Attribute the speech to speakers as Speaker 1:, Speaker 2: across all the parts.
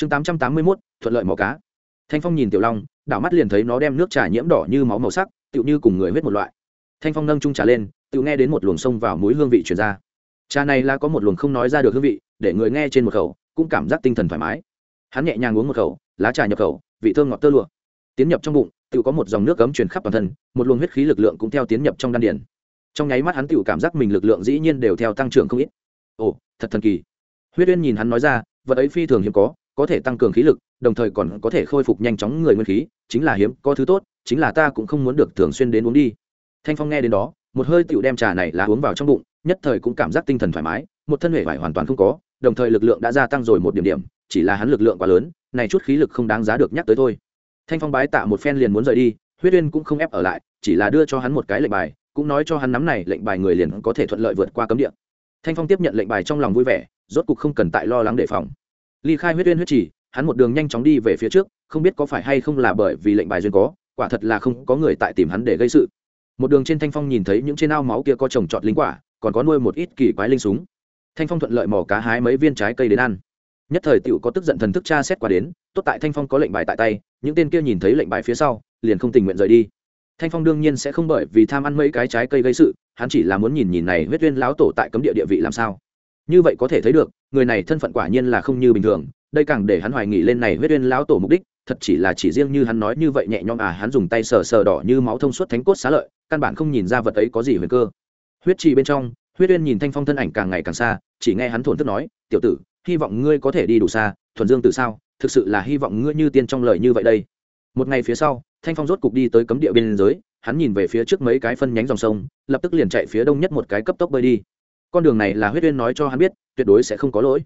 Speaker 1: chương tám trăm tám mươi mốt, thuận lợi mỏ cá. Thanh phong nhìn tiểu long, đảo mắt liền thấy nó đem nước trà nhiễm đỏ như máu màu sắc, tựu như cùng người huyết một loại. Thanh phong nâng trung trà lên, tựu nghe đến một luồng sông vào mũi hương vị truyền ra. Trà này là có một luồng không nói ra được hương vị, để người nghe trên một khẩu, cũng cảm giác tinh thần thoải mái. Hắn nhẹ nhàng uống một khẩu, lá trà nhập khẩu, vị thơm ngọt tơ lụa. Tiến nhập trong bụng tự có một dòng nước cấm truyền khắp toàn thân, một luồng huyết khí lực lượng cũng theo tiến nhập trong đan điền. Trong nháy mắt hắn tự cảm giác mình lực lượng dĩ nhiên đều theo tăng trưởng không ít. Ồ, thật thần kỳ. Huyết uyên nhìn hắn nói ra, vật ấy phi thường hiếm có có thể tăng cường khí lực, đồng thời còn có thể khôi phục nhanh chóng người nguyên khí, chính là hiếm, có thứ tốt, chính là ta cũng không muốn được thường xuyên đến uống đi. Thanh phong nghe đến đó, một hơi tựu đem trà này là uống vào trong bụng, nhất thời cũng cảm giác tinh thần thoải mái, một thân hệ vải hoàn toàn không có, đồng thời lực lượng đã gia tăng rồi một điểm điểm, chỉ là hắn lực lượng quá lớn, này chút khí lực không đáng giá được nhắc tới thôi. Thanh phong bái tạ một phen liền muốn rời đi, huyết uyên cũng không ép ở lại, chỉ là đưa cho hắn một cái lệnh bài, cũng nói cho hắn nắm này lệnh bài người liền có thể thuận lợi vượt qua cấm địa. Thanh phong tiếp nhận lệnh bài trong lòng vui vẻ, rốt cục không cần tại lo lắng đề phòng ly khai huyết uyên huyết chỉ, hắn một đường nhanh chóng đi về phía trước, không biết có phải hay không là bởi vì lệnh bài duyên có, quả thật là không có người tại tìm hắn để gây sự. Một đường trên thanh phong nhìn thấy những trên ao máu kia có trồng trọt linh quả, còn có nuôi một ít kỳ quái linh súng. Thanh phong thuận lợi mò cá hái mấy viên trái cây đến ăn. Nhất thời tựu có tức giận thần thức cha xét qua đến, tốt tại thanh phong có lệnh bài tại tay, những tên kia nhìn thấy lệnh bài phía sau, liền không tình nguyện rời đi. Thanh phong đương nhiên sẽ không bởi vì tham ăn mấy cái trái cây gây sự, hắn chỉ là muốn nhìn nhìn này huyết uyên lão tổ tại cấm địa địa vị làm sao như vậy có thể thấy được, người này thân phận quả nhiên là không như bình thường, đây càng để hắn hoài nghỉ lên này huyết uyên lão tổ mục đích, thật chỉ là chỉ riêng như hắn nói như vậy nhẹ nhõm à hắn dùng tay sờ sờ đỏ như máu thông suốt thánh cốt xá lợi, căn bản không nhìn ra vật ấy có gì huyền cơ. Huyết trì bên trong, huyết uyên nhìn thanh phong thân ảnh càng ngày càng xa, chỉ nghe hắn thổn thức nói, tiểu tử, hy vọng ngươi có thể đi đủ xa, thuần dương từ sao? Thực sự là hy vọng ngươi như tiên trong lời như vậy đây. Một ngày phía sau, thanh phong rốt cục đi tới cấm địa biên giới, hắn nhìn về phía trước mấy cái phân nhánh dòng sông, lập tức liền chạy phía đông nhất một cái cấp tốc bơi đi con đường này là huyết uyên nói cho hắn biết, tuyệt đối sẽ không có lỗi.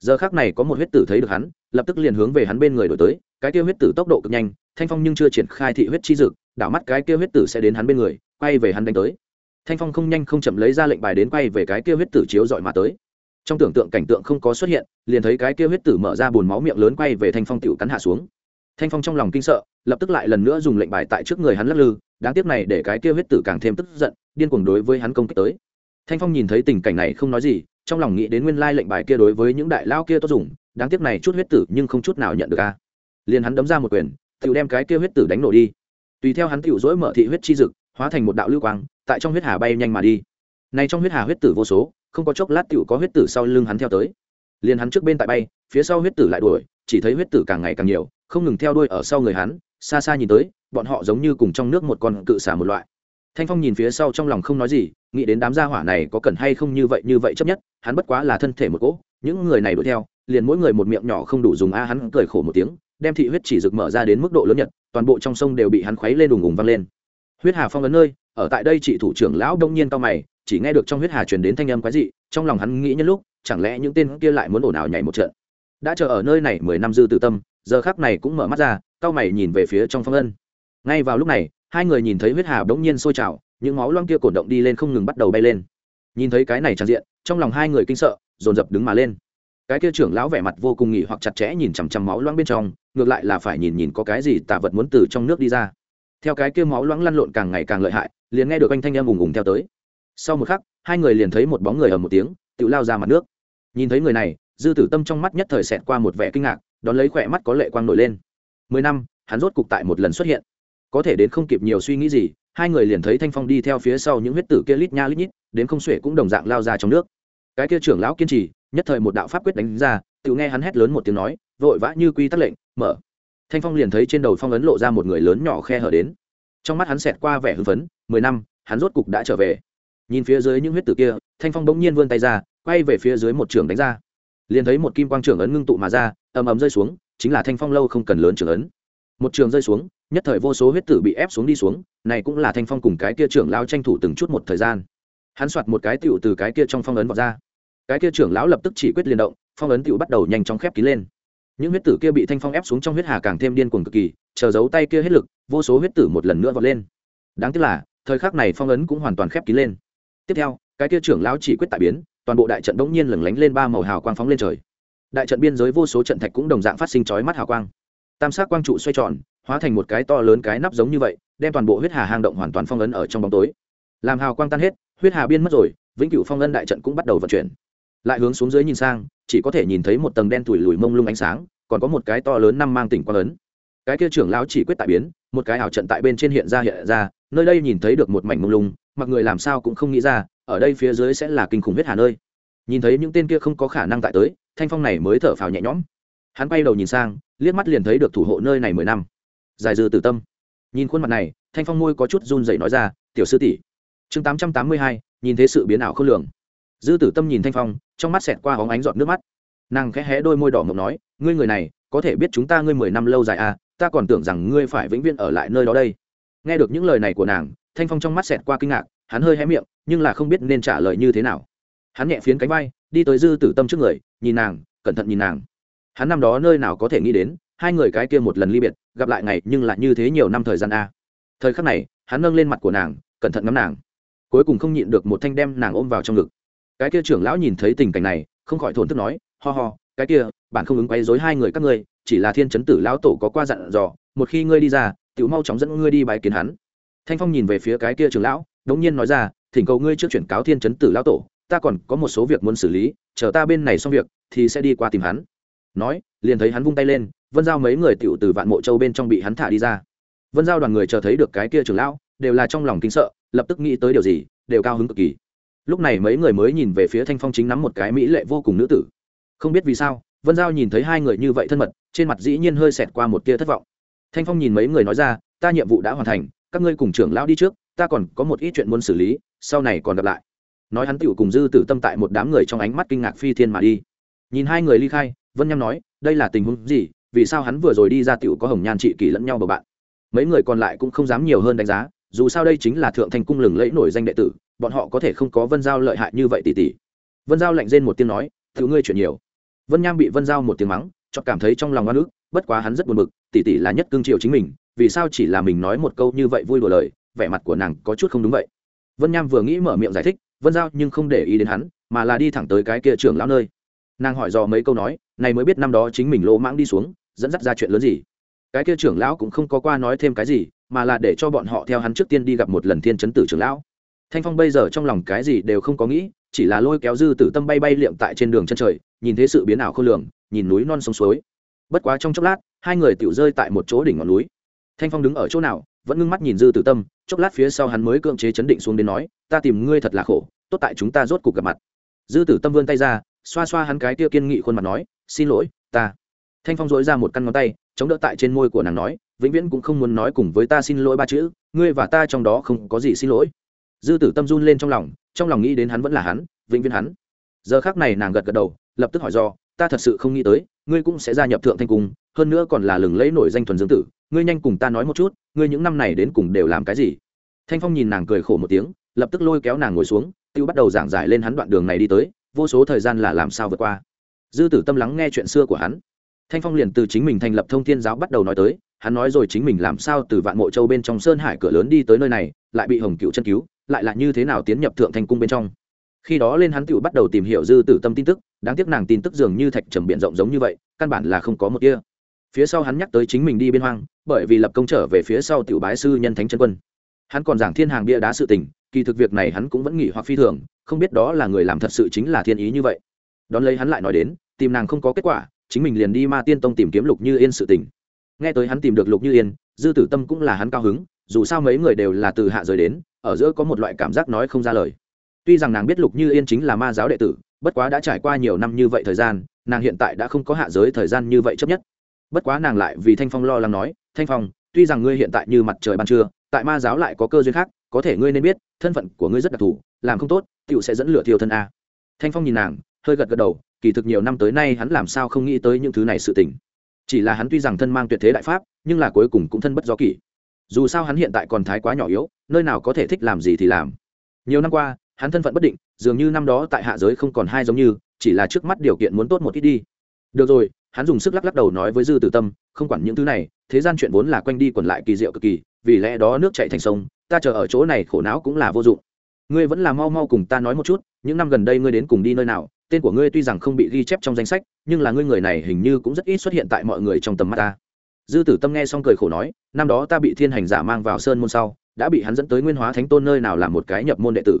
Speaker 1: Giờ khác này có một huyết tử thấy được hắn, lập tức liền hướng về hắn bên người đổi tới, cái kia huyết tử tốc độ cực nhanh, thanh phong nhưng chưa triển khai thị huyết chi dực đảo mắt cái kia huyết tử sẽ đến hắn bên người, quay về hắn đánh tới. Thanh phong không nhanh không chậm lấy ra lệnh bài đến quay về cái kia huyết tử chiếu dọi mà tới. Trong tưởng tượng cảnh tượng không có xuất hiện, liền thấy cái kia huyết tử mở ra bùn máu miệng lớn quay về thanh phong tiểu cắn hạ xuống. Thanh phong trong lòng kinh sợ, lập tức lại lần nữa dùng lệnh bài tại trước người hắn lắc lư, đáng tiếc này để cái kia huyết tử càng thêm tức giận, điên cuồng đối với hắn công kích tới thanh phong nhìn thấy tình cảnh này không nói gì, trong lòng nghĩ đến nguyên lai lệnh bài kia đối với những đại lao kia tốt dùng, đáng tiếc này chút huyết tử nhưng không chút nào nhận được a. Liền hắn đấm ra một quyền tự đem cái kia huyết tử đánh nổ đi. Tùy theo hắn tự dỗi mở thị huyết chi dực, hóa thành một đạo lưu quang, tại trong huyết hà bay nhanh mà đi. Này trong huyết hà huyết tử vô số, không có chốc lát tiểu có huyết tử sau lưng hắn theo tới. Liền hắn trước bên tại bay, phía sau huyết tử lại đuổi, chỉ thấy huyết tử càng ngày càng nhiều, không ngừng theo đuôi ở sau người hắn, xa xa nhìn tới, bọn họ giống như cùng trong nước một con cự xả một loại thanh phong nhìn phía sau trong lòng không nói gì, nghĩ đến đám gia hỏa này có cần hay không như vậy như vậy chấp nhất, hắn bất quá là thân thể một cỗ, những người này đuổi theo, liền mỗi người một miệng nhỏ không đủ dùng a, hắn cười khổ một tiếng, đem thị huyết chỉ rực mở ra đến mức độ lớn nhất, toàn bộ trong sông đều bị hắn khuấy lên đùng ùng văng lên. Huyết hà phong ấn nơi, ở tại đây chị thủ trưởng lão đông nhiên cao mày, chỉ nghe được trong huyết hà truyền đến thanh âm quái dị, trong lòng hắn nghĩ nhân lúc, chẳng lẽ những tên kia lại muốn ồn ào nhảy một trận. Đã chờ ở nơi này mười năm dư tự tâm, giờ khác này cũng mở mắt ra cao mày nhìn về phía trong phong ân ngay vào lúc này hai người nhìn thấy huyết hà bỗng nhiên sôi trào, những máu loang kia cổn động đi lên không ngừng bắt đầu bay lên. Nhìn thấy cái này tràn diện, trong lòng hai người kinh sợ, dồn dập đứng mà lên. Cái kia trưởng lão vẻ mặt vô cùng nghỉ hoặc chặt chẽ nhìn chằm chằm máu loang bên trong, ngược lại là phải nhìn nhìn có cái gì tà vật muốn từ trong nước đi ra. Theo cái kia máu loãng lăn lộn càng ngày càng lợi hại, liền nghe được anh thanh em ùng ùng theo tới. Sau một khắc, hai người liền thấy một bóng người ở một tiếng, tự lao ra mặt nước. Nhìn thấy người này, dư tử tâm trong mắt nhất thời xẹt qua một vẻ kinh ngạc, đón lấy khỏe mắt có lệ quang nổi lên. Mười năm, hắn rốt cục tại một lần xuất hiện có thể đến không kịp nhiều suy nghĩ gì, hai người liền thấy thanh phong đi theo phía sau những huyết tử kia lít nha lít nhít, đến không xuể cũng đồng dạng lao ra trong nước. Cái kia trưởng lão kiên trì, nhất thời một đạo pháp quyết đánh ra, tự nghe hắn hét lớn một tiếng nói, vội vã như quy tắc lệnh, mở. Thanh phong liền thấy trên đầu phong ấn lộ ra một người lớn nhỏ khe hở đến. Trong mắt hắn xẹt qua vẻ hưng phấn, mười năm, hắn rốt cục đã trở về. Nhìn phía dưới những huyết tử kia, thanh phong bỗng nhiên vươn tay ra, quay về phía dưới một trường đánh ra. Liền thấy một kim quang trưởng ấn ngưng tụ mà ra, ầm ầm rơi xuống, chính là thanh phong lâu không cần lớn trưởng ấn. Một trường rơi xuống nhất thời vô số huyết tử bị ép xuống đi xuống, này cũng là thanh phong cùng cái kia trưởng lao tranh thủ từng chút một thời gian. Hắn soạt một cái tựu từ cái kia trong phong ấn vào ra. Cái kia trưởng lão lập tức chỉ quyết liên động, phong ấn tựu bắt đầu nhanh chóng khép kín lên. Những huyết tử kia bị thanh phong ép xuống trong huyết hà càng thêm điên cuồng cực kỳ, chờ giấu tay kia hết lực, vô số huyết tử một lần nữa vọt lên. Đáng tiếc là, thời khắc này phong ấn cũng hoàn toàn khép kín lên. Tiếp theo, cái kia trưởng lão chỉ quyết tại biến, toàn bộ đại trận bỗng nhiên lửng lánh lên ba màu hào quang phóng lên trời. Đại trận biên giới vô số trận thạch cũng đồng dạng phát sinh chói mắt hào quang. Tam sắc quang trụ xoay tròn hóa thành một cái to lớn cái nắp giống như vậy, đem toàn bộ huyết hà hang động hoàn toàn phong ấn ở trong bóng tối. Làm hào quang tan hết, huyết hà biên mất rồi, vĩnh cửu phong ấn đại trận cũng bắt đầu vận chuyển. Lại hướng xuống dưới nhìn sang, chỉ có thể nhìn thấy một tầng đen tủi lùi mông lung ánh sáng, còn có một cái to lớn năm mang tỉnh quang ấn. Cái kia trưởng lão chỉ quyết tại biến, một cái ảo trận tại bên trên hiện ra hiện ra, nơi đây nhìn thấy được một mảnh mông lung, mặc người làm sao cũng không nghĩ ra, ở đây phía dưới sẽ là kinh khủng huyết hà nơi. Nhìn thấy những tên kia không có khả năng tại tới, thanh phong này mới thở phào nhẹ nhõm. Hắn quay đầu nhìn sang, liếc mắt liền thấy được thủ hộ nơi này mười năm. Giải dư tử tâm. Nhìn khuôn mặt này, thanh phong môi có chút run dậy nói ra, tiểu sư tỷ. Chương tám trăm tám mươi hai, nhìn thấy sự biến ảo không lường. Dư tử tâm nhìn thanh phong, trong mắt xẹt qua hóng ánh giọt nước mắt. Nàng khẽ hé đôi môi đỏ ngọc nói, ngươi người này, có thể biết chúng ta ngươi mười năm lâu dài à ta còn tưởng rằng ngươi phải vĩnh viễn ở lại nơi đó đây. Nghe được những lời này của nàng, thanh phong trong mắt xẹt qua kinh ngạc, hắn hơi hé miệng, nhưng là không biết nên trả lời như thế nào. Hắn nhẹ phiến cánh vai, đi tới dư tử tâm trước người, nhìn nàng, cẩn thận nhìn nàng. Hắn năm đó nơi nào có thể nghĩ đến hai người cái kia một lần ly biệt, gặp lại ngày nhưng lại như thế nhiều năm thời gian a. Thời khắc này, hắn nâng lên mặt của nàng, cẩn thận ngắm nàng. Cuối cùng không nhịn được một thanh đem nàng ôm vào trong ngực. Cái kia trưởng lão nhìn thấy tình cảnh này, không khỏi thổn thức nói, ho ho, cái kia, bạn không ứng quay dối hai người các ngươi, chỉ là thiên chấn tử lão tổ có qua dặn dò, một khi ngươi đi ra, tiểu mau chóng dẫn ngươi đi bài kiến hắn. Thanh phong nhìn về phía cái kia trưởng lão, đống nhiên nói ra, thỉnh cầu ngươi trước chuyển cáo thiên chấn tử lão tổ, ta còn có một số việc muốn xử lý, chờ ta bên này xong việc, thì sẽ đi qua tìm hắn. Nói, liền thấy hắn vung tay lên vân giao mấy người tiểu từ vạn mộ châu bên trong bị hắn thả đi ra. vân giao đoàn người chờ thấy được cái kia trưởng lão, đều là trong lòng kinh sợ, lập tức nghĩ tới điều gì, đều cao hứng cực kỳ. lúc này mấy người mới nhìn về phía thanh phong chính nắm một cái mỹ lệ vô cùng nữ tử. không biết vì sao, vân giao nhìn thấy hai người như vậy thân mật, trên mặt dĩ nhiên hơi xẹt qua một tia thất vọng. thanh phong nhìn mấy người nói ra, ta nhiệm vụ đã hoàn thành, các ngươi cùng trưởng lão đi trước, ta còn có một ít chuyện muốn xử lý, sau này còn gặp lại. nói hắn tựu cùng dư tử tâm tại một đám người trong ánh mắt kinh ngạc phi thiên mà đi. nhìn hai người ly khai, vân nham nói, đây là tình huống gì vì sao hắn vừa rồi đi ra tiểu có hồng nhan trị kỳ lẫn nhau bầu bạn. Mấy người còn lại cũng không dám nhiều hơn đánh giá, dù sao đây chính là thượng thành cung lừng lẫy nổi danh đệ tử, bọn họ có thể không có vân giao lợi hại như vậy tỷ tỷ vân giao lạnh rên một tiếng nói tự ngươi chuyện nhiều. Vân nham bị vân giao một tiếng mắng cho cảm thấy trong lòng oan ức, bất quá hắn rất buồn bực tỷ tỷ là nhất cương triều chính mình, vì sao chỉ là mình nói một câu như vậy vui đùa lời, vẻ mặt của nàng có chút không đúng vậy. Vân nham vừa nghĩ mở miệng giải thích, vân giao nhưng không để ý đến hắn, mà là đi thẳng tới cái kia trưởng lão nơi. Nàng hỏi dò mấy câu nói, này mới biết năm đó chính mình lỗ mãng đi xuống dẫn dắt ra chuyện lớn gì. Cái kia trưởng lão cũng không có qua nói thêm cái gì, mà là để cho bọn họ theo hắn trước tiên đi gặp một lần thiên chấn tử trưởng lão. Thanh phong bây giờ trong lòng cái gì đều không có nghĩ, chỉ là lôi kéo dư tử tâm bay bay liệm tại trên đường chân trời, nhìn thế sự biến ảo khôn lường, nhìn núi non sông suối. Bất quá trong chốc lát, hai người tự rơi tại một chỗ đỉnh ngọn núi. Thanh phong đứng ở chỗ nào, vẫn ngưng mắt nhìn dư tử tâm, chốc lát phía sau hắn mới cưỡng chế chấn định xuống đến nói, ta tìm ngươi thật là khổ, tốt tại chúng ta rốt cục gặp mặt. Dư tử tâm vươn tay ra, xoa xoa hắn cái kia kiên nghị khuôn mặt nói, xin lỗi, ta thanh phong dối ra một căn ngón tay, chống đỡ tại trên môi của nàng nói, vĩnh viễn cũng không muốn nói cùng với ta xin lỗi ba chữ, ngươi và ta trong đó không có gì xin lỗi. Dư tử tâm run lên trong lòng trong lòng nghĩ đến hắn vẫn là hắn, vĩnh viễn hắn. Giờ khác này nàng gật gật đầu, lập tức hỏi do, ta thật sự không nghĩ tới, ngươi cũng sẽ gia nhập thượng thanh cung, hơn nữa còn là lừng lẫy nổi danh thuần dương tử, ngươi nhanh cùng ta nói một chút, ngươi những năm này đến cùng đều làm cái gì? Thanh phong nhìn nàng cười khổ một tiếng, lập tức lôi kéo nàng ngồi xuống, tiêu bắt đầu giảng giải lên hắn đoạn đường này đi tới, vô số thời gian là làm sao vượt qua. Dư tử tâm lắng nghe chuyện xưa của hắn thanh phong liền từ chính mình thành lập thông thiên giáo bắt đầu nói tới, hắn nói rồi chính mình làm sao từ vạn mộ châu bên trong sơn hải cửa lớn đi tới nơi này, lại bị hồng cựu chân cứu, lại là như thế nào tiến nhập thượng thanh cung bên trong. Khi đó lên hắn tựu bắt đầu tìm hiểu dư tử tâm tin tức, đáng tiếc nàng tin tức dường như thạch trầm biển rộng giống như vậy, căn bản là không có một kia phía sau hắn nhắc tới chính mình đi biên hoang, bởi vì lập công trở về phía sau tiểu bái sư nhân thánh chân quân. Hắn còn giảng thiên hàng bia đá sự tình, kỳ thực việc này hắn cũng vẫn nghỉ hoặc phi thường, không biết đó là người làm thật sự chính là thiên ý như vậy. Đón lấy hắn lại nói đến, tìm nàng không có kết quả chính mình liền đi ma tiên tông tìm kiếm lục như yên sự tình. Nghe tới hắn tìm được lục như yên, dư tử tâm cũng là hắn cao hứng, dù sao mấy người đều là từ hạ rời đến, ở giữa có một loại cảm giác nói không ra lời. Tuy rằng nàng biết lục như yên chính là ma giáo đệ tử, bất quá đã trải qua nhiều năm như vậy thời gian, nàng hiện tại đã không có hạ giới thời gian như vậy chấp nhất. Bất quá nàng lại vì thanh phong lo lắng nói, thanh phong, tuy rằng ngươi hiện tại như mặt trời ban trưa, tại ma giáo lại có cơ duyên khác, có thể ngươi nên biết, thân phận của ngươi rất đặc thù, làm không tốt tựu sẽ dẫn lửa thiêu thân a. Thanh phong nhìn nàng, hơi gật gật đầu kỳ thực nhiều năm tới nay hắn làm sao không nghĩ tới những thứ này sự tình. Chỉ là hắn tuy rằng thân mang tuyệt thế đại pháp, nhưng là cuối cùng cũng thân bất do kỷ. Dù sao hắn hiện tại còn thái quá nhỏ yếu, nơi nào có thể thích làm gì thì làm. Nhiều năm qua, hắn thân phận bất định, dường như năm đó tại hạ giới không còn hai giống như, chỉ là trước mắt điều kiện muốn tốt một ít đi. Được rồi, hắn dùng sức lắc lắc đầu nói với dư tử tâm, không quản những thứ này, thế gian chuyện vốn là quanh đi quẩn lại kỳ diệu cực kỳ, vì lẽ đó nước chạy thành sông, ta chờ ở chỗ này khổ não cũng là vô dụng. Ngươi vẫn là mau mau cùng ta nói một chút, những năm gần đây ngươi đến cùng đi nơi nào tên của ngươi tuy rằng không bị ghi chép trong danh sách, nhưng là ngươi người này hình như cũng rất ít xuất hiện tại mọi người trong tầm mắt ta. Dư tử tâm nghe xong cười khổ nói, năm đó ta bị thiên hành giả mang vào sơn môn sau, đã bị hắn dẫn tới nguyên hóa thánh tôn nơi nào làm một cái nhập môn đệ tử.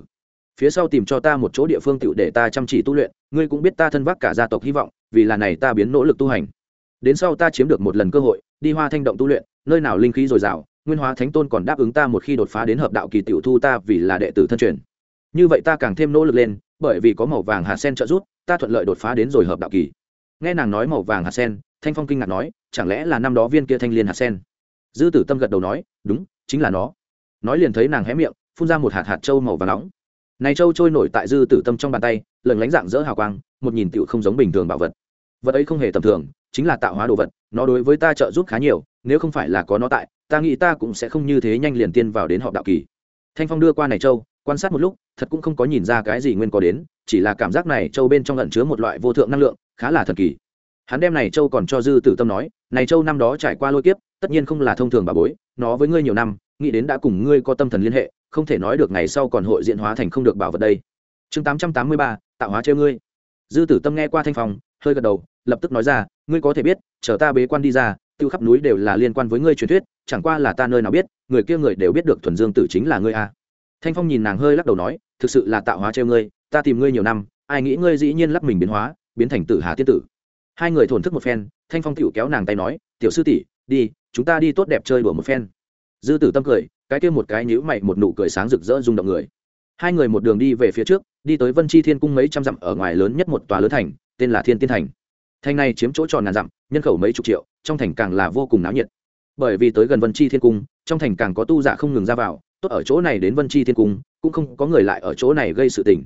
Speaker 1: Phía sau tìm cho ta một chỗ địa phương tựu để ta chăm chỉ tu luyện, ngươi cũng biết ta thân vác cả gia tộc hy vọng, vì là này ta biến nỗ lực tu hành. Đến sau ta chiếm được một lần cơ hội, đi hoa thanh động tu luyện, nơi nào linh khí dồi dào, nguyên hóa thánh tôn còn đáp ứng ta một khi đột phá đến hợp đạo kỳ tiểu thu ta vì là đệ tử thân truyền như vậy ta càng thêm nỗ lực lên, bởi vì có màu vàng hạt sen trợ giúp, ta thuận lợi đột phá đến rồi hợp đạo kỳ. Nghe nàng nói màu vàng hạt sen, thanh phong kinh ngạc nói, chẳng lẽ là năm đó viên kia thanh liên hạt sen? Dư tử tâm gật đầu nói, đúng, chính là nó. Nói liền thấy nàng hé miệng, phun ra một hạt hạt trâu màu và nóng. Này trâu trôi nổi tại dư tử tâm trong bàn tay lần lánh dạng dỡ hào quang, một nhìn tựu không giống bình thường bảo vật. Vật ấy không hề tầm thường, chính là tạo hóa đồ vật, nó đối với ta trợ giúp khá nhiều, nếu không phải là có nó tại, ta nghĩ ta cũng sẽ không như thế nhanh liền tiên vào đến họp đạo kỳ. Thanh phong đưa qua này châu quan sát một lúc, thật cũng không có nhìn ra cái gì nguyên có đến, chỉ là cảm giác này châu bên trong lẩn chứa một loại vô thượng năng lượng, khá là thần kỳ. Hắn đem này châu còn cho dư tử tâm nói, này châu năm đó trải qua lôi kiếp, tất nhiên không là thông thường bà bối, nó với ngươi nhiều năm, nghĩ đến đã cùng ngươi có tâm thần liên hệ, không thể nói được ngày sau còn hội diện hóa thành không được bảo vật đây. Chương tám trăm tám mươi ba, tạo hóa treo ngươi. Dư tử tâm nghe qua thanh phòng hơi gật đầu, lập tức nói ra, ngươi có thể biết, chờ ta bế quan đi ra, tiêu khắp núi đều là liên quan với ngươi truyền thuyết, chẳng qua là ta nơi nào biết, người kia người đều biết được thuần dương tử chính là ngươi a thanh phong nhìn nàng hơi lắc đầu nói, thực sự là tạo hóa treo ngươi, ta tìm ngươi nhiều năm, ai nghĩ ngươi dĩ nhiên lắp mình biến hóa, biến thành tử hà tiên tử. Hai người thổn thức một phen, thanh phong tiểu kéo nàng tay nói, tiểu sư tỷ, đi, chúng ta đi tốt đẹp chơi đùa một phen. Dư tử tâm cười, cái kia một cái nhíu mày, một nụ cười sáng rực rỡ rung động người. Hai người một đường đi về phía trước, đi tới vân chi thiên cung mấy trăm dặm ở ngoài lớn nhất một tòa lớn thành, tên là thiên tiên thành. Thành này chiếm chỗ tròn ngàn dặm, nhân khẩu mấy chục triệu, trong thành càng là vô cùng náo nhiệt. Bởi vì tới gần vân chi thiên cung, trong thành càng có tu giả không ngừng ra vào tốt ở chỗ này đến vân chi thiên cung, cũng không có người lại ở chỗ này gây sự tình.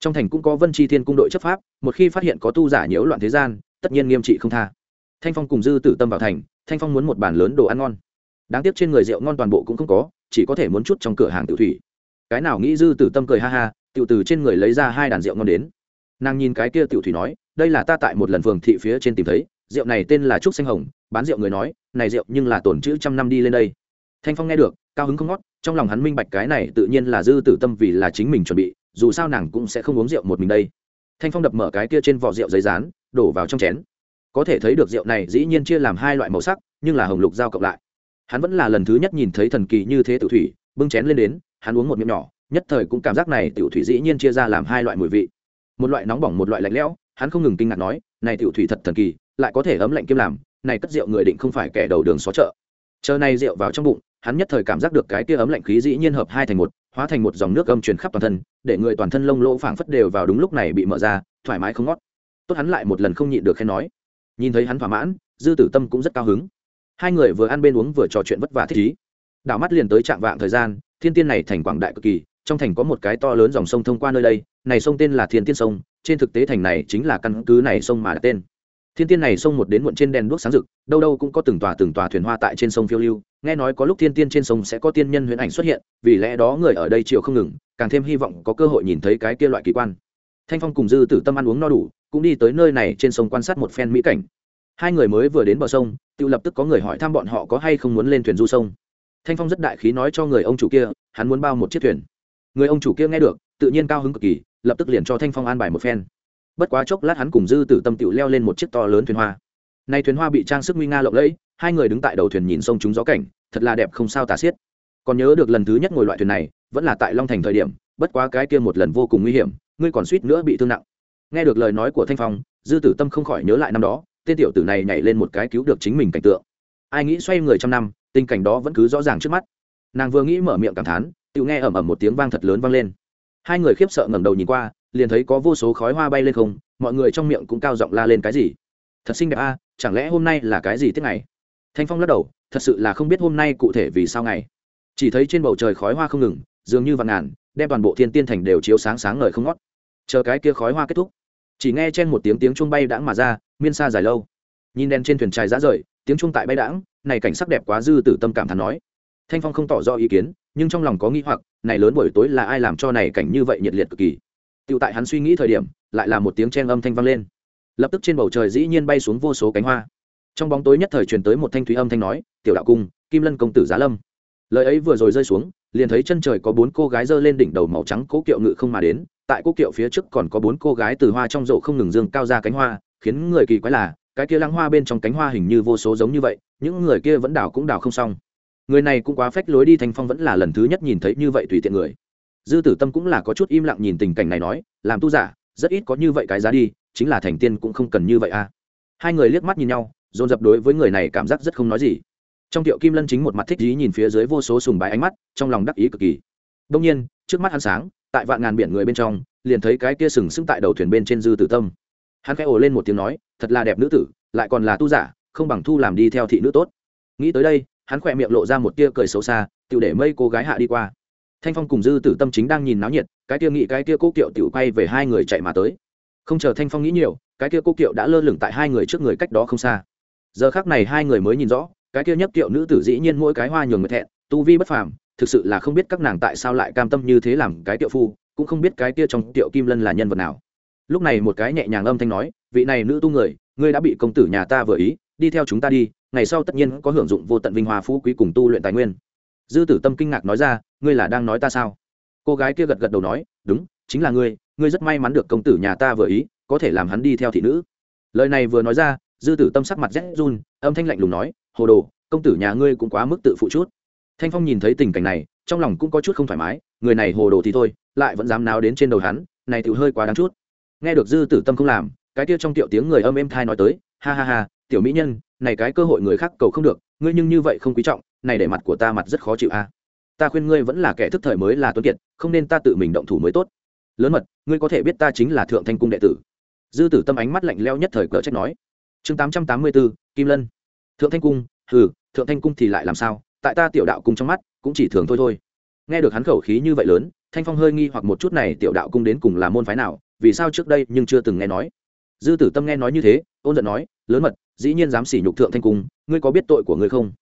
Speaker 1: Trong thành cũng có vân chi thiên cung đội chấp pháp, một khi phát hiện có tu giả nhiễu loạn thế gian, tất nhiên nghiêm trị không tha. Thanh phong cùng dư tử tâm vào thành, thanh phong muốn một bàn lớn đồ ăn ngon. Đáng tiếc trên người rượu ngon toàn bộ cũng không có, chỉ có thể muốn chút trong cửa hàng tự thủy. Cái nào nghĩ dư tử tâm cười ha ha, tiểu từ trên người lấy ra hai đàn rượu ngon đến. Nàng nhìn cái kia tiểu thủy nói, đây là ta tại một lần phường thị phía trên tìm thấy, rượu này tên là trúc xanh hồng, bán rượu người nói, này rượu nhưng là tổn chữ trăm năm đi lên đây. Thanh phong nghe được, cao hứng không ngót trong lòng hắn minh bạch cái này tự nhiên là dư tử tâm vì là chính mình chuẩn bị, dù sao nàng cũng sẽ không uống rượu một mình đây. Thanh phong đập mở cái kia trên vỏ rượu giấy rán, đổ vào trong chén. Có thể thấy được rượu này dĩ nhiên chia làm hai loại màu sắc, nhưng là hồng lục giao cộng lại. Hắn vẫn là lần thứ nhất nhìn thấy thần kỳ như thế tự thủy, bưng chén lên đến, hắn uống một miệng nhỏ, nhất thời cũng cảm giác này tiểu thủy dĩ nhiên chia ra làm hai loại mùi vị. Một loại nóng bỏng, một loại lạnh lẽo, hắn không ngừng kinh ngạc nói, này tiểu thủy thật thần kỳ, lại có thể ấm lạnh kiêm làm, này cất rượu người định không phải kẻ đầu đường xó chợ. Chờ này rượu vào trong bụng hắn nhất thời cảm giác được cái kia ấm lạnh khí dĩ nhiên hợp hai thành một, hóa thành một dòng nước âm truyền khắp toàn thân, để người toàn thân lông lỗ phảng phất đều vào đúng lúc này bị mở ra, thoải mái không ngót. Tốt hắn lại một lần không nhịn được khen nói. Nhìn thấy hắn thỏa mãn, dư tử tâm cũng rất cao hứng. Hai người vừa ăn bên uống vừa trò chuyện vất vả thích ý. Đảo mắt liền tới trạm vạng thời gian, thiên tiên này thành quảng đại cực kỳ, trong thành có một cái to lớn dòng sông thông qua nơi đây, này sông tên là thiên tiên sông, trên thực tế thành này chính là căn cứ này sông mà đặt tên thiên tiên này sông một đến muộn trên đèn đuốc sáng rực, đâu đâu cũng có từng tòa từng tòa thuyền hoa tại trên sông phiêu lưu, nghe nói có lúc thiên tiên trên sông sẽ có tiên nhân huyễn ảnh xuất hiện, vì lẽ đó người ở đây chiều không ngừng, càng thêm hy vọng có cơ hội nhìn thấy cái kia loại kỳ quan. Thanh phong cùng dư tử tâm ăn uống no đủ, cũng đi tới nơi này trên sông quan sát một phen mỹ cảnh. Hai người mới vừa đến bờ sông, tự lập tức có người hỏi thăm bọn họ có hay không muốn lên thuyền du sông. Thanh phong rất đại khí nói cho người ông chủ kia, hắn muốn bao một chiếc thuyền. Người ông chủ kia nghe được, tự nhiên cao hứng cực kỳ, lập tức liền cho thanh phong an bài một phen bất quá chốc lát hắn cùng dư tử tâm tiểu leo lên một chiếc to lớn thuyền hoa. Nay thuyền hoa bị trang sức nguy nga lộng lẫy, hai người đứng tại đầu thuyền nhìn sông chúng gió cảnh, thật là đẹp không sao tả xiết. Còn nhớ được lần thứ nhất ngồi loại thuyền này, vẫn là tại long thành thời điểm, bất quá cái kia một lần vô cùng nguy hiểm, ngươi còn suýt nữa bị thương nặng. Nghe được lời nói của thanh phong, dư tử tâm không khỏi nhớ lại năm đó, tên tiểu tử này nhảy lên một cái cứu được chính mình cảnh tượng. Ai nghĩ xoay người trăm năm, tình cảnh đó vẫn cứ rõ ràng trước mắt. Nàng vừa nghĩ mở miệng cảm thán tự nghe ầm ầm một tiếng vang thật lớn vang lên. Hai người khiếp sợ ngẩng đầu nhìn qua liền thấy có vô số khói hoa bay lên không, mọi người trong miệng cũng cao giọng la lên cái gì? Thật xinh đẹp a, chẳng lẽ hôm nay là cái gì tiết ngày? Thanh phong lắc đầu, thật sự là không biết hôm nay cụ thể vì sao ngày. Chỉ thấy trên bầu trời khói hoa không ngừng, dường như vạn ngàn, đem toàn bộ thiên tiên thành đều chiếu sáng sáng ngời không ngót. Chờ cái kia khói hoa kết thúc, chỉ nghe trên một tiếng tiếng chuông bay đãng mà ra, miên xa dài lâu. Nhìn đèn trên thuyền trài rã rời, tiếng chuông tại bay đãng, này cảnh sắc đẹp quá dư tử tâm cảm thán nói. Thanh phong không tỏ rõ ý kiến, nhưng trong lòng có nghĩ hoặc, này lớn buổi tối là ai làm cho này cảnh như vậy nhiệt liệt cực kỳ? Tiểu tại hắn suy nghĩ thời điểm, lại là một tiếng chen âm thanh vang lên. Lập tức trên bầu trời dĩ nhiên bay xuống vô số cánh hoa. Trong bóng tối nhất thời truyền tới một thanh thúy âm thanh nói, tiểu đạo cung, kim lân công tử giá lâm. Lời ấy vừa rồi rơi xuống, liền thấy chân trời có bốn cô gái giơ lên đỉnh đầu màu trắng cố kiệu ngự không mà đến, tại cố kiệu phía trước còn có bốn cô gái từ hoa trong rộ không ngừng dương cao ra cánh hoa, khiến người kỳ quái là, cái kia lăng hoa bên trong cánh hoa hình như vô số giống như vậy, những người kia vẫn đào cũng đào không xong. Người này cũng quá phách lối đi, thành phong vẫn là lần thứ nhất nhìn thấy như vậy tùy tiện người dư tử tâm cũng là có chút im lặng nhìn tình cảnh này nói, làm tu giả, rất ít có như vậy cái giá đi, chính là thành tiên cũng không cần như vậy à. Hai người liếc mắt nhìn nhau, dồn dập đối với người này cảm giác rất không nói gì. Trong tiệu kim lân chính một mặt thích ý nhìn phía dưới vô số sùng bái ánh mắt, trong lòng đắc ý cực kỳ. Đông nhiên, trước mắt hắn sáng, tại vạn ngàn biển người bên trong, liền thấy cái kia sừng sững tại đầu thuyền bên trên dư tử tâm. Hắn khẽ ồ lên một tiếng nói, thật là đẹp nữ tử, lại còn là tu giả, không bằng thu làm đi theo thị nữ tốt. Nghĩ tới đây, hắn khỏe miệng lộ ra một tia cười xấu xa tự để mây cô gái hạ đi qua thanh phong cùng dư tử tâm chính đang nhìn náo nhiệt, cái kia nghĩ cái kia cố kiệu tự quay về hai người chạy mà tới. Không chờ thanh phong nghĩ nhiều, cái kia cố kiệu đã lơ lửng tại hai người trước người cách đó không xa. Giờ khác này hai người mới nhìn rõ, cái kia nhất kiệu nữ tử dĩ nhiên mỗi cái hoa nhường người thẹn, tu vi bất phàm, thực sự là không biết các nàng tại sao lại cam tâm như thế làm cái tiệu phu, cũng không biết cái kia trong tiệu kim lân là nhân vật nào. Lúc này một cái nhẹ nhàng âm thanh nói, vị này nữ tu người, ngươi đã bị công tử nhà ta vừa ý, đi theo chúng ta đi, ngày sau tất nhiên có hưởng dụng vô tận vinh hoa phú quý cùng tu luyện tài nguyên dư tử tâm kinh ngạc nói ra, ngươi là đang nói ta sao? Cô gái kia gật gật đầu nói, đúng, chính là ngươi ngươi rất may mắn được công tử nhà ta vừa ý, có thể làm hắn đi theo thị nữ. Lời này vừa nói ra, dư tử tâm sắc mặt rét run, âm thanh lạnh lùng nói, hồ đồ, công tử nhà ngươi cũng quá mức tự phụ chút. Thanh phong nhìn thấy tình cảnh này, trong lòng cũng có chút không thoải mái, người này hồ đồ thì thôi, lại vẫn dám náo đến trên đầu hắn, này tự hơi quá đáng chút. Nghe được dư tử tâm không làm, cái kia trong tiểu tiếng người âm êm thai nói tới, ha ha ha, tiểu mỹ nhân, này cái cơ hội người khác cầu không được, ngươi nhưng như vậy không quý trọng này để mặt của ta mặt rất khó chịu a. Ta khuyên ngươi vẫn là kẻ thức thời mới là tuấn kiệt, không nên ta tự mình động thủ mới tốt. Lớn mật, ngươi có thể biết ta chính là thượng thanh cung đệ tử. Dư tử tâm ánh mắt lạnh leo nhất thời cỡ trách nói. Chương tám trăm tám mươi bốn kim lân. Thượng thanh cung, hừ, thượng thanh cung thì lại làm sao? Tại ta tiểu đạo cung trong mắt, cũng chỉ thường thôi thôi. Nghe được hắn khẩu khí như vậy lớn, thanh phong hơi nghi hoặc một chút này tiểu đạo cung đến cùng là môn phái nào, vì sao trước đây nhưng chưa từng nghe nói. Dư tử tâm nghe nói như thế, ôn giận nói, lớn mật, dĩ nhiên dám sỉ nhục thượng thanh cung, ngươi có biết tội của ngươi không?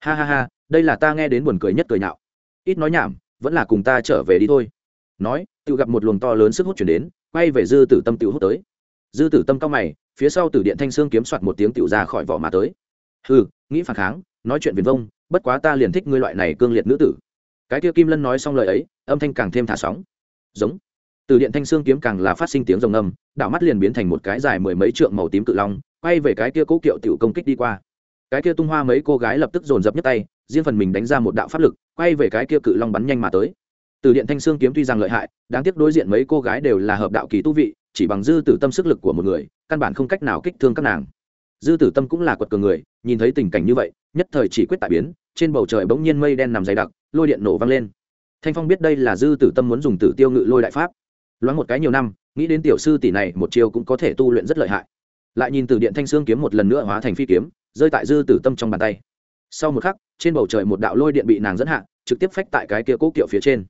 Speaker 1: Ha ha ha đây là ta nghe đến buồn cười nhất cười nhạo. Ít nói nhảm vẫn là cùng ta trở về đi thôi. Nói tự gặp một luồng to lớn sức hút chuyển đến quay về dư tử tâm tự hút tới. Dư tử tâm cao mày phía sau tử điện thanh sương kiếm soạt một tiếng tự ra khỏi vỏ mà tới. Ừ nghĩ phản kháng nói chuyện viền vông bất quá ta liền thích ngươi loại này cương liệt nữ tử. Cái kia kim lân nói xong lời ấy âm thanh càng thêm thả sóng. Giống. Từ điện thanh xương kiếm càng là phát sinh tiếng rồng âm, đảo mắt liền biến thành một cái dài mười mấy trượng màu tím cự long quay về cái kia cố kiệu tiểu công kích đi qua cái kia tung hoa mấy cô gái lập tức dồn dập nhất tay, riêng phần mình đánh ra một đạo pháp lực, quay về cái kia cự long bắn nhanh mà tới. Từ điện thanh xương kiếm tuy rằng lợi hại, đáng tiếc đối diện mấy cô gái đều là hợp đạo kỳ tu vị, chỉ bằng dư tử tâm sức lực của một người, căn bản không cách nào kích thương các nàng. Dư tử tâm cũng là quật cường người, nhìn thấy tình cảnh như vậy, nhất thời chỉ quyết tại biến, trên bầu trời bỗng nhiên mây đen nằm dày đặc, lôi điện nổ vang lên. Thanh phong biết đây là dư tử tâm muốn dùng tử tiêu ngự lôi đại pháp. Loáng một cái nhiều năm, nghĩ đến tiểu sư tỷ này, một chiều cũng có thể tu luyện rất lợi hại. Lại nhìn từ điện thanh xương kiếm một lần nữa hóa thành phi kiếm rơi tại dư tử tâm trong bàn tay. Sau một khắc, trên bầu trời một đạo lôi điện bị nàng dẫn hạ, trực tiếp phách tại cái kia cố kiệu phía trên.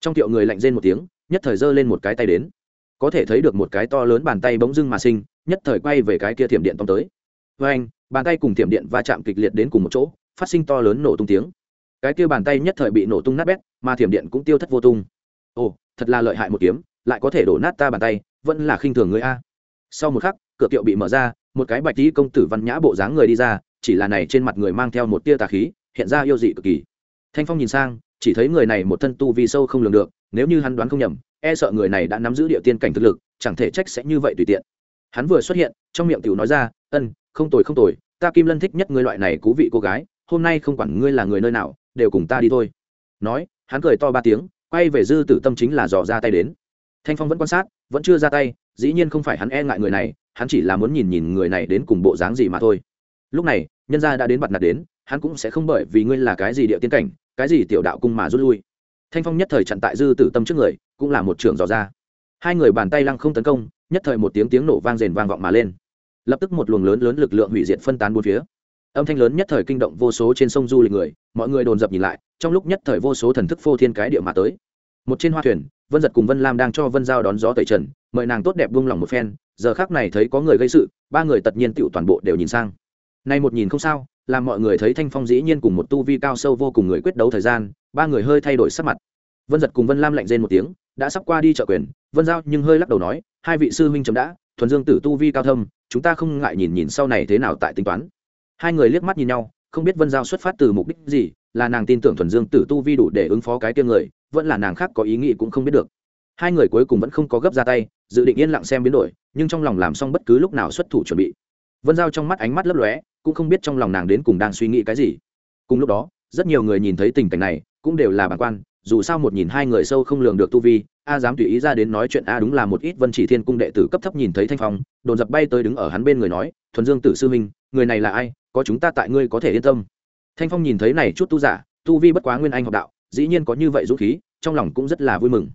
Speaker 1: Trong kiệu người lạnh rên một tiếng, nhất thời giơ lên một cái tay đến. Có thể thấy được một cái to lớn bàn tay bỗng dưng mà sinh, nhất thời quay về cái kia thiểm điện tông tới. Với anh, bàn tay cùng thiểm điện va chạm kịch liệt đến cùng một chỗ, phát sinh to lớn nổ tung tiếng. Cái kia bàn tay nhất thời bị nổ tung nát bét, mà thiểm điện cũng tiêu thất vô tung. Ồ, thật là lợi hại một kiếm, lại có thể đổ nát ta bàn tay, vẫn là khinh thường người a. Sau một khắc, cửa kiệu bị mở ra một cái bạch tí công tử văn nhã bộ dáng người đi ra, chỉ là này trên mặt người mang theo một tia tà khí, hiện ra yêu dị cực kỳ. Thanh phong nhìn sang, chỉ thấy người này một thân tu vi sâu không lường được, nếu như hắn đoán không nhầm e sợ người này đã nắm giữ địa tiên cảnh thực lực, chẳng thể trách sẽ như vậy tùy tiện. Hắn vừa xuất hiện, trong miệng tiểu nói ra, ân, không tồi không tồi, ta kim lân thích nhất ngươi loại này cú vị cô gái, hôm nay không quản ngươi là người nơi nào, đều cùng ta đi thôi. Nói, hắn cười to ba tiếng, quay về dư tử tâm chính là dò ra tay đến. Thanh phong vẫn quan sát, vẫn chưa ra tay dĩ nhiên không phải hắn e ngại người này, hắn chỉ là muốn nhìn nhìn người này đến cùng bộ dáng gì mà thôi. Lúc này, nhân gia đã đến bặt nạt đến, hắn cũng sẽ không bởi vì ngươi là cái gì địa tiên cảnh, cái gì tiểu đạo cung mà rút lui. Thanh phong nhất thời chặn tại dư tử tâm trước người, cũng là một trường dò ra. Hai người bàn tay lăng không tấn công, nhất thời một tiếng tiếng nổ vang rền vang vọng mà lên. Lập tức một luồng lớn lớn lực lượng hủy diệt phân tán bốn phía. Âm thanh lớn nhất thời kinh động vô số trên sông du lịch người, mọi người đồn dập nhìn lại, trong lúc nhất thời vô số thần thức phô thiên cái địa mà tới một trên hoa thuyền, vân giật cùng vân lam đang cho vân giao đón gió tẩy trần, mời nàng tốt đẹp buông lòng một phen, giờ khác này thấy có người gây sự, ba người tất nhiên tựu toàn bộ đều nhìn sang. Nay một nhìn không sao, làm mọi người thấy thanh phong dĩ nhiên cùng một tu vi cao sâu vô cùng người quyết đấu thời gian, ba người hơi thay đổi sắc mặt. Vân giật cùng vân lam lạnh rên một tiếng, đã sắp qua đi trợ quyền, vân giao nhưng hơi lắc đầu nói, hai vị sư huynh chấm đã, thuần dương tử tu vi cao thâm, chúng ta không ngại nhìn nhìn sau này thế nào tại tính toán. Hai người liếc mắt nhìn nhau, không biết vân giao xuất phát từ mục đích gì, là nàng tin tưởng thuần dương tử tu vi đủ để ứng phó cái tiêm người vẫn là nàng khác có ý nghĩ cũng không biết được. Hai người cuối cùng vẫn không có gấp ra tay, dự định yên lặng xem biến đổi, nhưng trong lòng làm xong bất cứ lúc nào xuất thủ chuẩn bị. Vân giao trong mắt ánh mắt lấp lóe, cũng không biết trong lòng nàng đến cùng đang suy nghĩ cái gì. Cùng lúc đó, rất nhiều người nhìn thấy tình cảnh này, cũng đều là bản quan, dù sao một nhìn hai người sâu không lường được tu vi, a dám tùy ý ra đến nói chuyện a đúng là một ít vân chỉ thiên cung đệ tử cấp thấp nhìn thấy thanh phong, đồn dập bay tới đứng ở hắn bên người nói, thuần dương tử sư minh, người này là ai? Có chúng ta tại ngươi có thể yên tâm. Thanh phong nhìn thấy này chút tu giả, tu vi bất quá nguyên anh học đạo dĩ nhiên có như vậy dũng khí, trong lòng cũng rất là vui mừng.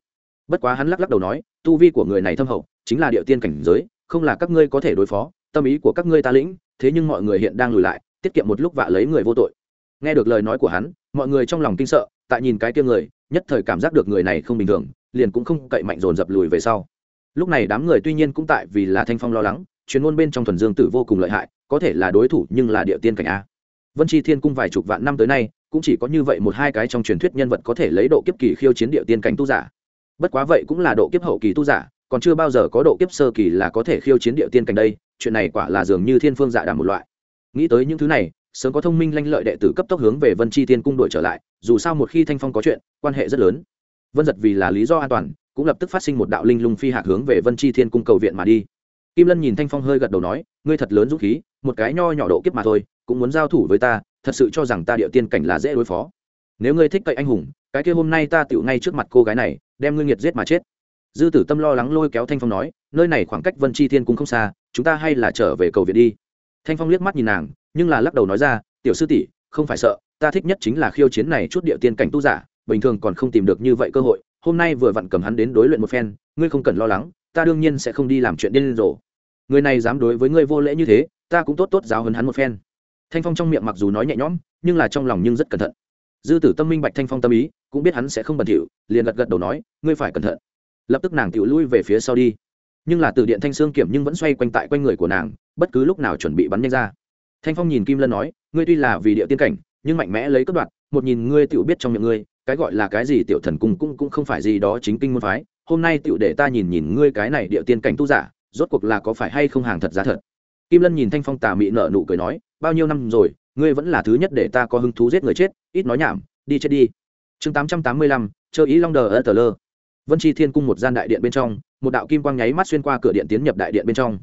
Speaker 1: Bất quá hắn lắc lắc đầu nói, tu vi của người này thâm hậu, chính là địa tiên cảnh giới, không là các ngươi có thể đối phó, tâm ý của các ngươi ta lĩnh, thế nhưng mọi người hiện đang lùi lại, tiết kiệm một lúc vạ lấy người vô tội. Nghe được lời nói của hắn, mọi người trong lòng kinh sợ, tại nhìn cái kia người, nhất thời cảm giác được người này không bình thường, liền cũng không cậy mạnh dồn dập lùi về sau. Lúc này đám người tuy nhiên cũng tại vì là thanh phong lo lắng, chuyên môn bên trong thuần dương tử vô cùng lợi hại, có thể là đối thủ nhưng là địa tiên cảnh a. Vân tri thiên cung vài chục vạn năm tới nay cũng chỉ có như vậy một hai cái trong truyền thuyết nhân vật có thể lấy độ kiếp kỳ khiêu chiến địa tiên cảnh tu giả. Bất quá vậy cũng là độ kiếp hậu kỳ tu giả, còn chưa bao giờ có độ kiếp sơ kỳ là có thể khiêu chiến địa tiên cảnh đây, chuyện này quả là dường như thiên phương dạ đàm một loại. Nghĩ tới những thứ này, sớm có thông minh lanh lợi đệ tử cấp tốc hướng về vân chi tiên cung đổi trở lại, dù sao một khi thanh phong có chuyện, quan hệ rất lớn. Vân giật vì là lý do an toàn, cũng lập tức phát sinh một đạo linh lung phi hạc hướng về vân chi thiên cung cầu viện mà đi. Kim lân nhìn thanh phong hơi gật đầu nói, ngươi thật lớn dũng khí, một cái nho nhỏ độ kiếp mà thôi, cũng muốn giao thủ với ta thật sự cho rằng ta địa tiên cảnh là dễ đối phó. Nếu ngươi thích cậy anh hùng, cái kia hôm nay ta tựu ngay trước mặt cô gái này, đem ngươi nghiệt giết mà chết. Dư tử tâm lo lắng lôi kéo thanh phong nói, nơi này khoảng cách vân chi thiên cũng không xa, chúng ta hay là trở về cầu viện đi. Thanh phong liếc mắt nhìn nàng, nhưng là lắc đầu nói ra, tiểu sư tỷ, không phải sợ, ta thích nhất chính là khiêu chiến này chút địa tiên cảnh tu giả, bình thường còn không tìm được như vậy cơ hội, hôm nay vừa vặn cầm hắn đến đối luyện một phen, ngươi không cần lo lắng, ta đương nhiên sẽ không đi làm chuyện điên rồ. Người này dám đối với ngươi vô lễ như thế, ta cũng tốt tốt giáo hấn hắn một phen thanh phong trong miệng mặc dù nói nhẹ nhõm, nhưng là trong lòng nhưng rất cẩn thận. Dư tử tâm minh bạch thanh phong tâm ý, cũng biết hắn sẽ không bẩn thỉu, liền gật gật đầu nói, ngươi phải cẩn thận. Lập tức nàng tiểu lui về phía sau đi. Nhưng là từ điện thanh xương kiểm nhưng vẫn xoay quanh tại quanh người của nàng, bất cứ lúc nào chuẩn bị bắn nhanh ra. Thanh phong nhìn kim lân nói, ngươi tuy là vì địa tiên cảnh, nhưng mạnh mẽ lấy cất đoạn một nhìn ngươi tiểu biết trong miệng ngươi, cái gọi là cái gì tiểu thần cung cũng cũng không phải gì đó chính kinh môn phái. Hôm nay tiểu để ta nhìn nhìn ngươi cái này địa tiên cảnh tu giả, rốt cuộc là có phải hay không hàng thật giá thật? Kim lân nhìn thanh phong tà mị nở nụ cười nói, bao nhiêu năm rồi, ngươi vẫn là thứ nhất để ta có hứng thú giết người chết, ít nói nhảm, đi chết đi. Chương tám trăm tám mươi lăm chơi ý long đờ ơ tờ lơ. Vân chi thiên cung một gian đại điện bên trong, một đạo kim quang nháy mắt xuyên qua cửa điện tiến nhập đại điện bên trong.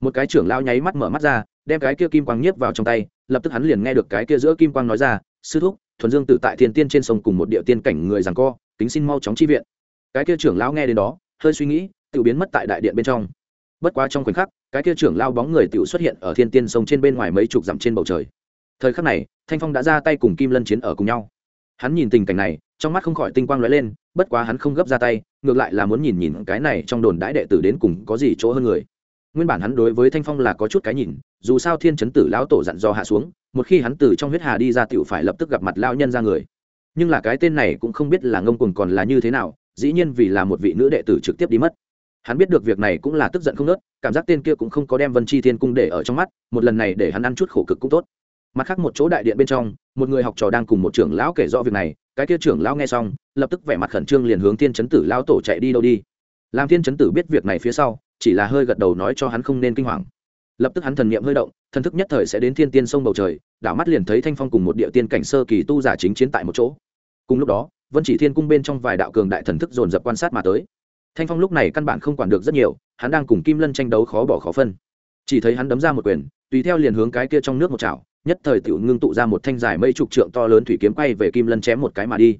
Speaker 1: Một cái trưởng lao nháy mắt mở mắt ra, đem cái kia kim quang nhiếp vào trong tay, lập tức hắn liền nghe được cái kia giữa kim quang nói ra, sư thúc, thuần dương tự tại thiên tiên trên sông cùng một địa tiên cảnh người rằng co, kính xin mau chóng chi viện. Cái kia trưởng lão nghe đến đó, hơi suy nghĩ, tự biến mất tại đại điện bên trong. Bất quá trong khoảnh khắc cái kia trưởng lao bóng người tiểu xuất hiện ở thiên tiên sông trên bên ngoài mấy chục dặm trên bầu trời. Thời khắc này, thanh phong đã ra tay cùng kim lân chiến ở cùng nhau. Hắn nhìn tình cảnh này, trong mắt không khỏi tinh quang lóe lên, bất quá hắn không gấp ra tay, ngược lại là muốn nhìn nhìn cái này trong đồn đãi đệ tử đến cùng có gì chỗ hơn người. Nguyên bản hắn đối với thanh phong là có chút cái nhìn, dù sao thiên chấn tử lão tổ dặn do hạ xuống, một khi hắn từ trong huyết hà đi ra tiểu phải lập tức gặp mặt lao nhân ra người. Nhưng là cái tên này cũng không biết là ngông cuồng còn là như thế nào, dĩ nhiên vì là một vị nữ đệ tử trực tiếp đi mất hắn biết được việc này cũng là tức giận không nớt, cảm giác tên kia cũng không có đem vân chi thiên cung để ở trong mắt, một lần này để hắn ăn chút khổ cực cũng tốt. Mặt khác một chỗ đại điện bên trong, một người học trò đang cùng một trưởng lão kể rõ việc này, cái kia trưởng lão nghe xong, lập tức vẻ mặt khẩn trương liền hướng thiên chấn tử lão tổ chạy đi đâu đi. Làm thiên chấn tử biết việc này phía sau, chỉ là hơi gật đầu nói cho hắn không nên kinh hoàng. Lập tức hắn thần niệm hơi động, thần thức nhất thời sẽ đến thiên tiên sông bầu trời, đảo mắt liền thấy thanh phong cùng một địa tiên cảnh sơ kỳ tu giả chính chiến tại một chỗ. Cùng lúc đó, vân chỉ thiên cung bên trong vài đạo cường đại thần thức dồn dập quan sát mà tới thanh phong lúc này căn bản không quản được rất nhiều, hắn đang cùng kim lân tranh đấu khó bỏ khó phân. Chỉ thấy hắn đấm ra một quyền, tùy theo liền hướng cái kia trong nước một chảo, nhất thời tiểu ngưng tụ ra một thanh dài mây trục trượng to lớn thủy kiếm quay về kim lân chém một cái mà đi.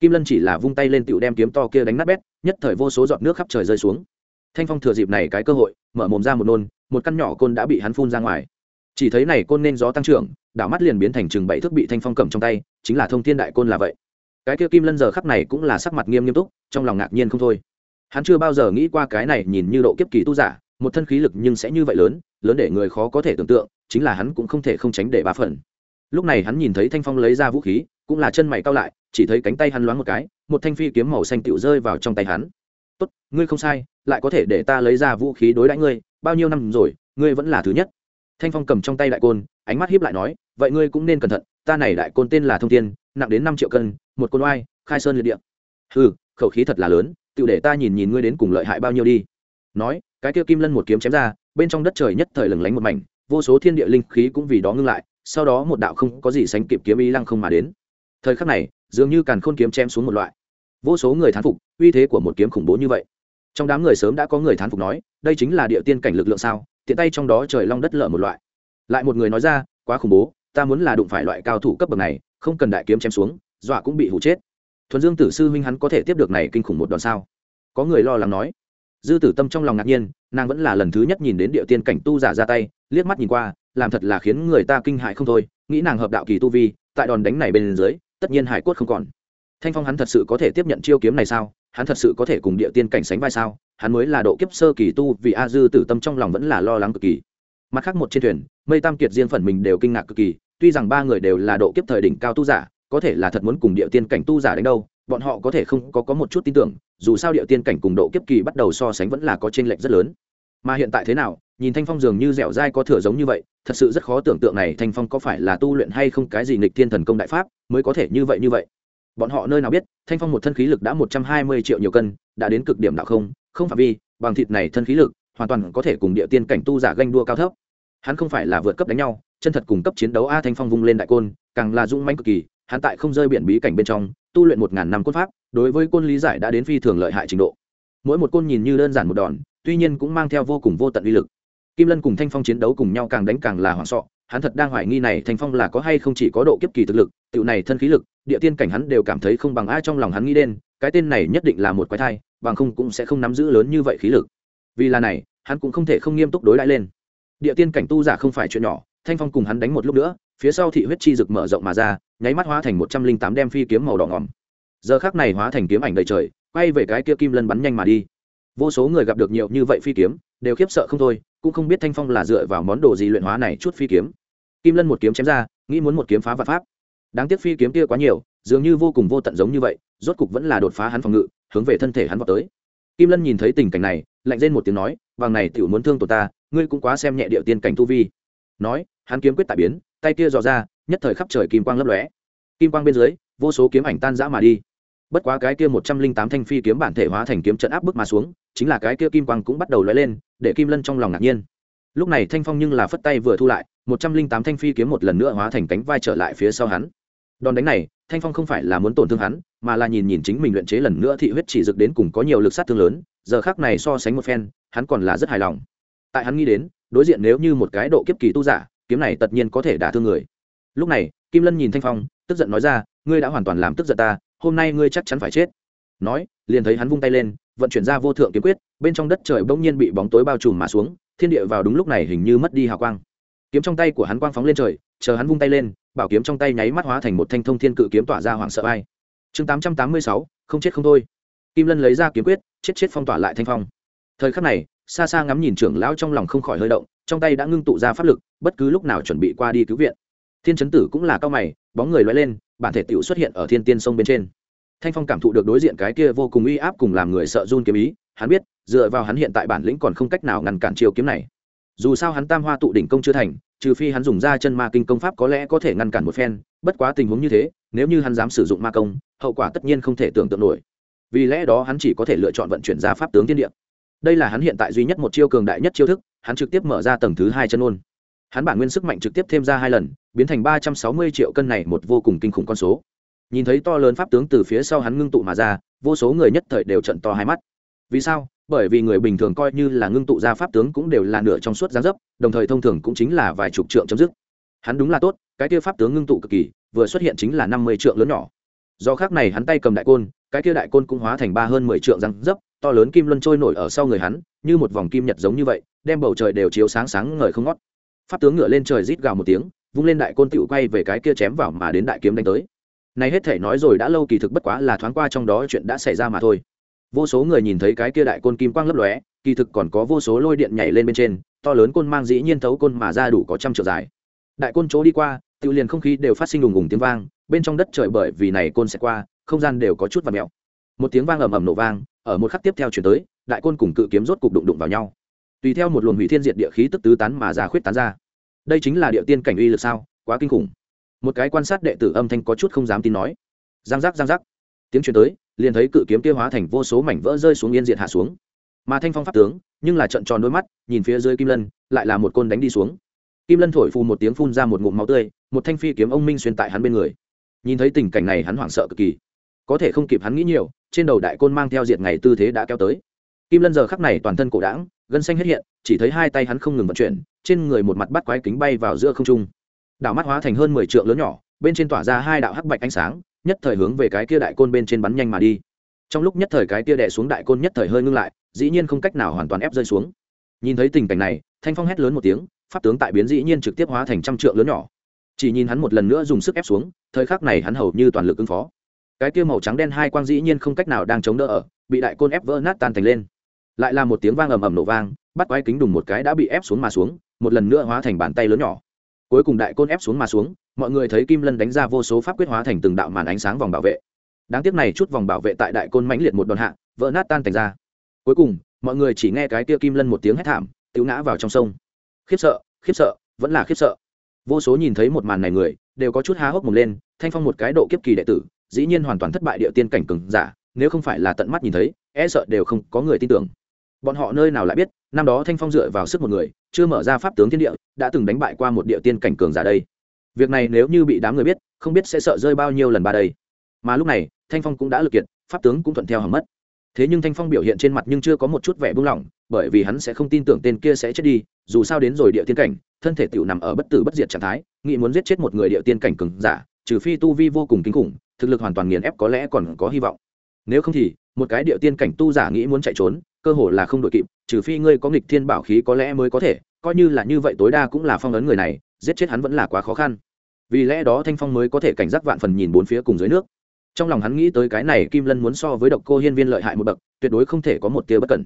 Speaker 1: Kim lân chỉ là vung tay lên tiểu đem kiếm to kia đánh nát bét, nhất thời vô số giọt nước khắp trời rơi xuống. Thanh phong thừa dịp này cái cơ hội, mở mồm ra một nôn, một căn nhỏ côn đã bị hắn phun ra ngoài. Chỉ thấy này côn nên gió tăng trưởng, đảo mắt liền biến thành chừng bảy thước bị thanh phong cầm trong tay, chính là thông thiên đại côn là vậy. Cái kia kim lân giờ khắp này cũng là sắc mặt nghiêm nghiêm túc, trong lòng ngạc nhiên không thôi hắn chưa bao giờ nghĩ qua cái này nhìn như độ kiếp kỳ tu giả, một thân khí lực nhưng sẽ như vậy lớn lớn để người khó có thể tưởng tượng, chính là hắn cũng không thể không tránh để ba phần. Lúc này hắn nhìn thấy thanh phong lấy ra vũ khí, cũng là chân mày cao lại, chỉ thấy cánh tay hắn loáng một cái, một thanh phi kiếm màu xanh tựu rơi vào trong tay hắn. Tốt, ngươi không sai, lại có thể để ta lấy ra vũ khí đối đãi ngươi, bao nhiêu năm rồi, ngươi vẫn là thứ nhất. Thanh phong cầm trong tay đại côn, ánh mắt hiếp lại nói, vậy ngươi cũng nên cẩn thận, ta này đại côn tên là thông tiên nặng đến năm triệu cân, một côn oai, khai sơn liệt địa. Ừ khẩu khí thật là lớn tự để ta nhìn nhìn ngươi đến cùng lợi hại bao nhiêu đi. Nói, cái kia kim lân một kiếm chém ra, bên trong đất trời nhất thời lừng lánh một mảnh, vô số thiên địa linh khí cũng vì đó ngưng lại, sau đó một đạo không có gì sánh kịp kiếm ý lăng không mà đến. Thời khắc này, dường như càn khôn kiếm chém xuống một loại. Vô số người thán phục, uy thế của một kiếm khủng bố như vậy. Trong đám người sớm đã có người thán phục nói, đây chính là địa tiên cảnh lực lượng sao, tiện tay trong đó trời long đất lở một loại. Lại một người nói ra, quá khủng bố, ta muốn là đụng phải loại cao thủ cấp bậc này, không cần đại kiếm chém xuống, dọa cũng bị hủ chết thuần dương tử sư huynh hắn có thể tiếp được này kinh khủng một đòn sao? Có người lo lắng nói. Dư tử tâm trong lòng ngạc nhiên, nàng vẫn là lần thứ nhất nhìn đến địa tiên cảnh tu giả ra tay, liếc mắt nhìn qua, làm thật là khiến người ta kinh hại không thôi, nghĩ nàng hợp đạo kỳ tu vi, tại đòn đánh này bên dưới, tất nhiên hải quất không còn. Thanh phong hắn thật sự có thể tiếp nhận chiêu kiếm này sao? Hắn thật sự có thể cùng địa tiên cảnh sánh vai sao? Hắn mới là độ kiếp sơ kỳ tu vì a dư tử tâm trong lòng vẫn là lo lắng cực kỳ. Mặt khác một trên thuyền, mây tam kiệt riêng phần mình đều kinh ngạc cực kỳ, tuy rằng ba người đều là độ kiếp thời đỉnh cao tu giả có thể là thật muốn cùng địa tiên cảnh tu giả đánh đâu, bọn họ có thể không có có một chút tin tưởng, dù sao địa tiên cảnh cùng độ kiếp kỳ bắt đầu so sánh vẫn là có chênh lệch rất lớn. Mà hiện tại thế nào, nhìn thanh phong dường như dẻo dai có thừa giống như vậy, thật sự rất khó tưởng tượng này thanh phong có phải là tu luyện hay không cái gì nghịch thiên thần công đại pháp mới có thể như vậy như vậy. Bọn họ nơi nào biết, thanh phong một thân khí lực đã một trăm hai mươi triệu nhiều cân, đã đến cực điểm đạo không không phạm vi, bằng thịt này thân khí lực, hoàn toàn có thể cùng địa tiên cảnh tu giả ganh đua cao thấp. Hắn không phải là vượt cấp đánh nhau, chân thật cùng cấp chiến đấu a thanh phong vung lên đại côn, càng là dũng manh cực kỳ hắn tại không rơi biển bí cảnh bên trong, tu luyện một ngàn năm côn pháp, đối với côn lý giải đã đến phi thường lợi hại trình độ. Mỗi một côn nhìn như đơn giản một đòn, tuy nhiên cũng mang theo vô cùng vô tận uy lực. Kim lân cùng thanh phong chiến đấu cùng nhau càng đánh càng là hoảng sọ hắn thật đang hoài nghi này thanh phong là có hay không chỉ có độ kiếp kỳ thực lực tựu này thân khí lực, địa tiên cảnh hắn đều cảm thấy không bằng ai trong lòng hắn nghĩ đến, cái tên này nhất định là một quái thai, bằng không cũng sẽ không nắm giữ lớn như vậy khí lực. Vì là này, hắn cũng không thể không nghiêm túc đối đãi lên. Địa tiên cảnh tu giả không phải chuyện nhỏ, thanh phong cùng hắn đánh một lúc nữa phía sau thị huyết chi rực mở rộng mà ra, nháy mắt hóa thành một trăm linh tám đem phi kiếm màu đỏ ngỏm. Giờ khác này hóa thành kiếm ảnh đầy trời, quay về cái kia kim lân bắn nhanh mà đi. Vô số người gặp được nhiều như vậy phi kiếm, đều khiếp sợ không thôi, cũng không biết thanh phong là dựa vào món đồ gì luyện hóa này chút phi kiếm. Kim lân một kiếm chém ra, nghĩ muốn một kiếm phá vật pháp. Đáng tiếc phi kiếm kia quá nhiều, dường như vô cùng vô tận giống như vậy, rốt cục vẫn là đột phá hắn phòng ngự, hướng về thân thể hắn vào tới. Kim lân nhìn thấy tình cảnh này, lạnh lên một tiếng nói bằng này tiểu muốn thương tổ ta, ngươi cũng quá xem nhẹ địa tiên cảnh tu vi. Nói, hắn kiếm quyết tại biến tay kia dò ra, nhất thời khắp trời kim quang lấp lóe. Kim quang bên dưới, vô số kiếm ảnh tan rã mà đi. Bất quá cái kia một trăm linh tám thanh phi kiếm bản thể hóa thành kiếm trận áp bức mà xuống, chính là cái kia kim quang cũng bắt đầu lóe lên, để kim lân trong lòng ngạc nhiên. Lúc này thanh phong nhưng là phất tay vừa thu lại, một trăm linh tám thanh phi kiếm một lần nữa hóa thành cánh vai trở lại phía sau hắn. Đòn đánh này, thanh phong không phải là muốn tổn thương hắn, mà là nhìn nhìn chính mình luyện chế lần nữa thị huyết chỉ dực đến cùng có nhiều lực sát thương lớn, giờ khác này so sánh một phen, hắn còn là rất hài lòng. Tại hắn nghĩ đến, đối diện nếu như một cái độ kiếp kỳ tu giả kiếm này tất nhiên có thể đả thương người. Lúc này, kim lân nhìn thanh phong, tức giận nói ra, ngươi đã hoàn toàn làm tức giận ta, hôm nay ngươi chắc chắn phải chết. Nói, liền thấy hắn vung tay lên, vận chuyển ra vô thượng kiếm quyết, bên trong đất trời bỗng nhiên bị bóng tối bao trùm mà xuống, thiên địa vào đúng lúc này hình như mất đi hào quang. Kiếm trong tay của hắn quang phóng lên trời, chờ hắn vung tay lên, bảo kiếm trong tay nháy mắt hóa thành một thanh thông thiên cự kiếm tỏa ra hoảng sợ ai. Chương tám trăm tám mươi sáu, không chết không thôi. Kim lân lấy ra kiếm quyết, chết chết phong tỏa lại thanh phong. Thời khắc này, xa xa ngắm nhìn trưởng lão trong lòng không khỏi hơi động trong tay đã ngưng tụ ra pháp lực, bất cứ lúc nào chuẩn bị qua đi cứu viện. Thiên chấn tử cũng là cao mày, bóng người loay lên, bản thể tựu xuất hiện ở thiên tiên sông bên trên. Thanh phong cảm thụ được đối diện cái kia vô cùng uy áp cùng làm người sợ run kiếm ý, hắn biết, dựa vào hắn hiện tại bản lĩnh còn không cách nào ngăn cản chiêu kiếm này. Dù sao hắn tam hoa tụ đỉnh công chưa thành, trừ phi hắn dùng ra chân ma kinh công pháp có lẽ có thể ngăn cản một phen, bất quá tình huống như thế, nếu như hắn dám sử dụng ma công, hậu quả tất nhiên không thể tưởng tượng nổi. Vì lẽ đó hắn chỉ có thể lựa chọn vận chuyển ra pháp tướng thiên địa. Đây là hắn hiện tại duy nhất một chiêu cường đại nhất chiêu thức hắn trực tiếp mở ra tầng thứ hai chân ôn. Hắn bản nguyên sức mạnh trực tiếp thêm ra hai lần, biến thành ba trăm sáu mươi triệu cân này một vô cùng kinh khủng con số. Nhìn thấy to lớn pháp tướng từ phía sau hắn ngưng tụ mà ra, vô số người nhất thời đều trận to hai mắt. Vì sao? Bởi vì người bình thường coi như là ngưng tụ ra pháp tướng cũng đều là nửa trong suốt gián dấp, đồng thời thông thường cũng chính là vài chục trượng chấm dứt. Hắn đúng là tốt, cái kia pháp tướng ngưng tụ cực kỳ, vừa xuất hiện chính là năm mươi trượng lớn nhỏ. Do khác này hắn tay cầm đại côn, cái kia đại côn cũng hóa thành ba hơn mười trượng răng dấp to lớn kim luân trôi nổi ở sau người hắn, như một vòng kim nhật giống như vậy, đem bầu trời đều chiếu sáng sáng ngời không ngót. Pháp tướng ngựa lên trời rít gào một tiếng, vung lên đại côn tựu quay về cái kia chém vào mà đến đại kiếm đánh tới. Này hết thể nói rồi đã lâu kỳ thực bất quá là thoáng qua trong đó chuyện đã xảy ra mà thôi. Vô số người nhìn thấy cái kia đại côn kim quang lấp lóe, kỳ thực còn có vô số lôi điện nhảy lên bên trên, to lớn côn mang dĩ nhiên thấu côn mà ra đủ có trăm trượng dài. Đại côn chỗ đi qua tự liền không khí đều phát sinh ùng ùng tiếng vang, bên trong đất trời bởi vì này côn sẽ qua, không gian đều có chút và mèo. Một tiếng vang ầm ầm nổ vang ở một khắc tiếp theo chuyển tới, đại côn cùng cự kiếm rốt cục đụng đụng vào nhau. Tùy theo một luồng hủy thiên diệt địa khí tức tứ tán mà ra khuyết tán ra. Đây chính là địa tiên cảnh uy lực sao? Quá kinh khủng. Một cái quan sát đệ tử âm thanh có chút không dám tin nói. Giang giác giang giác. Tiếng chuyển tới, liền thấy cự kiếm kia hóa thành vô số mảnh vỡ rơi xuống yên diện hạ xuống. Mà thanh phong pháp tướng, nhưng là trận tròn đôi mắt, nhìn phía dưới kim lân, lại là một côn đánh đi xuống. Kim lân thổi phù một tiếng phun ra một ngụm máu tươi, một thanh phi kiếm ông minh xuyên tại hắn bên người. Nhìn thấy tình cảnh này, hắn hoảng sợ cực kỳ có thể không kịp hắn nghĩ nhiều, trên đầu đại côn mang theo diệt ngày tư thế đã kéo tới. Kim lân giờ khắc này toàn thân cổ đảng gân xanh hết hiện, chỉ thấy hai tay hắn không ngừng vận chuyển, trên người một mặt bắt quái kính bay vào giữa không trung. Đảo mắt hóa thành hơn mười trượng lớn nhỏ, bên trên tỏa ra hai đạo hắc bạch ánh sáng, nhất thời hướng về cái kia đại côn bên trên bắn nhanh mà đi. Trong lúc nhất thời cái kia đè xuống đại côn nhất thời hơi ngưng lại, dĩ nhiên không cách nào hoàn toàn ép rơi xuống. Nhìn thấy tình cảnh này, thanh phong hét lớn một tiếng, pháp tướng tại biến dĩ nhiên trực tiếp hóa thành trăm trượng lớn nhỏ. Chỉ nhìn hắn một lần nữa dùng sức ép xuống, thời khắc này hắn hầu như toàn lực ứng phó cái kia màu trắng đen hai quang dĩ nhiên không cách nào đang chống đỡ ở, bị đại côn ép vỡ nát tan thành lên. Lại là một tiếng vang ầm ầm nổ vang, bắt quái kính đùng một cái đã bị ép xuống mà xuống, một lần nữa hóa thành bàn tay lớn nhỏ. Cuối cùng đại côn ép xuống mà xuống, mọi người thấy kim lân đánh ra vô số pháp quyết hóa thành từng đạo màn ánh sáng vòng bảo vệ. Đáng tiếc này chút vòng bảo vệ tại đại côn mãnh liệt một đòn hạ, vỡ nát tan thành ra. Cuối cùng, mọi người chỉ nghe cái kia kim lân một tiếng hét thảm tự ngã vào trong sông. Khiếp sợ khiếp sợ, vẫn là khiếp sợ. Vô số nhìn thấy một màn này người, đều có chút há hốc mồm lên, thanh phong một cái độ kiếp kỳ đệ tử dĩ nhiên hoàn toàn thất bại địa tiên cảnh cường giả, nếu không phải là tận mắt nhìn thấy e sợ đều không có người tin tưởng. Bọn họ nơi nào lại biết, năm đó thanh phong dựa vào sức một người, chưa mở ra pháp tướng thiên địa, đã từng đánh bại qua một địa tiên cảnh cường giả đây. Việc này nếu như bị đám người biết, không biết sẽ sợ rơi bao nhiêu lần ba đây. Mà lúc này, thanh phong cũng đã lực kiệt, pháp tướng cũng thuận theo hầm mất. Thế nhưng thanh phong biểu hiện trên mặt nhưng chưa có một chút vẻ buông lỏng, bởi vì hắn sẽ không tin tưởng tên kia sẽ chết đi, dù sao đến rồi địa tiên cảnh, thân thể tựu nằm ở bất tử bất diệt trạng thái, nghĩ muốn giết chết một người địa tiên cảnh cường giả, trừ phi tu vi vô cùng kinh khủng thực lực hoàn toàn nghiền ép có lẽ còn có hy vọng. Nếu không thì, một cái địa tiên cảnh tu giả nghĩ muốn chạy trốn, cơ hồ là không đội kịp, trừ phi ngươi có nghịch thiên bảo khí có lẽ mới có thể, coi như là như vậy tối đa cũng là phong ấn người này, giết chết hắn vẫn là quá khó khăn. Vì lẽ đó thanh phong mới có thể cảnh giác vạn phần nhìn bốn phía cùng dưới nước. Trong lòng hắn nghĩ tới cái này kim lân muốn so với độc cô hiên viên lợi hại một bậc, tuyệt đối không thể có một tia bất cẩn.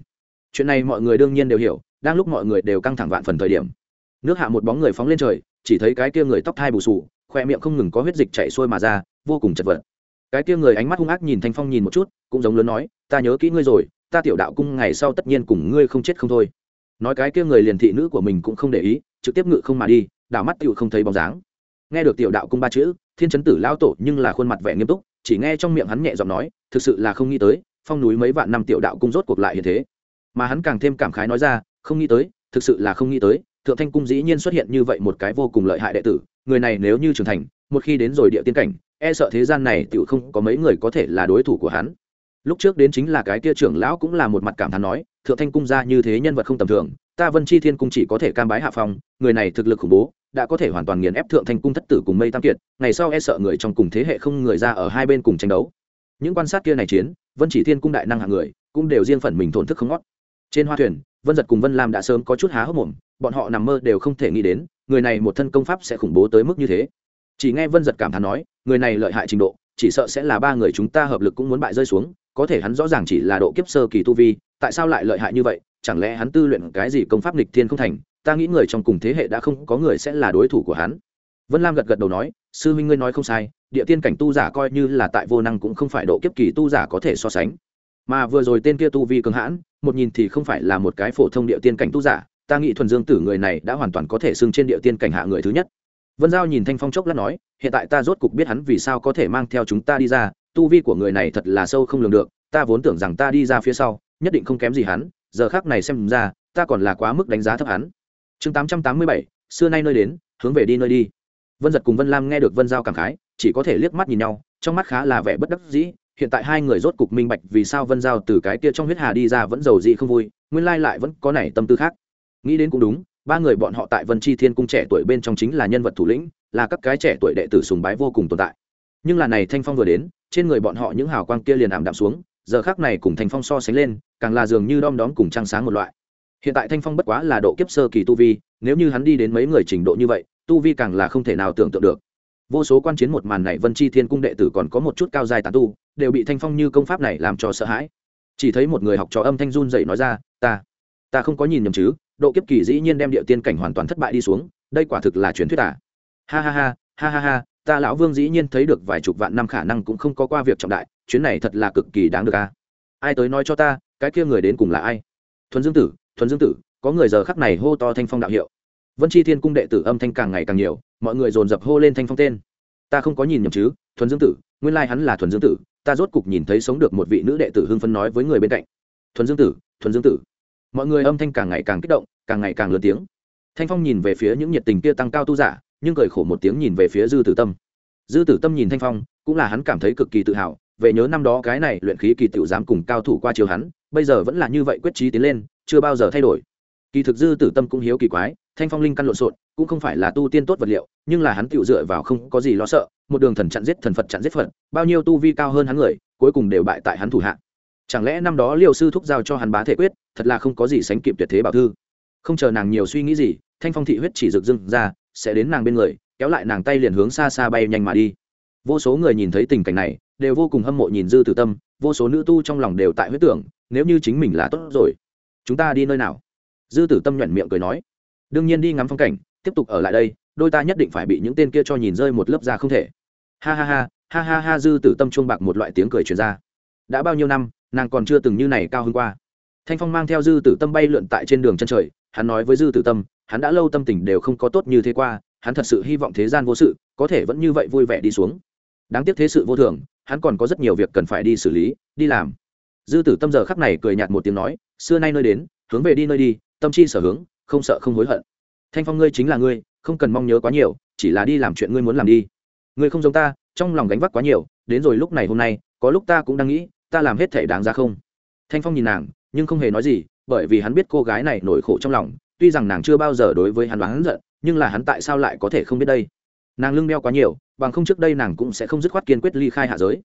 Speaker 1: Chuyện này mọi người đương nhiên đều hiểu, đang lúc mọi người đều căng thẳng vạn phần thời điểm. Nước hạ một bóng người phóng lên trời, chỉ thấy cái kia người tóc thai bù sù khoe miệng không ngừng có huyết dịch chảy xuôi mà ra vô cùng chật vật. Cái kia người ánh mắt hung ác nhìn thanh phong nhìn một chút, cũng giống lớn nói, ta nhớ kỹ ngươi rồi, ta tiểu đạo cung ngày sau tất nhiên cùng ngươi không chết không thôi. Nói cái kia người liền thị nữ của mình cũng không để ý, trực tiếp ngự không mà đi, đảo mắt tựu không thấy bóng dáng. Nghe được tiểu đạo cung ba chữ, thiên chấn tử lao tổ nhưng là khuôn mặt vẻ nghiêm túc, chỉ nghe trong miệng hắn nhẹ giọng nói, thực sự là không nghĩ tới, phong núi mấy vạn năm tiểu đạo cung rốt cuộc lại như thế. Mà hắn càng thêm cảm khái nói ra, không nghĩ tới, thực sự là không nghĩ tới, thượng thanh cung dĩ nhiên xuất hiện như vậy một cái vô cùng lợi hại đệ tử, người này nếu như trưởng thành, một khi đến rồi địa tiên cảnh e sợ thế gian này tựu không có mấy người có thể là đối thủ của hắn. Lúc trước đến chính là cái kia trưởng lão cũng là một mặt cảm thán nói, thượng thanh cung ra như thế nhân vật không tầm thường, ta vân chi thiên cung chỉ có thể cam bái hạ phong, người này thực lực khủng bố, đã có thể hoàn toàn nghiền ép thượng thanh cung thất tử cùng mây tam kiệt, ngày sau e sợ người trong cùng thế hệ không người ra ở hai bên cùng tranh đấu. Những quan sát kia này chiến, vân chỉ thiên cung đại năng hạng người, cũng đều riêng phần mình thổn thức không ngót. Trên hoa thuyền, vân giật cùng vân lam đã sớm có chút há hốc mồm, bọn họ nằm mơ đều không thể nghĩ đến, người này một thân công pháp sẽ khủng bố tới mức như thế chỉ nghe vân giật cảm thán nói, người này lợi hại trình độ, chỉ sợ sẽ là ba người chúng ta hợp lực cũng muốn bại rơi xuống, có thể hắn rõ ràng chỉ là độ kiếp sơ kỳ tu vi, tại sao lại lợi hại như vậy, chẳng lẽ hắn tư luyện cái gì công pháp nghịch thiên không thành, ta nghĩ người trong cùng thế hệ đã không có người sẽ là đối thủ của hắn. Vân lam gật gật đầu nói, sư huynh ngươi nói không sai, địa tiên cảnh tu giả coi như là tại vô năng cũng không phải độ kiếp kỳ tu giả có thể so sánh. Mà vừa rồi tên kia tu vi cường hãn, một nhìn thì không phải là một cái phổ thông địa tiên cảnh tu giả, ta nghĩ thuần dương tử người này đã hoàn toàn có thể xưng trên địa tiên cảnh hạ người thứ nhất vân giao nhìn thanh phong chốc lát nói, hiện tại ta rốt cục biết hắn vì sao có thể mang theo chúng ta đi ra, tu vi của người này thật là sâu không lường được, ta vốn tưởng rằng ta đi ra phía sau, nhất định không kém gì hắn, giờ khác này xem ra, ta còn là quá mức đánh giá thấp hắn. Chương tám trăm tám mươi bảy, xưa nay nơi đến, hướng về đi nơi đi. Vân giật cùng vân lam nghe được vân giao cảm khái, chỉ có thể liếc mắt nhìn nhau, trong mắt khá là vẻ bất đắc dĩ, hiện tại hai người rốt cục minh bạch vì sao vân giao từ cái kia trong huyết hà đi ra vẫn giàu dị không vui, nguyên lai lại vẫn có nảy tâm tư khác. Nghĩ đến cũng đúng ba người bọn họ tại vân chi thiên cung trẻ tuổi bên trong chính là nhân vật thủ lĩnh, là các cái trẻ tuổi đệ tử sùng bái vô cùng tồn tại. Nhưng là này thanh phong vừa đến, trên người bọn họ những hào quang kia liền ảm đạm xuống, giờ khác này cùng thanh phong so sánh lên, càng là dường như đom đóm cùng trăng sáng một loại. Hiện tại thanh phong bất quá là độ kiếp sơ kỳ tu vi, nếu như hắn đi đến mấy người trình độ như vậy, tu vi càng là không thể nào tưởng tượng được. Vô số quan chiến một màn này vân chi thiên cung đệ tử còn có một chút cao dài tàn tu, đều bị thanh phong như công pháp này làm cho sợ hãi. Chỉ thấy một người học trò âm thanh run dậy nói ra, ta ta không có nhìn nhầm chứ độ kiếp kỳ dĩ nhiên đem địa tiên cảnh hoàn toàn thất bại đi xuống, đây quả thực là truyền thuyết à. ha ha ha ha ha ha, ta lão vương dĩ nhiên thấy được vài chục vạn năm khả năng cũng không có qua việc trọng đại, chuyến này thật là cực kỳ đáng được à. ai tới nói cho ta, cái kia người đến cùng là ai? Thuần dương tử, thuần dương tử, có người giờ khắc này hô to thanh phong đạo hiệu. Vân chi thiên cung đệ tử âm thanh càng ngày càng nhiều, mọi người dồn dập hô lên thanh phong tên. Ta không có nhìn nhầm chứ, thuần dương tử, nguyên lai hắn là thuần dương tử, ta rốt cục nhìn thấy sống được một vị nữ đệ tử hưng phấn nói với người bên cạnh. Thuần dương tử, thuần dương tử mọi người âm thanh càng ngày càng kích động, càng ngày càng lớn tiếng. Thanh phong nhìn về phía những nhiệt tình kia tăng cao tu giả, nhưng cười khổ một tiếng nhìn về phía dư tử tâm. Dư tử tâm nhìn thanh phong, cũng là hắn cảm thấy cực kỳ tự hào, về nhớ năm đó cái này luyện khí kỳ tiểu dám cùng cao thủ qua chiều hắn, bây giờ vẫn là như vậy quyết trí tiến lên, chưa bao giờ thay đổi. Kỳ thực dư tử tâm cũng hiếu kỳ quái, thanh phong linh căn lộn xộn, cũng không phải là tu tiên tốt vật liệu, nhưng là hắn tự dựa vào không có gì lo sợ, một đường thần chặn giết thần phật chặn giết phật, bao nhiêu tu vi cao hơn hắn người, cuối cùng đều bại tại hắn thủ hạ chẳng lẽ năm đó liêu sư thúc giao cho hắn bá thể quyết, thật là không có gì sánh kịp tuyệt thế bảo thư. Không chờ nàng nhiều suy nghĩ gì, thanh phong thị huyết chỉ rực rưng ra, sẽ đến nàng bên người, kéo lại nàng tay liền hướng xa xa bay nhanh mà đi. Vô số người nhìn thấy tình cảnh này, đều vô cùng hâm mộ nhìn dư tử tâm, vô số nữ tu trong lòng đều tại huyết tưởng, nếu như chính mình là tốt rồi, chúng ta đi nơi nào? Dư tử tâm nhuận miệng cười nói. Đương nhiên đi ngắm phong cảnh, tiếp tục ở lại đây, đôi ta nhất định phải bị những tên kia cho nhìn rơi một lớp da không thể. Ha ha ha ha ha ha, dư tử tâm chuông bạc một loại tiếng cười truyền ra. Đã bao nhiêu năm nàng còn chưa từng như này cao hơn qua. Thanh phong mang theo dư tử tâm bay lượn tại trên đường chân trời, hắn nói với dư tử tâm, hắn đã lâu tâm tình đều không có tốt như thế qua, hắn thật sự hy vọng thế gian vô sự, có thể vẫn như vậy vui vẻ đi xuống. Đáng tiếc thế sự vô thường, hắn còn có rất nhiều việc cần phải đi xử lý, đi làm. Dư tử tâm giờ khắc này cười nhạt một tiếng nói, xưa nay nơi đến, hướng về đi nơi đi, tâm chi sở hướng, không sợ không hối hận. Thanh phong ngươi chính là ngươi, không cần mong nhớ quá nhiều, chỉ là đi làm chuyện ngươi muốn làm đi. Ngươi không giống ta, trong lòng gánh vác quá nhiều, đến rồi lúc này hôm nay, có lúc ta cũng đang nghĩ ta làm hết thể đáng ra không? Thanh phong nhìn nàng, nhưng không hề nói gì, bởi vì hắn biết cô gái này nổi khổ trong lòng, tuy rằng nàng chưa bao giờ đối với hắn đoán giận, nhưng là hắn tại sao lại có thể không biết đây? Nàng lưng đeo quá nhiều, bằng không trước đây nàng cũng sẽ không dứt khoát kiên quyết ly khai hạ giới.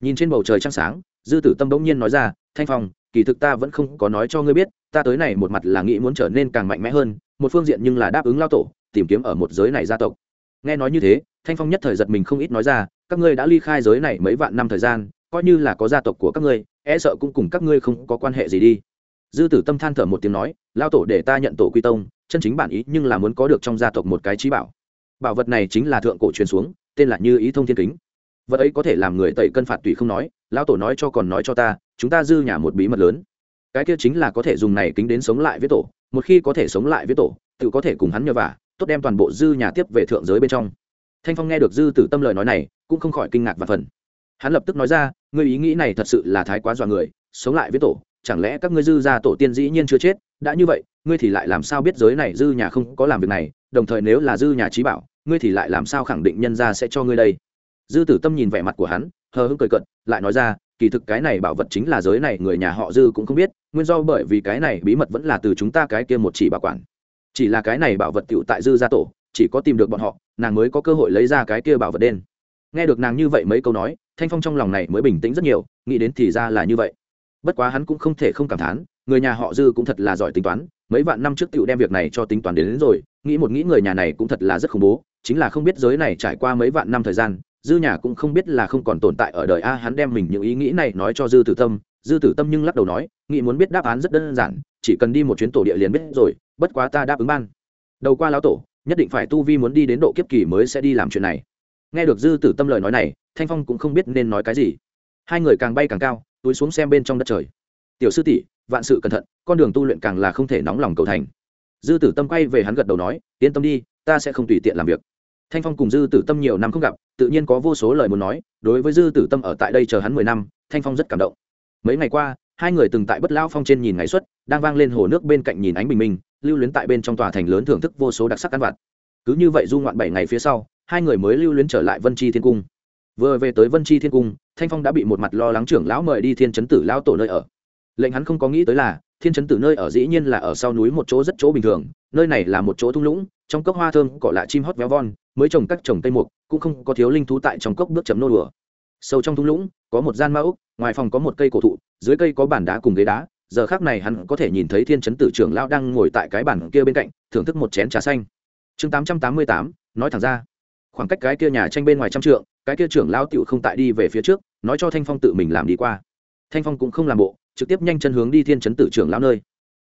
Speaker 1: Nhìn trên bầu trời trăng sáng, dư tử tâm bỗng nhiên nói ra, thanh phong, kỳ thực ta vẫn không có nói cho ngươi biết, ta tới này một mặt là nghĩ muốn trở nên càng mạnh mẽ hơn, một phương diện nhưng là đáp ứng lao tổ, tìm kiếm ở một giới này gia tộc. Nghe nói như thế, thanh phong nhất thời giật mình không ít nói ra, các ngươi đã ly khai giới này mấy vạn năm thời gian coi như là có gia tộc của các ngươi e sợ cũng cùng các ngươi không có quan hệ gì đi. Dư tử tâm than thở một tiếng nói lao tổ để ta nhận tổ quy tông, chân chính bản ý nhưng là muốn có được trong gia tộc một cái trí bảo. Bảo vật này chính là thượng cổ truyền xuống, tên là như ý thông thiên kính. Vật ấy có thể làm người tẩy cân phạt tùy không nói, lão tổ nói cho còn nói cho ta, chúng ta dư nhà một bí mật lớn. Cái kia chính là có thể dùng này kính đến sống lại với tổ, một khi có thể sống lại với tổ, tự có thể cùng hắn nhờ vả, tốt đem toàn bộ dư nhà tiếp về thượng giới bên trong. Thanh phong nghe được dư tử tâm lời nói này, cũng không khỏi kinh ngạc và phần hắn lập tức nói ra, ngươi ý nghĩ này thật sự là thái quá dọa người, sống lại với tổ, chẳng lẽ các ngươi dư gia tổ tiên dĩ nhiên chưa chết? Đã như vậy, ngươi thì lại làm sao biết giới này dư nhà không có làm việc này? Đồng thời nếu là dư nhà trí bảo, ngươi thì lại làm sao khẳng định nhân gia sẽ cho ngươi đây? Dư tử tâm nhìn vẻ mặt của hắn, hờ hững cười cận lại nói ra, kỳ thực cái này bảo vật chính là giới này người nhà họ dư cũng không biết, nguyên do bởi vì cái này bí mật vẫn là từ chúng ta cái kia một chỉ bảo quản. Chỉ là cái này bảo vật tựu tại dư gia tổ, chỉ có tìm được bọn họ, nàng mới có cơ hội lấy ra cái kia bảo vật đen. Nghe được nàng như vậy mấy câu nói thanh phong trong lòng này mới bình tĩnh rất nhiều nghĩ đến thì ra là như vậy. Bất quá hắn cũng không thể không cảm thán người nhà họ dư cũng thật là giỏi tính toán mấy vạn năm trước tựu đem việc này cho tính toán đến, đến rồi nghĩ một nghĩ người nhà này cũng thật là rất khủng bố chính là không biết giới này trải qua mấy vạn năm thời gian dư nhà cũng không biết là không còn tồn tại ở đời a hắn đem mình những ý nghĩ này nói cho dư tử tâm dư tử tâm nhưng lắc đầu nói nghĩ muốn biết đáp án rất đơn giản chỉ cần đi một chuyến tổ địa liền biết rồi bất quá ta đáp ứng ban. Đầu qua lão tổ nhất định phải tu vi muốn đi đến độ kiếp kỳ mới sẽ đi làm chuyện này nghe được dư tử tâm lời nói này, thanh phong cũng không biết nên nói cái gì. Hai người càng bay càng cao, túi xuống xem bên trong đất trời. Tiểu sư tỷ, vạn sự cẩn thận, con đường tu luyện càng là không thể nóng lòng cầu thành. Dư tử tâm quay về hắn gật đầu nói, yên tâm đi, ta sẽ không tùy tiện làm việc. Thanh phong cùng dư tử tâm nhiều năm không gặp, tự nhiên có vô số lời muốn nói, đối với dư tử tâm ở tại đây chờ hắn mười năm, thanh phong rất cảm động. Mấy ngày qua, hai người từng tại bất lao phong trên nhìn ngày xuất, đang vang lên hồ nước bên cạnh nhìn ánh bình minh, lưu luyến tại bên trong tòa thành lớn thưởng thức vô số đặc sắc ăn vặt. Cứ như vậy du ngoạn bảy ngày phía sau hai người mới lưu luyến trở lại vân chi thiên cung. Vừa về tới vân chi thiên cung, thanh phong đã bị một mặt lo lắng trưởng lão mời đi thiên chấn tử lao tổ nơi ở. Lệnh hắn không có nghĩ tới là, thiên chấn tử nơi ở dĩ nhiên là ở sau núi một chỗ rất chỗ bình thường, nơi này là một chỗ thung lũng, trong cốc hoa thơm, cỏ lạ chim hót véo von, mới trồng các trồng tây mục, cũng không có thiếu linh thú tại trong cốc bước chấm nô đùa. Sâu trong thung lũng, có một gian ma úc, ngoài phòng có một cây cổ thụ, dưới cây có bản đá cùng ghế đá, giờ khác này hắn có thể nhìn thấy thiên chấn tử trưởng lão đang ngồi tại cái bản kia bên cạnh, thưởng thức một chén trà xanh. Chương tám trăm tám mươi tám, nói thẳng ra khoảng cách cái kia nhà tranh bên ngoài trăm trượng, cái kia trưởng lão tựu không tại đi về phía trước, nói cho thanh phong tự mình làm đi qua. Thanh phong cũng không làm bộ, trực tiếp nhanh chân hướng đi thiên chấn tử trưởng lão nơi.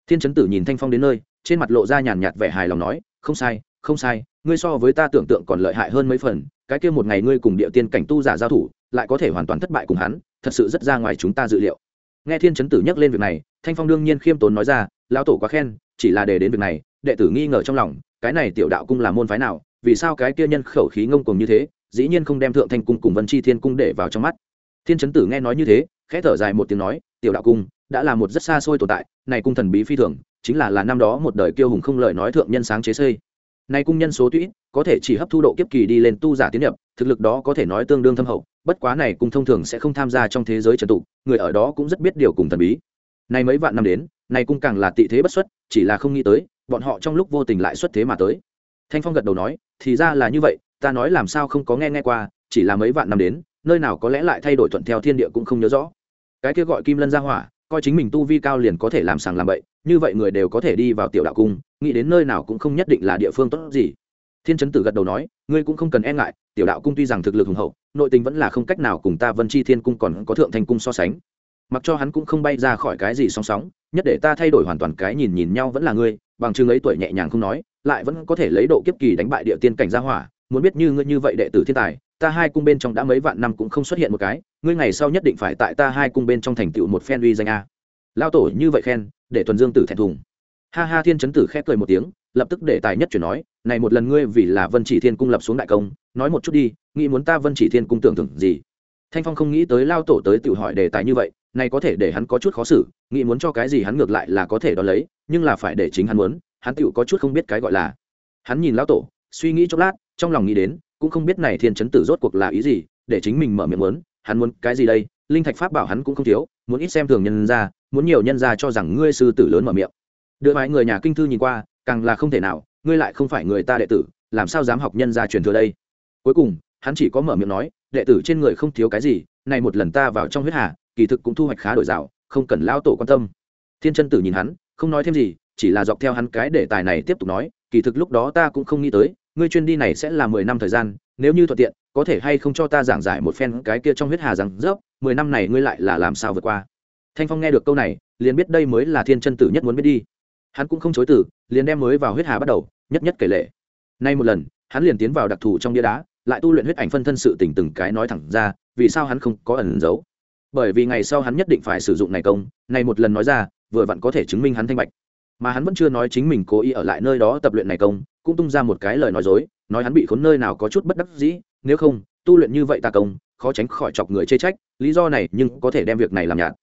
Speaker 1: Thiên chấn tử nhìn thanh phong đến nơi, trên mặt lộ ra nhàn nhạt vẻ hài lòng nói, không sai không sai, ngươi so với ta tưởng tượng còn lợi hại hơn mấy phần, cái kia một ngày ngươi cùng địa tiên cảnh tu giả giao thủ, lại có thể hoàn toàn thất bại cùng hắn, thật sự rất ra ngoài chúng ta dự liệu. Nghe thiên chấn tử nhắc lên việc này, thanh phong đương nhiên khiêm tốn nói ra, lão tổ quá khen, chỉ là để đến việc này, đệ tử nghi ngờ trong lòng, cái này tiểu đạo cung là môn phái nào vì sao cái kia nhân khẩu khí ngông cuồng như thế, dĩ nhiên không đem thượng thanh cung cùng vân chi thiên cung để vào trong mắt. Thiên chấn tử nghe nói như thế, khẽ thở dài một tiếng nói, tiểu đạo cung, đã là một rất xa xôi tồn tại, này cung thần bí phi thường, chính là là năm đó một đời kiêu hùng không lời nói thượng nhân sáng chế xây. Nay cung nhân số tuy có thể chỉ hấp thu độ kiếp kỳ đi lên tu giả tiến nhập, thực lực đó có thể nói tương đương thâm hậu, bất quá này cung thông thường sẽ không tham gia trong thế giới trần tụ, người ở đó cũng rất biết điều cùng thần bí. Nay mấy vạn năm đến, này cung càng là tị thế bất xuất, chỉ là không nghĩ tới, bọn họ trong lúc vô tình lại xuất thế mà tới. Thanh phong gật đầu nói thì ra là như vậy, ta nói làm sao không có nghe nghe qua, chỉ là mấy vạn năm đến, nơi nào có lẽ lại thay đổi thuận theo thiên địa cũng không nhớ rõ. Cái kia gọi kim lân gia hỏa, coi chính mình tu vi cao liền có thể làm sàng làm bậy, như vậy người đều có thể đi vào tiểu đạo cung, nghĩ đến nơi nào cũng không nhất định là địa phương tốt gì. Thiên chấn tử gật đầu nói, ngươi cũng không cần e ngại, tiểu đạo cung tuy rằng thực lực hùng hậu, nội tình vẫn là không cách nào cùng ta vân chi thiên cung còn có thượng thành cung so sánh. Mặc cho hắn cũng không bay ra khỏi cái gì song sóng, nhất để ta thay đổi hoàn toàn cái nhìn nhìn nhau vẫn là ngươi, bằng chứng ấy tuổi nhẹ nhàng không nói lại vẫn có thể lấy độ kiếp kỳ đánh bại địa tiên cảnh gia hỏa, muốn biết như ngươi như vậy đệ tử thiên tài, ta hai cung bên trong đã mấy vạn năm cũng không xuất hiện một cái, ngươi ngày sau nhất định phải tại ta hai cung bên trong thành tựu một phen uy danh a. Lao tổ như vậy khen, để tuần dương tử thẹn thùng. Ha ha, thiên chấn tử khép cười một tiếng, lập tức để tài nhất chuyển nói, này một lần ngươi vì là vân chỉ thiên cung lập xuống đại công, nói một chút đi, nghĩ muốn ta vân chỉ thiên cung tưởng tượng gì? Thanh phong không nghĩ tới lao tổ tới tự hỏi đề tài như vậy, này có thể để hắn có chút khó xử, nghĩ muốn cho cái gì hắn ngược lại là có thể đo lấy, nhưng là phải để chính hắn muốn hắn tựu có chút không biết cái gọi là. Hắn nhìn lão tổ suy nghĩ chốc lát trong lòng nghĩ đến cũng không biết này thiên chấn tử rốt cuộc là ý gì để chính mình mở miệng muốn hắn muốn cái gì đây linh thạch pháp bảo hắn cũng không thiếu muốn ít xem thường nhân ra muốn nhiều nhân ra cho rằng ngươi sư tử lớn mở miệng. Đưa mãi người nhà kinh thư nhìn qua càng là không thể nào ngươi lại không phải người ta đệ tử làm sao dám học nhân ra truyền thừa đây? Cuối cùng hắn chỉ có mở miệng nói đệ tử trên người không thiếu cái gì này một lần ta vào trong huyết hà kỳ thực cũng thu hoạch khá đổi dạo, không cần lão tổ quan tâm. Thiên chân tử nhìn hắn không nói thêm gì chỉ là dọc theo hắn cái đề tài này tiếp tục nói, kỳ thực lúc đó ta cũng không nghĩ tới, ngươi chuyên đi này sẽ là mười năm thời gian, nếu như thuận tiện, có thể hay không cho ta giảng giải một phen cái kia trong huyết hà rằng dốc, mười năm này ngươi lại là làm sao vượt qua. Thanh phong nghe được câu này, liền biết đây mới là thiên chân tử nhất muốn biết đi. Hắn cũng không chối từ, liền đem mới vào huyết hà bắt đầu, nhất nhất kể lệ. Nay một lần, hắn liền tiến vào đặc thù trong bia đá, lại tu luyện huyết ảnh phân thân sự tình từng cái nói thẳng ra, vì sao hắn không có ẩn giấu. Bởi vì ngày sau hắn nhất định phải sử dụng này công này một lần nói ra, vừa vặn có thể chứng minh hắn thanh bạch mà hắn vẫn chưa nói chính mình cố ý ở lại nơi đó tập luyện này công, cũng tung ra một cái lời nói dối, nói hắn bị khốn nơi nào có chút bất đắc dĩ, nếu không, tu luyện như vậy ta công, khó tránh khỏi chọc người chê trách, lý do này nhưng có thể đem việc này làm nhạt.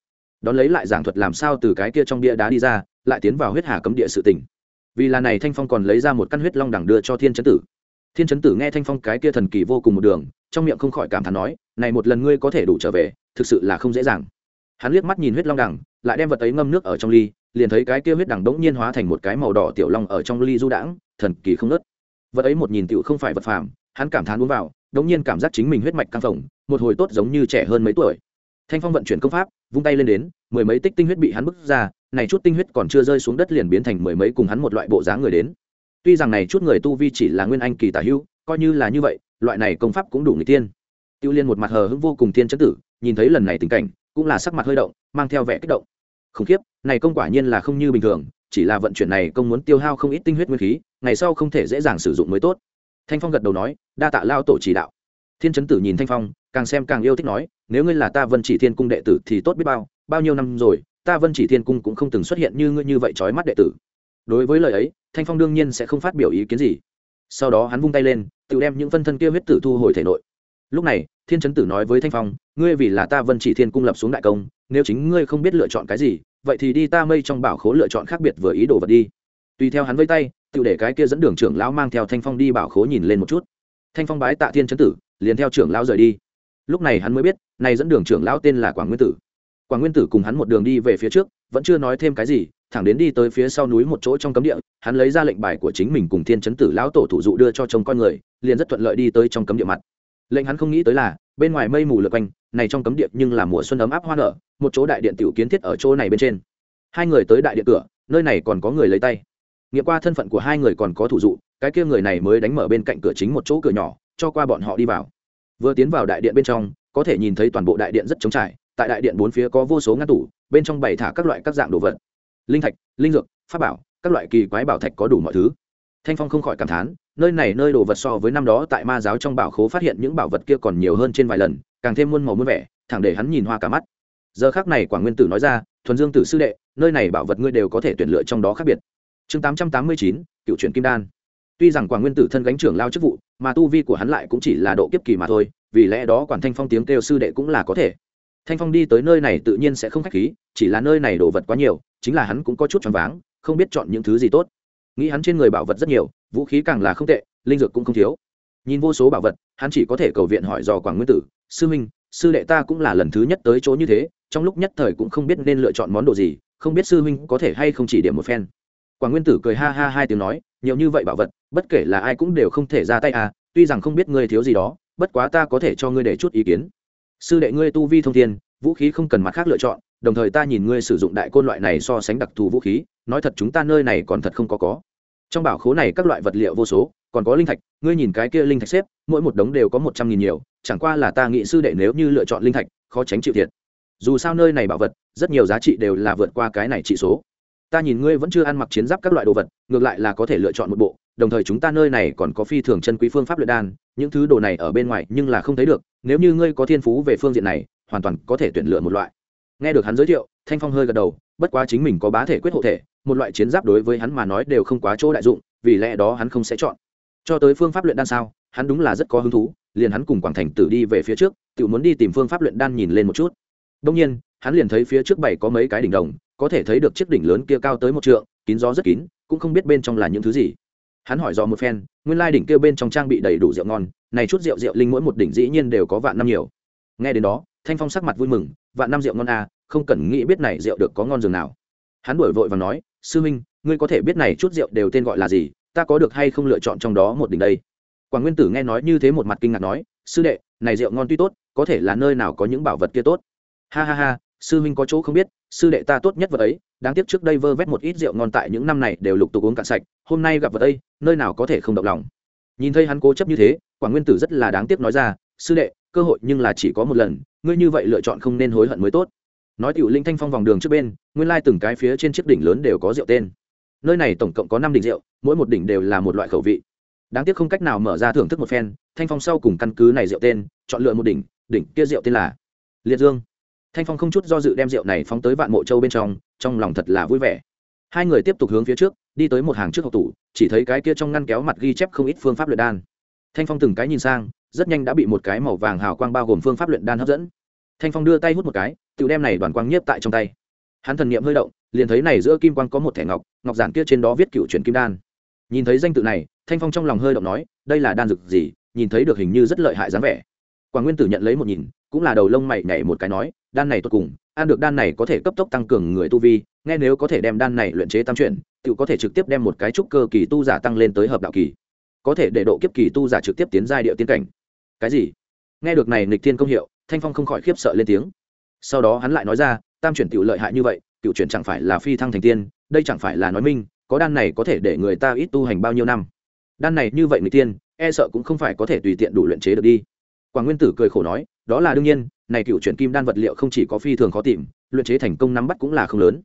Speaker 1: Đón lấy lại giảng thuật làm sao từ cái kia trong bia đá đi ra, lại tiến vào huyết hà cấm địa sự tỉnh. Vì là này thanh phong còn lấy ra một căn huyết long đẳng đưa cho thiên chấn tử. Thiên chấn tử nghe thanh phong cái kia thần kỳ vô cùng một đường, trong miệng không khỏi cảm thán nói, này một lần ngươi có thể đủ trở về, thực sự là không dễ dàng. Hắn liếc mắt nhìn huyết long đẳng lại đem vật ấy ngâm nước ở trong ly liền thấy cái kia huyết đẳng đống nhiên hóa thành một cái màu đỏ tiểu long ở trong ly du đãng, thần kỳ không nớt vật ấy một nhìn tiểu không phải vật phàm, hắn cảm thán uống vào, đống nhiên cảm giác chính mình huyết mạch căng phồng, một hồi tốt giống như trẻ hơn mấy tuổi. Thanh phong vận chuyển công pháp, vung tay lên đến, mười mấy tích tinh huyết bị hắn bức ra, này chút tinh huyết còn chưa rơi xuống đất liền biến thành mười mấy cùng hắn một loại bộ dáng người đến. Tuy rằng này chút người tu vi chỉ là nguyên anh kỳ tả hữu coi như là như vậy, loại này công pháp cũng đủ người tiên. Tiêu liên một mặt hờ hững vô cùng tiên chấn tử, nhìn thấy lần này tình cảnh, cũng là sắc mặt hơi động, mang theo vẻ kích động. Khủng khiếp này công quả nhiên là không như bình thường, chỉ là vận chuyển này công muốn tiêu hao không ít tinh huyết nguyên khí, ngày sau không thể dễ dàng sử dụng mới tốt. Thanh phong gật đầu nói, đa tạ lao tổ chỉ đạo. Thiên chấn tử nhìn thanh phong, càng xem càng yêu thích nói, nếu ngươi là ta vân chỉ thiên cung đệ tử thì tốt biết bao bao nhiêu năm rồi, ta vân chỉ thiên cung cũng không từng xuất hiện như ngươi như vậy trói mắt đệ tử. Đối với lời ấy, thanh phong đương nhiên sẽ không phát biểu ý kiến gì. Sau đó hắn vung tay lên, tự đem những phân thân kia huyết tử thu hồi thể nội. Lúc này, thiên chấn tử nói với thanh phong, ngươi vì là ta vân chỉ thiên cung lập xuống đại công, nếu chính ngươi không biết lựa chọn cái gì vậy thì đi ta mây trong bảo khố lựa chọn khác biệt vừa ý đồ vật đi. Tùy theo hắn với tay, tự để cái kia dẫn đường trưởng lão mang theo thanh phong đi bảo khố nhìn lên một chút. Thanh phong bái tạ thiên chấn tử, liền theo trưởng lão rời đi. Lúc này hắn mới biết, này dẫn đường trưởng lão tên là quảng nguyên tử. Quảng nguyên tử cùng hắn một đường đi về phía trước, vẫn chưa nói thêm cái gì, thẳng đến đi tới phía sau núi một chỗ trong cấm địa, hắn lấy ra lệnh bài của chính mình cùng thiên chấn tử lão tổ thủ dụ đưa cho chồng con người, liền rất thuận lợi đi tới trong cấm địa mặt. Lệnh hắn không nghĩ tới là, bên ngoài mây mù lượt quanh, này trong cấm địa nhưng là mùa xuân ấm áp hoa nở một chỗ đại điện tiểu kiến thiết ở chỗ này bên trên. Hai người tới đại điện cửa, nơi này còn có người lấy tay. Nghiệm qua thân phận của hai người còn có thủ dụ, cái kia người này mới đánh mở bên cạnh cửa chính một chỗ cửa nhỏ, cho qua bọn họ đi vào. Vừa tiến vào đại điện bên trong, có thể nhìn thấy toàn bộ đại điện rất trống trải, tại đại điện bốn phía có vô số ngăn tủ, bên trong bày thả các loại các dạng đồ vật. Linh thạch, linh dược, pháp bảo, các loại kỳ quái bảo thạch có đủ mọi thứ. Thanh phong không khỏi cảm thán, nơi này nơi đồ vật so với năm đó tại ma giáo trong bảo khố phát hiện những bảo vật kia còn nhiều hơn trên vài lần, càng thêm muôn màu muôn vẻ, thẳng để hắn nhìn hoa cả mắt giờ khác này quảng nguyên tử nói ra, thuần dương tử sư đệ, nơi này bảo vật ngươi đều có thể tuyển lựa trong đó khác biệt. Chương tám trăm tám mươi chín, cựu truyền kim đan. Tuy rằng quảng nguyên tử thân gánh trưởng lao chức vụ, mà tu vi của hắn lại cũng chỉ là độ kiếp kỳ mà thôi, vì lẽ đó quản thanh phong tiếng kêu sư đệ cũng là có thể. Thanh phong đi tới nơi này tự nhiên sẽ không khách khí, chỉ là nơi này đồ vật quá nhiều, chính là hắn cũng có chút choáng váng, không biết chọn những thứ gì tốt. Nghĩ hắn trên người bảo vật rất nhiều, vũ khí càng là không tệ, linh dược cũng không thiếu. Nhìn vô số bảo vật, hắn chỉ có thể cầu viện hỏi dò quảng nguyên tử, sư minh sư đệ ta cũng là lần thứ nhất tới chỗ như thế trong lúc nhất thời cũng không biết nên lựa chọn món đồ gì, không biết sư huynh có thể hay không chỉ điểm một phen. Quảng nguyên tử cười ha ha hai tiếng nói, nhiều như vậy bảo vật, bất kể là ai cũng đều không thể ra tay à tuy rằng không biết ngươi thiếu gì đó, bất quá ta có thể cho ngươi để chút ý kiến. Sư đệ ngươi tu vi thông thiên, vũ khí không cần mặt khác lựa chọn, đồng thời ta nhìn ngươi sử dụng đại côn loại này so sánh đặc thù vũ khí, nói thật chúng ta nơi này còn thật không có có. Trong bảo khố này các loại vật liệu vô số, còn có linh thạch, ngươi nhìn cái kia linh thạch xếp, mỗi một đống đều có một trăm nghìn nhiều, chẳng qua là ta nghĩ sư đệ nếu như lựa chọn linh thạch, khó tránh chịu thiệt dù sao nơi này bảo vật, rất nhiều giá trị đều là vượt qua cái này trị số. Ta nhìn ngươi vẫn chưa ăn mặc chiến giáp các loại đồ vật, ngược lại là có thể lựa chọn một bộ, đồng thời chúng ta nơi này còn có phi thường chân quý phương pháp luyện đan, những thứ đồ này ở bên ngoài nhưng là không thấy được, nếu như ngươi có thiên phú về phương diện này, hoàn toàn có thể tuyển lựa một loại. Nghe được hắn giới thiệu, thanh phong hơi gật đầu, bất quá chính mình có bá thể quyết hộ thể, một loại chiến giáp đối với hắn mà nói đều không quá chỗ đại dụng, vì lẽ đó hắn không sẽ chọn. Cho tới phương pháp luyện đan sao, hắn đúng là rất có hứng thú, liền hắn cùng quảng thành tử đi về phía trước tự muốn đi tìm phương pháp luyện đan nhìn lên một chút đông nhiên, hắn liền thấy phía trước bảy có mấy cái đỉnh đồng, có thể thấy được chiếc đỉnh lớn kia cao tới một trượng, kín gió rất kín, cũng không biết bên trong là những thứ gì. Hắn hỏi dò một phen, nguyên lai đỉnh kia bên trong trang bị đầy đủ rượu ngon, này chút rượu rượu linh mỗi một đỉnh dĩ nhiên đều có vạn năm nhiều. Nghe đến đó, thanh phong sắc mặt vui mừng, vạn năm rượu ngon à không cần nghĩ biết này rượu được có ngon dường nào. Hắn đuổi vội và nói, sư minh, ngươi có thể biết này chút rượu đều tên gọi là gì, ta có được hay không lựa chọn trong đó một đỉnh đây? Quảng nguyên tử nghe nói như thế một mặt kinh ngạc nói, sư đệ, này rượu ngon tuy tốt, có thể là nơi nào có những bảo vật kia tốt? Ha ha ha, sư minh có chỗ không biết, sư đệ ta tốt nhất vật ấy, đáng tiếc trước đây vơ vét một ít rượu ngon tại những năm này đều lục tục uống cạn sạch, hôm nay gặp vật ấy, nơi nào có thể không động lòng. Nhìn thấy hắn cố chấp như thế, quảng nguyên tử rất là đáng tiếc nói ra, sư đệ, cơ hội nhưng là chỉ có một lần, ngươi như vậy lựa chọn không nên hối hận mới tốt. Nói tiểu linh thanh phong vòng đường trước bên, nguyên lai từng cái phía trên chiếc đỉnh lớn đều có rượu tên. Nơi này tổng cộng có năm đỉnh rượu, mỗi một đỉnh đều là một loại khẩu vị. Đáng tiếc không cách nào mở ra thưởng thức một phen, thanh phong sau cùng căn cứ này rượu tên, chọn lựa một đỉnh đỉnh kia rượu tên là liệt dương thanh phong không chút do dự đem rượu này phóng tới vạn mộ châu bên trong trong lòng thật là vui vẻ. Hai người tiếp tục hướng phía trước, đi tới một hàng trước học tủ, chỉ thấy cái kia trong ngăn kéo mặt ghi chép không ít phương pháp luyện đan. Thanh phong từng cái nhìn sang, rất nhanh đã bị một cái màu vàng hào quang bao gồm phương pháp luyện đan hấp dẫn. Thanh phong đưa tay hút một cái tựu đem này đoàn quang nhiếp tại trong tay. Hắn thần niệm hơi động, liền thấy này giữa kim quang có một thẻ ngọc ngọc giản kia trên đó viết cựu truyền kim đan. Nhìn thấy danh tự này, thanh phong trong lòng hơi động nói, đây là đan dược gì, nhìn thấy được hình như rất lợi hại dáng vẻ. Quảng nguyên tử nhận lấy một nhìn, cũng là đầu lông mày nhảy một cái nói đan này tốt cùng, ăn được đan này có thể cấp tốc tăng cường người tu vi, nghe nếu có thể đem đan này luyện chế tam chuyển tự có thể trực tiếp đem một cái trúc cơ kỳ tu giả tăng lên tới hợp đạo kỳ. Có thể để độ kiếp kỳ tu giả trực tiếp tiến giai địa tiên cảnh. Cái gì? Nghe được này nghịch thiên công hiệu, thanh phong không khỏi khiếp sợ lên tiếng. Sau đó hắn lại nói ra, tam chuyển tiểu lợi hại như vậy, tiểu chuyển chẳng phải là phi thăng thành tiên, đây chẳng phải là nói minh, có đan này có thể để người ta ít tu hành bao nhiêu năm. Đan này như vậy người tiên e sợ cũng không phải có thể tùy tiện đủ luyện chế được đi. Quảng nguyên tử cười khổ nói, đó là đương nhiên này cựu chuyển kim đan vật liệu không chỉ có phi thường khó tìm, luyện chế thành công nắm bắt cũng là không lớn.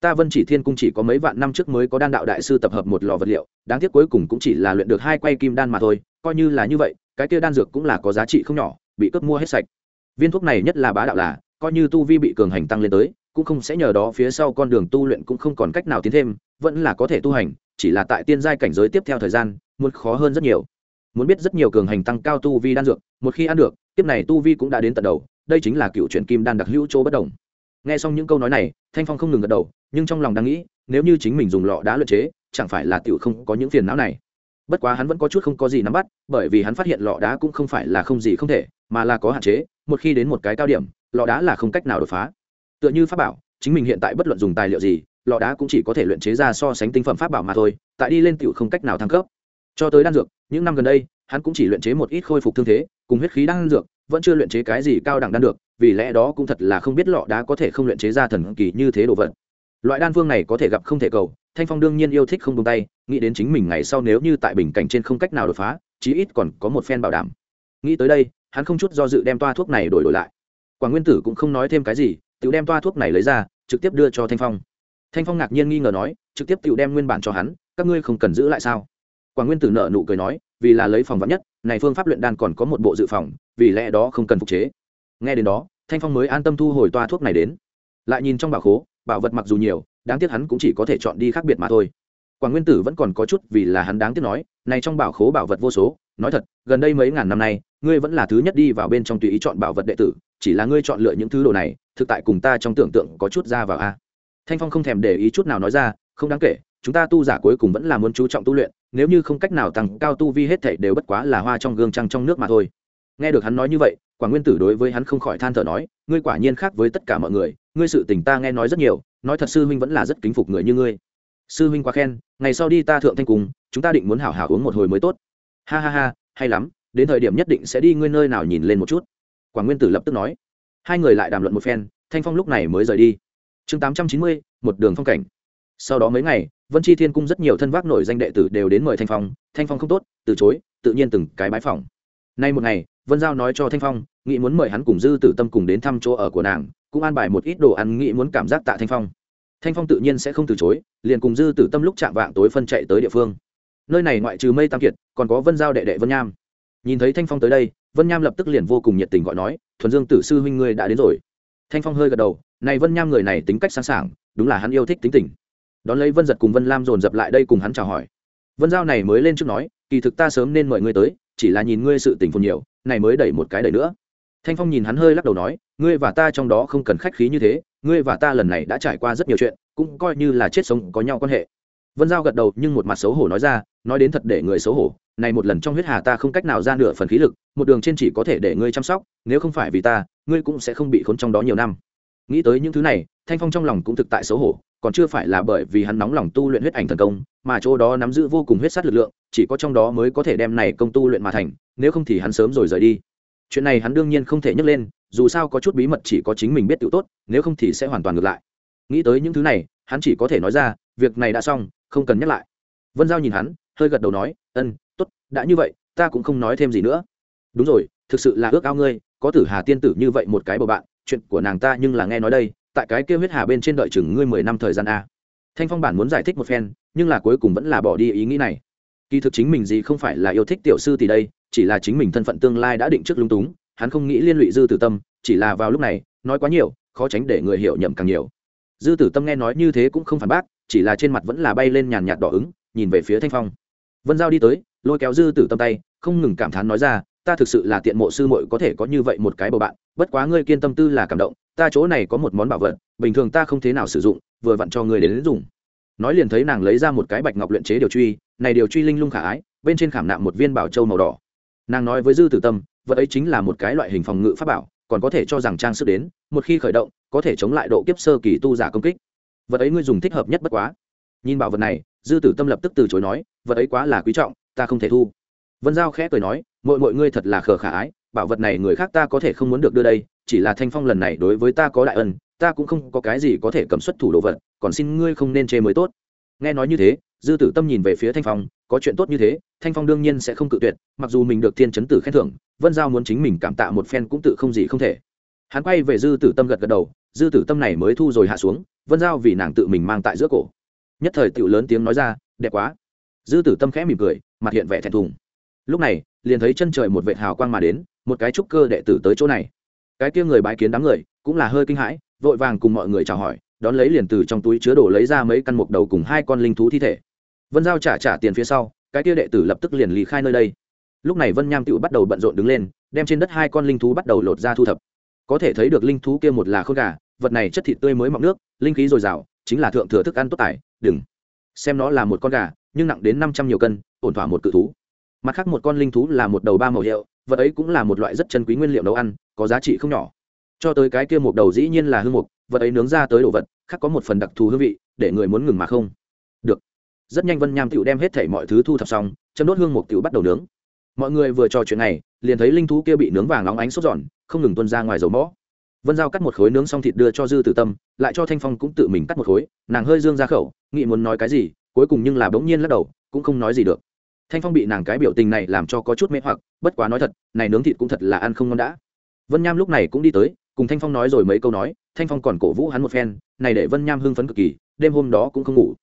Speaker 1: Ta vân chỉ thiên cung chỉ có mấy vạn năm trước mới có đan đạo đại sư tập hợp một lò vật liệu, đáng tiếc cuối cùng cũng chỉ là luyện được hai quay kim đan mà thôi, coi như là như vậy, cái kia đan dược cũng là có giá trị không nhỏ, bị cướp mua hết sạch. Viên thuốc này nhất là bá đạo là, coi như tu vi bị cường hành tăng lên tới, cũng không sẽ nhờ đó phía sau con đường tu luyện cũng không còn cách nào tiến thêm, vẫn là có thể tu hành, chỉ là tại tiên giai cảnh giới tiếp theo thời gian, muốn khó hơn rất nhiều muốn biết rất nhiều cường hành tăng cao tu vi đan dược, một khi ăn được tiếp này tu vi cũng đã đến tận đầu, đây chính là cựu chuyển kim đan đặc hữu chỗ bất đồng. Nghe xong những câu nói này, thanh phong không ngừng gật đầu, nhưng trong lòng đang nghĩ, nếu như chính mình dùng lọ đá luyện chế, chẳng phải là tiểu không có những phiền não này. Bất quá hắn vẫn có chút không có gì nắm bắt, bởi vì hắn phát hiện lọ đá cũng không phải là không gì không thể, mà là có hạn chế, một khi đến một cái cao điểm, lọ đá là không cách nào đột phá. Tựa như pháp bảo, chính mình hiện tại bất luận dùng tài liệu gì, lọ đá cũng chỉ có thể luyện chế ra so sánh tinh phẩm pháp bảo mà thôi, tại đi lên tiểu không cách nào thăng cấp. Cho tới đan dược những năm gần đây, hắn cũng chỉ luyện chế một ít khôi phục thương thế, cùng huyết khí đan dược, vẫn chưa luyện chế cái gì cao đẳng đan được, vì lẽ đó cũng thật là không biết lọ đá có thể không luyện chế ra thần kỳ như thế đồ vật. Loại đan phương này có thể gặp không thể cầu, thanh phong đương nhiên yêu thích không tung tay, nghĩ đến chính mình ngày sau nếu như tại bình cảnh trên không cách nào đột phá, chí ít còn có một phen bảo đảm. Nghĩ tới đây, hắn không chút do dự đem toa thuốc này đổi đổi lại. Quả nguyên tử cũng không nói thêm cái gì, tự đem toa thuốc này lấy ra, trực tiếp đưa cho thanh phong. Thanh phong ngạc nhiên nghi ngờ nói, trực tiếp tự đem nguyên bản cho hắn, các ngươi không cần giữ lại sao? Quảng nguyên tử nợ nụ cười nói, vì là lấy phòng vắn nhất, này phương pháp luyện đan còn có một bộ dự phòng, vì lẽ đó không cần phục chế. Nghe đến đó, thanh phong mới an tâm thu hồi toa thuốc này đến. Lại nhìn trong bảo khố, bảo vật mặc dù nhiều, đáng tiếc hắn cũng chỉ có thể chọn đi khác biệt mà thôi. Quảng nguyên tử vẫn còn có chút vì là hắn đáng tiếc nói, này trong bảo khố bảo vật vô số, nói thật, gần đây mấy ngàn năm nay, ngươi vẫn là thứ nhất đi vào bên trong tùy ý chọn bảo vật đệ tử, chỉ là ngươi chọn lựa những thứ đồ này, thực tại cùng ta trong tưởng tượng có chút ra vào a. Thanh phong không thèm để ý chút nào nói ra, không đáng kể chúng ta tu giả cuối cùng vẫn là muốn chú trọng tu luyện, nếu như không cách nào tăng cao tu vi hết thảy đều bất quá là hoa trong gương trăng trong nước mà thôi. Nghe được hắn nói như vậy quả nguyên tử đối với hắn không khỏi than thở nói, ngươi quả nhiên khác với tất cả mọi người, ngươi sự tình ta nghe nói rất nhiều, nói thật sư huynh vẫn là rất kính phục người như ngươi. Sư huynh quá khen, ngày sau đi ta thượng thanh cùng, chúng ta định muốn hảo hảo uống một hồi mới tốt. Ha ha ha, hay lắm, đến thời điểm nhất định sẽ đi ngươi nơi nào nhìn lên một chút. Quả nguyên tử lập tức nói. Hai người lại đàm luận một phen, thanh phong lúc này mới rời đi. Chương tám trăm chín mươi, một đường phong cảnh sau đó mấy ngày, vân chi thiên cung rất nhiều thân vác nổi danh đệ tử đều đến mời thanh phong. Thanh phong không tốt, từ chối, tự nhiên từng cái bãi phòng nay một ngày, vân giao nói cho thanh phong, nghĩ muốn mời hắn cùng dư tử tâm cùng đến thăm chỗ ở của nàng, cũng an bài một ít đồ ăn nghĩ muốn cảm giác tạ thanh phong. Thanh phong tự nhiên sẽ không từ chối, liền cùng dư tử tâm lúc chạm vạng tối phân chạy tới địa phương. Nơi này ngoại trừ mây tam kiệt, còn có vân giao đệ đệ vân nham. Nhìn thấy thanh phong tới đây, vân nham lập tức liền vô cùng nhiệt tình gọi nói, thuần dương tử sư huynh ngươi đã đến rồi. Thanh phong hơi gật đầu, này vân nham người này tính cách sẵn sàng đúng là hắn yêu thích tính tình đón lấy vân giật cùng vân lam dồn dập lại đây cùng hắn chào hỏi. Vân giao này mới lên trước nói, kỳ thực ta sớm nên mời ngươi tới, chỉ là nhìn ngươi sự tình phồn nhiều, này mới đẩy một cái đẩy nữa. Thanh phong nhìn hắn hơi lắc đầu nói, ngươi và ta trong đó không cần khách khí như thế, ngươi và ta lần này đã trải qua rất nhiều chuyện, cũng coi như là chết sống có nhau quan hệ. Vân giao gật đầu, nhưng một mặt xấu hổ nói ra, nói đến thật để người xấu hổ, này một lần trong huyết hà ta không cách nào ra nửa phần khí lực, một đường trên chỉ có thể để ngươi chăm sóc, nếu không phải vì ta, ngươi cũng sẽ không bị khốn trong đó nhiều năm. Nghĩ tới những thứ này, thanh phong trong lòng cũng thực tại xấu hổ còn chưa phải là bởi vì hắn nóng lòng tu luyện huyết ảnh thần công, mà chỗ đó nắm giữ vô cùng huyết sát lực lượng, chỉ có trong đó mới có thể đem này công tu luyện mà thành, nếu không thì hắn sớm rồi rời đi. Chuyện này hắn đương nhiên không thể nhắc lên, dù sao có chút bí mật chỉ có chính mình biết tự tốt, nếu không thì sẽ hoàn toàn ngược lại. Nghĩ tới những thứ này, hắn chỉ có thể nói ra, việc này đã xong, không cần nhắc lại. Vân giao nhìn hắn, hơi gật đầu nói, ân t ố t đã như vậy, ta cũng không nói thêm gì nữa. Đúng rồi, thực sự là ước ao ngươi, có tử hà tiên tử như vậy một cái bầu bạn, chuyện của nàng ta nhưng là nghe nói đây tại cái kêu huyết hà bên trên đợi chừng ngươi mười năm thời gian a. Thanh phong bản muốn giải thích một phen, nhưng là cuối cùng vẫn là bỏ đi ý nghĩ này. Kỳ thực chính mình gì không phải là yêu thích tiểu sư thì đây, chỉ là chính mình thân phận tương lai đã định trước lung túng, hắn không nghĩ liên lụy dư tử tâm, chỉ là vào lúc này, nói quá nhiều, khó tránh để người hiểu nhầm càng nhiều. Dư tử tâm nghe nói như thế cũng không phản bác, chỉ là trên mặt vẫn là bay lên nhàn nhạt đỏ ứng, nhìn về phía thanh phong. Vân giao đi tới, lôi kéo dư tử tâm tay, không ngừng cảm thán nói ra, ta thực sự là tiện mộ sư muội có thể có như vậy một cái bầu bạn bất quá ngươi kiên tâm tư là cảm động ta chỗ này có một món bảo vật bình thường ta không thế nào sử dụng vừa vặn cho ngươi đến, đến dùng. Nói liền thấy nàng lấy ra một cái bạch ngọc luyện chế điều truy này điều truy linh lung khả ái bên trên khảm nạm một viên bảo châu màu đỏ. Nàng nói với dư tử tâm vật ấy chính là một cái loại hình phòng ngự pháp bảo còn có thể cho rằng trang sức đến một khi khởi động có thể chống lại độ kiếp sơ kỳ tu giả công kích. Vật ấy ngươi dùng thích hợp nhất bất quá. Nhìn bảo vật này dư tử tâm lập tức từ chối nói vật ấy quá là quý trọng ta không thể thu. Vân giao khẽ cười nói mọi mọi ngươi thật là khờ khả ái bảo vật này người khác ta có thể không muốn được đưa đây, chỉ là thanh phong lần này đối với ta có đại ân, ta cũng không có cái gì có thể cầm xuất thủ đồ vật, còn xin ngươi không nên chê mới tốt. Nghe nói như thế, dư tử tâm nhìn về phía thanh phong, có chuyện tốt như thế, thanh phong đương nhiên sẽ không cự tuyệt, mặc dù mình được thiên chấn tử khen thưởng, vân giao muốn chính mình cảm tạ một phen cũng tự không gì không thể. Hắn quay về dư tử tâm gật gật đầu, dư tử tâm này mới thu rồi hạ xuống, vân giao vì nàng tự mình mang tại giữa cổ. Nhất thời tiểu lớn tiếng nói ra, đẹp quá. Dư tử tâm khẽ mỉm cười, mặt hiện vẻ thẹn thùng lúc này, liền thấy chân trời một vệ hào quang mà đến, một cái trúc cơ đệ tử tới chỗ này. Cái kia người bái kiến đám người, cũng là hơi kinh hãi, vội vàng cùng mọi người chào hỏi, đón lấy liền từ trong túi chứa đồ lấy ra mấy căn mục đầu cùng hai con linh thú thi thể. Vân giao trả trả tiền phía sau, cái kia đệ tử lập tức liền lý khai nơi đây. Lúc này vân nham tựu bắt đầu bận rộn đứng lên, đem trên đất hai con linh thú bắt đầu lột ra thu thập. Có thể thấy được linh thú kia một là khôn gà, vật này chất thịt tươi mới mọng nước, linh khí dồi dào, chính là thượng thừa thức ăn tốt tải đừng. Xem nó là một con gà, nhưng nặng đến năm trăm nhiều cân, ổn thỏa một cự thú mặt khác một con linh thú là một đầu ba màu hiệu, vật ấy cũng là một loại rất chân quý nguyên liệu nấu ăn, có giá trị không nhỏ. Cho tới cái kia một đầu dĩ nhiên là hương mục, vật ấy nướng ra tới đồ vật, khác có một phần đặc thù hương vị, để người muốn ngừng mà không. Được. Rất nhanh vân nham tựu đem hết thảy mọi thứ thu thập xong châm đốt hương mục tựu bắt đầu nướng. Mọi người vừa trò chuyện này, liền thấy linh thú kia bị nướng vàng óng ánh sốt giòn không ngừng tuân ra ngoài dầu mõ vân giao cắt một khối nướng xong thịt đưa cho dư tử tâm, lại cho thanh phong cũng tự mình cắt một khối, nàng hơi dương ra khẩu nghị muốn nói cái gì, cuối cùng nhưng là bỗng nhiên lắc đầu, cũng không nói gì được thanh phong bị nàng cái biểu tình này làm cho có chút mê hoặc, bất quá nói thật, này nướng thịt cũng thật là ăn không ngon đã. Vân nham lúc này cũng đi tới, cùng thanh phong nói rồi mấy câu nói, thanh phong còn cổ vũ hắn một phen, này để vân nham hưng phấn cực kỳ, đêm hôm đó cũng không ngủ.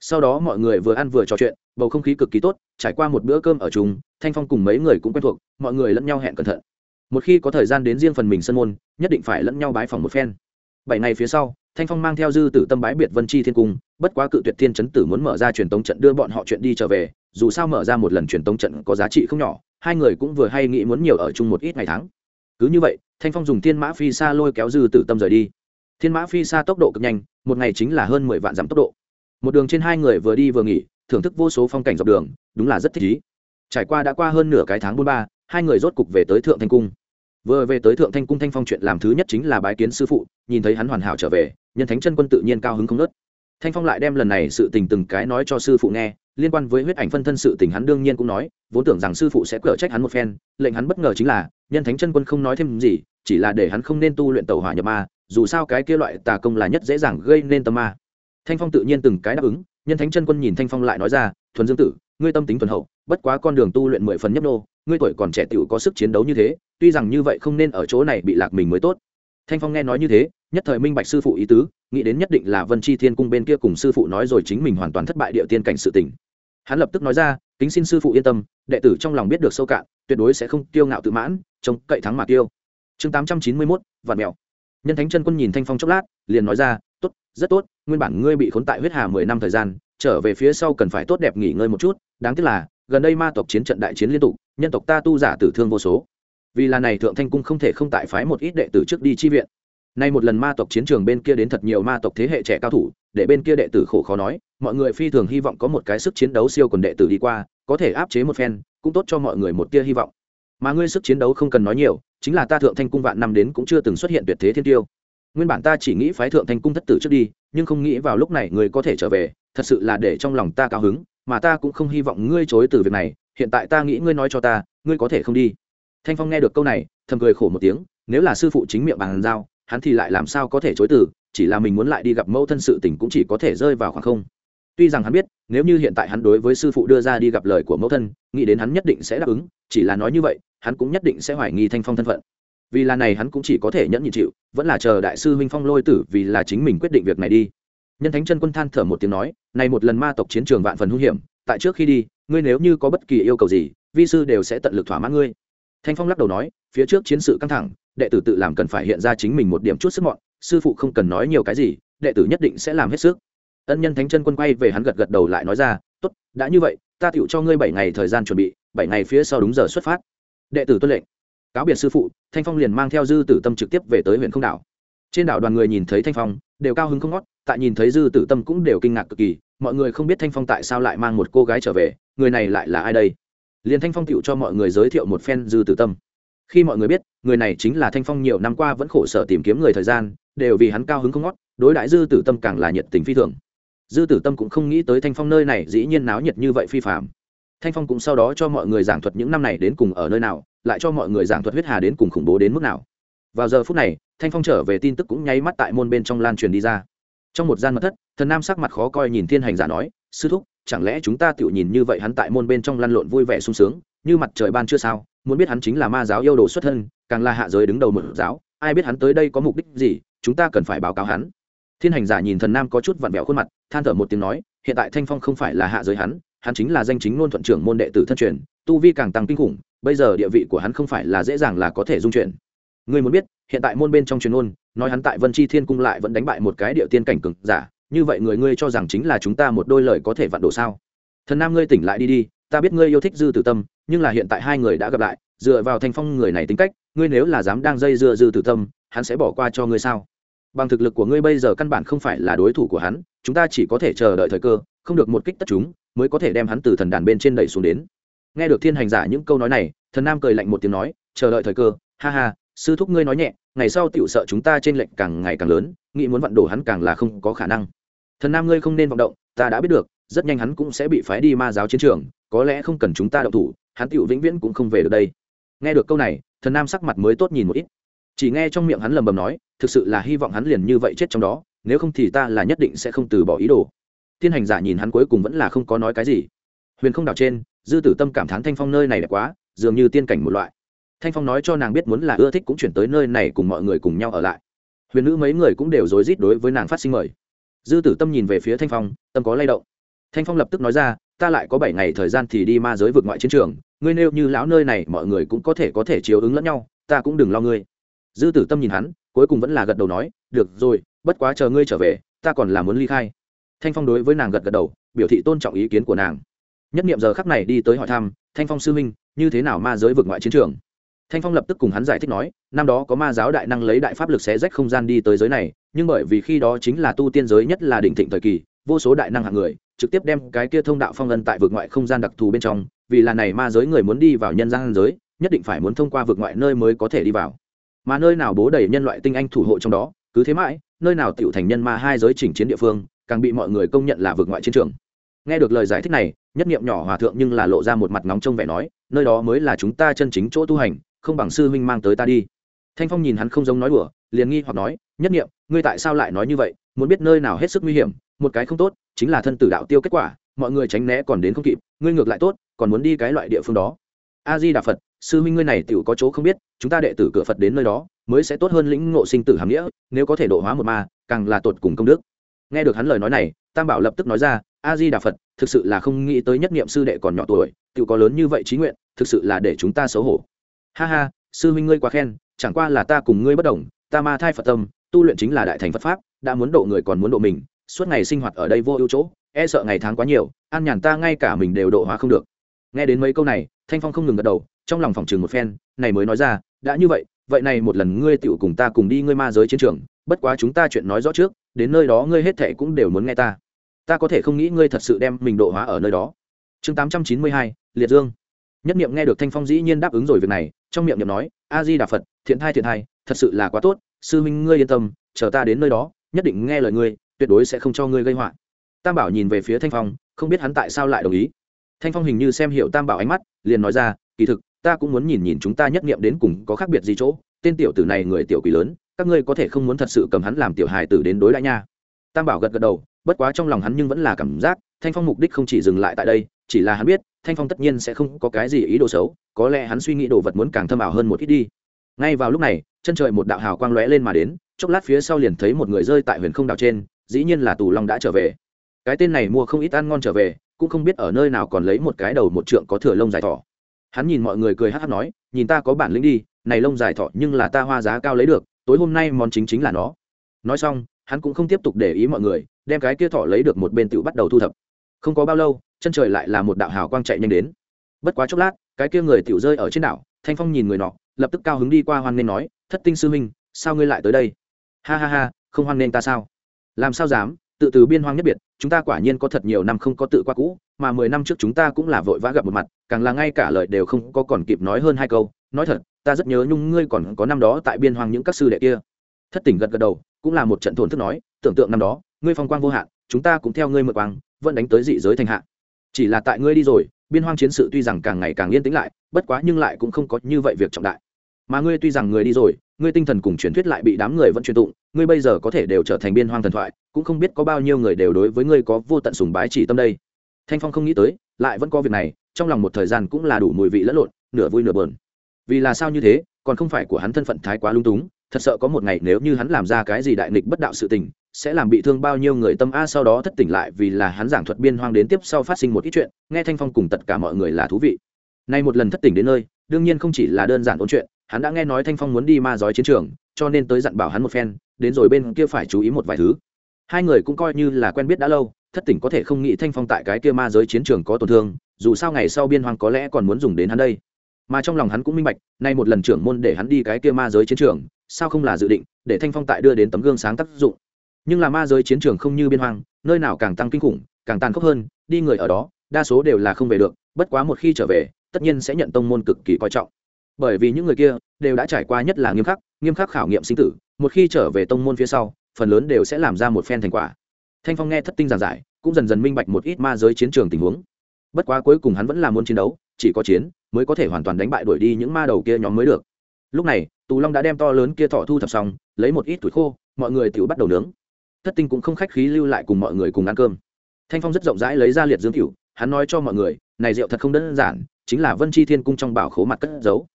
Speaker 1: Sau đó mọi người vừa ăn vừa trò chuyện, bầu không khí cực kỳ tốt, trải qua một bữa cơm ở chung, thanh phong cùng mấy người cũng quen thuộc, mọi người lẫn nhau hẹn cẩn thận. Một khi có thời gian đến riêng phần mình sân môn, nhất định phải lẫn nhau bái phòng một phen. Bảy ngày phía sau thanh phong mang theo dư tử tâm bái biệt vân chi thiên cung, bất quá cự tuyệt thiên chấn tử muốn mở ra truyền tống trận đưa bọn họ chuyện đi trở về, dù sao mở ra một lần truyền tống trận có giá trị không nhỏ, hai người cũng vừa hay nghĩ muốn nhiều ở chung một ít ngày tháng. Cứ như vậy, thanh phong dùng thiên mã phi xa lôi kéo dư tử tâm rời đi. Thiên mã phi xa tốc độ cực nhanh, một ngày chính là hơn mười vạn dặm tốc độ. Một đường trên hai người vừa đi vừa nghỉ, thưởng thức vô số phong cảnh dọc đường, đúng là rất thích ý trải qua đã qua hơn nửa cái tháng bốn ba, hai người rốt cục về tới thượng thanh cung vừa về tới thượng thanh cung thanh phong chuyện làm thứ nhất chính là bái kiến sư phụ, nhìn thấy hắn hoàn hảo trở về, nhân thánh chân quân tự nhiên cao hứng không nớt thanh phong lại đem lần này sự tình từng cái nói cho sư phụ nghe, liên quan với huyết ảnh phân thân sự tình hắn đương nhiên cũng nói, vốn tưởng rằng sư phụ sẽ cở trách hắn một phen, lệnh hắn bất ngờ chính là, nhân thánh chân quân không nói thêm gì, chỉ là để hắn không nên tu luyện tàu hỏa nhập ma, dù sao cái kia loại tà công là nhất dễ dàng gây nên tâm ma. Thanh phong tự nhiên từng cái đáp ứng, nhân thánh chân quân nhìn thanh phong lại nói ra, thuần dương tử, ngươi tâm tính thuần hậu, bất quá con đường tu luyện mười phần nhấp nô ngươi tuổi còn trẻ tiểu có sức chiến đấu như thế tuy rằng như vậy không nên ở chỗ này bị lạc mình mới tốt. Thanh phong nghe nói như thế, nhất thời minh bạch sư phụ ý tứ, nghĩ đến nhất định là vân chi thiên cung bên kia cùng sư phụ nói rồi chính mình hoàn toàn thất bại địa tiên cảnh sự tình. Hắn lập tức nói ra, kính xin sư phụ yên tâm, đệ tử trong lòng biết được sâu cạn, tuyệt đối sẽ không tiêu ngạo tự mãn, trông cậy thắng mà tiêu chương tám trăm chín mươi mốt, vạn mèo nhân thánh chân quân nhìn thanh phong chốc lát, liền nói ra, tốt, rất tốt, nguyên bản ngươi bị khốn tại huyết hà mười năm thời gian, trở về phía sau cần phải tốt đẹp nghỉ ngơi một chút, đáng tiếc là, gần đây ma tộc chiến trận đại chiến liên tục, nhân tộc ta tu giả tử thương vô số vì là này thượng thanh cung không thể không tại phái một ít đệ tử trước đi chi viện. Nay một lần ma tộc chiến trường bên kia đến thật nhiều ma tộc thế hệ trẻ cao thủ, để bên kia đệ tử khổ khó nói, mọi người phi thường hy vọng có một cái sức chiến đấu siêu quần đệ tử đi qua, có thể áp chế một phen, cũng tốt cho mọi người một tia hy vọng. Mà ngươi sức chiến đấu không cần nói nhiều, chính là ta thượng thanh cung vạn năm đến cũng chưa từng xuất hiện tuyệt thế thiên tiêu. Nguyên bản ta chỉ nghĩ phái thượng thanh cung thất tử trước đi, nhưng không nghĩ vào lúc này ngươi có thể trở về, thật sự là để trong lòng ta cao hứng, mà ta cũng không hy vọng ngươi chối từ việc này, hiện tại ta nghĩ ngươi nói cho ta, ngươi có thể không đi thanh phong nghe được câu này, thầm cười khổ một tiếng, nếu là sư phụ chính miệng bàn giao hắn thì lại làm sao có thể chối từ, chỉ là mình muốn lại đi gặp mẫu thân sự tình cũng chỉ có thể rơi vào khoảng không. Tuy rằng hắn biết, nếu như hiện tại hắn đối với sư phụ đưa ra đi gặp lời của mẫu thân, nghĩ đến hắn nhất định sẽ đáp ứng, chỉ là nói như vậy, hắn cũng nhất định sẽ hoài nghi thanh phong thân phận. Vì là này hắn cũng chỉ có thể nhẫn nhịn chịu, vẫn là chờ đại sư huynh phong lôi tử vì là chính mình quyết định việc này đi. Nhân thánh chân quân than thở một tiếng nói, này một lần ma tộc chiến trường vạn phần hung hiểm, tại trước khi đi, ngươi nếu như có bất kỳ yêu cầu gì, vi sư đều sẽ tận lực thỏa mãn ngươi thanh phong lắc đầu nói, phía trước chiến sự căng thẳng, đệ tử tự làm cần phải hiện ra chính mình một điểm chút sức mọn, sư phụ không cần nói nhiều cái gì, đệ tử nhất định sẽ làm hết sức. Ân nhân thánh chân quân quay về hắn gật gật đầu lại nói ra, tốt, đã như vậy, ta tựu cho ngươi bảy ngày thời gian chuẩn bị, bảy ngày phía sau đúng giờ xuất phát. Đệ tử tuân lệnh. Cáo biệt sư phụ, thanh phong liền mang theo dư tử tâm trực tiếp về tới huyện không đảo. Trên đảo đoàn người nhìn thấy thanh phong, đều cao hứng không ngót, tại nhìn thấy dư tử tâm cũng đều kinh ngạc cực kỳ, mọi người không biết thanh phong tại sao lại mang một cô gái trở về, người này lại là ai đây? Liền thanh phong tựu cho mọi người giới thiệu một phen dư tử tâm. Khi mọi người biết, người này chính là thanh phong nhiều năm qua vẫn khổ sở tìm kiếm người thời gian, đều vì hắn cao hứng không ngót, đối đại dư tử tâm càng là nhiệt tình phi thường. Dư tử tâm cũng không nghĩ tới thanh phong nơi này dĩ nhiên náo nhiệt như vậy phi phạm thanh phong cũng sau đó cho mọi người giảng thuật những năm này đến cùng ở nơi nào, lại cho mọi người giảng thuật huyết hà đến cùng khủng bố đến mức nào. Vào giờ phút này, thanh phong trở về tin tức cũng nháy mắt tại môn bên trong lan truyền đi ra. Trong một gian mật thất, thần nam sắc mặt khó coi nhìn thiên hành giả nói, sư thúc chẳng lẽ chúng ta tự nhìn như vậy hắn tại môn bên trong lăn lộn vui vẻ sung sướng, như mặt trời ban chưa sao? Muốn biết hắn chính là ma giáo yêu đồ xuất thân, càng là hạ giới đứng đầu một giáo, ai biết hắn tới đây có mục đích gì, chúng ta cần phải báo cáo hắn. Thiên hành giả nhìn thần nam có chút vặn vẹo khuôn mặt, than thở một tiếng nói, hiện tại thanh phong không phải là hạ giới hắn hắn chính là danh chính ngôn thuận trưởng môn đệ tử thân truyền, tu vi càng tăng kinh khủng, bây giờ địa vị của hắn không phải là dễ dàng là có thể dung chuyển. Ngươi muốn biết, hiện tại môn bên trong truyền ngôn, nói hắn tại vân chi thiên cung lại vẫn đánh bại một cái địa tiên cảnh cực giả như vậy người ngươi cho rằng chính là chúng ta một đôi lời có thể vặn đổ sao? Thần nam ngươi tỉnh lại đi đi, ta biết ngươi yêu thích dư tử tâm, nhưng là hiện tại hai người đã gặp lại, dựa vào thanh phong người này tính cách, ngươi nếu là dám đang dây dưa dư tử tâm, hắn sẽ bỏ qua cho ngươi sao? Bằng thực lực của ngươi bây giờ căn bản không phải là đối thủ của hắn, chúng ta chỉ có thể chờ đợi thời cơ, không được một kích tất chúng, mới có thể đem hắn từ thần đàn bên trên đẩy xuống đến. Nghe được thiên hành giả những câu nói này, thần nam cười lạnh một tiếng nói, chờ đợi thời cơ, ha ha, sư thúc ngươi nói nhẹ, ngày sau tựu sợ chúng ta trên lệnh càng ngày càng lớn, nghĩ muốn vặn đổ hắn càng là không có khả năng thần nam ngươi không nên vọng động, ta đã biết được, rất nhanh hắn cũng sẽ bị phái đi ma giáo chiến trường, có lẽ không cần chúng ta động thủ, hắn tựu vĩnh viễn cũng không về được đây. Nghe được câu này, thần nam sắc mặt mới tốt nhìn một ít. Chỉ nghe trong miệng hắn lầm bầm nói, thực sự là hy vọng hắn liền như vậy chết trong đó, nếu không thì ta là nhất định sẽ không từ bỏ ý đồ. Thiên hành giả nhìn hắn cuối cùng vẫn là không có nói cái gì. Huyền không đảo trên, dư tử tâm cảm thán thanh phong nơi này đẹp quá, dường như tiên cảnh một loại. Thanh phong nói cho nàng biết muốn là ưa thích cũng chuyển tới nơi này cùng mọi người cùng nhau ở lại. Huyền nữ mấy người cũng đều rối rít đối với nàng phát sinh mời dư tử tâm nhìn về phía thanh phong, tâm có lay động. Thanh phong lập tức nói ra, ta lại có bảy ngày thời gian thì đi ma giới vượt ngoại chiến trường, ngươi nêu như lão nơi này mọi người cũng có thể có thể chiếu ứng lẫn nhau, ta cũng đừng lo ngươi. Dư tử tâm nhìn hắn, cuối cùng vẫn là gật đầu nói, được rồi, bất quá chờ ngươi trở về, ta còn là muốn ly khai. Thanh phong đối với nàng gật gật đầu, biểu thị tôn trọng ý kiến của nàng. Nhất nghiệm giờ khắc này đi tới hỏi thăm, thanh phong sư minh như thế nào ma giới vượt ngoại chiến trường? Thanh phong lập tức cùng hắn giải thích nói, năm đó có ma giáo đại năng lấy đại pháp lực xé rách không gian đi tới giới này nhưng bởi vì khi đó chính là tu tiên giới nhất là đỉnh thịnh thời kỳ, vô số đại năng hạng người trực tiếp đem cái kia thông đạo phong ân tại vực ngoại không gian đặc thù bên trong, vì là này ma giới người muốn đi vào nhân gian giới, nhất định phải muốn thông qua vực ngoại nơi mới có thể đi vào. Mà nơi nào bố đầy nhân loại tinh anh thủ hộ trong đó, cứ thế mãi, nơi nào tiểu thành nhân ma hai giới chỉnh chiến địa phương, càng bị mọi người công nhận là vực ngoại chiến trường. Nghe được lời giải thích này, nhất niệm nhỏ hòa thượng nhưng là lộ ra một mặt nóng trông vẻ nói, nơi đó mới là chúng ta chân chính chỗ tu hành, không bằng sư huynh mang tới ta đi. Thanh phong nhìn hắn không giống nói đùa, liền nghi hoặc nói nhất nghiệm ngươi tại sao lại nói như vậy? Muốn biết nơi nào hết sức nguy hiểm, một cái không tốt, chính là thân tử đạo tiêu kết quả, mọi người tránh né còn đến không kịp, ngươi ngược lại tốt, còn muốn đi cái loại địa phương đó. A di đà phật sư Minh ngươi này tựu có chỗ không biết, chúng ta đệ tử cửa phật đến nơi đó, mới sẽ tốt hơn lĩnh ngộ sinh tử hàm nghĩa, nếu có thể độ hóa một ma, càng là tột cùng công đức. Nghe được hắn lời nói này, tam bảo lập tức nói ra a di đà phật thực sự là không nghĩ tới nhất niệm sư đệ còn nhỏ tuổi tự có lớn như vậy trí nguyện, thực sự là để chúng ta xấu hổ. Ha ha, sư huynh ngươi quá khen, chẳng qua là ta cùng ngươi bất đồng, ta ma thai phật tâm tu luyện chính là đại thành phật pháp, đã muốn độ người còn muốn độ mình, suốt ngày sinh hoạt ở đây vô ưu chỗ e sợ ngày tháng quá nhiều, an nhàn ta ngay cả mình đều độ hóa không được. Nghe đến mấy câu này, thanh phong không ngừng gật đầu, trong lòng phòng trường một phen, này mới nói ra, đã như vậy vậy này một lần ngươi tựu cùng ta cùng đi ngươi ma giới chiến trường, bất quá chúng ta chuyện nói rõ trước, đến nơi đó ngươi hết thệ cũng đều muốn nghe ta. Ta có thể không nghĩ ngươi thật sự đem mình độ hóa ở nơi đó. Chương tám trăm chín mươi hai, liệt dương. Nhất niệm nghe được thanh phong dĩ nhiên đáp ứng rồi việc này, trong miệng niệm nói, a di đà phật, thiện thai thiện thai, thật sự là quá tốt sư Minh, ngươi yên tâm chờ ta đến nơi đó nhất định nghe lời ngươi tuyệt đối sẽ không cho ngươi gây họa. Tam bảo nhìn về phía thanh phong không biết hắn tại sao lại đồng ý. Thanh phong hình như xem hiểu tam bảo ánh mắt liền nói ra kỳ thực ta cũng muốn nhìn nhìn chúng ta nhất nghiệm đến cùng có khác biệt gì chỗ tên tiểu tử này người tiểu quỷ lớn các ngươi có thể không muốn thật sự cầm hắn làm tiểu hài tử đến đối lại nha. Tam bảo gật gật đầu bất quá trong lòng hắn nhưng vẫn là cảm giác thanh phong mục đích không chỉ dừng lại tại đây chỉ là hắn biết thanh phong tất nhiên sẽ không có cái gì ý đồ xấu có lẽ hắn suy nghĩ đồ vật muốn càng thâm ảo hơn một ít đi ngay vào lúc này, chân trời một đạo hào quang lóe lên mà đến, chốc lát phía sau liền thấy một người rơi tại huyền không đảo trên, dĩ nhiên là tù long đã trở về. Cái tên này mua không ít ăn ngon trở về, cũng không biết ở nơi nào còn lấy một cái đầu một trượng có thừa lông dài thỏ. Hắn nhìn mọi người cười hát hát nói, nhìn ta có bản lĩnh đi, này lông dài thỏ nhưng là ta hoa giá cao lấy được, tối hôm nay món chính chính là nó. Nói xong, hắn cũng không tiếp tục để ý mọi người, đem cái kia thỏ lấy được một bên tự bắt đầu thu thập. Không có bao lâu, chân trời lại là một đạo hào quang chạy nhanh đến. Bất quá chốc lát, cái kia người tiểu rơi ở trên đảo, thanh phong nhìn người nọ lập tức cao hứng đi qua hoan nên nói, thất tinh sư huynh, sao ngươi lại tới đây? Ha ha ha, không hoan nên ta sao? Làm sao dám, tự từ biên hoang nhất biệt, chúng ta quả nhiên có thật nhiều năm không có tự qua cũ, mà mười năm trước chúng ta cũng là vội vã gặp một mặt, càng là ngay cả lời đều không có còn kịp nói hơn hai câu. Nói thật, ta rất nhớ nhung ngươi còn có năm đó tại biên hoang những các sư đệ kia. Thất tỉnh gật gật đầu, cũng là một trận thổn thức nói, tưởng tượng năm đó, ngươi phong quang vô hạn, chúng ta cũng theo ngươi mượn quang, vẫn đánh tới dị giới thành hạ. Chỉ là tại ngươi đi rồi, biên hoang chiến sự tuy rằng càng ngày càng yên tĩnh lại, bất quá nhưng lại cũng không có như vậy việc trọng đại mà ngươi tuy rằng người đi rồi, ngươi tinh thần cùng truyền thuyết lại bị đám người vẫn truyền tụng, ngươi bây giờ có thể đều trở thành biên hoang thần thoại, cũng không biết có bao nhiêu người đều đối với ngươi có vô tận sùng bái chỉ tâm đây. Thanh phong không nghĩ tới, lại vẫn có việc này, trong lòng một thời gian cũng là đủ mùi vị lẫn lộn, nửa vui nửa bờn vì là sao như thế, còn không phải của hắn thân phận thái quá lung túng, thật sợ có một ngày nếu như hắn làm ra cái gì đại nghịch bất đạo sự tình, sẽ làm bị thương bao nhiêu người tâm a sau đó thất tỉnh lại vì là hắn giảng thuật biên hoang đến tiếp sau phát sinh một ít chuyện, nghe thanh phong cùng tất cả mọi người là thú vị. Nay một lần thất tỉnh đến nơi, đương nhiên không chỉ là đơn giản ôn chuyện hắn đã nghe nói thanh phong muốn đi ma giói chiến trường, cho nên tới dặn bảo hắn một phen, đến rồi bên kia phải chú ý một vài thứ. Hai người cũng coi như là quen biết đã lâu, thất tỉnh có thể không nghĩ thanh phong tại cái kia ma giới chiến trường có tổn thương, dù sao ngày sau biên hoàng có lẽ còn muốn dùng đến hắn đây. Mà trong lòng hắn cũng minh bạch, nay một lần trưởng môn để hắn đi cái kia ma giới chiến trường, sao không là dự định, để thanh phong tại đưa đến tấm gương sáng tác dụng. Nhưng là ma giới chiến trường không như biên hoang, nơi nào càng tăng kinh khủng, càng tàn khốc hơn, đi người ở đó, đa số đều là không về được, bất quá một khi trở về, tất nhiên sẽ nhận tông môn cực kỳ coi trọng bởi vì những người kia đều đã trải qua nhất là nghiêm khắc nghiêm khắc khảo nghiệm sinh tử, một khi trở về tông môn phía sau, phần lớn đều sẽ làm ra một phen thành quả. Thanh phong nghe thất tinh giảng giải, cũng dần dần minh bạch một ít ma giới chiến trường tình huống. Bất quá cuối cùng hắn vẫn là muốn chiến đấu, chỉ có chiến mới có thể hoàn toàn đánh bại đuổi đi những ma đầu kia nhóm mới được. Lúc này, tù long đã đem to lớn kia thọ thu thập xong, lấy một ít tuổi khô, mọi người tự bắt đầu nướng. Thất tinh cũng không khách khí lưu lại cùng mọi người cùng ăn cơm. Thanh phong rất rộng rãi lấy ra liệt dương cửu hắn nói cho mọi người, này rượu thật không đơn giản, chính là vân chi thiên cung trong bảo khố mặt cất giấu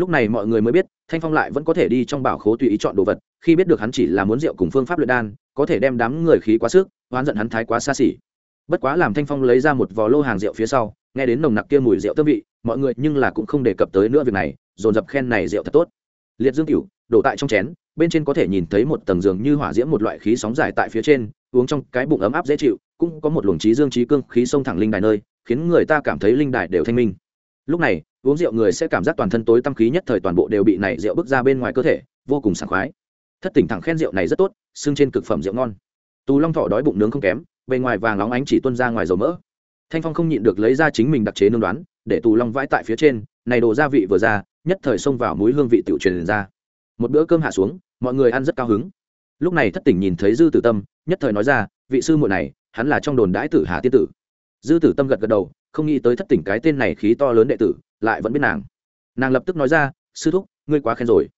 Speaker 1: lúc này mọi người mới biết, thanh phong lại vẫn có thể đi trong bảo khố tùy ý chọn đồ vật, khi biết được hắn chỉ là muốn rượu cùng phương pháp luyện đan, có thể đem đám người khí quá sức, oán giận hắn thái quá xa xỉ. Bất quá làm thanh phong lấy ra một vò lô hàng rượu phía sau, nghe đến nồng nặc kia mùi rượu tâm vị, mọi người nhưng là cũng không đề cập tới nữa việc này, dồn dập khen này rượu thật tốt. Liệt dương cửu, đổ tại trong chén, bên trên có thể nhìn thấy một tầng giường như hỏa diễm một loại khí sóng dài tại phía trên, uống trong cái bụng ấm áp dễ chịu, cũng có một luồng trí dương trí cương khí sông thẳng linh đài nơi, khiến người ta cảm thấy linh đài đều thanh minh lúc này, uống rượu người sẽ cảm giác toàn thân tối tăm khí nhất thời toàn bộ đều bị này rượu bước ra bên ngoài cơ thể, vô cùng sảng khoái. Thất tỉnh thẳng khen rượu này rất tốt xưng trên cực phẩm rượu ngon. Tù long thọ đói bụng nướng không kém, bề ngoài vàng óng ánh chỉ tuân ra ngoài dầu mỡ. Thanh phong không nhịn được lấy ra chính mình đặc chế nương đoán, để tù long vãi tại phía trên, này đồ gia vị vừa ra, nhất thời xông vào mũi hương vị tiểu truyền ra. Một bữa cơm hạ xuống, mọi người ăn rất cao hứng. Lúc này thất tỉnh nhìn thấy dư tử tâm, nhất thời nói ra, vị sư muội này, hắn là trong đồn đãi tử hà tiên tử. Dư tử tâm gật gật đầu không nghĩ tới thất tỉnh cái tên này khí to lớn đệ tử, lại vẫn biết nàng. Nàng lập tức nói ra, sư thúc, ngươi quá khen rồi.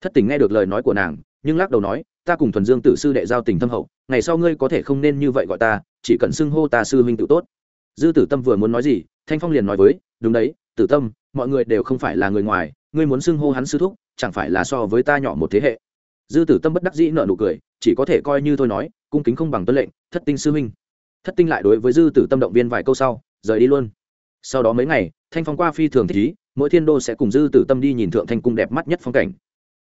Speaker 1: Thất tình nghe được lời nói của nàng, nhưng lắc đầu nói, ta cùng thuần dương tử sư đệ giao tình thâm hậu, ngày sau ngươi có thể không nên như vậy gọi ta, chỉ cần xưng hô ta sư huynh tự tốt. Dư tử tâm vừa muốn nói gì, thanh phong liền nói với, đúng đấy, tử tâm, mọi người đều không phải là người ngoài, ngươi muốn xưng hô hắn sư thúc, chẳng phải là so với ta nhỏ một thế hệ. Dư tử tâm bất đắc dĩ nợ nụ cười, chỉ có thể coi như thôi nói, cung kính không bằng tuân lệnh, thất tinh sư huynh. Thất tinh lại đối với dư tử tâm động viên vài câu sau rời đi luôn. Sau đó mấy ngày, thanh phong qua phi thường thích ý, mỗi thiên đô sẽ cùng dư tử tâm đi nhìn thượng thanh cung đẹp mắt nhất phong cảnh.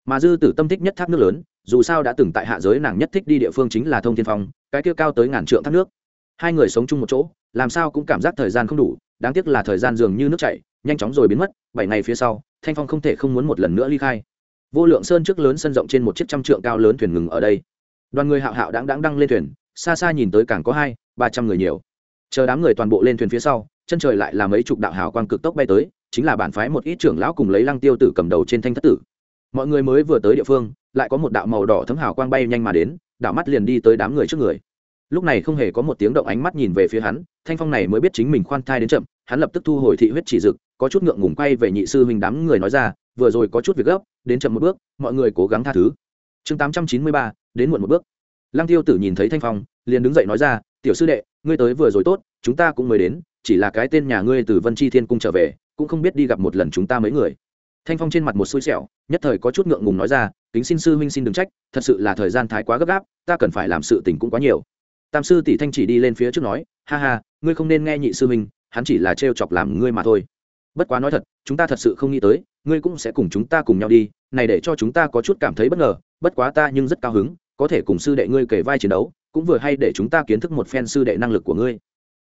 Speaker 1: Mà dư tử tâm thích nhất thác nước lớn, dù sao đã từng tại hạ giới nàng nhất thích đi địa phương chính là thông thiên phong, cái kia cao tới ngàn trượng thác nước. Hai người sống chung một chỗ, làm sao cũng cảm giác thời gian không đủ, đáng tiếc là thời gian dường như nước chảy, nhanh chóng rồi biến mất, bảy ngày phía sau, thanh phong không thể không muốn một lần nữa ly khai. Vô lượng sơn trước lớn sân rộng trên một chiếc trăm trượng cao lớn thuyền ngừng ở đây. Đoàn người hạo hạo đáng đáng đăng lên thuyền, xa xa nhìn tới càng có hai, ba trăm người nhiều chờ đám người toàn bộ lên thuyền phía sau, chân trời lại là mấy chục đạo hào quang cực tốc bay tới, chính là bản phái một ít trưởng lão cùng lấy lăng tiêu tử cầm đầu trên thanh thất tử. Mọi người mới vừa tới địa phương, lại có một đạo màu đỏ thấm hào quang bay nhanh mà đến, đạo mắt liền đi tới đám người trước người. Lúc này không hề có một tiếng động ánh mắt nhìn về phía hắn, thanh phong này mới biết chính mình khoan thai đến chậm, hắn lập tức thu hồi thị huyết chỉ dực, có chút ngượng ngùng quay về nhị sư huynh đám người nói ra, vừa rồi có chút việc gấp, đến chậm một bước, mọi người cố gắng tha thứ. Chương tám trăm chín mươi ba, đến muộn một bước. Lăng tiêu tử nhìn thấy thanh phong, liền đứng dậy nói ra tiểu sư đệ, ngươi tới vừa rồi tốt, chúng ta cũng mới đến, chỉ là cái tên nhà ngươi từ vân chi thiên cung trở về, cũng không biết đi gặp một lần chúng ta mấy người. Thanh phong trên mặt một xui xẻo, nhất thời có chút ngượng ngùng nói ra, kính xin sư huynh xin đừng trách, thật sự là thời gian thái quá gấp gáp, ta cần phải làm sự tình cũng quá nhiều. Tam sư tỷ thanh chỉ đi lên phía trước nói, ha ha, ngươi không nên nghe nhị sư huynh, hắn chỉ là trêu chọc làm ngươi mà thôi. Bất quá nói thật, chúng ta thật sự không nghĩ tới, ngươi cũng sẽ cùng chúng ta cùng nhau đi, này để cho chúng ta có chút cảm thấy bất ngờ, bất quá ta nhưng rất cao hứng, có thể cùng sư đệ ngươi kể vai chiến đấu cũng vừa hay để chúng ta kiến thức một phen sư đệ năng lực của ngươi.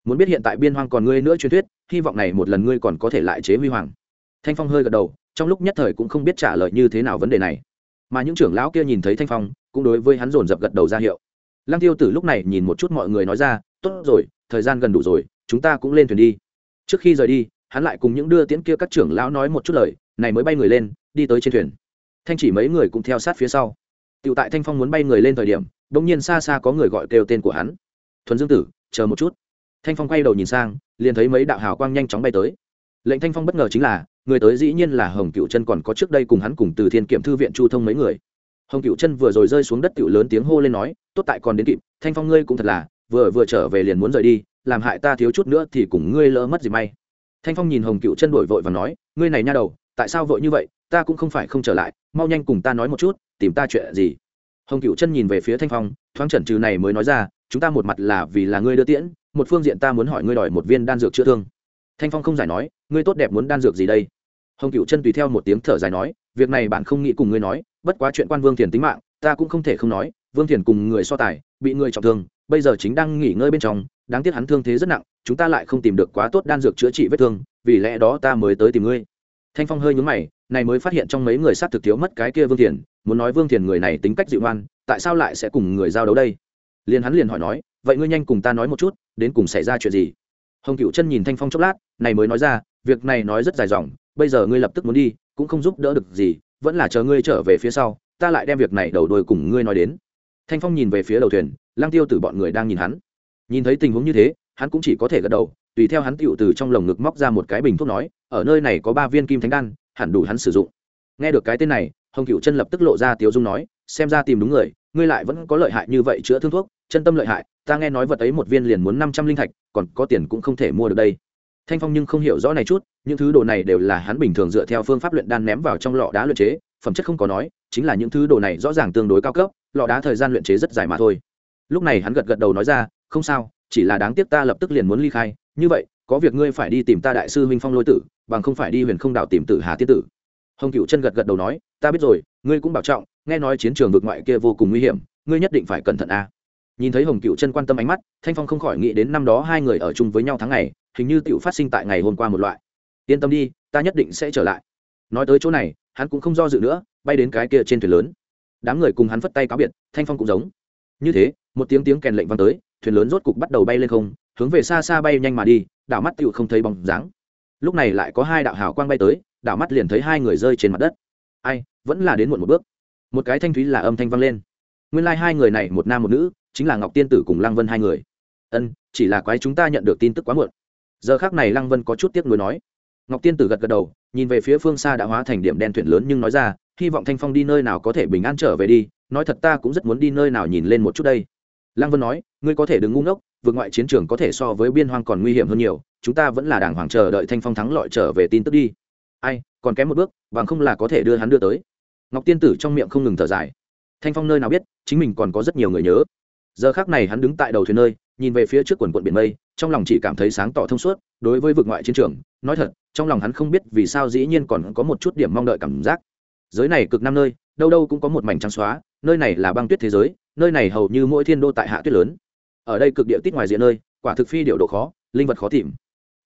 Speaker 1: Muốn biết hiện tại biên hoang còn ngươi nữa truyền thuyết, hy vọng này một lần ngươi còn có thể lại chế huy hoàng. Thanh phong hơi gật đầu, trong lúc nhất thời cũng không biết trả lời như thế nào vấn đề này. Mà những trưởng lão kia nhìn thấy thanh phong, cũng đối với hắn dồn dập gật đầu ra hiệu. Lăng tiêu tử lúc này nhìn một chút mọi người nói ra, tốt rồi, thời gian gần đủ rồi, chúng ta cũng lên thuyền đi. Trước khi rời đi, hắn lại cùng những đưa tiễn kia các trưởng lão nói một chút lời, này mới bay người lên, đi tới trên thuyền. Thanh chỉ mấy người cũng theo sát phía sau. Tiểu tại thanh phong muốn bay người lên thời điểm, đột nhiên xa xa có người gọi kêu tên của hắn. Thuần dương tử, chờ một chút. Thanh phong quay đầu nhìn sang, liền thấy mấy đạo hào quang nhanh chóng bay tới. Lệnh thanh phong bất ngờ chính là, người tới dĩ nhiên là hồng cựu chân còn có trước đây cùng hắn cùng từ thiên kiểm thư viện chu thông mấy người. Hồng cựu chân vừa rồi rơi xuống đất cựu lớn tiếng hô lên nói, tốt tại còn đến kịp, thanh phong ngươi cũng thật là, vừa vừa trở về liền muốn rời đi, làm hại ta thiếu chút nữa thì cùng ngươi lỡ mất gì may. Thanh phong nhìn hồng cựu chân đổi vội và nói, ngươi này nha đầu, tại sao vội như vậy? Ta cũng không phải không trở lại, mau nhanh cùng ta nói một chút, tìm ta chuyện gì. Hồng cựu chân nhìn về phía thanh phong, thoáng chẩn trừ này mới nói ra, chúng ta một mặt là vì là ngươi đưa tiễn, một phương diện ta muốn hỏi ngươi đòi một viên đan dược chữa thương. Thanh phong không giải nói, ngươi tốt đẹp muốn đan dược gì đây? Hồng cựu chân tùy theo một tiếng thở dài nói, việc này bạn không nghĩ cùng ngươi nói, bất quá chuyện quan vương thiền tính mạng, ta cũng không thể không nói, vương thiền cùng người so tài, bị người trọng thương, bây giờ chính đang nghỉ ngơi bên trong, đáng tiếc hắn thương thế rất nặng, chúng ta lại không tìm được quá tốt đan dược chữa trị vết thương, vì lẽ đó ta mới tới tìm ngươi thanh phong hơi nhún mày, này mới phát hiện trong mấy người sát thực thiếu mất cái kia vương thiền, muốn nói vương thiền người này tính cách dịu ngoan, tại sao lại sẽ cùng người giao đấu đây? Liền hắn liền hỏi nói, vậy ngươi nhanh cùng ta nói một chút, đến cùng xảy ra chuyện gì? Hồng cựu chân nhìn thanh phong chốc lát, này mới nói ra, việc này nói rất dài dòng, bây giờ ngươi lập tức muốn đi, cũng không giúp đỡ được gì, vẫn là chờ ngươi trở về phía sau, ta lại đem việc này đầu đuôi cùng ngươi nói đến. Thanh phong nhìn về phía đầu thuyền lang tiêu tử bọn người đang nhìn hắn. Nhìn thấy tình huống như thế, hắn cũng chỉ có thể gật đầu tùy theo hắn tựu từ trong lồng ngực móc ra một cái bình thuốc nói, ở nơi này có ba viên kim thánh đan, hẳn đủ hắn sử dụng. Nghe được cái tên này, hồng cựu chân lập tức lộ ra tiếu dung nói, xem ra tìm đúng người, ngươi lại vẫn có lợi hại như vậy chữa thương thuốc, chân tâm lợi hại, ta nghe nói vật ấy một viên liền muốn năm trăm linh thạch, còn có tiền cũng không thể mua được đây. Thanh phong nhưng không hiểu rõ này chút, những thứ đồ này đều là hắn bình thường dựa theo phương pháp luyện đan ném vào trong lọ đá luyện chế, phẩm chất không có nói, chính là những thứ đồ này rõ ràng tương đối cao cấp, lọ đá thời gian luyện chế rất dài mà thôi. Lúc này hắn gật gật đầu nói ra, không sao, chỉ là đáng tiếc ta lập tức liền muốn ly khai như vậy, có việc ngươi phải đi tìm ta đại sư huynh phong lôi tử, bằng không phải đi huyền không đảo tìm tử hà tiết tử. Hồng cựu chân gật gật đầu nói, ta biết rồi, ngươi cũng bảo trọng, nghe nói chiến trường vực ngoại kia vô cùng nguy hiểm, ngươi nhất định phải cẩn thận a. À. nhìn thấy hồng cựu chân quan tâm ánh mắt, thanh phong không khỏi nghĩ đến năm đó hai người ở chung với nhau tháng ngày, hình như tựu phát sinh tại ngày hôm qua một loại. Yên tâm đi, ta nhất định sẽ trở lại. Nói tới chỗ này, hắn cũng không do dự nữa, bay đến cái kia trên thuyền lớn. Đám người cùng hắn phất tay cáo biệt, thanh phong cũng giống. Như thế, một tiếng tiếng kèn lệnh vang tới, thuyền lớn rốt cục bắt đầu bay lên không hướng về xa xa bay nhanh mà đi, đảo mắt tựu không thấy bóng dáng. Lúc này lại có hai đạo hào quang bay tới, đảo mắt liền thấy hai người rơi trên mặt đất. Ai, vẫn là đến muộn một bước. Một cái thanh thúy là âm thanh vang lên. Nguyên lai、like、hai người này một nam một nữ, chính là ngọc tiên tử cùng lăng vân hai người. Ân, chỉ là quái chúng ta nhận được tin tức quá muộn. Giờ khác này lăng vân có chút tiếc nuối nói. Ngọc tiên tử gật gật đầu, nhìn về phía phương xa đã hóa thành điểm đen thuyền lớn nhưng nói ra, hy vọng thanh phong đi nơi nào có thể bình an trở về đi, nói thật ta cũng rất muốn đi nơi nào nhìn lên một chút đây. Lăng vân nói, ngươi có thể đừng ngu ngốc vượt ngoại chiến trường có thể so với biên hoang còn nguy hiểm hơn nhiều, chúng ta vẫn là đảng hoàng chờ đợi thanh phong thắng lọi trở về tin tức đi. Ai, còn kém một bước, bằng không là có thể đưa hắn đưa tới. Ngọc tiên tử trong miệng không ngừng thở dài. Thanh phong nơi nào biết, chính mình còn có rất nhiều người nhớ. Giờ khác này hắn đứng tại đầu thuyền nơi, nhìn về phía trước quần quận biển mây, trong lòng chỉ cảm thấy sáng tỏ thông suốt, đối với vực ngoại chiến trường, nói thật, trong lòng hắn không biết vì sao dĩ nhiên còn có một chút điểm mong đợi cảm giác. Giới này cực năm nơi, đâu đâu cũng có một mảnh trắng xóa, nơi này là băng tuyết thế giới, nơi này hầu như mỗi thiên đô tại hạ tuyết lớn ở đây cực địa tít ngoài diện nơi, quả thực phi điệu độ khó, linh vật khó tìm.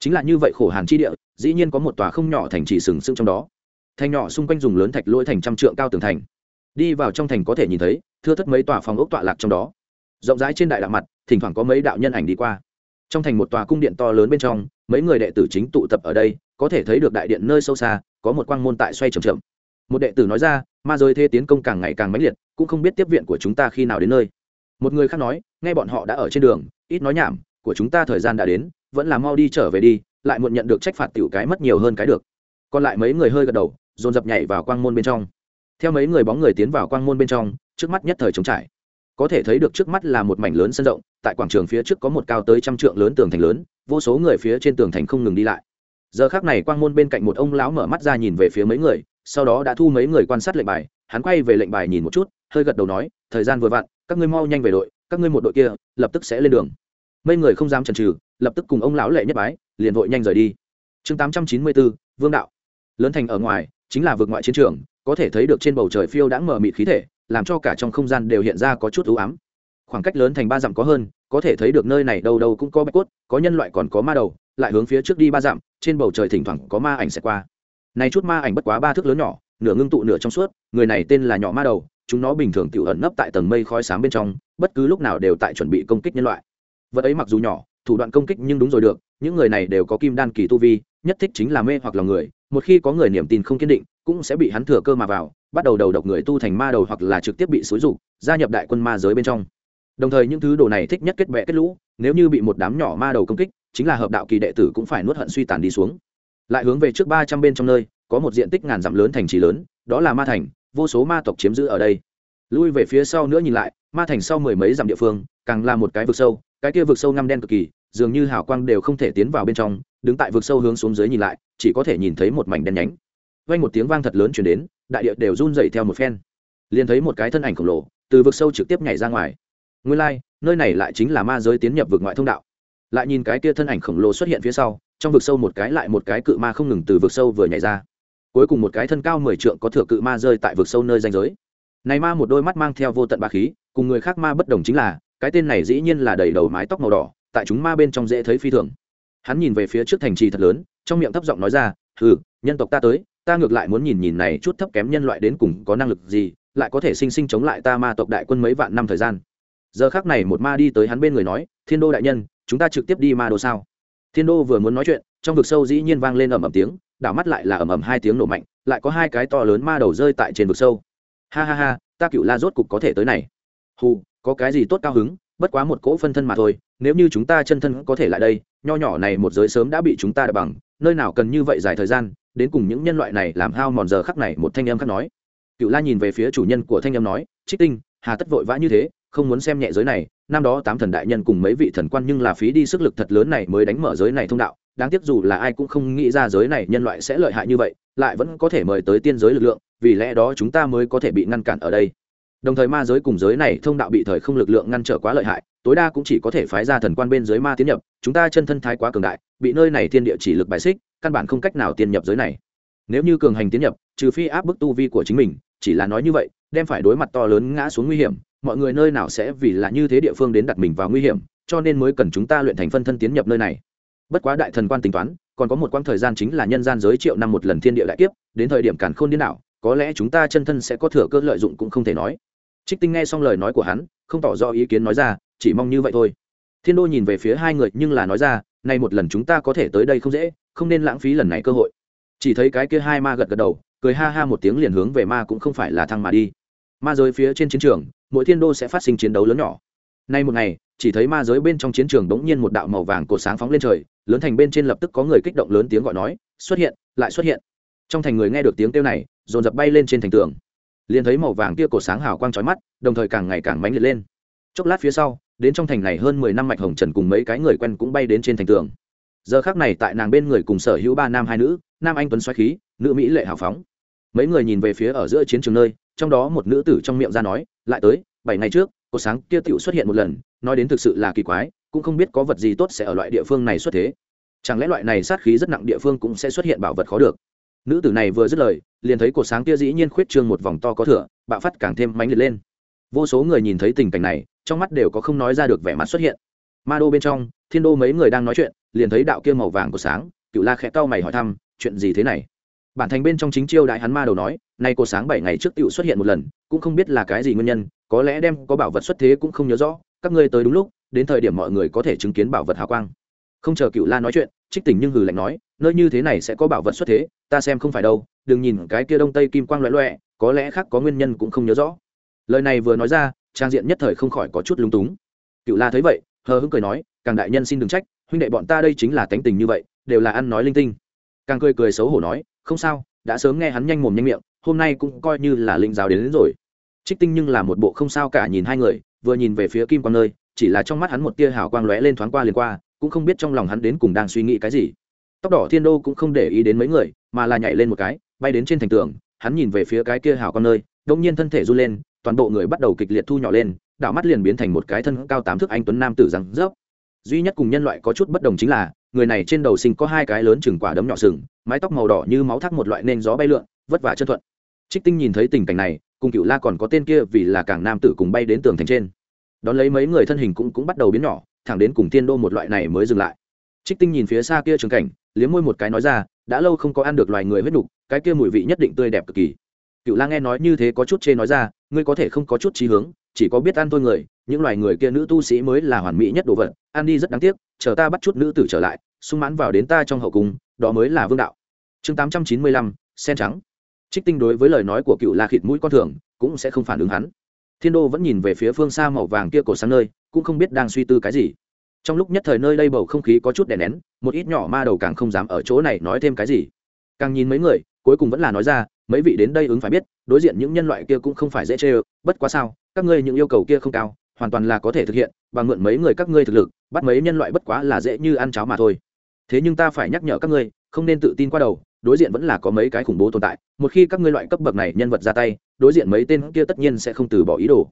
Speaker 1: Chính là như vậy khổ hàn chi địa, dĩ nhiên có một tòa không nhỏ thành trì sừng sững trong đó. Thành nhỏ xung quanh dùng lớn thạch lỗi thành trăm trượng cao tường thành. Đi vào trong thành có thể nhìn thấy, thưa thất mấy tòa phòng ốc tọa lạc trong đó. Rộng rãi trên đại đạo mặt, thỉnh thoảng có mấy đạo nhân ảnh đi qua. Trong thành một tòa cung điện to lớn bên trong, mấy người đệ tử chính tụ tập ở đây, có thể thấy được đại điện nơi sâu xa, có một quang môn tại xoay trầm trầm một đệ tử nói ra, ma giới thế tiến công càng ngày càng mãnh liệt, cũng không biết tiếp viện của chúng ta khi nào đến nơi một người khác nói, nghe bọn họ đã ở trên đường, ít nói nhảm, của chúng ta thời gian đã đến, vẫn là mau đi trở về đi, lại muộn nhận được trách phạt tiểu cái mất nhiều hơn cái được. Còn lại mấy người hơi gật đầu, dồn dập nhảy vào quang môn bên trong. Theo mấy người bóng người tiến vào quang môn bên trong, trước mắt nhất thời trống trải. Có thể thấy được trước mắt là một mảnh lớn sân rộng, tại quảng trường phía trước có một cao tới trăm trượng lớn tường thành lớn, vô số người phía trên tường thành không ngừng đi lại. Giờ khác này quang môn bên cạnh một ông lão mở mắt ra nhìn về phía mấy người, sau đó đã thu mấy người quan sát lệnh bài, hắn quay về lệnh bài nhìn một chút, hơi gật đầu nói, thời gian vừa vặn các ngươi mau nhanh về đội, các ngươi một đội kia, lập tức sẽ lên đường. Mấy người không dám chần chừ, lập tức cùng ông lão lệ nhất bái, liền vội nhanh rời đi. Chương tám trăm chín mươi bốn vương đạo. Lớn thành ở ngoài, chính là vượt ngoại chiến trường, có thể thấy được trên bầu trời phiêu đã mở mịt khí thể, làm cho cả trong không gian đều hiện ra có chút ưu ám. Khoảng cách lớn thành ba dặm có hơn, có thể thấy được nơi này đâu đâu cũng có bạch cốt, có nhân loại còn có ma đầu, lại hướng phía trước đi ba dặm, trên bầu trời thỉnh thoảng có ma ảnh sẽ qua. Này chút ma ảnh bất quá ba thước lớn nhỏ, nửa ngưng tụ nửa trong suốt, người này tên là nhỏ ma đầu chúng nó bình thường tự ẩn nấp tại tầng mây khói sáng bên trong, bất cứ lúc nào đều tại chuẩn bị công kích nhân loại. Vật ấy mặc dù nhỏ, thủ đoạn công kích nhưng đúng rồi được, những người này đều có kim đan kỳ tu vi, nhất thích chính là mê hoặc lòng người, một khi có người niềm tin không kiên định, cũng sẽ bị hắn thừa cơ mà vào, bắt đầu đầu độc người tu thành ma đầu hoặc là trực tiếp bị xúi rục gia nhập đại quân ma giới bên trong. Đồng thời những thứ đồ này thích nhất kết bệ kết lũ, nếu như bị một đám nhỏ ma đầu công kích, chính là hợp đạo kỳ đệ tử cũng phải nuốt hận suy tàn đi xuống. Lại hướng về trước ba trăm bên trong nơi, có một diện tích ngàn dặm lớn thành trì lớn, đó là ma thành vô số ma tộc chiếm giữ ở đây. Lui về phía sau nữa nhìn lại ma thành sau mười mấy dặm địa phương càng là một cái vực sâu cái kia vực sâu ngăm đen cực kỳ dường như hào quang đều không thể tiến vào bên trong đứng tại vực sâu hướng xuống dưới nhìn lại chỉ có thể nhìn thấy một mảnh đen nhánh. Vang một tiếng vang thật lớn chuyển đến đại địa đều run dậy theo một phen. Liền thấy một cái thân ảnh khổng lồ từ vực sâu trực tiếp nhảy ra ngoài. Nguyên lai、like, nơi này lại chính là ma giới tiến nhập vực ngoại thông đạo. Lại nhìn cái kia thân ảnh khổng lồ xuất hiện phía sau trong vực sâu một cái lại một cái cự ma không ngừng từ vực sâu vừa nhảy ra cuối cùng một cái thân cao mười trượng có thừa cự ma rơi tại vực sâu nơi danh giới. Này ma một đôi mắt mang theo vô tận ba khí, cùng người khác ma bất đồng chính là, cái tên này dĩ nhiên là đầy đầu mái tóc màu đỏ, tại chúng ma bên trong dễ thấy phi thường. Hắn nhìn về phía trước thành trì thật lớn, trong miệng thấp giọng nói ra ừ nhân tộc ta tới, ta ngược lại muốn nhìn nhìn này chút thấp kém nhân loại đến cùng có năng lực gì, lại có thể sinh sinh chống lại ta ma tộc đại quân mấy vạn năm thời gian. Giờ khác này một ma đi tới hắn bên người nói, thiên đô đại nhân, chúng ta trực tiếp đi ma đô sao? Thiên đô vừa muốn nói chuyện, trong vực sâu dĩ nhiên vang lên ầm ầm tiếng đảo mắt lại là ầm ầm hai tiếng nổ mạnh, lại có hai cái to lớn ma đầu rơi tại trên vực sâu. Ha ha ha, ta cựu la rốt cục có thể tới này. Hù, có cái gì tốt cao hứng, bất quá một cỗ phân thân mà thôi, nếu như chúng ta chân thân có thể lại đây, nho nhỏ này một giới sớm đã bị chúng ta đập bằng, nơi nào cần như vậy dài thời gian, đến cùng những nhân loại này làm hao mòn giờ khắc này một thanh âm khác nói. Cựu la nhìn về phía chủ nhân của thanh âm nói, trích tinh, hà tất vội vã như thế, không muốn xem nhẹ giới này, năm đó tám thần đại nhân cùng mấy vị thần quan nhưng là phí đi sức lực thật lớn này mới đánh mở giới này thông đạo đáng tiếc dù là ai cũng không nghĩ ra giới này nhân loại sẽ lợi hại như vậy, lại vẫn có thể mời tới tiên giới lực lượng, vì lẽ đó chúng ta mới có thể bị ngăn cản ở đây. Đồng thời ma giới cùng giới này thông đạo bị thời không lực lượng ngăn trở quá lợi hại, tối đa cũng chỉ có thể phái ra thần quan bên giới ma tiến nhập, chúng ta chân thân thái quá cường đại, bị nơi này thiên địa chỉ lực bài xích, căn bản không cách nào tiến nhập giới này. Nếu như cường hành tiến nhập, trừ phi áp bức tu vi của chính mình, chỉ là nói như vậy, đem phải đối mặt to lớn ngã xuống nguy hiểm, mọi người nơi nào sẽ vì là như thế địa phương đến đặt mình vào nguy hiểm, cho nên mới cần chúng ta luyện thành phân thân tiến nhập nơi này bất quá đại thần quan tính toán, còn có một quãng thời gian chính là nhân gian giới triệu năm một lần thiên địa đại kiếp, đến thời điểm càn khôn điên đảo, có lẽ chúng ta chân thân sẽ có thừa cơ lợi dụng cũng không thể nói. Trích tinh nghe xong lời nói của hắn, không tỏ rõ ý kiến nói ra, chỉ mong như vậy thôi. Thiên đô nhìn về phía hai người, nhưng là nói ra, nay một lần chúng ta có thể tới đây không dễ, không nên lãng phí lần này cơ hội. Chỉ thấy cái kia hai ma gật gật đầu, cười ha ha một tiếng liền hướng về ma cũng không phải là thăng mà đi. Ma giới phía trên chiến trường, mỗi thiên đô sẽ phát sinh chiến đấu lớn nhỏ. Nay một ngày, chỉ thấy ma giới bên trong chiến trường đống nhiên một đạo màu vàng cột sáng phóng lên trời lớn thành bên trên lập tức có người kích động lớn tiếng gọi nói, xuất hiện, lại xuất hiện. Trong thành người nghe được tiếng kêu này, dồn dập bay lên trên thành tường. Liền thấy màu vàng kia cổ sáng hào quang trói mắt, đồng thời càng ngày càng mánh liệt lên. Chốc lát phía sau, đến trong thành này hơn mười năm mạch hồng trần cùng mấy cái người quen cũng bay đến trên thành tường. Giờ khác này tại nàng bên người cùng sở hữu ba nam hai nữ, nam anh tuấn xoáy khí, nữ mỹ lệ hào phóng. Mấy người nhìn về phía ở giữa chiến trường nơi, trong đó một nữ tử trong miệng ra nói, lại tới, bảy ngày trước cô sáng kia tựu xuất hiện một lần, nói đến thực sự là kỳ quái cũng không biết có vật gì tốt sẽ ở loại địa phương này xuất thế. Chẳng lẽ loại này sát khí rất nặng địa phương cũng sẽ xuất hiện bảo vật khó được? Nữ tử này vừa dứt lời, liền thấy cột sáng kia dĩ nhiên khuyết trương một vòng to có thửa bạo phát càng thêm mãnh liệt lên. Vô số người nhìn thấy tình cảnh này, trong mắt đều có không nói ra được vẻ mặt xuất hiện. Ma đô bên trong, thiên đô mấy người đang nói chuyện, liền thấy đạo kia màu vàng của sáng cựu la khẽ cau mày hỏi thăm, chuyện gì thế này? Bản thành bên trong chính chiêu đại hắn ma đầu nói, nay cô sáng bảy ngày trước tựu xuất hiện một lần, cũng không biết là cái gì nguyên nhân, có lẽ đem có bảo vật xuất thế cũng không nhớ rõ, các ngươi tới đúng lúc đến thời điểm mọi người có thể chứng kiến bảo vật hào quang. Không chờ cựu la nói chuyện trích tỉnh nhưng hừ lạnh nói nơi như thế này sẽ có bảo vật xuất thế ta xem không phải đâu đừng nhìn cái kia đông tây kim quang loẹ loẹ có lẽ khác có nguyên nhân cũng không nhớ rõ. Lời này vừa nói ra trang diện nhất thời không khỏi có chút lúng túng. Cựu la thấy vậy hờ hững cười nói càng đại nhân xin đừng trách huynh đệ bọn ta đây chính là tánh tình như vậy đều là ăn nói linh tinh. Càng cười cười xấu hổ nói không sao đã sớm nghe hắn nhanh mồm nhanh miệng hôm nay cũng coi như là linh giáo đến, đến rồi. Trích tinh nhưng là một bộ không sao cả nhìn hai người vừa nhìn về phía kim quang nơi chỉ là trong mắt hắn một tia hào quang lóe lên thoáng qua liền qua, cũng không biết trong lòng hắn đến cùng đang suy nghĩ cái gì. Tóc đỏ thiên đô cũng không để ý đến mấy người, mà là nhảy lên một cái, bay đến trên thành tường, hắn nhìn về phía cái kia hào con nơi, đông nhiên thân thể run lên, toàn bộ người bắt đầu kịch liệt thu nhỏ lên, đảo mắt liền biến thành một cái thân cao tám thước anh tuấn nam tử rằng rớp. Duy nhất cùng nhân loại có chút bất đồng chính là, người này trên đầu sinh có hai cái lớn chừng quả đấm nhỏ sừng, mái tóc màu đỏ như máu thác một loại nên gió bay lượn, vất vả chân thuận. Trích tinh nhìn thấy tình cảnh này, cùng cựu la còn có tên kia vì là cảng nam tử cùng bay đến tường thành trên đón lấy mấy người thân hình cũng cũng bắt đầu biến nhỏ, thẳng đến cùng thiên đô một loại này mới dừng lại. Trích tinh nhìn phía xa kia trường cảnh, liếm môi một cái nói ra, đã lâu không có ăn được loài người huyết đục cái kia mùi vị nhất định tươi đẹp cực kỳ. Cựu la nghe nói như thế có chút chê nói ra, ngươi có thể không có chút trí hướng, chỉ có biết ăn thôi người, những loài người kia nữ tu sĩ mới là hoàn mỹ nhất đồ vật, ăn đi rất đáng tiếc, chờ ta bắt chút nữ tử trở lại, sung mãn vào đến ta trong hậu cung, đó mới là vương đạo. Chương tám trăm chín mươi lăm, sen trắng. Trích tinh đối với lời nói của cựu la khịt mũi con thường, cũng sẽ không phản ứng hắn thiên đô vẫn nhìn về phía phương xa màu vàng kia cổ sáng nơi, cũng không biết đang suy tư cái gì. Trong lúc nhất thời nơi đây bầu không khí có chút đè nén, một ít nhỏ ma đầu càng không dám ở chỗ này nói thêm cái gì. Càng nhìn mấy người, cuối cùng vẫn là nói ra, mấy vị đến đây ứng phải biết, đối diện những nhân loại kia cũng không phải dễ chê ơ, bất quá sao, các ngươi những yêu cầu kia không cao, hoàn toàn là có thể thực hiện bằng mượn mấy người các ngươi thực lực, bắt mấy nhân loại bất quá là dễ như ăn cháo mà thôi. Thế nhưng ta phải nhắc nhở các ngươi, không nên tự tin qua đầu đối diện vẫn là có mấy cái khủng bố tồn tại, một khi các ngươi loại cấp bậc này nhân vật ra tay, đối diện mấy tên kia tất nhiên sẽ không từ bỏ ý đồ.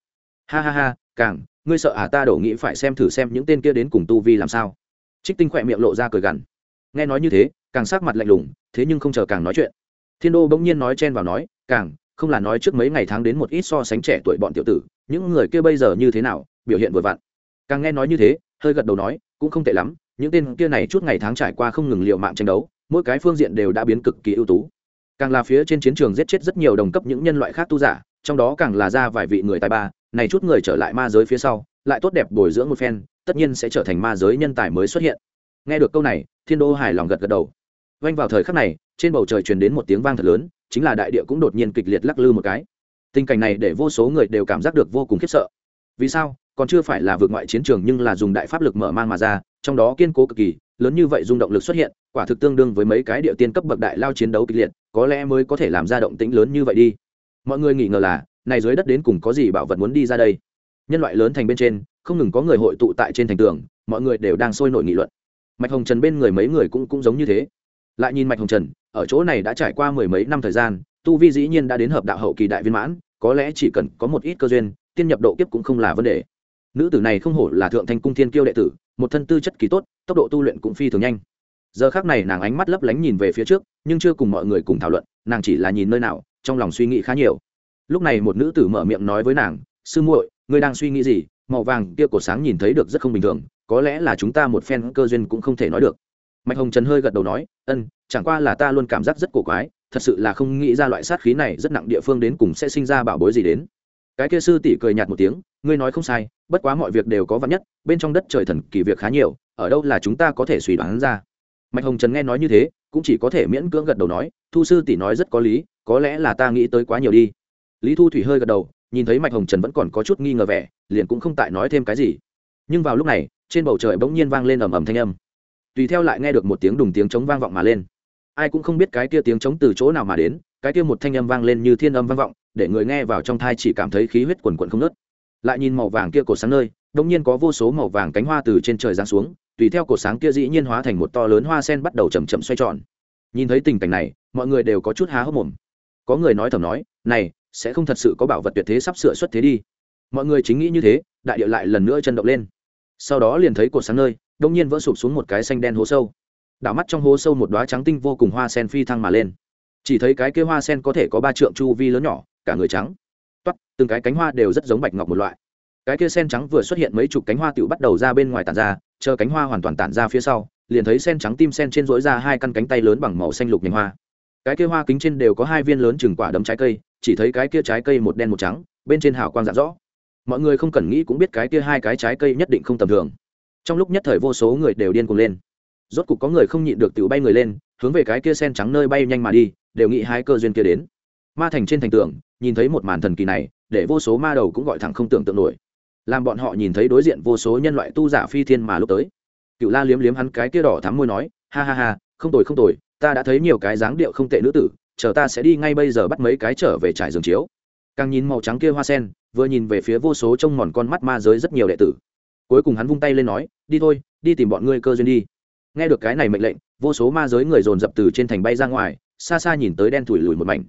Speaker 1: Ha ha ha, càng, ngươi sợ à ta đổ nghĩ phải xem thử xem những tên kia đến cùng tu vi làm sao. Trích tinh khỏe miệng lộ ra cười gằn. Nghe nói như thế, càng sát mặt lạnh lùng, thế nhưng không chờ càng nói chuyện. Thiên đô bỗng nhiên nói chen vào nói, càng, không là nói trước mấy ngày tháng đến một ít so sánh trẻ tuổi bọn tiểu tử, những người kia bây giờ như thế nào, biểu hiện vừa vặn. Càng nghe nói như thế, hơi gật đầu nói, cũng không tệ lắm, những tên kia này chút ngày tháng trải qua không ngừng liệu mạng tranh đấu mỗi cái phương diện đều đã biến cực kỳ ưu tú. Càng là phía trên chiến trường giết chết rất nhiều đồng cấp những nhân loại khác tu giả, trong đó càng là ra vài vị người tài ba, này chút người trở lại ma giới phía sau, lại tốt đẹp bồi dưỡng một phen, tất nhiên sẽ trở thành ma giới nhân tài mới xuất hiện. Nghe được câu này, thiên đô hài lòng gật gật đầu. Vanh vào thời khắc này, trên bầu trời truyền đến một tiếng vang thật lớn, chính là đại địa cũng đột nhiên kịch liệt lắc lư một cái. Tình cảnh này để vô số người đều cảm giác được vô cùng khiếp sợ. Vì sao? Còn chưa phải là vượt ngoại chiến trường nhưng là dùng đại pháp lực mở mang mà ra, trong đó kiên cố cực kỳ lớn như vậy rung động lực xuất hiện, quả thực tương đương với mấy cái địa tiên cấp bậc đại lao chiến đấu kịch liệt, có lẽ mới có thể làm ra động tĩnh lớn như vậy đi. Mọi người nghĩ ngờ là, này dưới đất đến cùng có gì bảo vật muốn đi ra đây? Nhân loại lớn thành bên trên, không ngừng có người hội tụ tại trên thành tường, mọi người đều đang sôi nổi nghị luận. Mạch hồng trần bên người mấy người cũng cũng giống như thế. Lại nhìn mạch hồng trần, ở chỗ này đã trải qua mười mấy năm thời gian, tu vi dĩ nhiên đã đến hợp đạo hậu kỳ đại viên mãn, có lẽ chỉ cần có một ít cơ duyên, tiên nhập độ kiếp cũng không là vấn đề. Nữ tử này không hổ là thượng thanh cung thiên kiêu đệ tử một thân tư chất kỳ tốt, tốc độ tu luyện cũng phi thường nhanh. Giờ khác này nàng ánh mắt lấp lánh nhìn về phía trước, nhưng chưa cùng mọi người cùng thảo luận, nàng chỉ là nhìn nơi nào, trong lòng suy nghĩ khá nhiều. Lúc này một nữ tử mở miệng nói với nàng, sư muội, ngươi đang suy nghĩ gì? Màu vàng kia cổ sáng nhìn thấy được rất không bình thường, có lẽ là chúng ta một phen cơ duyên cũng không thể nói được. Mạch hồng trần hơi gật đầu nói, ân, chẳng qua là ta luôn cảm giác rất cổ quái, thật sự là không nghĩ ra loại sát khí này rất nặng địa phương đến cùng sẽ sinh ra bảo bối gì đến. Cái kia sư tỷ cười nhạt một tiếng ngươi nói không sai, bất quá mọi việc đều có vắn nhất, bên trong đất trời thần kỳ việc khá nhiều, ở đâu là chúng ta có thể suy đoán ra? Mạch hồng trần nghe nói như thế, cũng chỉ có thể miễn cưỡng gật đầu nói, thu sư tỷ nói rất có lý, có lẽ là ta nghĩ tới quá nhiều đi. Lý thu thủy hơi gật đầu, nhìn thấy mạch hồng trần vẫn còn có chút nghi ngờ vẻ, liền cũng không tại nói thêm cái gì. Nhưng vào lúc này, trên bầu trời bỗng nhiên vang lên ầm ầm thanh âm. Tùy theo lại nghe được một tiếng đùng tiếng chống vang vọng mà lên. Ai cũng không biết cái kia tiếng trống từ chỗ nào mà đến, cái kia một thanh âm vang lên như thiên âm vang vọng, để người nghe vào trong thai chỉ cảm thấy khí huyết quần quận không nớt lại nhìn màu vàng kia cổ sáng nơi đông nhiên có vô số màu vàng cánh hoa từ trên trời giáng xuống, tùy theo cổ sáng kia dĩ nhiên hóa thành một to lớn hoa sen bắt đầu chầm chậm xoay tròn. Nhìn thấy tình cảnh này, mọi người đều có chút há hốc mồm. Có người nói thầm nói, này, sẽ không thật sự có bảo vật tuyệt thế sắp sửa xuất thế đi. Mọi người chính nghĩ như thế, đại địa lại lần nữa chân động lên. Sau đó liền thấy cột sáng nơi đông nhiên vỡ sụp xuống một cái xanh đen hố sâu. Đảo mắt trong hố sâu một đoá trắng tinh vô cùng hoa sen phi thăng mà lên. Chỉ thấy cái kia hoa sen có thể có ba trượng chu vi lớn nhỏ, cả người trắng toát từng cái cánh hoa đều rất giống bạch ngọc một loại. Cái kia sen trắng vừa xuất hiện mấy chục cánh hoa tựu bắt đầu ra bên ngoài tản ra, chờ cánh hoa hoàn toàn tản ra phía sau, liền thấy sen trắng tim sen trên rỗi ra hai căn cánh tay lớn bằng màu xanh lục nhành hoa. Cái kia hoa kính trên đều có hai viên lớn chừng quả đấm trái cây, chỉ thấy cái kia trái cây một đen một trắng, bên trên hào quang rạng rõ. Mọi người không cần nghĩ cũng biết cái kia hai cái trái cây nhất định không tầm thường. Trong lúc nhất thời vô số người đều điên cuồng lên. Rốt cục có người không nhịn được tự bay người lên, hướng về cái kia sen trắng nơi bay nhanh mà đi, đều nghĩ hai cơ duyên kia đến ma thành trên thành tường, nhìn thấy một màn thần kỳ này, để vô số ma đầu cũng gọi thẳng không tưởng tượng nổi. Làm bọn họ nhìn thấy đối diện vô số nhân loại tu giả phi thiên mà lúc tới. Cựu la liếm liếm hắn cái kia đỏ thắm môi nói, ha ha ha, không tồi không tồi, ta đã thấy nhiều cái dáng điệu không tệ nữ tử, chờ ta sẽ đi ngay bây giờ bắt mấy cái trở về trải giường chiếu. Càng nhìn màu trắng kia hoa sen, vừa nhìn về phía vô số trông mòn con mắt ma giới rất nhiều đệ tử. Cuối cùng hắn vung tay lên nói, đi thôi, đi tìm bọn ngươi cơ duyên đi. Nghe được cái này mệnh lệnh, vô số ma giới người dồn dập từ trên thành bay ra ngoài, xa xa nhìn tới đen thủi lùi một mảnh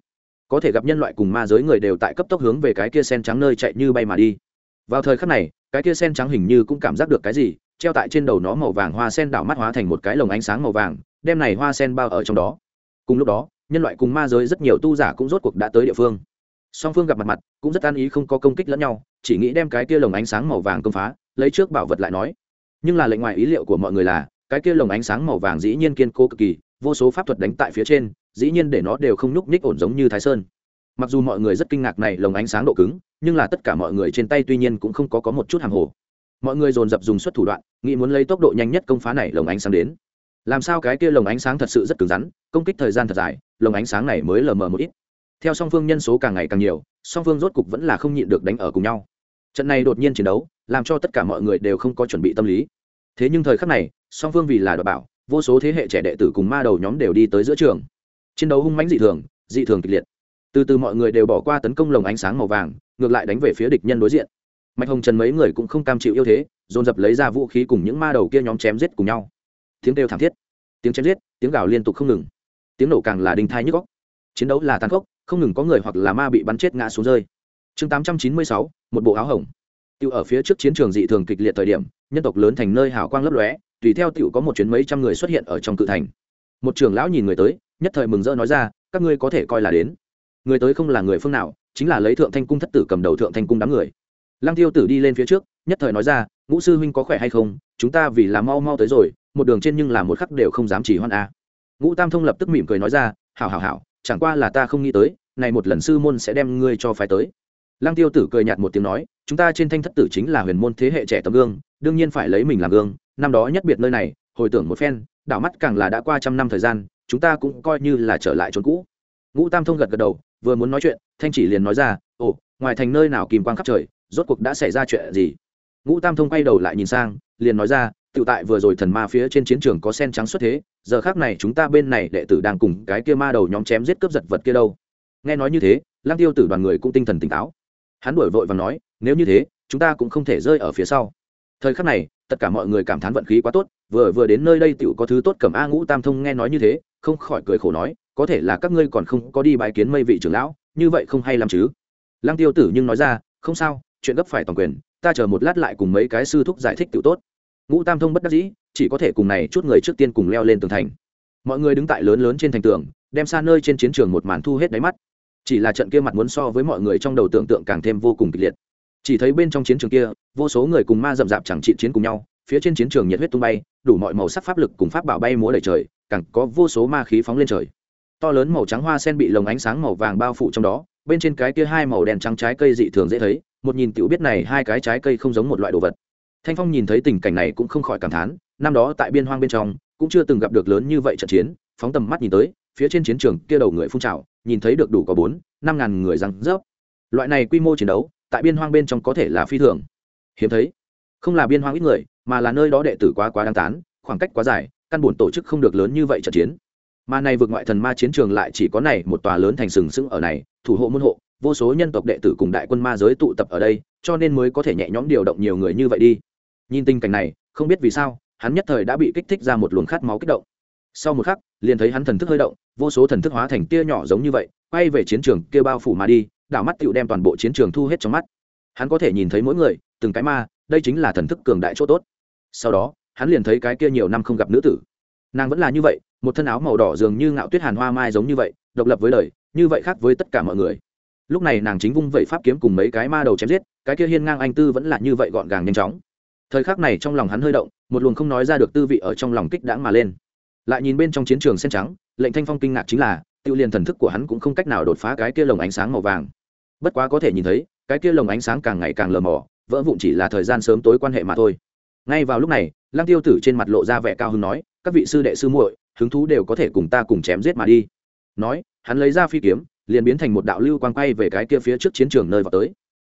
Speaker 1: có thể gặp nhân loại cùng ma giới người đều tại cấp tốc hướng về cái kia sen trắng nơi chạy như bay mà đi. Vào thời khắc này, cái kia sen trắng hình như cũng cảm giác được cái gì, treo tại trên đầu nó màu vàng hoa sen đảo mắt hóa thành một cái lồng ánh sáng màu vàng, đem này hoa sen bao ở trong đó. Cùng lúc đó, nhân loại cùng ma giới rất nhiều tu giả cũng rốt cuộc đã tới địa phương. Song phương gặp mặt mặt, cũng rất an ý không có công kích lẫn nhau, chỉ nghĩ đem cái kia lồng ánh sáng màu vàng công phá, lấy trước bảo vật lại nói. Nhưng là lệnh ngoài ý liệu của mọi người là, cái kia lồng ánh sáng màu vàng dĩ nhiên kiên cố cực kỳ, vô số pháp thuật đánh tại phía trên dĩ nhiên để nó đều không nhúc nhích ổn giống như thái sơn. Mặc dù mọi người rất kinh ngạc này lồng ánh sáng độ cứng, nhưng là tất cả mọi người trên tay tuy nhiên cũng không có có một chút hàng hồ. Mọi người dồn dập dùng suất thủ đoạn, nghĩ muốn lấy tốc độ nhanh nhất công phá này lồng ánh sáng đến. Làm sao cái kia lồng ánh sáng thật sự rất cứng rắn, công kích thời gian thật dài, lồng ánh sáng này mới lờ mờ một ít. Theo song phương nhân số càng ngày càng nhiều, song phương rốt cục vẫn là không nhịn được đánh ở cùng nhau. Trận này đột nhiên chiến đấu, làm cho tất cả mọi người đều không có chuẩn bị tâm lý. Thế nhưng thời khắc này, song phương vì là đảm bảo, vô số thế hệ trẻ đệ tử cùng ma đầu nhóm đều đi tới giữa trường chiến đấu hung mãnh dị thường dị thường kịch liệt. Từ từ mọi người đều bỏ qua tấn công lồng ánh sáng màu vàng, ngược lại đánh về phía địch nhân đối diện. Mạch hồng trần mấy người cũng không cam chịu yêu thế, dồn dập lấy ra vũ khí cùng những ma đầu kia nhóm chém giết cùng nhau. Tiếng kêu thảm thiết, tiếng chém giết, tiếng gào liên tục không ngừng. Tiếng nổ càng là đinh thai nhức góc chiến đấu là tàn khốc, không ngừng có người hoặc là ma bị bắn chết ngã xuống rơi. Chương tám trăm chín mươi sáu, một bộ áo hồng. Tiêu ở phía trước chiến trường dị thường kịch liệt thời điểm, nhân tộc lớn thành nơi hào quang lấp lóe, tùy theo tiểu có một chuyến mấy trăm người xuất hiện ở trong cự thành. Một trưởng lão nhìn người tới nhất thời mừng rỡ nói ra, các ngươi có thể coi là đến. Người tới không là người phương nào, chính là lấy thượng thanh cung thất tử cầm đầu thượng thanh cung đám người. Lăng tiêu tử đi lên phía trước, nhất thời nói ra, ngũ sư huynh có khỏe hay không? Chúng ta vì là mau mau tới rồi, một đường trên nhưng là một khắc đều không dám chỉ hoan a. Ngũ tam thông lập tức mỉm cười nói ra, hảo hảo hảo, chẳng qua là ta không nghĩ tới, này một lần sư môn sẽ đem ngươi cho phải tới. Lăng tiêu tử cười nhạt một tiếng nói, chúng ta trên thanh thất tử chính là huyền môn thế hệ trẻ tấm gương, đương nhiên phải lấy mình làm gương, năm đó nhất biệt nơi này, hồi tưởng một phen, đảo mắt càng là đã qua trăm năm thời gian chúng ta cũng coi như là trở lại chốn cũ. Ngũ tam thông gật gật đầu, vừa muốn nói chuyện, thanh chỉ liền nói ra, ồ, ngoài thành nơi nào kìm quang khắp trời, rốt cuộc đã xảy ra chuyện gì? Ngũ tam thông quay đầu lại nhìn sang, liền nói ra tự tại vừa rồi thần ma phía trên chiến trường có sen trắng xuất thế, giờ khác này chúng ta bên này đệ tử đang cùng cái kia ma đầu nhóm chém giết cướp giật vật kia đâu. Nghe nói như thế, lăng tiêu tử đoàn người cũng tinh thần tỉnh táo. Hắn đổi vội và nói, nếu như thế, chúng ta cũng không thể rơi ở phía sau. Thời khắc này, tất cả mọi người cảm thán vận khí quá tốt, vừa vừa đến nơi đây tựu có thứ tốt cầm a ngũ tam thông nghe nói như thế không khỏi cười khổ nói, có thể là các ngươi còn không có đi bài kiến mây vị trưởng lão, như vậy không hay làm chứ. Lăng tiêu tử nhưng nói ra, không sao, chuyện gấp phải toàn quyền, ta chờ một lát lại cùng mấy cái sư thúc giải thích tự tốt. Ngũ tam thông bất đắc dĩ, chỉ có thể cùng này chút người trước tiên cùng leo lên tường thành. Mọi người đứng tại lớn lớn trên thành tường, đem xa nơi trên chiến trường một màn thu hết đáy mắt. Chỉ là trận kia mặt muốn so với mọi người trong đầu tưởng tượng càng thêm vô cùng kịch liệt. Chỉ thấy bên trong chiến trường kia, vô số người cùng ma rậm rạp chẳng trị chiến cùng nhau phía trên chiến trường nhiệt huyết tung bay, đủ mọi màu sắc pháp lực cùng pháp bảo bay múa đầy trời, càng có vô số ma khí phóng lên trời. To lớn màu trắng hoa sen bị lồng ánh sáng màu vàng bao phủ trong đó, bên trên cái kia hai màu đen trắng trái cây dị thường dễ thấy, một nhìn tiểu biết này hai cái trái cây không giống một loại đồ vật. Thanh phong nhìn thấy tình cảnh này cũng không khỏi cảm thán, năm đó tại biên hoang bên trong, cũng chưa từng gặp được lớn như vậy trận chiến, phóng tầm mắt nhìn tới, phía trên chiến trường kia đầu người phun trào, nhìn thấy được đủ có bốn, năm ngàn người răng rớp. Loại này quy mô chiến đấu, tại biên hoang bên trong có thể là phi thường. Hiếm thấy, không là biên hoang ít người mà là nơi đó đệ tử quá quá đáng tán, khoảng cách quá dài, căn buồn tổ chức không được lớn như vậy trận chiến. Mà này vượt ngoại thần ma chiến trường lại chỉ có này một tòa lớn thành sừng sững ở này, thủ hộ môn hộ, vô số nhân tộc đệ tử cùng đại quân ma giới tụ tập ở đây, cho nên mới có thể nhẹ nhõm điều động nhiều người như vậy đi. Nhìn tình cảnh này, không biết vì sao, hắn nhất thời đã bị kích thích ra một luồng khát máu kích động. Sau một khắc, liền thấy hắn thần thức hơi động, vô số thần thức hóa thành tia nhỏ giống như vậy, quay về chiến trường kia bao phủ mà đi, đảo mắt tựu đem toàn bộ chiến trường thu hết trong mắt. Hắn có thể nhìn thấy mỗi người, từng cái ma đây chính là thần thức cường đại chỗ tốt. Sau đó, hắn liền thấy cái kia nhiều năm không gặp nữ tử. Nàng vẫn là như vậy, một thân áo màu đỏ dường như ngạo tuyết hàn hoa mai giống như vậy, độc lập với đời, như vậy khác với tất cả mọi người. Lúc này nàng chính vung vẩy pháp kiếm cùng mấy cái ma đầu chém giết, cái kia hiên ngang anh tư vẫn là như vậy gọn gàng nhanh chóng. Thời khắc này trong lòng hắn hơi động, một luồng không nói ra được tư vị ở trong lòng kích đãng mà lên. Lại nhìn bên trong chiến trường sen trắng, lệnh thanh phong kinh ngạc chính là tiêu liền thần thức của hắn cũng không cách nào đột phá cái kia lồng ánh sáng màu vàng. Bất quá có thể nhìn thấy, cái kia lồng ánh sáng càng ngày càng lờ mờ vỡ vụn chỉ là thời gian sớm tối quan hệ mà thôi. Ngay vào lúc này, lăng tiêu tử trên mặt lộ ra vẻ cao hứng nói, các vị sư đệ sư muội, hứng thú đều có thể cùng ta cùng chém giết mà đi. Nói, hắn lấy ra phi kiếm, liền biến thành một đạo lưu quang quay về cái kia phía trước chiến trường nơi vào tới.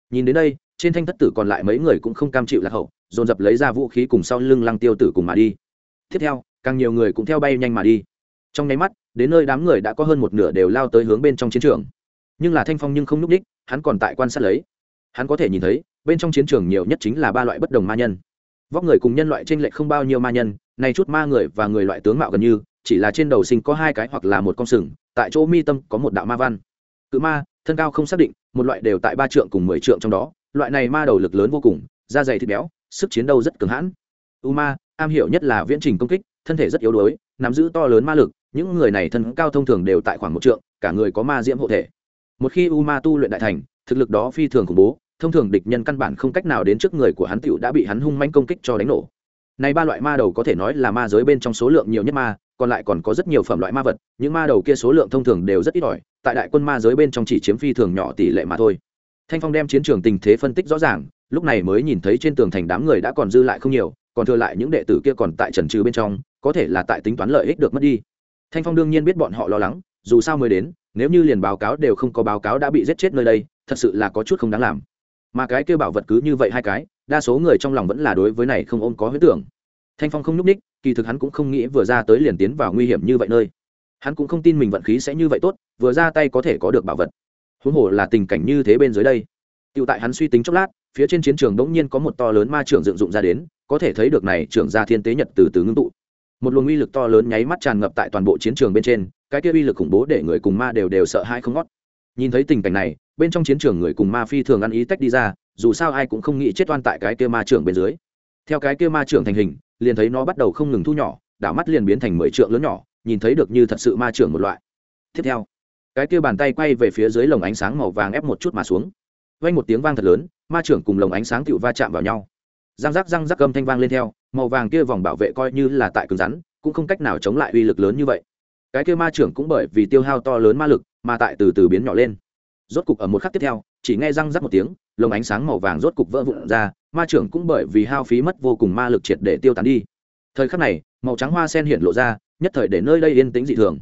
Speaker 1: Nhìn đến đây, trên thanh thất tử còn lại mấy người cũng không cam chịu lạc hậu, dồn dập lấy ra vũ khí cùng sau lưng lăng tiêu tử cùng mà đi. Tiếp theo, càng nhiều người cũng theo bay nhanh mà đi. Trong nháy mắt, đến nơi đám người đã có hơn một nửa đều lao tới hướng bên trong chiến trường. Nhưng là thanh phong nhưng không n ú c đích hắn còn tại quan sát lấy. Hắn có thể nhìn thấy bên trong chiến trường nhiều nhất chính là ba loại bất đồng ma nhân. Vóc người cùng nhân loại t r ê n lệch không bao nhiêu ma nhân, nay chút ma người và người loại tướng mạo gần như, chỉ là trên đầu sinh có hai cái hoặc là một con sừng, tại chỗ mi tâm có một đạo ma văn. Cự ma, thân cao không xác định, một loại đều tại ba trượng cùng mười trượng trong đó, loại này ma đầu lực lớn vô cùng, da dày thịt béo, sức chiến đấu rất cứng hãn. U ma, am hiểu nhất là viễn trình công kích, thân thể rất yếu đuối, nắm giữ to lớn ma lực, những người này thân cao thông thường đều tại khoảng một trượng, cả người có ma diễm hộ thể. Một khi u ma tu luyện đại thành, thực lực đó phi thường khủng bố thông thường địch nhân căn bản không cách nào đến trước người của hắn tựu đã bị hắn hung manh công kích cho đánh nổ. Này ba loại ma đầu có thể nói là ma giới bên trong số lượng nhiều nhất ma, còn lại còn có rất nhiều phẩm loại ma vật, những ma đầu kia số lượng thông thường đều rất ít ỏi, tại đại quân ma giới bên trong chỉ chiếm phi thường nhỏ tỷ lệ mà thôi. Thanh phong đem chiến trường tình thế phân tích rõ ràng, lúc này mới nhìn thấy trên tường thành đám người đã còn dư lại không nhiều, còn thừa lại những đệ tử kia còn tại trần trừ bên trong, có thể là tại tính toán lợi ích được mất đi. Thanh phong đương nhiên biết bọn họ lo lắng, dù sao mới đến, nếu như liền báo cáo đều không có báo cáo đã bị giết chết nơi đây, thật sự là có chút không đáng làm mà cái kêu bảo vật cứ như vậy hai cái, đa số người trong lòng vẫn là đối với này không ôm có huyết tưởng. Thanh phong không n ú c ních kỳ thực hắn cũng không nghĩ vừa ra tới liền tiến vào nguy hiểm như vậy nơi. Hắn cũng không tin mình vận khí sẽ như vậy tốt, vừa ra tay có thể có được bảo vật. Huống hồ là tình cảnh như thế bên dưới đây. Tựu tại hắn suy tính chốc lát, phía trên chiến trường đ ỗ n g nhiên có một to lớn ma trưởng dựng dụng ra đến, có thể thấy được này trưởng ra thiên tế nhật từ từ ngưng tụ. Một luồng uy lực to lớn nháy mắt tràn ngập tại toàn bộ chiến trường bên trên, cái kia uy lực khủng bố để người cùng ma đều đều sợ hãi không ngót nhìn thấy tình cảnh này, bên trong chiến trường người cùng ma phi thường ăn ý tách đi ra, dù sao ai cũng không nghĩ chết oan tại cái kia ma trưởng bên dưới. Theo cái kia ma trưởng thành hình, liền thấy nó bắt đầu không ngừng thu nhỏ, đảo mắt liền biến thành mười trượng lớn nhỏ, nhìn thấy được như thật sự ma trưởng một loại. Tiếp theo, cái kia bàn tay quay về phía dưới lồng ánh sáng màu vàng ép một chút mà xuống. Vang một tiếng vang thật lớn, ma trưởng cùng lồng ánh sáng tựu va chạm vào nhau. Răng rắc răng rắc âm thanh vang lên theo, màu vàng kia vòng bảo vệ coi như là tại cứng rắn, cũng không cách nào chống lại uy lực lớn như vậy. Cái kia ma trưởng cũng bởi vì tiêu hao to lớn ma lực mà tại từ từ biến nhỏ lên. Rốt cục ở một khắc tiếp theo, chỉ nghe răng rắc một tiếng, lồng ánh sáng màu vàng rốt cục vỡ vụn ra, ma trưởng cũng bởi vì hao phí mất vô cùng ma lực triệt để tiêu tán đi. Thời khắc này, màu trắng hoa sen hiện lộ ra, nhất thời để nơi đây yên tĩnh dị thường.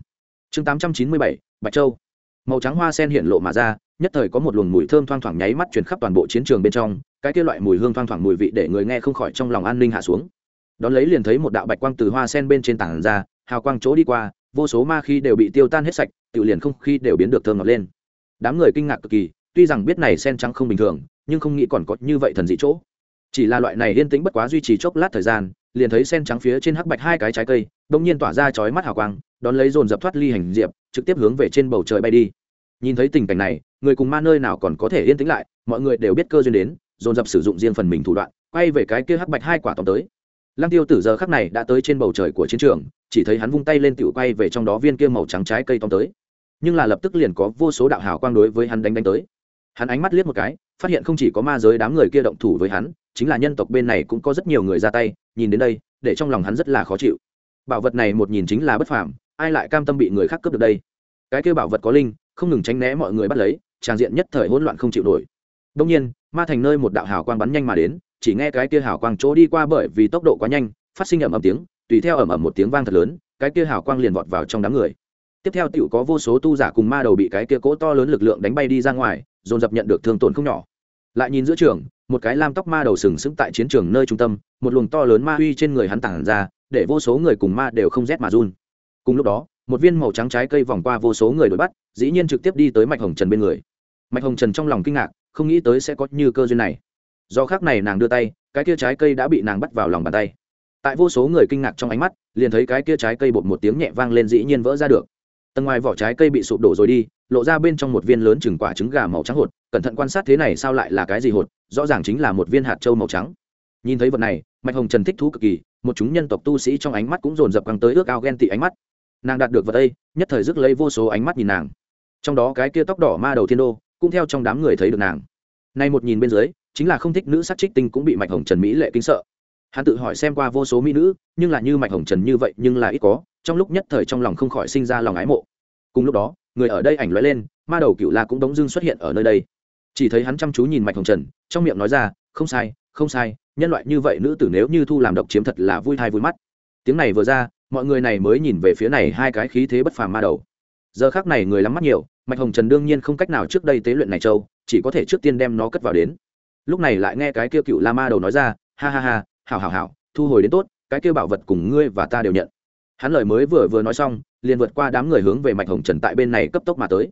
Speaker 1: Chương tám trăm chín mươi bảy, bạch châu. Màu trắng hoa sen hiện lộ mà ra, nhất thời có một luồng mùi thơm thoang thoảng nháy mắt chuyển khắp toàn bộ chiến trường bên trong, cái kia loại mùi hương thoang thoảng mùi vị để người nghe không khỏi trong lòng an ninh hạ xuống. Đón lấy liền thấy một đạo bạch quang từ hoa sen bên trên tảng ra, hào quang chỗ đi qua vô số ma khí đều bị tiêu tan hết sạch, tự liền không khí đều biến được thơm ngọt lên. Đám người kinh ngạc cực kỳ, tuy rằng biết này sen trắng không bình thường, nhưng không nghĩ còn có như vậy thần dị chỗ. Chỉ là loại này yên tĩnh bất quá duy trì chốc lát thời gian, liền thấy sen trắng phía trên hắc bạch hai cái trái cây đông nhiên tỏa ra chói mắt hào quang, đón lấy dồn dập thoát ly hành diệp, trực tiếp hướng về trên bầu trời bay đi. Nhìn thấy tình cảnh này, người cùng ma nơi nào còn có thể yên tĩnh lại, mọi người đều biết cơ duyên đến, dồn dập sử dụng riêng phần mình thủ đoạn, quay về cái kia hắc bạch hai quả tóm tới. Lăng tiêu tử giờ khắc này đã tới trên bầu trời của chiến trường chỉ thấy hắn vung tay lên tiểu quay về trong đó viên kia màu trắng trái cây tóm tới. Nhưng là lập tức liền có vô số đạo hào quang đối với hắn đánh đánh tới. Hắn ánh mắt liếc một cái, phát hiện không chỉ có ma giới đám người kia động thủ với hắn, chính là nhân tộc bên này cũng có rất nhiều người ra tay, nhìn đến đây, để trong lòng hắn rất là khó chịu. Bảo vật này một nhìn chính là bất phàm, ai lại cam tâm bị người khác cướp được đây? Cái kia bảo vật có linh, không ngừng tránh né mọi người bắt lấy, tràng diện nhất thời hỗn loạn không chịu nổi. Đông nhiên, ma thành nơi một đạo hào quang bắn nhanh mà đến, chỉ nghe cái kia hào quang chỗ đi qua bởi vì tốc độ quá nhanh, phát sinh ầm ầm tiếng tùy theo ầm ầm một tiếng vang thật lớn, cái kia hào quang liền vọt vào trong đám người. Tiếp theo tựu có vô số tu giả cùng ma đầu bị cái kia cỗ to lớn lực lượng đánh bay đi ra ngoài, dồn dập nhận được thương tổn không nhỏ. Lại nhìn giữa trường, một cái lam tóc ma đầu sừng sững tại chiến trường nơi trung tâm, một luồng to lớn ma uy trên người hắn tản ra, để vô số người cùng ma đều không rét mà run. Cùng lúc đó, một viên màu trắng trái cây vòng qua vô số người đuổi bắt, dĩ nhiên trực tiếp đi tới mạch hồng trần bên người. Mạch hồng trần trong lòng kinh ngạc, không nghĩ tới sẽ có như cơ duyên này. Do khác này nàng đưa tay, cái kia trái cây đã bị nàng bắt vào lòng bàn tay tại vô số người kinh ngạc trong ánh mắt, liền thấy cái kia trái cây bột một tiếng nhẹ vang lên dĩ nhiên vỡ ra được. Tầng ngoài vỏ trái cây bị sụp đổ rồi đi, lộ ra bên trong một viên lớn chừng quả trứng gà màu trắng hột, cẩn thận quan sát thế này sao lại là cái gì hột, rõ ràng chính là một viên hạt trâu màu trắng. Nhìn thấy vật này, mạch hồng trần thích thú cực kỳ, một chúng nhân tộc tu sĩ trong ánh mắt cũng dồn dập căng tới ước ao ghen tị ánh mắt. Nàng đạt được vật đây nhất thời rước lấy vô số ánh mắt nhìn nàng. Trong đó cái kia tóc đỏ ma đầu thiên đô, cũng theo trong đám người thấy được nàng. Nay một nhìn bên dưới, chính là không thích nữ sắc trích tinh cũng bị mạch hồng trần mỹ lệ kinh sợ hắn tự hỏi xem qua vô số mỹ nữ, nhưng là như mạch hồng trần như vậy, nhưng là ít có, trong lúc nhất thời trong lòng không khỏi sinh ra lòng ái mộ. Cùng lúc đó, người ở đây ảnh lóe lên, ma đầu cựu la cũng đống dưng xuất hiện ở nơi đây. Chỉ thấy hắn chăm chú nhìn mạch hồng trần, trong miệng nói ra, không sai không sai, nhân loại như vậy nữ tử nếu như thu làm độc chiếm thật là vui thai vui mắt. Tiếng này vừa ra, mọi người này mới nhìn về phía này hai cái khí thế bất phàm ma đầu. Giờ khác này người lắm mắt nhiều, mạch hồng trần đương nhiên không cách nào trước đây tế luyện này châu, chỉ có thể trước tiên đem nó cất vào đến. Lúc này lại nghe cái kia cựu la ma đầu nói ra, ha ha ha hảo hảo hảo, thu hồi đến tốt, cái kia bảo vật cùng ngươi và ta đều nhận. Hắn lời mới vừa vừa nói xong, liền vượt qua đám người hướng về mạch hồng trần tại bên này cấp tốc mà tới.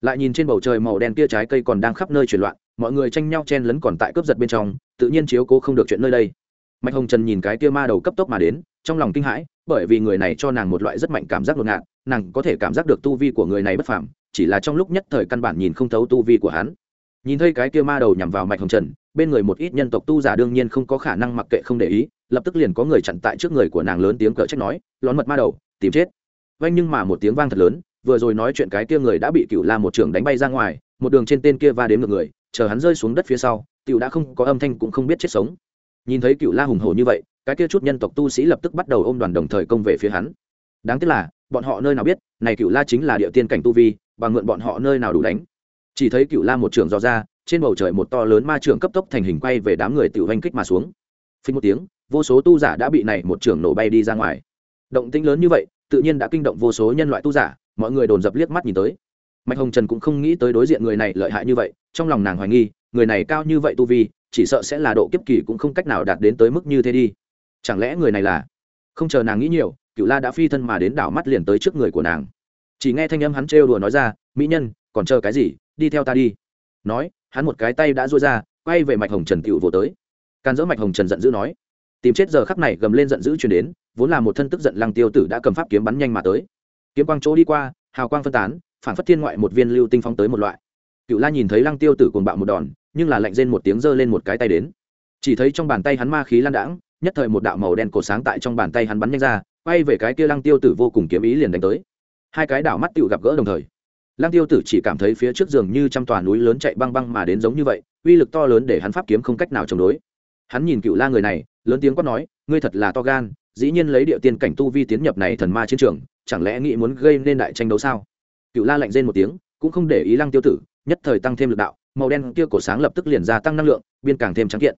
Speaker 1: Lại nhìn trên bầu trời màu đen kia trái cây còn đang khắp nơi chuyển loạn, mọi người tranh nhau chen lấn còn tại cướp giật bên trong, tự nhiên chiếu cố không được chuyện nơi đây. Mạch hồng trần nhìn cái kia ma đầu cấp tốc mà đến, trong lòng kinh hãi, bởi vì người này cho nàng một loại rất mạnh cảm giác ngột ngạt nàng có thể cảm giác được tu vi của người này bất phàm, chỉ là trong lúc nhất thời căn bản nhìn không thấu tu vi của hắn nhìn thấy cái kia ma đầu nhằm vào mạch hồng trần, bên người một ít nhân tộc tu giả đương nhiên không có khả năng mặc kệ không để ý, lập tức liền có người chặn tại trước người của nàng lớn tiếng cỡ trách nói, lón mật ma đầu, tìm chết. Vanh nhưng mà một tiếng vang thật lớn, vừa rồi nói chuyện cái kia người đã bị cựu la một trưởng đánh bay ra ngoài, một đường trên tên kia va đến ngược người, chờ hắn rơi xuống đất phía sau cựu đã không có âm thanh cũng không biết chết sống. Nhìn thấy cựu la hùng hổ như vậy, cái kia chút nhân tộc tu sĩ lập tức bắt đầu ôm đoàn đồng thời công về phía hắn. Đáng tiếc là, bọn họ nơi nào biết, này cựu la chính là địa tiên cảnh tu vi và mượn bọn họ nơi nào đủ đánh chỉ thấy cựu la một trường dò ra, trên bầu trời một to lớn ma trường cấp tốc thành hình quay về đám người tiểu oanh kích mà xuống. Phí một tiếng, vô số tu giả đã bị này một trường nổ bay đi ra ngoài. Động tĩnh lớn như vậy, tự nhiên đã kinh động vô số nhân loại tu giả, mọi người đồn dập liếc mắt nhìn tới. Mạch hồng trần cũng không nghĩ tới đối diện người này lợi hại như vậy, trong lòng nàng hoài nghi, người này cao như vậy tu vi, chỉ sợ sẽ là độ kiếp kỳ cũng không cách nào đạt đến tới mức như thế đi. Chẳng lẽ người này là? Không chờ nàng nghĩ nhiều, cựu la đã phi thân mà đến đảo mắt liền tới trước người của nàng. Chỉ nghe thanh âm hắn trêu đùa nói ra, mỹ nhân, còn chờ cái gì? Đi theo ta đi. Nói, hắn một cái tay đã dôi ra, quay về mạch hồng trần tựu vô tới. Can dỡ mạch hồng trần giận dữ nói, tìm chết giờ khắc này gầm lên giận dữ chuyển đến, vốn là một thân tức giận lăng tiêu tử đã cầm pháp kiếm bắn nhanh mà tới. Kiếm quang chỗ đi qua, hào quang phân tán, phản phất thiên ngoại một viên lưu tinh phong tới một loại. Cựu la nhìn thấy lăng tiêu tử cuồng bạo một đòn, nhưng là lạnh rên một tiếng giơ lên một cái tay đến. Chỉ thấy trong bàn tay hắn ma khí lan đãng, nhất thời một đạo màu đen cổ sáng tại trong bàn tay hắn bắn nhanh ra, quay về cái kia lăng tiêu tử vô cùng kiếm ý liền đánh tới. Hai cái đảo mắt tựu gặp gỡ đồng thời lăng tiêu tử chỉ cảm thấy phía trước giường như trăm tòa núi lớn chạy băng băng mà đến giống như vậy, uy lực to lớn để hắn pháp kiếm không cách nào chống đối. Hắn nhìn cựu la người này, lớn tiếng quát nói, ngươi thật là to gan, dĩ nhiên lấy địa tiên cảnh tu vi tiến nhập này thần ma chiến trường, chẳng lẽ nghĩ muốn gây nên đại tranh đấu sao? Cựu la lạnh rên một tiếng, cũng không để ý lăng tiêu tử, nhất thời tăng thêm lực đạo, màu đen kia cổ sáng lập tức liền ra tăng năng lượng, biên càng thêm trắng kiện.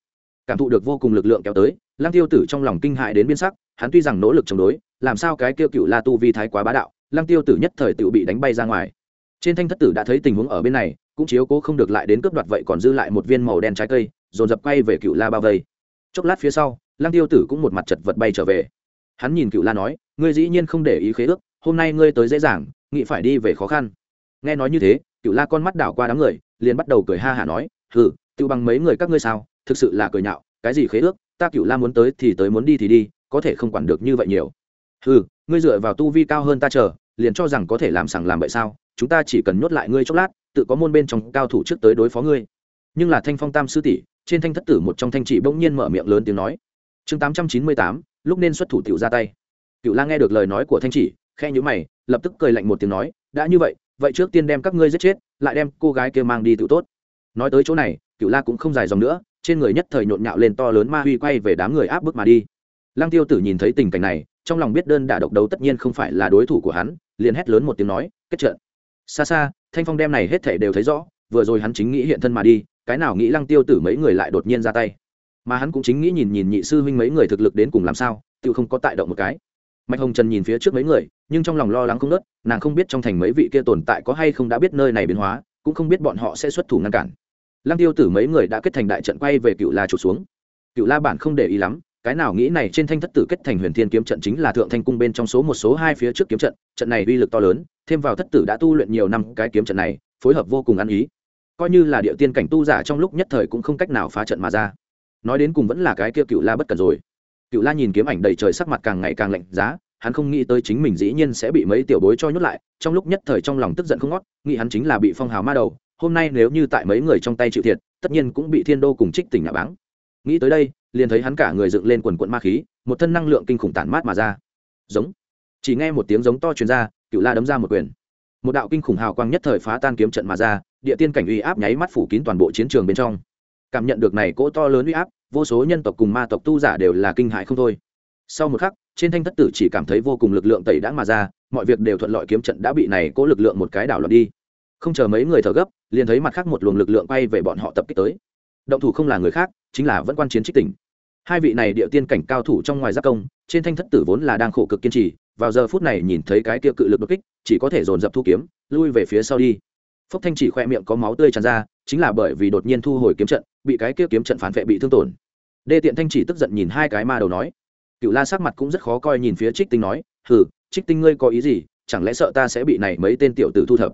Speaker 1: Cảm thụ được vô cùng lực lượng kéo tới, lăng tiêu tử trong lòng kinh hại đến biên sắc, hắn tuy rằng nỗ lực chống đối, làm sao cái kia cựu la tu vi thái quá bá đạo, lăng tiêu tử nhất thời tự bị đánh bay ra ngoài trên thanh thất tử đã thấy tình huống ở bên này, cũng chiếu cố không được lại đến cướp đoạt vậy còn dư lại một viên màu đen trái cây, dồn dập quay về cựu la bao vây. Chốc lát phía sau, lăng tiêu tử cũng một mặt chật vật bay trở về. Hắn nhìn cựu la nói, ngươi dĩ nhiên không để ý khế ước, hôm nay ngươi tới dễ dàng nghị phải đi về khó khăn. Nghe nói như thế cựu la con mắt đảo qua đám người, liền bắt đầu cười ha hả nói, hừ tự bằng mấy người các ngươi sao, thực sự là cười nhạo, cái gì khế ước, ta cựu la muốn tới thì tới muốn đi thì đi, có thể không quản được như vậy nhiều. Hừ, ngươi dựa vào tu vi cao hơn ta chờ, liền cho rằng có thể làm sằng làm vậy sao chúng ta chỉ cần nhốt lại ngươi chốc lát, tự có môn bên trong cao thủ trước tới đối phó ngươi. Nhưng là thanh phong tam sư tỷ, trên thanh thất tử một trong thanh trị bỗng nhiên mở miệng lớn tiếng nói. Chương tám trăm chín mươi tám, lúc nên xuất thủ tiểu ra tay. Cựu la nghe được lời nói của thanh chỉ khe nhữ mày, lập tức cười lạnh một tiếng nói, đã như vậy vậy trước tiên đem các ngươi giết chết, lại đem cô gái kia mang đi tự tốt. Nói tới chỗ này cựu la cũng không dài dòng nữa, trên người nhất thời nhộn nhạo lên to lớn ma huy quay về đám người áp bức mà đi. Lăng tiêu tử nhìn thấy tình cảnh này, trong lòng biết đơn đả độc đấu tất nhiên không phải là đối thủ của hắn, liền hét lớn một tiếng nói, kết trận xa xa, thanh phong đem này hết thể đều thấy rõ, vừa rồi hắn chính nghĩ hiện thân mà đi, cái nào nghĩ lăng tiêu tử mấy người lại đột nhiên ra tay. Mà hắn cũng chính nghĩ nhìn nhìn nhị sư huynh mấy người thực lực đến cùng làm sao tự không có tại động một cái. Mạch hồng trần nhìn phía trước mấy người, nhưng trong lòng lo lắng không nớt nàng không biết trong thành mấy vị kia tồn tại có hay không đã biết nơi này biến hóa, cũng không biết bọn họ sẽ xuất thủ ngăn cản. Lăng tiêu tử mấy người đã kết thành đại trận quay về cựu la trụt xuống. Cựu la bản không để ý lắm cái nào nghĩ này trên thanh thất tử kết thành huyền thiên kiếm trận chính là thượng thanh cung bên trong số một số hai phía trước kiếm trận trận này uy lực to lớn, thêm vào thất tử đã tu luyện nhiều năm cái kiếm trận này, phối hợp vô cùng ăn ý. Coi như là địa tiên cảnh tu giả trong lúc nhất thời cũng không cách nào phá trận mà ra. Nói đến cùng vẫn là cái kia cựu la bất cần rồi. Cựu la nhìn kiếm ảnh đầy trời sắc mặt càng ngày càng lạnh giá, hắn không nghĩ tới chính mình dĩ nhiên sẽ bị mấy tiểu bối cho nhốt lại, trong lúc nhất thời trong lòng tức giận không ngót, nghĩ hắn chính là bị phong hào ma đầu, hôm nay nếu như tại mấy người trong tay chịu thiệt, tất nhiên cũng bị thiên đô cùng trích tỉnh ngạ báng nghĩ tới đây, liền thấy hắn cả người dựng lên quần quận ma khí, một thân năng lượng kinh khủng tản mát mà ra. Giống. Chỉ nghe một tiếng giống to truyền ra cựu la đấm ra một quyền. Một đạo kinh khủng hào quang nhất thời phá tan kiếm trận mà ra, địa tiên cảnh uy áp nháy mắt phủ kín toàn bộ chiến trường bên trong. Cảm nhận được này cỗ to lớn uy áp, vô số nhân tộc cùng ma tộc tu giả đều là kinh hại không thôi. Sau một khắc, trên thanh thất tử chỉ cảm thấy vô cùng lực lượng tẩy đã mà ra, mọi việc đều thuận lợi kiếm trận đã bị này cỗ lực lượng một cái đảo loạn đi. Không chờ mấy người thở gấp, liền thấy mặt khác một luồng lực lượng bay về bọn họ tập kích tới. Động thủ không là người khác chính là vẫn quan chiến trích tỉnh. Hai vị này địa tiên cảnh cao thủ trong ngoài giác công, trên thanh thất tử vốn là đang khổ cực kiên trì, vào giờ phút này nhìn thấy cái kia cự lực đột kích, chỉ có thể dồn dập thu kiếm, lui về phía sau đi. Phúc thanh chỉ khoe miệng có máu tươi tràn ra, chính là bởi vì đột nhiên thu hồi kiếm trận, bị cái kia kiếm trận phản vệ bị thương tổn. Đê tiện thanh chỉ tức giận nhìn hai cái ma đầu nói cựu la sắc mặt cũng rất khó coi nhìn phía trích tinh nói, hừ, trích tinh ngươi có ý gì? Chẳng lẽ sợ ta sẽ bị này mấy tên tiểu tử thu thập?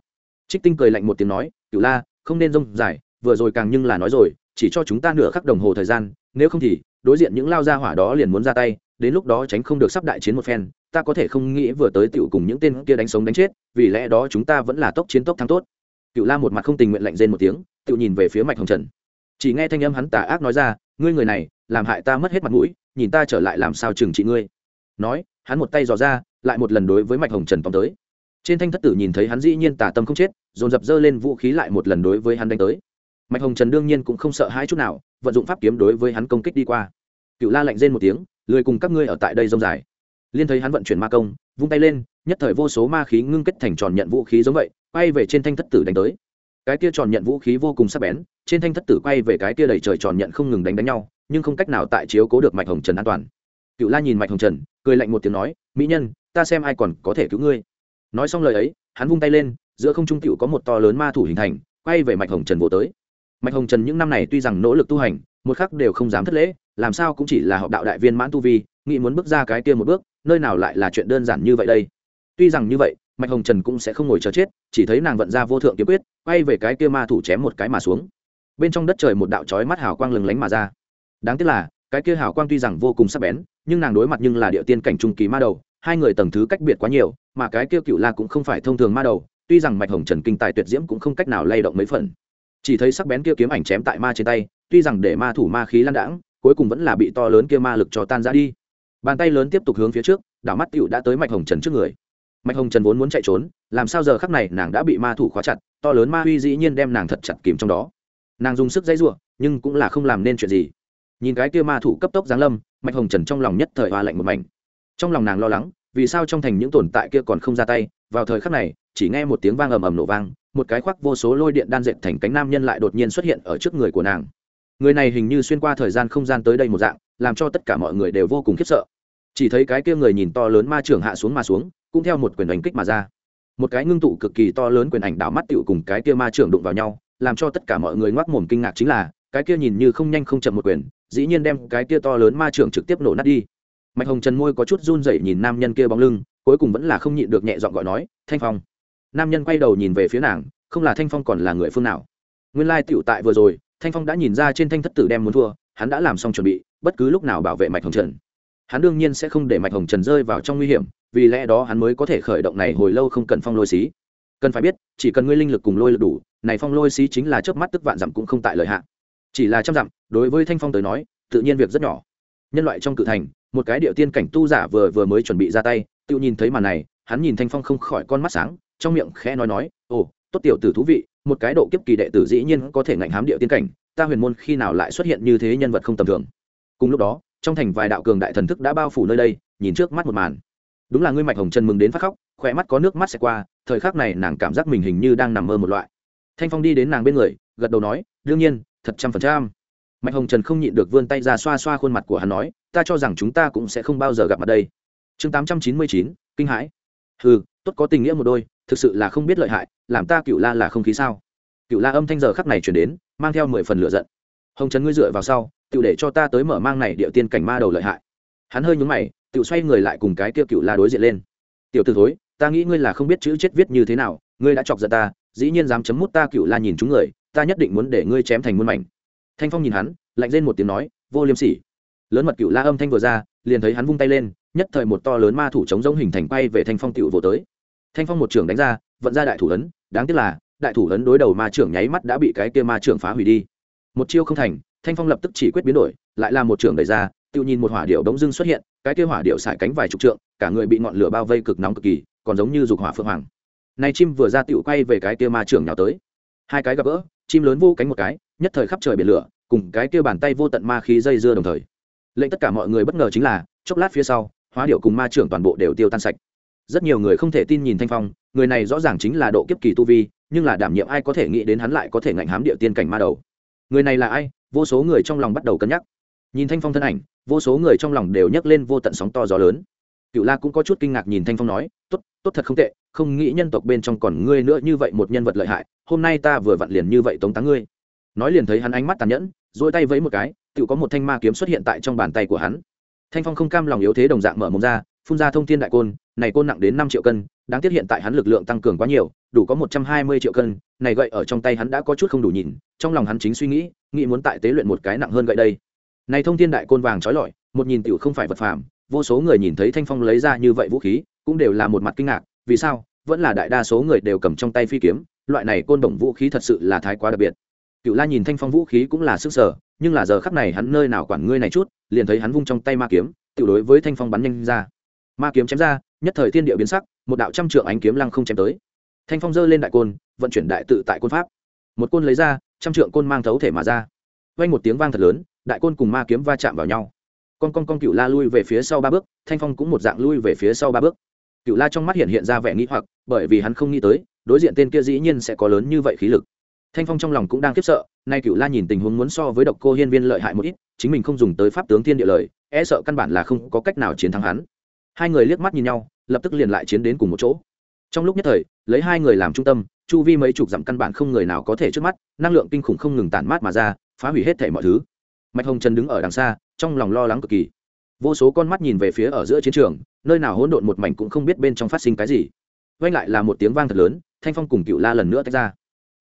Speaker 1: Trích tinh cười lạnh một tiếng nói cựu la, không nên rông dài, vừa rồi càng nhưng là nói rồi chỉ cho chúng ta nửa khắc đồng hồ thời gian, nếu không thì, đối diện những lao gia hỏa đó liền muốn ra tay, đến lúc đó tránh không được sắp đại chiến một phen, ta có thể không nghĩ vừa tới tựu cùng những tên kia đánh sống đánh chết, vì lẽ đó chúng ta vẫn là tốc chiến tốc thắng tốt. Cựu la một mặt không tình nguyện lạnh rên một tiếng tựu nhìn về phía mạch hồng trần. Chỉ nghe thanh âm hắn tà ác nói ra, ngươi người này, làm hại ta mất hết mặt mũi, nhìn ta trở lại làm sao trừng trị ngươi. Nói, hắn một tay dò ra, lại một lần đối với mạch hồng trần tóm tới. Trên thanh thất tử nhìn thấy hắn dĩ nhiên tà tâm không chết, dồn dập dơ lên vũ khí lại một lần đối với hắn đánh tới mạch hồng trần đương nhiên cũng không sợ hai chút nào, vận dụng pháp kiếm đối với hắn công kích đi qua. Cựu la lạnh rên một tiếng, lười cùng các ngươi ở tại đây rông dài. Liên thấy hắn vận chuyển ma công, vung tay lên, nhất thời vô số ma khí ngưng kết thành tròn nhận vũ khí giống vậy, quay về trên thanh thất tử đánh tới. Cái kia tròn nhận vũ khí vô cùng sắc bén, trên thanh thất tử quay về cái kia đầy trời tròn nhận không ngừng đánh đánh nhau, nhưng không cách nào tại chiếu cố được mạch hồng trần an toàn. Cựu la nhìn mạch hồng trần, cười lạnh một tiếng nói, mỹ nhân, ta xem ai còn có thể cứu ngươi. Nói xong lời ấy, hắn vung tay lên, giữa không trung cựu có một to lớn ma thủ hình thành, quay về mạch hồng trần vô tới mạch hồng trần những năm này tuy rằng nỗ lực tu hành, một khắc đều không dám thất lễ, làm sao cũng chỉ là học đạo đại viên mãn tu vi, nghĩ muốn bước ra cái kia một bước, nơi nào lại là chuyện đơn giản như vậy đây. Tuy rằng như vậy, mạch hồng trần cũng sẽ không ngồi chờ chết, chỉ thấy nàng vận ra vô thượng kiếm quyết, quay về cái kia ma thủ chém một cái mà xuống. Bên trong đất trời một đạo chói mắt hào quang lừng lánh mà ra. Đáng tiếc là, cái kia hào quang tuy rằng vô cùng sắc bén, nhưng nàng đối mặt nhưng là địa tiên cảnh trung kỳ ma đầu, hai người tầng thứ cách biệt quá nhiều, mà cái kia cựu la cũng không phải thông thường ma đầu, tuy rằng mạch hồng trần kinh tài tuyệt diễm cũng không cách nào lay động mấy phần chỉ thấy sắc bén kia kiếm ảnh chém tại ma trên tay, tuy rằng để ma thủ ma khí lan đãng, cuối cùng vẫn là bị to lớn kia ma lực cho tan ra đi. Bàn tay lớn tiếp tục hướng phía trước, đảo mắt tựu đã tới mạch hồng trần trước người. Mạch hồng trần vốn muốn chạy trốn, làm sao giờ khắc này nàng đã bị ma thủ khóa chặt, to lớn ma huy dĩ nhiên đem nàng thật chặt kìm trong đó. Nàng dùng sức dãy ruộng nhưng cũng là không làm nên chuyện gì. Nhìn cái kia ma thủ cấp tốc giáng lâm, mạch hồng trần trong lòng nhất thời hoa lạnh một mảnh. Trong lòng nàng lo lắng, vì sao trong thành những tồn tại kia còn không ra tay, vào thời khắc này, chỉ nghe một tiếng vang ầm ầm nổ vang một cái khoác vô số lôi điện đan dệt thành cánh nam nhân lại đột nhiên xuất hiện ở trước người của nàng. Người này hình như xuyên qua thời gian không gian tới đây một dạng, làm cho tất cả mọi người đều vô cùng khiếp sợ. Chỉ thấy cái kia người nhìn to lớn ma trưởng hạ xuống mà xuống, cũng theo một quyền đánh kích mà ra. Một cái ngưng tụ cực kỳ to lớn quyền ảnh đảo mắt tựu cùng cái kia ma trưởng đụng vào nhau, làm cho tất cả mọi người ngoác mồm kinh ngạc chính là, cái kia nhìn như không nhanh không chậm một quyền, dĩ nhiên đem cái kia to lớn ma trưởng trực tiếp nổ nát đi. Mạch hồng trần môi có chút run rẩy nhìn nam nhân kia bóng lưng, cuối cùng vẫn là không nhịn được nhẹ giọng gọi nói, thanh phong nam nhân quay đầu nhìn về phía nàng, không là thanh phong còn là người phương nào. Nguyên lai tựu tại vừa rồi, thanh phong đã nhìn ra trên thanh thất tử đem muốn thua, hắn đã làm xong chuẩn bị, bất cứ lúc nào bảo vệ mạch hồng trần. Hắn đương nhiên sẽ không để mạch hồng trần rơi vào trong nguy hiểm, vì lẽ đó hắn mới có thể khởi động này hồi lâu không cần phong lôi xí. Cần phải biết, chỉ cần ngươi linh lực cùng lôi lực đủ, này phong lôi xí chính là trước mắt tức vạn dặm cũng không tại lợi hạn chỉ là trăm dặm, đối với thanh phong tới nói, tự nhiên việc rất nhỏ. Nhân loại trong cự thành, một cái điệu tiên cảnh tu giả vừa vừa mới chuẩn bị ra tay, tự nhìn thấy màn này, hắn nhìn thanh phong không khỏi con mắt sáng trong miệng khẽ nói nói, ồ, tốt tiểu tử thú vị, một cái độ kiếp kỳ đệ tử dĩ nhiên có thể ngạnh hám địa tiên cảnh, ta huyền môn khi nào lại xuất hiện như thế nhân vật không tầm thường. Cùng lúc đó, trong thành vài đạo cường đại thần thức đã bao phủ nơi đây, nhìn trước mắt một màn. Đúng là ngươi mạch hồng trần mừng đến phát khóc, khỏe mắt có nước mắt sẽ qua, thời khắc này nàng cảm giác mình hình như đang nằm mơ một loại. Thanh phong đi đến nàng bên người, gật đầu nói, đương nhiên, thật trăm phần trăm. Mạch hồng trần không nhịn được vươn tay ra xoa xoa khuôn mặt của hắn nói, ta cho rằng chúng ta cũng sẽ không bao giờ gặp mặt đây. Chương tám trăm chín mươi chín, kinh hãi. Ừ tốt có tình nghĩa một đôi thực sự là không biết lợi hại, làm ta cựu la là không khí sao? Cựu la âm thanh giờ khắc này chuyển đến, mang theo mười phần lửa giận. Hồng trần ngươi dựa vào sau tự để cho ta tới mở mang này địa tiên cảnh ma đầu lợi hại. Hắn hơi nhúng mày tự xoay người lại cùng cái kia cựu la đối diện lên. Tiểu t ử thối, ta nghĩ ngươi là không biết chữ chết viết như thế nào, ngươi đã chọc giận ta, dĩ nhiên dám chấm mút ta cựu la nhìn chúng người, ta nhất định muốn để ngươi chém thành muôn mảnh. Thanh phong nhìn hắn, lạnh lên một tiếng nói, vô liêm sỉ. Lớn mật cựu la âm thanh vừa ra, liền thấy hắn vung tay lên, nhất thời một to lớn ma thủ chống giống hình thành bay về thanh phong cựu vô tới thanh phong một trưởng đánh ra, vận ra đại thủ ấn, đáng tiếc là, đại thủ ấn đối đầu ma trưởng nháy mắt đã bị cái kia ma trưởng phá hủy đi. Một chiêu không thành, thanh phong lập tức chỉ quyết biến đổi, lại là một trưởng đẩy ra, tự nhìn một hỏa điệu đống dưng xuất hiện, cái kia hỏa điệu xải cánh vài chục trượng, cả người bị ngọn lửa bao vây cực nóng cực kỳ, còn giống như dục hỏa phượng hoàng. Này chim vừa ra tựu quay về cái kia ma trưởng nhào tới. Hai cái gặp gỡ, chim lớn vô cánh một cái, nhất thời khắp trời biển lửa, cùng cái kia bàn tay vô tận ma khí dây dưa đồng thời. Lệnh tất cả mọi người bất ngờ chính là, chốc lát phía sau, hóa điệu cùng ma trưởng toàn bộ đều tiêu tan sạch rất nhiều người không thể tin nhìn thanh phong, người này rõ ràng chính là độ kiếp kỳ tu vi, nhưng là đảm nhiệm ai có thể nghĩ đến hắn lại có thể ngạnh hám địa tiên cảnh ma đầu. Người này là ai? Vô số người trong lòng bắt đầu cân nhắc. Nhìn thanh phong thân ảnh, vô số người trong lòng đều nhấc lên vô tận sóng to gió lớn. Cựu la cũng có chút kinh ngạc nhìn thanh phong nói, tốt tốt thật không tệ, không nghĩ nhân tộc bên trong còn ngươi nữa như vậy một nhân vật lợi hại, hôm nay ta vừa vặn liền như vậy tống táng ngươi. Nói liền thấy hắn ánh mắt tàn nhẫn dỗi tay vẫy một cái, tự có một thanh ma kiếm xuất hiện tại trong bàn tay của hắn. Thanh phong không cam lòng yếu thế đồng dạng mở mồm ra, phun ra thông thiên đại côn này côn nặng đến năm triệu cân, đáng tiếc hiện tại hắn lực lượng tăng cường quá nhiều, đủ có một trăm hai mươi triệu cân, này gậy ở trong tay hắn đã có chút không đủ nhìn, trong lòng hắn chính suy nghĩ nghĩ muốn tại tế luyện một cái nặng hơn gậy đây. Này thông thiên đại côn vàng trói lọi, một nhìn tiểu không phải vật phàm, vô số người nhìn thấy thanh phong lấy ra như vậy vũ khí, cũng đều là một mặt kinh ngạc, vì sao, vẫn là đại đa số người đều cầm trong tay phi kiếm, loại này côn đồng vũ khí thật sự là thái quá đặc biệt. Cựu la nhìn thanh phong vũ khí cũng là sức sở, nhưng là giờ khắc này hắn nơi nào quản ngươi này chút, liền thấy hắn vung trong tay ma kiếm, tiểu đối với thanh phong bắn nhanh ra. Ma kiếm chém ra nhất thời thiên địa biến sắc, một đạo trăm trượng ánh kiếm lăng không chém tới. Thanh phong giơ lên đại côn, vận chuyển đại tự tại côn pháp. Một côn lấy ra, trăm trượng côn mang thấu thể mà ra. Vang một tiếng vang thật lớn, đại côn cùng ma kiếm va chạm vào nhau. Con con con cựu la lui về phía sau ba bước, thanh phong cũng một dạng lui về phía sau ba bước. Cựu la trong mắt hiện hiện ra vẻ nghĩ hoặc, bởi vì hắn không nghĩ tới, đối diện tên kia dĩ nhiên sẽ có lớn như vậy khí lực. Thanh phong trong lòng cũng đang khiếp sợ, nay cựu la nhìn tình huống muốn so với độc cô hiên viên lợi hại một ít, chính mình không dùng tới pháp tướng thiên địa lời e sợ căn bản là không có cách nào chiến thắng hắn hai người liếc mắt nhìn nhau, lập tức liền lại chiến đến cùng một chỗ. Trong lúc nhất thời, lấy hai người làm trung tâm, chu vi mấy chục dặm căn bản không người nào có thể trước mắt, năng lượng kinh khủng không ngừng tản mát mà ra, phá hủy hết thể mọi thứ. Mạch hồng trần đứng ở đằng xa, trong lòng lo lắng cực kỳ. Vô số con mắt nhìn về phía ở giữa chiến trường, nơi nào hỗn độn một mảnh cũng không biết bên trong phát sinh cái gì. Vang lại là một tiếng vang thật lớn, thanh phong cùng cựu la lần nữa tách ra.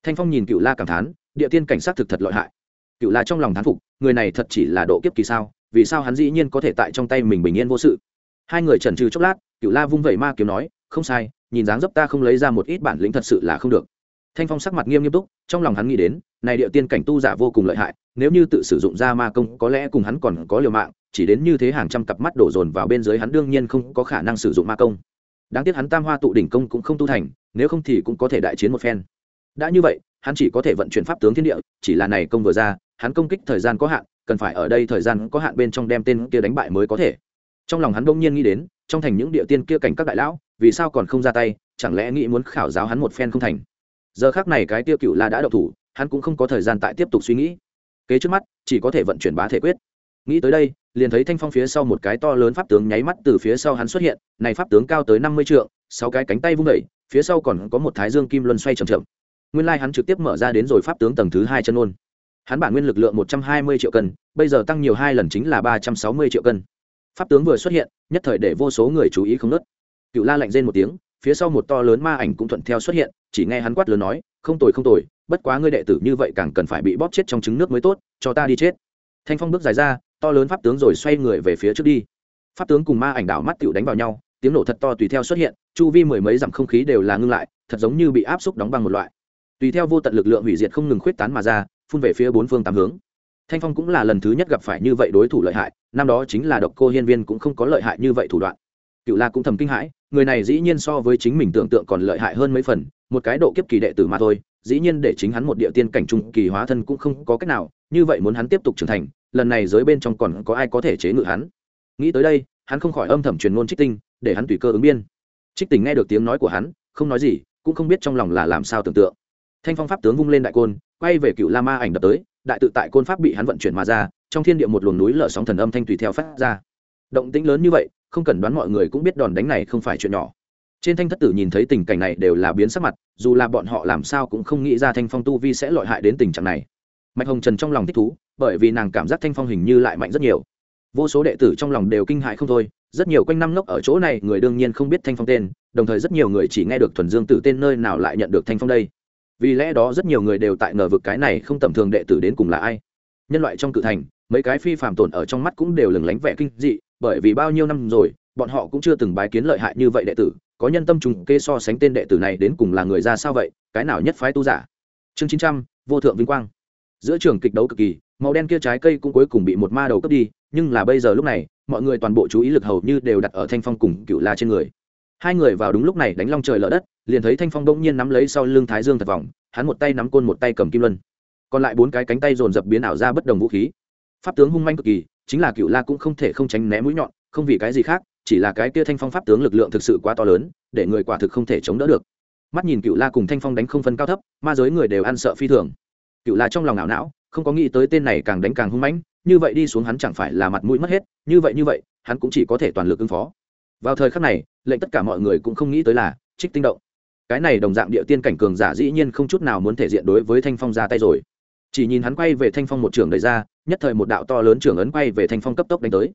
Speaker 1: Thanh phong nhìn cựu la cảm thán, địa tiên cảnh sát thực thật lợi hại. Cựu la trong lòng thán phục, người này thật chỉ là độ kiếp kỳ sao, vì sao hắn dĩ nhiên có thể tại trong tay mình bình yên vô sự? Hai người trần trừ chốc lát cựu la vung vẩy ma kiếm nói, không sai, nhìn dáng dấp ta không lấy ra một ít bản lĩnh thật sự là không được. Thanh phong sắc mặt nghiêm nghiêm túc, trong lòng hắn nghĩ đến, này địa tiên cảnh tu giả vô cùng lợi hại, nếu như tự sử dụng ra ma công, có lẽ cùng hắn còn có liều mạng, chỉ đến như thế hàng trăm cặp mắt đổ dồn vào bên dưới hắn đương nhiên không có khả năng sử dụng ma công. Đáng tiếc hắn tam hoa tụ đỉnh công cũng không tu thành, nếu không thì cũng có thể đại chiến một phen. Đã như vậy, hắn chỉ có thể vận chuyển pháp tướng thiên địa, chỉ là này công vừa ra, hắn công kích thời gian có hạn, cần phải ở đây thời gian có hạn bên trong đem tên kia đánh bại mới có thể trong lòng hắn đông nhiên nghĩ đến, trong thành những địa tiên kia cảnh các đại lão, vì sao còn không ra tay, chẳng lẽ nghĩ muốn khảo giáo hắn một phen không thành? Giờ khác này cái tiêu cựu la đã đậu thủ, hắn cũng không có thời gian tại tiếp tục suy nghĩ. Kế trước mắt, chỉ có thể vận chuyển bá thể quyết. Nghĩ tới đây, liền thấy thanh phong phía sau một cái to lớn pháp tướng nháy mắt từ phía sau hắn xuất hiện, này pháp tướng cao tới năm mươi trượng, sáu cái cánh tay vung đẩy phía sau còn có một thái dương kim luân xoay c h ậ m chậm. Nguyên lai hắn trực tiếp mở ra đến rồi pháp tướng tầng thứ hai chân ôn. Hắn bản nguyên lực lượng một trăm hai mươi triệu cân, bây giờ tăng nhiều hai lần chính là ba trăm sáu mươi triệu cân pháp tướng vừa xuất hiện, nhất thời để vô số người chú ý không nớt cựu la lạnh rên một tiếng, phía sau một to lớn ma ảnh cũng thuận theo xuất hiện, chỉ nghe hắn quát lớn nói, không tồi không tồi, bất quá ngươi đệ tử như vậy càng cần phải bị bóp chết trong trứng nước mới tốt, cho ta đi chết. Thanh phong bước dài ra, to lớn pháp tướng rồi xoay người về phía trước đi. Pháp tướng cùng ma ảnh đảo mắt tựu đánh vào nhau, tiếng nổ thật to tùy theo xuất hiện, chu vi mười mấy dặm không khí đều là ngưng lại, thật giống như bị áp xúc đóng băng một loại. Tùy theo vô tận lực lượng hủy diệt không ngừng khuyết tán mà ra, phun về phía bốn phương tám hướng. Thanh phong cũng là lần thứ nhất gặp phải như vậy đối thủ lợi hại năm đó chính là độc cô hiên viên cũng không có lợi hại như vậy thủ đoạn. Cựu la cũng thầm kinh hãi, người này dĩ nhiên so với chính mình tưởng tượng còn lợi hại hơn mấy phần, một cái độ kiếp kỳ đệ tử mà thôi, dĩ nhiên để chính hắn một địa tiên cảnh trung kỳ hóa thân cũng không có cách nào, như vậy muốn hắn tiếp tục trưởng thành, lần này giới bên trong còn có ai có thể chế ngự hắn? Nghĩ tới đây, hắn không khỏi âm thầm truyền ngôn trích tinh, để hắn tùy cơ ứng biên. Trích tình nghe được tiếng nói của hắn, không nói gì, cũng không biết trong lòng là làm sao tưởng tượng. Thanh phong pháp tướng vung lên đại côn, quay về cựu la ma ảnh đập tới, đại tự tại côn pháp bị hắn vận chuyển mà ra trong thiên địa một luồng núi lở sóng thần âm thanh tùy theo phát ra. Động tĩnh lớn như vậy, không cần đoán mọi người cũng biết đòn đánh này không phải chuyện nhỏ. Trên thanh thất tử nhìn thấy tình cảnh này đều là biến sắc mặt, dù là bọn họ làm sao cũng không nghĩ ra thanh phong tu vi sẽ lọi hại đến tình trạng này. Mạch hồng trần trong lòng thích thú, bởi vì nàng cảm giác thanh phong hình như lại mạnh rất nhiều. Vô số đệ tử trong lòng đều kinh hại không thôi, rất nhiều quanh năm ngốc ở chỗ này, người đương nhiên không biết thanh phong tên, đồng thời rất nhiều người chỉ nghe được thuần dương tử tên nơi nào lại nhận được thanh phong đây. Vì lẽ đó rất nhiều người đều tại ngờ vực cái này không tầm thường đệ tử đến cùng là ai. Nhân loại trong cự thành mấy cái phi phạm tổn ở trong mắt cũng đều lừng lánh vẻ kinh dị, bởi vì bao nhiêu năm rồi, bọn họ cũng chưa từng bái kiến lợi hại như vậy đệ tử, có nhân tâm trùng kê so sánh tên đệ tử này đến cùng là người ra sao vậy, cái nào nhất phái tu giả. Chương chín trăm, vô thượng vinh quang. Giữa trường kịch đấu cực kỳ, màu đen kia trái cây cũng cuối cùng bị một ma đầu cướp đi, nhưng là bây giờ lúc này, mọi người toàn bộ chú ý lực hầu như đều đặt ở thanh phong cùng cựu la trên người. Hai người vào đúng lúc này đánh long trời lỡ đất, liền thấy thanh phong bỗng nhiên nắm lấy sau lưng thái dương thật vòng, hắn một tay nắm côn một tay cầm kim luân. Còn lại bốn cái cánh tay dồn dập biến ảo ra bất đồng vũ khí pháp tướng hung manh cực kỳ, chính là cựu la cũng không thể không tránh né mũi nhọn, không vì cái gì khác, chỉ là cái kia thanh phong pháp tướng lực lượng thực sự quá to lớn, để người quả thực không thể chống đỡ được. Mắt nhìn cựu la cùng thanh phong đánh không phân cao thấp, ma giới người đều ăn sợ phi thường. Cựu la trong lòng ảo não, không có nghĩ tới tên này càng đánh càng hung mãnh, như vậy đi xuống hắn chẳng phải là mặt mũi mất hết, như vậy như vậy, hắn cũng chỉ có thể toàn lực ứng phó. Vào thời khắc này, lệnh tất cả mọi người cũng không nghĩ tới là trích tinh động. Cái này đồng dạng địa tiên cảnh cường giả dĩ nhiên không chút nào muốn thể diện đối với thanh phong ra tay rồi chỉ nhìn hắn quay về thanh phong một trường đầy ra, nhất thời một đạo to lớn trưởng ấn quay về thanh phong cấp tốc đánh tới.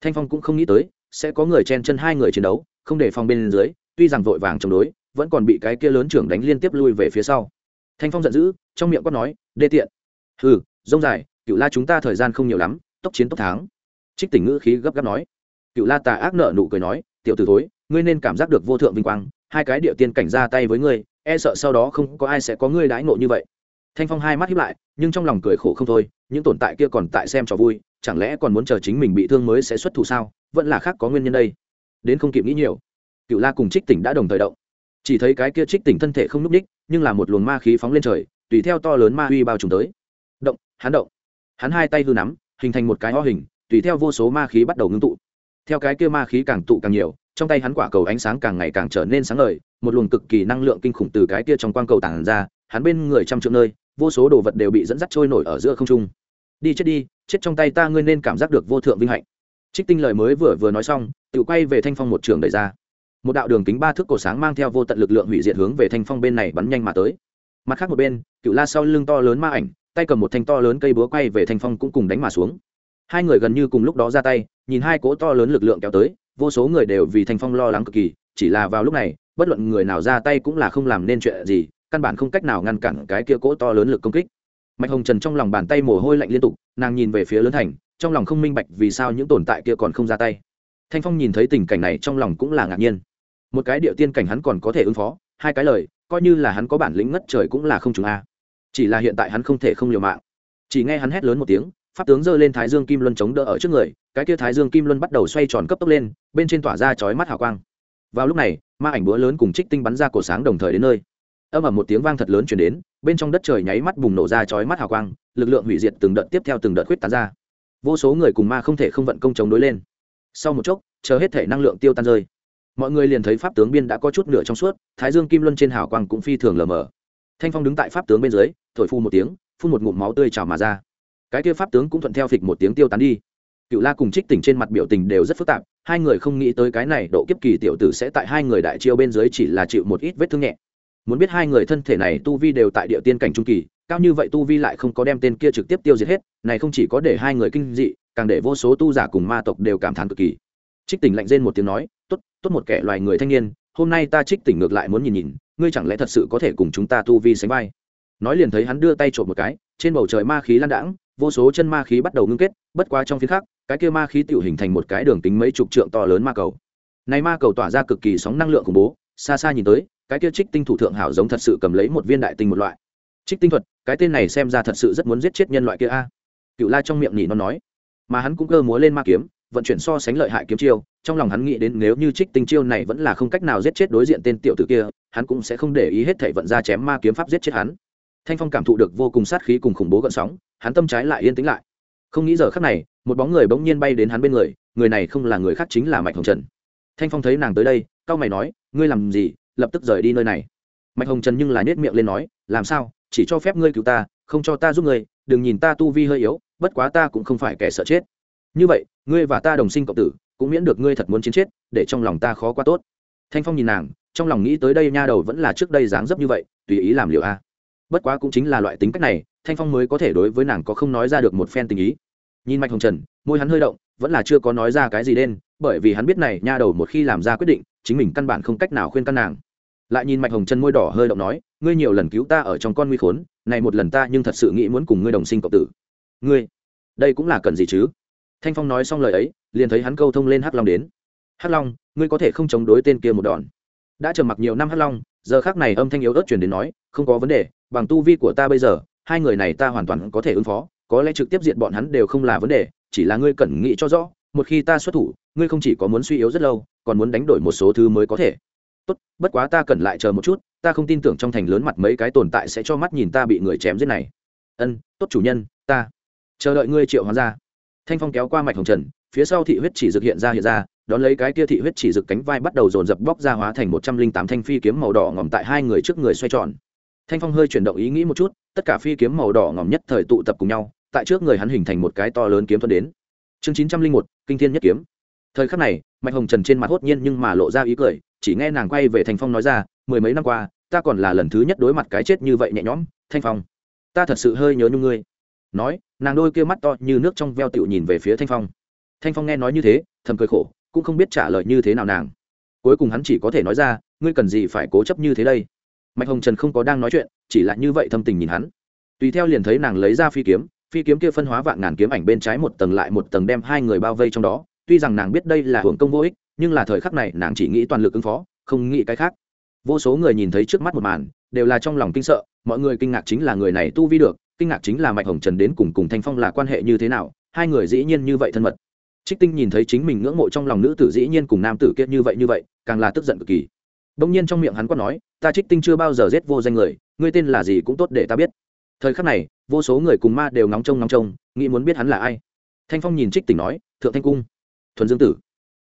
Speaker 1: Thanh phong cũng không nghĩ tới, sẽ có người chen chân hai người chiến đấu, không để phong bên dưới, tuy rằng vội vàng chống đối, vẫn còn bị cái kia lớn trưởng đánh liên tiếp lui về phía sau. Thanh phong giận dữ, trong miệng quát nói, đê tiện. Hừ, rông dài cựu la chúng ta thời gian không nhiều lắm, tốc chiến tốc thắng. Trích tỉnh ngữ khí gấp gáp nói. Cựu la tà ác nợ nụ cười nói, tiểu t ử thối, ngươi nên cảm giác được vô thượng vinh quang, hai cái địa tiên cảnh ra tay với ngươi e sợ sau đó không có ai sẽ có ngươi đãi ngộ như vậy thanh phong hai mắt hiếp lại, nhưng trong lòng cười khổ không thôi, những tồn tại kia còn tại xem trò vui, chẳng lẽ còn muốn chờ chính mình bị thương mới sẽ xuất thủ sao? Vẫn là khác có nguyên nhân đây. Đến không kịp nghĩ nhiều. Cựu la cùng trích tỉnh đã đồng thời động. Chỉ thấy cái kia trích tỉnh thân thể không n ú c ních nhưng là một luồng ma khí phóng lên trời, tùy theo to lớn ma uy bao trùm tới. Động, hắn động. Hắn hai tay hư nắm, hình thành một cái ho hình, tùy theo vô số ma khí bắt đầu ngưng tụ. Theo cái kia ma khí càng tụ càng nhiều, trong tay hắn quả cầu ánh sáng càng ngày càng trở nên sáng ngời, một luồng cực kỳ năng lượng kinh khủng từ cái kia trong quang cầu tản ra, hắn bên người trăm triệu nơi vô số đồ vật đều bị dẫn dắt trôi nổi ở giữa không trung. Đi chết đi, chết trong tay ta, ngươi nên cảm giác được vô thượng vinh hạnh. Trích tinh lời mới vừa vừa nói xong, tự quay về thanh phong một trường đẩy ra. Một đạo đường kính ba thước cổ sáng mang theo vô tận lực lượng hủy diệt hướng về thanh phong bên này bắn nhanh mà tới. Mặt khác một bên cựu la sau lưng to lớn ma ảnh, tay cầm một thanh to lớn cây búa quay về thanh phong cũng cùng đánh mà xuống. Hai người gần như cùng lúc đó ra tay, nhìn hai cỗ to lớn lực lượng kéo tới, vô số người đều vì thanh phong lo lắng cực kỳ, chỉ là vào lúc này, bất luận người nào ra tay cũng là không làm nên chuyện gì căn bản không cách nào ngăn cản cái kia cỗ to lớn lực công kích. Mạch hồng trần trong lòng bàn tay mồ hôi lạnh liên tục, nàng nhìn về phía lớn thành, trong lòng không minh bạch vì sao những tồn tại kia còn không ra tay. Thanh phong nhìn thấy tình cảnh này trong lòng cũng là ngạc nhiên. Một cái điệu tiên cảnh hắn còn có thể ứng phó, hai cái lời, coi như là hắn có bản lĩnh ngất trời cũng là không chúng a. Chỉ là hiện tại hắn không thể không liều mạng. Chỉ nghe hắn hét lớn một tiếng, pháp tướng giơ lên thái dương kim luân chống đỡ ở trước người, cái kia thái dương kim luân bắt đầu xoay tròn cấp tốc lên, bên trên tỏa ra chói mắt hào quang. Vào lúc này, ma ảnh búa lớn cùng trích tinh bắn ra cổ sáng đồng thời đến nơi âm ầm một tiếng vang thật lớn chuyển đến, bên trong đất trời nháy mắt bùng nổ ra chói mắt hào quang, lực lượng hủy diệt từng đợt tiếp theo từng đợt khuyết tán ra. Vô số người cùng ma không thể không vận công chống đối lên. Sau một chốc, chờ hết thể năng lượng tiêu tan rơi, mọi người liền thấy pháp tướng biên đã có chút nửa trong suốt, thái dương kim luân trên hào quang cũng phi thường lờ mờ. Thanh phong đứng tại pháp tướng bên dưới, thổi phu một tiếng, phun một ngụm máu tươi trào mà ra. Cái kia pháp tướng cũng thuận theo phịch một tiếng tiêu tán đi. Cựu la cùng trích tỉnh trên mặt biểu tình đều rất phức tạp, hai người không nghĩ tới cái này độ kiếp kỳ tiểu tử sẽ tại hai người đại chiêu bên dưới chỉ là chịu một ít vết thương nhẹ muốn biết hai người thân thể này tu vi đều tại địa tiên cảnh trung kỳ, cao như vậy tu vi lại không có đem tên kia trực tiếp tiêu diệt hết, này không chỉ có để hai người kinh dị, càng để vô số tu giả cùng ma tộc đều cảm thán cực kỳ. Trích tỉnh lạnh rên một tiếng nói, tốt tốt một kẻ loài người thanh niên, hôm nay ta trích tỉnh ngược lại muốn nhìn nhìn, ngươi chẳng lẽ thật sự có thể cùng chúng ta tu vi sánh vai? Nói liền thấy hắn đưa tay trộm một cái, trên bầu trời ma khí lan đãng, vô số chân ma khí bắt đầu ngưng kết, bất quá trong phía khác, cái kia ma khí tự hình thành một cái đường tính mấy chục trượng to lớn ma cầu. Này ma cầu tỏa ra cực kỳ sóng năng lượng khủng bố xa xa nhìn tới, cái kia trích tinh thủ thượng hảo giống thật sự cầm lấy một viên đại tinh một loại. Trích tinh thuật, cái tên này xem ra thật sự rất muốn giết chết nhân loại kia a. Cựu la trong miệng nhỉ nó nói. Mà hắn cũng cơ múa lên ma kiếm, vận chuyển so sánh lợi hại kiếm chiêu, trong lòng hắn nghĩ đến nếu như trích tinh chiêu này vẫn là không cách nào giết chết đối diện tên tiểu tử kia, hắn cũng sẽ không để ý hết thể vận ra chém ma kiếm pháp giết chết hắn. Thanh phong cảm thụ được vô cùng sát khí cùng khủng bố gợn sóng, hắn tâm trái lại yên tĩnh lại. Không nghĩ giờ khắc này, một bóng người bỗng nhiên bay đến hắn bên người người này không là người khác chính là mạch hồng trần. Thanh phong thấy nàng tới đây cao mày nói, ngươi làm gì? Lập tức rời đi nơi này. Mạch hồng trần nhưng là nết miệng lên nói, làm sao? Chỉ cho phép ngươi cứu ta, không cho ta giúp ngươi, đừng nhìn ta tu vi hơi yếu, bất quá ta cũng không phải kẻ sợ chết. Như vậy, ngươi và ta đồng sinh cộng tử, cũng miễn được ngươi thật muốn chiến chết, để trong lòng ta khó quá tốt. Thanh phong nhìn nàng, trong lòng nghĩ tới đây nha đầu vẫn là trước đây dáng dấp như vậy, tùy ý làm liệu a. Bất quá cũng chính là loại tính cách này, thanh phong mới có thể đối với nàng có không nói ra được một phen tình ý. Nhìn mạch hồng trần, môi hắn hơi động, vẫn là chưa có nói ra cái gì đen bởi vì hắn biết này, nha đầu một khi làm ra quyết định, chính mình căn bản không cách nào khuyên căn nàng. Lại nhìn mạch hồng chân môi đỏ hơi động nói, ngươi nhiều lần cứu ta ở trong con nguy khốn, này một lần ta nhưng thật sự nghĩ muốn cùng ngươi đồng sinh cộng tử. Ngươi? Đây cũng là cần gì chứ? Thanh phong nói xong lời ấy, liền thấy hắn câu thông lên hắc long đến. Hắc long, ngươi có thể không chống đối tên kia một đòn. Đã trầm mặc nhiều năm hắc long, giờ khác này âm thanh yếu ớt chuyển đến nói, không có vấn đề, bằng tu vi của ta bây giờ, hai người này ta hoàn toàn có thể ứng phó, có lẽ trực tiếp diện bọn hắn đều không là vấn đề, chỉ là ngươi cần nghĩ cho rõ một khi ta xuất thủ, ngươi không chỉ có muốn suy yếu rất lâu, còn muốn đánh đổi một số thứ mới có thể. Tốt, bất quá ta cần lại chờ một chút, ta không tin tưởng trong thành lớn mặt mấy cái tồn tại sẽ cho mắt nhìn ta bị người chém giết này. Ân, tốt chủ nhân, ta chờ đợi ngươi triệu hóa ra. Thanh phong kéo qua mạch hồng trần, phía sau thị huyết chỉ dực hiện ra hiện ra, đón lấy cái kia thị huyết chỉ dực cánh vai bắt đầu dồn dập bóc ra hóa thành một trăm linh tám thanh phi kiếm màu đỏ ngòm tại hai người trước người xoay tròn. Thanh phong hơi chuyển động ý nghĩ một chút, tất cả phi kiếm màu đỏ ngòm nhất thời tụ tập cùng nhau, tại trước người hắn hình thành một cái to lớn kiếm thuận đến. Chương chín trăm linh một kinh thiên nhất kiếm. Thời khắc này, mạch hồng trần trên mặt hốt nhiên nhưng mà lộ ra ý cười, chỉ nghe nàng quay về thanh phong nói ra, mười mấy năm qua, ta còn là lần thứ nhất đối mặt cái chết như vậy nhẹ nhõm, thanh phong. Ta thật sự hơi nhớ nhung ngươi. Nói, nàng đôi kia mắt to như nước trong veo tựu nhìn về phía thanh phong. Thanh phong nghe nói như thế, thầm cười khổ, cũng không biết trả lời như thế nào nàng. Cuối cùng hắn chỉ có thể nói ra, ngươi cần gì phải cố chấp như thế đây? Mạch hồng trần không có đang nói chuyện, chỉ là như vậy thâm tình nhìn hắn. Tùy theo liền thấy nàng lấy ra phi kiếm phi kiếm kia phân hóa vạn ngàn kiếm ảnh bên trái một tầng lại một tầng đem hai người bao vây trong đó, tuy rằng nàng biết đây là hưởng công vô ích, nhưng là thời khắc này nàng chỉ nghĩ toàn lực ứng phó, không nghĩ cái khác. Vô số người nhìn thấy trước mắt một màn, đều là trong lòng kinh sợ, mọi người kinh ngạc chính là người này tu vi được, kinh ngạc chính là mạch hồng trần đến cùng cùng thanh phong là quan hệ như thế nào, hai người dĩ nhiên như vậy thân mật. Trích tinh nhìn thấy chính mình ngưỡng mộ trong lòng nữ tử dĩ nhiên cùng nam tử kết như vậy như vậy, càng là tức giận cực kỳ. Đông nhiên trong miệng hắn quát nói, ta trích tinh chưa bao giờ giết vô danh người, ngươi tên là gì cũng tốt để ta biết thời khắc này, vô số người cùng ma đều ngóng trông ngóng trông, nghĩ muốn biết hắn là ai. Thanh phong nhìn trích tỉnh nói, thượng thanh cung, thuần dương tử.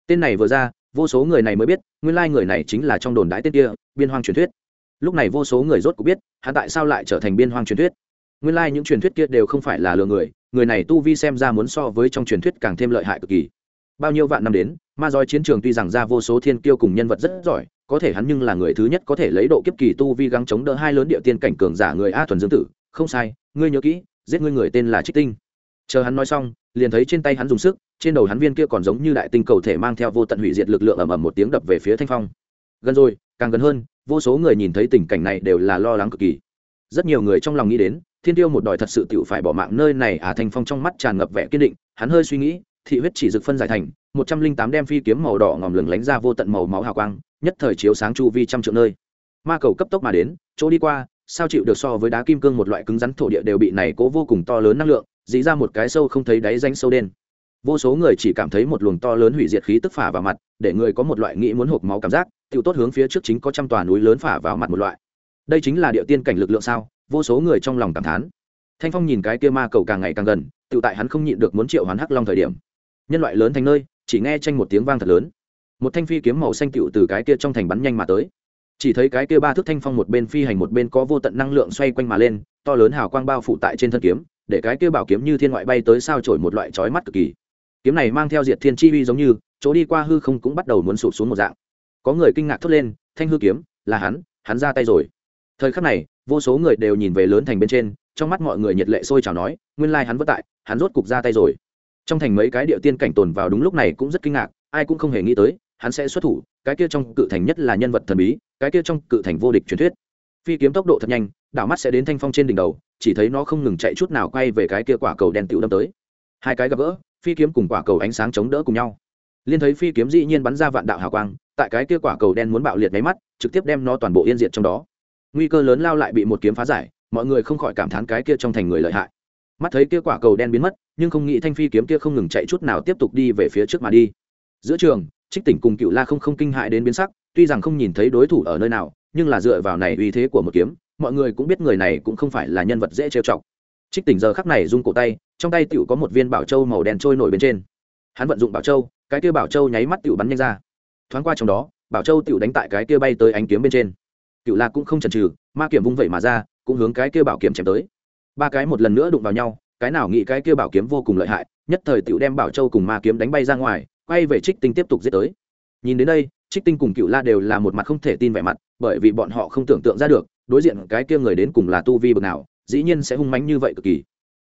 Speaker 1: Tên này vừa ra, vô số người này mới biết, nguyên lai người này chính là trong đồn đái tên kia, biên hoang truyền thuyết. Lúc này vô số người rốt cũng biết, hắn tại sao lại trở thành biên hoang truyền thuyết. Nguyên lai những truyền thuyết kia đều không phải là lừa người người này tu vi xem ra muốn so với trong truyền thuyết càng thêm lợi hại cực kỳ. Bao nhiêu vạn năm đến, ma doi chiến trường tuy rằng ra vô số thiên kiêu cùng nhân vật rất giỏi, có thể hắn nhưng là người thứ nhất có thể lấy độ kiếp kỳ tu vi gắng chống đỡ hai lớn địa tiên cảnh cường giả người a thuần dương tử không sai, ngươi nhớ kỹ, giết ngươi người tên là trích tinh. Chờ hắn nói xong, liền thấy trên tay hắn dùng sức, trên đầu hắn viên kia còn giống như đại tinh cầu thể mang theo vô tận hủy diệt lực lượng ầm ầm một tiếng đập về phía thanh phong. Gần rồi, càng gần hơn, vô số người nhìn thấy tình cảnh này đều là lo lắng cực kỳ. Rất nhiều người trong lòng nghĩ đến, thiên tiêu một đòi thật sự tự phải bỏ mạng nơi này à thanh phong trong mắt tràn ngập vẻ kiên định, hắn hơi suy nghĩ, thị huyết chỉ dực phân giải thành, một trăm linh tám đem phi kiếm màu đỏ ngòm lừng lánh ra vô tận màu máu hào quang, nhất thời chiếu sáng chu vi trăm triệu nơi. Ma cầu cấp tốc mà đến, chỗ đi qua sao chịu được so với đá kim cương một loại cứng rắn thổ địa đều bị này cố vô cùng to lớn năng lượng, dí ra một cái sâu không thấy đáy danh sâu đen. Vô số người chỉ cảm thấy một luồng to lớn hủy diệt khí tức phả vào mặt, để người có một loại nghĩ muốn hộp máu cảm giác tự tốt hướng phía trước chính có trăm tòa núi lớn phả vào mặt một loại. Đây chính là địa tiên cảnh lực lượng sao? Vô số người trong lòng cảm thán. Thanh phong nhìn cái kia ma cầu càng ngày càng gần, tự tại hắn không nhịn được muốn triệu hoán hắc long thời điểm. Nhân loại lớn thành nơi, chỉ nghe tranh một tiếng vang thật lớn. Một thanh phi kiếm màu xanh tựu từ cái kia trong thành bắn nhanh mà tới chỉ thấy cái kia ba thước thanh phong một bên phi hành một bên có vô tận năng lượng xoay quanh mà lên, to lớn hào quang bao phủ tại trên thân kiếm, để cái kia bảo kiếm như thiên ngoại bay tới sao trổi một loại chói mắt cực kỳ. Kiếm này mang theo diệt thiên chi uy giống như, chỗ đi qua hư không cũng bắt đầu muốn sụp xuống một dạng. Có người kinh ngạc thốt lên, thanh hư kiếm, là hắn hắn ra tay rồi. Thời khắc này, vô số người đều nhìn về lớn thành bên trên, trong mắt mọi người nhiệt lệ sôi trào nói, nguyên lai hắn vất tại, hắn rốt cục ra tay rồi. Trong thành mấy cái địa tiên cảnh tồn vào đúng lúc này cũng rất kinh ngạc, ai cũng không hề nghĩ tới hắn sẽ xuất thủ, cái kia trong cự thành nhất là nhân vật thần bí, cái kia trong cự thành vô địch truyền thuyết. Phi kiếm tốc độ thật nhanh, đảo mắt sẽ đến thanh phong trên đỉnh đầu, chỉ thấy nó không ngừng chạy chút nào quay về cái kia quả cầu đen tựu đâm tới. Hai cái gặp gỡ, phi kiếm cùng quả cầu ánh sáng chống đỡ cùng nhau. Liên thấy phi kiếm dĩ nhiên bắn ra vạn đạo hào quang, tại cái kia quả cầu đen muốn bạo liệt máy mắt, trực tiếp đem nó toàn bộ yên diệt trong đó. Nguy cơ lớn lao lại bị một kiếm phá giải, mọi người không khỏi cảm thán cái kia trong thành người lợi hại. Mắt thấy kia quả cầu đen biến mất, nhưng không nghĩ thanh phi kiếm kia không ngừng chạy chút nào tiếp tục đi về phía trước mà đi. Giữa trường trích tỉnh cùng cựu la không không kinh hại đến biến sắc, tuy rằng không nhìn thấy đối thủ ở nơi nào, nhưng là dựa vào này uy thế của một kiếm, mọi người cũng biết người này cũng không phải là nhân vật dễ trêu chọc. Trích tỉnh giờ khắc này rung cổ tay, trong tay tựu có một viên bảo châu màu đen trôi nổi bên trên. Hắn vận dụng bảo châu, cái kia bảo châu nháy mắt tựu bắn nhanh ra. Thoáng qua trong đó, bảo châu tựu đánh tại cái kia bay tới ánh kiếm bên trên. Cựu la cũng không chần chừ, ma kiểm vung vẩy mà ra, cũng hướng cái kia bảo kiếm chém tới. Ba cái một lần nữa đụng vào nhau, cái nào nghĩ cái kia bảo kiếm vô cùng lợi hại, nhất thời tựu đem bảo châu cùng ma kiếm đánh bay ra ngoài quay về trích tinh tiếp tục giết tới. Nhìn đến đây, trích tinh cùng cựu la đều là một mặt không thể tin vẻ mặt, bởi vì bọn họ không tưởng tượng ra được, đối diện cái kia người đến cùng là tu vi bực nào, dĩ nhiên sẽ hung mánh như vậy cực kỳ.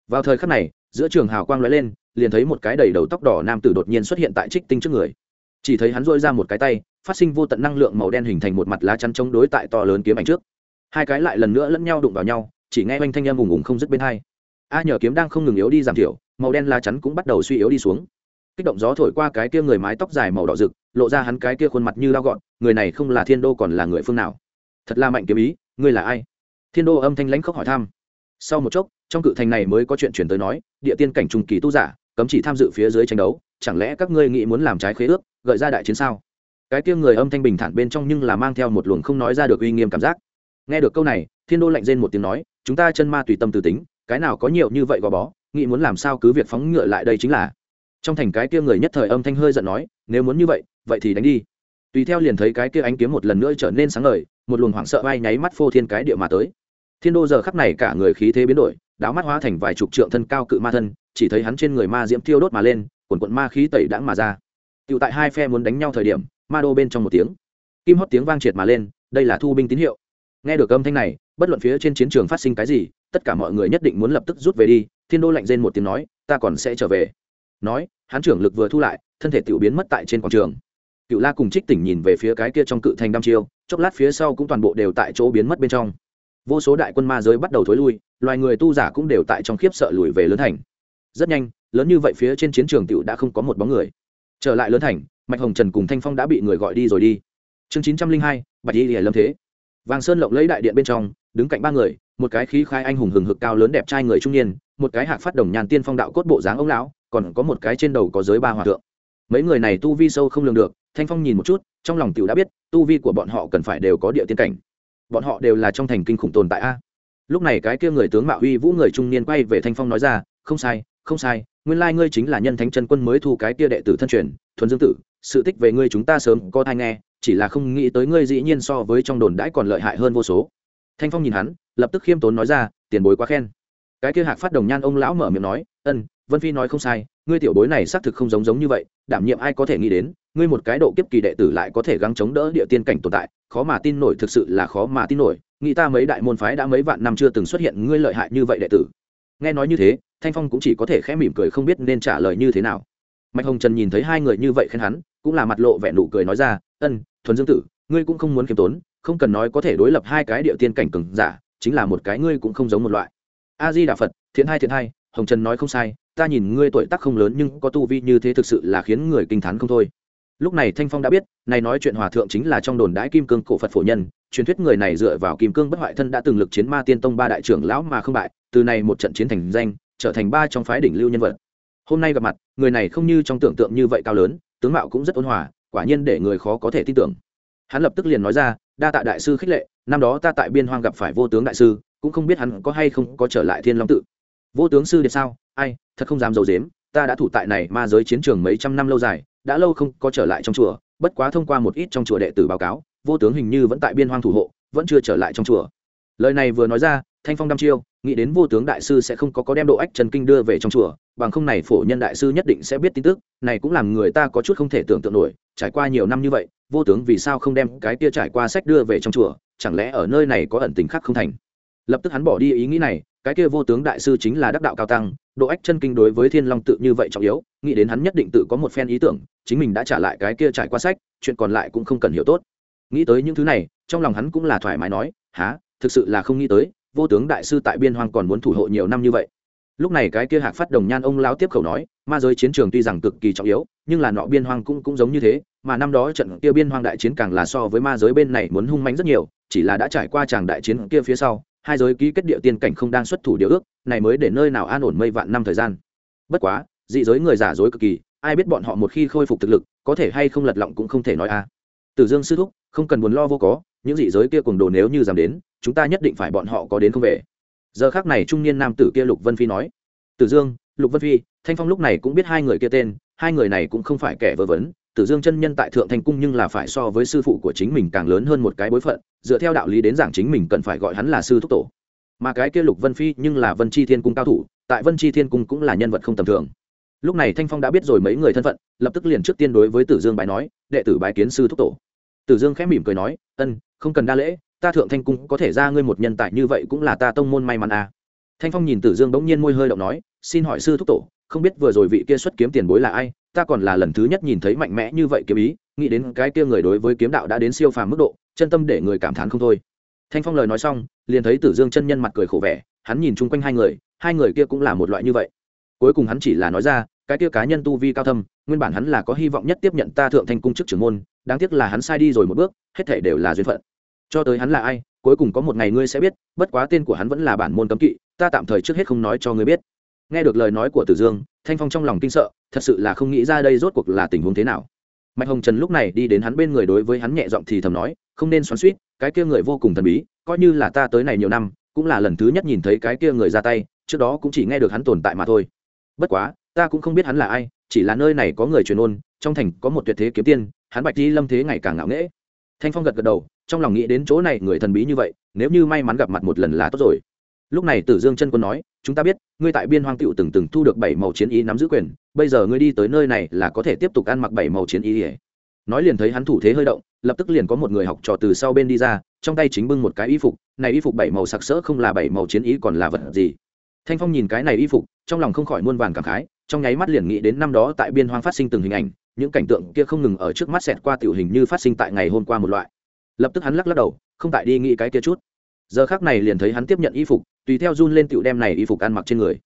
Speaker 1: Vào thời khắc này, giữa trường hào quang lóe lên, liền thấy một cái đầy đầu tóc đỏ nam tử đột nhiên xuất hiện tại trích tinh trước người. Chỉ thấy hắn dôi ra một cái tay, phát sinh vô tận năng lượng màu đen hình thành một mặt lá chắn chống đối tại to lớn kiếm ảnh trước. Hai cái lại lần nữa lẫn nhau đụng vào nhau, chỉ nghe oanh thanh em ùng ùng không dứt bên hai. A nhờ kiếm đang không ngừng yếu đi giảm thiểu, màu đen lá chắn cũng bắt đầu suy yếu đi xuống kích động gió thổi qua cái kia người mái tóc dài màu đỏ rực, lộ ra hắn cái kia khuôn mặt như lao gọn, người này không là thiên đô còn là người phương nào? Thật là mạnh kiếm ý, ngươi là ai? Thiên đô âm thanh lãnh khóc hỏi thăm. Sau một chốc, trong cự thành này mới có chuyện chuyển tới nói, địa tiên cảnh trùng kỳ tu giả, cấm chỉ tham dự phía dưới tranh đấu, chẳng lẽ các ngươi nghĩ muốn làm trái khế ước, gợi ra đại chiến sao? Cái kia người âm thanh bình thản bên trong nhưng là mang theo một luồng không nói ra được uy nghiêm cảm giác. Nghe được câu này, thiên đô lạnh rên một tiếng nói, chúng ta chân ma tùy tâm từ tính, cái nào có nhiều như vậy gò bó, nghĩ muốn làm sao cứ việc phóng ngựa lại đây chính là trong thành cái kia người nhất thời âm thanh hơi giận nói, nếu muốn như vậy vậy thì đánh đi. Tùy theo liền thấy cái kia ánh kiếm một lần nữa trở nên sáng ngời, một luồng hoảng sợ bay nháy mắt phô thiên cái địa mà tới. Thiên đô giờ khắc này cả người khí thế biến đổi đáo mắt hóa thành vài chục trượng thân cao cự ma thân, chỉ thấy hắn trên người ma diễm thiêu đốt mà lên, quần quận ma khí tẩy đãng mà ra. Tựu tại hai phe muốn đánh nhau thời điểm, ma đô bên trong một tiếng, kim hót tiếng vang triệt mà lên, đây là thu binh tín hiệu. Nghe được âm thanh này, bất luận phía trên chiến trường phát sinh cái gì, tất cả mọi người nhất định muốn lập tức rút về đi, thiên đô lạnh rên một tiếng nói, ta còn sẽ trở về nói, hắn trưởng lực vừa thu lại, thân thể tự biến mất tại trên quảng trường. Cựu la cùng trích tỉnh nhìn về phía cái kia trong cự thành đăm chiêu, chốc lát phía sau cũng toàn bộ đều tại chỗ biến mất bên trong. Vô số đại quân ma giới bắt đầu thối lui, loài người tu giả cũng đều tại trong khiếp sợ lùi về lớn thành. Rất nhanh, lớn như vậy phía trên chiến trường tựu đã không có một bóng người. Trở lại lớn thành, mạch hồng trần cùng thanh phong đã bị người gọi đi rồi đi. Chương chín trăm linh hai, bạch y hiển lâm thế. Vàng sơn lộng lấy đại điện bên trong, đứng cạnh ba người, một cái khí khai anh hùng hừng hực cao lớn đẹp trai người trung niên, một cái hạc phát đồng nhàn tiên phong đạo cốt bộ dáng ông lão còn có một cái trên đầu có giới ba hòa thượng. Mấy người này tu vi sâu không lường được, thanh phong nhìn một chút, trong lòng t đã biết, tu vi của bọn họ cần phải đều có địa tiên cảnh. Bọn họ đều là trong thành kinh khủng tồn tại a. Lúc này cái kia người tướng mạo uy vũ người trung niên quay về thanh phong nói ra, không sai không sai, nguyên lai ngươi chính là nhân thánh chân quân mới thu cái kia đệ tử thân truyền, thuần dương tử, sự tích về ngươi chúng ta sớm có thai nghe, chỉ là không nghĩ tới ngươi dĩ nhiên so với trong đồn đãi còn lợi hại hơn vô số. Thanh phong nhìn hắn, lập tức khiêm tốn nói ra, tiền bối quá khen. Cái kia hạc phát đồng nhan ông lão mở miệng nói ân, vân phi nói không sai, ngươi tiểu bối này xác thực không giống giống như vậy, đảm nhiệm ai có thể nghĩ đến, ngươi một cái độ kiếp kỳ đệ tử lại có thể gắng chống đỡ địa tiên cảnh tồn tại, khó mà tin nổi, thực sự là khó mà tin nổi, nghĩ ta mấy đại môn phái đã mấy vạn năm chưa từng xuất hiện ngươi lợi hại như vậy đệ tử. Nghe nói như thế, thanh phong cũng chỉ có thể khẽ mỉm cười không biết nên trả lời như thế nào. Mạch hồng trần nhìn thấy hai người như vậy khen hắn, cũng là mặt lộ vẻ nụ cười nói ra, ân, thuần dương tử, ngươi cũng không muốn khiêm tốn, không cần nói có thể đối lập hai cái địa tiên cảnh cường giả, chính là một cái ngươi cũng không giống một loại. A di đà phật, thiện hai thiện hai hồng trần nói không sai, ta nhìn ngươi tuổi tác không lớn nhưng có tu vi như thế thực sự là khiến người kinh t h á n không thôi. Lúc này thanh phong đã biết, này nói chuyện hòa thượng chính là trong đồn đãi kim cương cổ phật phổ nhân, truyền thuyết người này dựa vào kim cương bất hoại thân đã từng lực chiến ma tiên tông ba đại trưởng lão mà không bại, từ này một trận chiến thành danh, trở thành ba trong phái đỉnh lưu nhân vật. Hôm nay gặp mặt, người này không như trong tưởng tượng như vậy cao lớn, tướng mạo cũng rất ôn hòa, quả nhiên để người khó có thể tin tưởng. Hắn lập tức liền nói ra, đa tạ đại sư khích lệ, năm đó ta tại biên hoang gặp phải vô tướng đại sư, cũng không biết hắn có hay không có trở lại thiên long tự vô tướng sư điệp sao? Ai, thật không dám d i ấ u dếm ta đã thủ tại này ma giới chiến trường mấy trăm năm lâu dài, đã lâu không có trở lại trong chùa, bất quá thông qua một ít trong chùa đệ tử báo cáo, vô tướng hình như vẫn tại biên hoang thủ hộ, vẫn chưa trở lại trong chùa. Lời này vừa nói ra, thanh phong đăm chiêu, nghĩ đến vô tướng đại sư sẽ không có có đem độ ách trần kinh đưa về trong chùa, bằng không này phổ nhân đại sư nhất định sẽ biết tin tức, này cũng làm người ta có chút không thể tưởng tượng nổi, trải qua nhiều năm như vậy, vô tướng vì sao không đem cái kia trải qua sách đưa về trong chùa, chẳng lẽ ở nơi này có ẩn tình khác không thành? Lập tức hắn bỏ đi ý nghĩ này cái kia vô tướng đại sư chính là đắc đạo cao tăng, độ ách chân kinh đối với thiên long tự như vậy trọng yếu, nghĩ đến hắn nhất định tự có một phen ý tưởng, chính mình đã trả lại cái kia trải qua sách, chuyện còn lại cũng không cần hiểu tốt. Nghĩ tới những thứ này, trong lòng hắn cũng là thoải mái nói há thực sự là không nghĩ tới, vô tướng đại sư tại biên hoang còn muốn thủ hộ nhiều năm như vậy. Lúc này cái kia hạc phát đồng nhan ông lao tiếp khẩu nói, ma giới chiến trường tuy rằng cực kỳ trọng yếu, nhưng là nọ biên hoang cũng cũng giống như thế, mà năm đó trận kia biên hoang đại chiến càng là so với ma giới bên này muốn hung mạnh rất nhiều, chỉ là đã trải qua tràng đại chiến kia phía sau hai giới ký kết địa tiên cảnh không đang xuất thủ điều ước, này mới để nơi nào an ổn mây vạn năm thời gian. Bất quá, dị giới người giả dối cực kỳ, ai biết bọn họ một khi khôi phục thực lực, có thể hay không lật lọng cũng không thể nói a. À. tử dương sư thúc, không cần buồn lo vô có, những dị giới kia cùng đồ nếu như dám đến, chúng ta nhất định phải bọn họ có đến không về. Giờ khác này trung niên nam tử kia lục vân phi nói, tử dương, lục vân phi, thanh phong lúc này cũng biết hai người kia tên, hai người này cũng không phải kẻ vớ vấn tử dương chân nhân tại thượng Thanh cung nhưng là phải so với sư phụ của chính mình càng lớn hơn một cái bối phận, dựa theo đạo lý đến giảng chính mình cần phải gọi hắn là sư thúc tổ. Mà cái kia lục vân phi nhưng là vân chi thiên cung cao thủ, tại vân chi thiên cung cũng là nhân vật không tầm thường. Lúc này thanh phong đã biết rồi mấy người thân phận, lập tức liền trước tiên đối với tử dương bài nói, đệ tử bài kiến sư thúc tổ. Tử dương khẽ mỉm cười nói, ân, không cần đa lễ, ta thượng thanh cung có thể ra ngươi một nhân tài như vậy cũng là ta tông môn may mắn à. thanh phong nhìn tử dương bỗng nhiên môi hơi động nói, xin hỏi sư thúc tổ, không biết vừa rồi vị kia xuất kiếm tiền bối là ai? Ta còn là lần thứ nhất nhìn thấy mạnh mẽ như vậy kiếm ý, nghĩ đến cái kia người đối với kiếm đạo đã đến siêu phàm mức độ, chân tâm để người cảm thán không thôi. Thanh phong lời nói xong, liền thấy tử dương chân nhân mặt cười khổ vẻ, hắn nhìn chung quanh hai người hai người kia cũng là một loại như vậy. Cuối cùng hắn chỉ là nói ra, cái kia cá nhân tu vi cao thâm, nguyên bản hắn là có hy vọng nhất tiếp nhận ta thượng thanh cung chức trưởng môn, đáng tiếc là hắn sai đi rồi một bước, hết thể đều là duyên phận. Cho tới hắn là ai, cuối cùng có một ngày ngươi sẽ biết, bất quá tên của hắn vẫn là bản môn cấm kỵ, ta tạm thời trước hết không nói cho ngươi biết nghe được lời nói của tử dương, thanh phong trong lòng kinh sợ, thật sự là không nghĩ ra đây rốt cuộc là tình huống thế nào. Mạch hồng trần lúc này đi đến hắn bên người đối với hắn nhẹ giọng thì thầm nói, không nên xoắn suýt cái kia người vô cùng thần bí, coi như là ta tới này nhiều năm, cũng là lần thứ nhất nhìn thấy cái kia người ra tay, trước đó cũng chỉ nghe được hắn tồn tại mà thôi. Bất quá, ta cũng không biết hắn là ai, chỉ là nơi này có người truyền ôn, trong thành có một tuyệt thế kiếm tiên, hắn bạch đi lâm thế ngày càng ngạo nghễ. Thanh phong gật gật đầu, trong lòng nghĩ đến chỗ này người thần bí như vậy, nếu như may mắn gặp mặt một lần là tốt rồi. Lúc này tử dương chân quân nói chúng ta biết, ngươi tại biên hoang tựu từng từng thu được bảy màu chiến ý nắm giữ quyền, bây giờ ngươi đi tới nơi này là có thể tiếp tục ăn mặc bảy màu chiến ý nói liền thấy hắn thủ thế hơi động, lập tức liền có một người học trò từ sau bên đi ra, trong tay chính bưng một cái y phục, này y phục bảy màu sặc sỡ không là bảy màu chiến ý còn là vật gì? Thanh phong nhìn cái này y phục, trong lòng không khỏi muôn vàn cảm khái, trong nháy mắt liền nghĩ đến năm đó tại biên hoang phát sinh từng hình ảnh, những cảnh tượng kia không ngừng ở trước mắt xẹt qua tiểu hình như phát sinh tại ngày hôm qua một loại. Lập tức hắn lắc lắc đầu, không tại đi nghĩ cái kia chút giờ khác này liền thấy hắn tiếp nhận y phục, tùy theo run lên tựu đem này y phục ăn mặc trên người.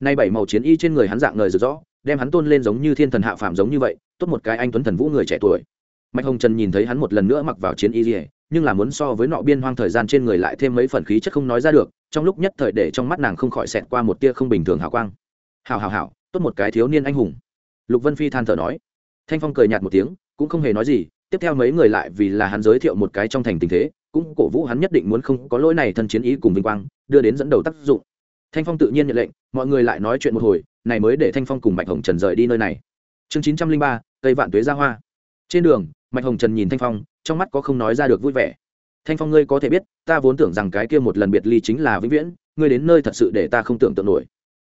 Speaker 1: Nay bảy màu chiến y trên người hắn dạng ngời rực rõ đem hắn tôn lên giống như thiên thần hạ phàm giống như vậy, tốt một cái anh tuấn thần vũ người trẻ tuổi. Mạch hồng trần nhìn thấy hắn một lần nữa mặc vào chiến y dỉa nhưng là muốn so với nọ biên hoang thời gian trên người lại thêm mấy phần khí chất không nói ra được, trong lúc nhất thời để trong mắt nàng không khỏi xẹt qua một tia không bình thường hào quang. Hào hào hào tốt một cái thiếu niên anh hùng. Lục vân phi than thở nói. Thanh phong cười nhạt một tiếng, cũng không hề nói gì, tiếp theo mấy người lại vì là hắn giới thiệu một cái trong thành tình thế cũng cổ vũ hắn nhất định muốn không có lỗi này thân chiến ý cùng vinh quang, đưa đến dẫn đầu tác dụng. Thanh phong tự nhiên nhận lệnh, mọi người lại nói chuyện một hồi, này mới để thanh phong cùng bạch hồng trần rời đi nơi này. Chương chín trăm linh ba cây vạn tuế ra hoa. Trên đường, mạch hồng trần nhìn thanh phong, trong mắt có không nói ra được vui vẻ. Thanh phong ngươi có thể biết, ta vốn tưởng rằng cái kia một lần biệt ly chính là vĩnh viễn, ngươi đến nơi thật sự để ta không tưởng tượng nổi.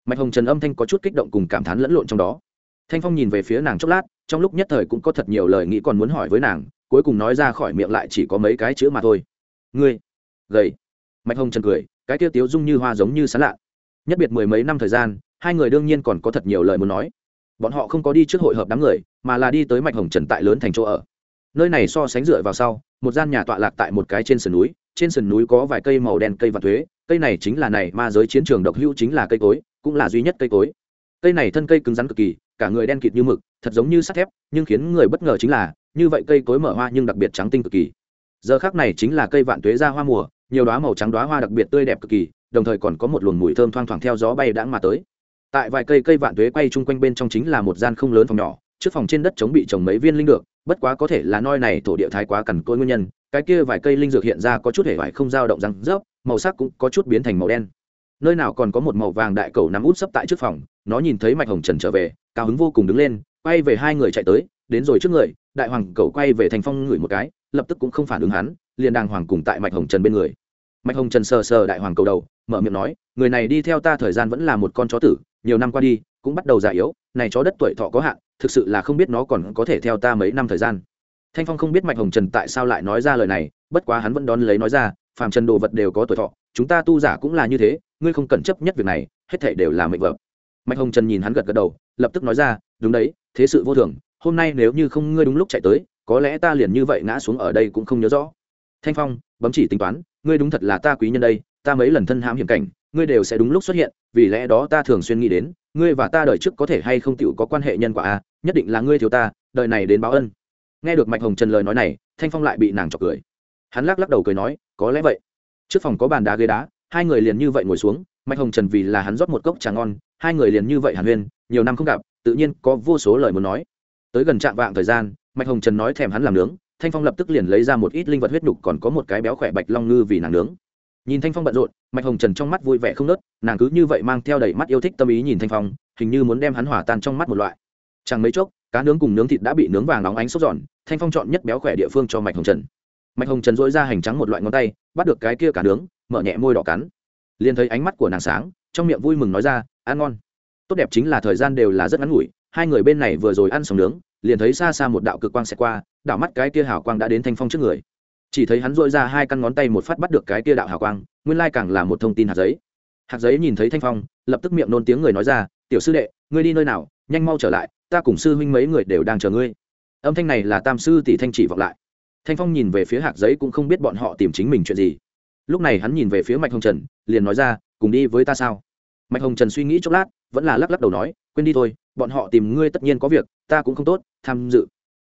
Speaker 1: Mạch hồng trần âm thanh có chút kích động cùng cảm thán lẫn lộn trong đó. Thanh phong nhìn về phía nàng chốc lát, trong lúc nhất thời cũng có thật nhiều lời nghĩ còn muốn hỏi với nàng cuối cùng nói ra khỏi miệng lại chỉ có mấy cái chữ mà thôi. Ngươi, gầy. Mạch hồng trần cười, cái kia tiếu dung như hoa giống như sán lạ. Nhất biệt mười mấy năm thời gian, hai người đương nhiên còn có thật nhiều lời muốn nói. Bọn họ không có đi trước hội hợp đám người, mà là đi tới mạch hồng trần tại lớn thành chỗ ở. Nơi này so sánh dựa vào sau, một gian nhà tọa lạc tại một cái trên sườn núi, trên sườn núi có vài cây màu đen, cây và thuế, cây này chính là này, ma giới chiến trường độc hữu chính là cây cối, cũng là duy nhất cây cối. Cây này thân cây cứng rắn cực kỳ, cả người đen kịt như mực thật giống như sắt thép, nhưng khiến người bất ngờ chính là, như vậy cây cối mở hoa nhưng đặc biệt trắng tinh cực kỳ. Giờ khác này chính là cây vạn tuế ra hoa mùa, nhiều đoá màu trắng đoá hoa đặc biệt tươi đẹp cực kỳ, đồng thời còn có một luồng mùi thơm thoang thoảng theo gió bay đãng mà tới. Tại vài cây cây vạn tuế quay chung quanh bên trong chính là một gian không lớn phòng nhỏ, trước phòng trên đất chống bị trồng mấy viên linh được, bất quá có thể là noi này thổ địa thái quá cằn cỗi nguyên nhân, cái kia vài cây linh dược hiện ra có chút hề vải không dao động răng rớp, màu sắc cũng có chút biến thành màu đen. Nơi nào còn có một màu vàng đại cầu nằm út sấp tại trước phòng, nó nhìn thấy mạch hồng trần trở về, cao hứng vô cùng đứng lên quay về hai người chạy tới, đến rồi trước người, đại hoàng cầu quay về thành phong ngửi một cái, lập tức cũng không phản ứng hắn, liền đàng hoàng cùng tại mạch hồng trần bên người. Mạch hồng trần sờ sờ đại hoàng cầu đầu, mở miệng nói, người này đi theo ta thời gian vẫn là một con chó tử, nhiều năm qua đi, cũng bắt đầu già yếu, này chó đất tuổi thọ có hạn, thực sự là không biết nó còn có thể theo ta mấy năm thời gian. Thanh phong không biết mạch hồng trần tại sao lại nói ra lời này, bất quá hắn vẫn đón lấy nói ra, phàm trần đồ vật đều có tuổi thọ, chúng ta tu giả cũng là như thế, ngươi không cần chấp nhất việc này, hết thể đều là mệnh vợ mạch hồng trần nhìn hắn gật gật đầu lập tức nói ra đúng đấy thế sự vô thường hôm nay nếu như không ngươi đúng lúc chạy tới có lẽ ta liền như vậy ngã xuống ở đây cũng không nhớ rõ. Thanh phong bấm chỉ tính toán ngươi đúng thật là ta quý nhân đây ta mấy lần thân hãm hiểm cảnh ngươi đều sẽ đúng lúc xuất hiện vì lẽ đó ta thường xuyên nghĩ đến ngươi và ta đời trước có thể hay không tựu có quan hệ nhân quả a à, nhất định là ngươi thiếu ta đời này đến báo ân. Nghe được mạch hồng trần lời nói này thanh phong lại bị nàng chọc cười. Hắn lắc lắc đầu cười nói có lẽ vậy. Trước phòng có bàn đá ghế đá hai người liền như vậy ngồi xuống mạch hồng trần vì là hắn rót một cốc trà ngon hai người liền như vậy hàn huyên, nhiều năm không gặp, tự nhiên có vô số lời muốn nói. Tới gần trạm vạng thời gian, mạch hồng trần nói thèm hắn làm nướng, thanh phong lập tức liền lấy ra một ít linh vật huyết nhục còn có một cái béo khỏe bạch long ngư vì nàng nướng. Nhìn thanh phong bận rộn, mạch hồng trần trong mắt vui vẻ không nớt nàng cứ như vậy mang theo đầy mắt yêu thích tâm ý nhìn thanh phong, hình như muốn đem hắn hỏa tan trong mắt một loại. Chẳng mấy chốc, cá nướng cùng nướng thịt đã bị nướng vàng nóng ánh sốt giòn, thanh phong chọn nhất béo khỏe địa phương cho mạch hồng trần. Mạch hồng trần dỗi ra hành trắng một loại ngón tay, bắt được cái kia cá nướng, mở nhẹ môi đỏ cắn. Liền thấy ánh mắt của nàng sáng, trong miệng vui mừng nói ra ăn ngon. Tốt đẹp chính là thời gian đều là rất ngắn ngủi, hai người bên này vừa rồi ăn xong nướng, liền thấy xa xa một đạo cực quang xẹt qua, đảo mắt cái kia hào quang đã đến thanh phong trước người. Chỉ thấy hắn dội ra hai căn ngón tay một phát bắt được cái kia đạo hào quang, nguyên lai càng là một thông tin hạt giấy. Hạt giấy nhìn thấy thanh phong, lập tức miệng nôn tiếng người nói ra, tiểu sư đệ, ngươi đi nơi nào, nhanh mau trở lại, ta cùng sư huynh mấy người đều đang chờ ngươi. Âm thanh này là tam sư tỷ thanh chỉ vọng lại. Thanh phong nhìn về phía hạt giấy cũng không biết bọn họ tìm chính mình chuyện gì. Lúc này hắn nhìn về phía mạch hồng trần, liền nói ra, cùng đi với ta sao? Mạch hồng trần suy nghĩ chốc lát, vẫn là lắc lắc đầu nói, quên đi thôi, bọn họ tìm ngươi tất nhiên có việc, ta cũng không tốt, tham dự.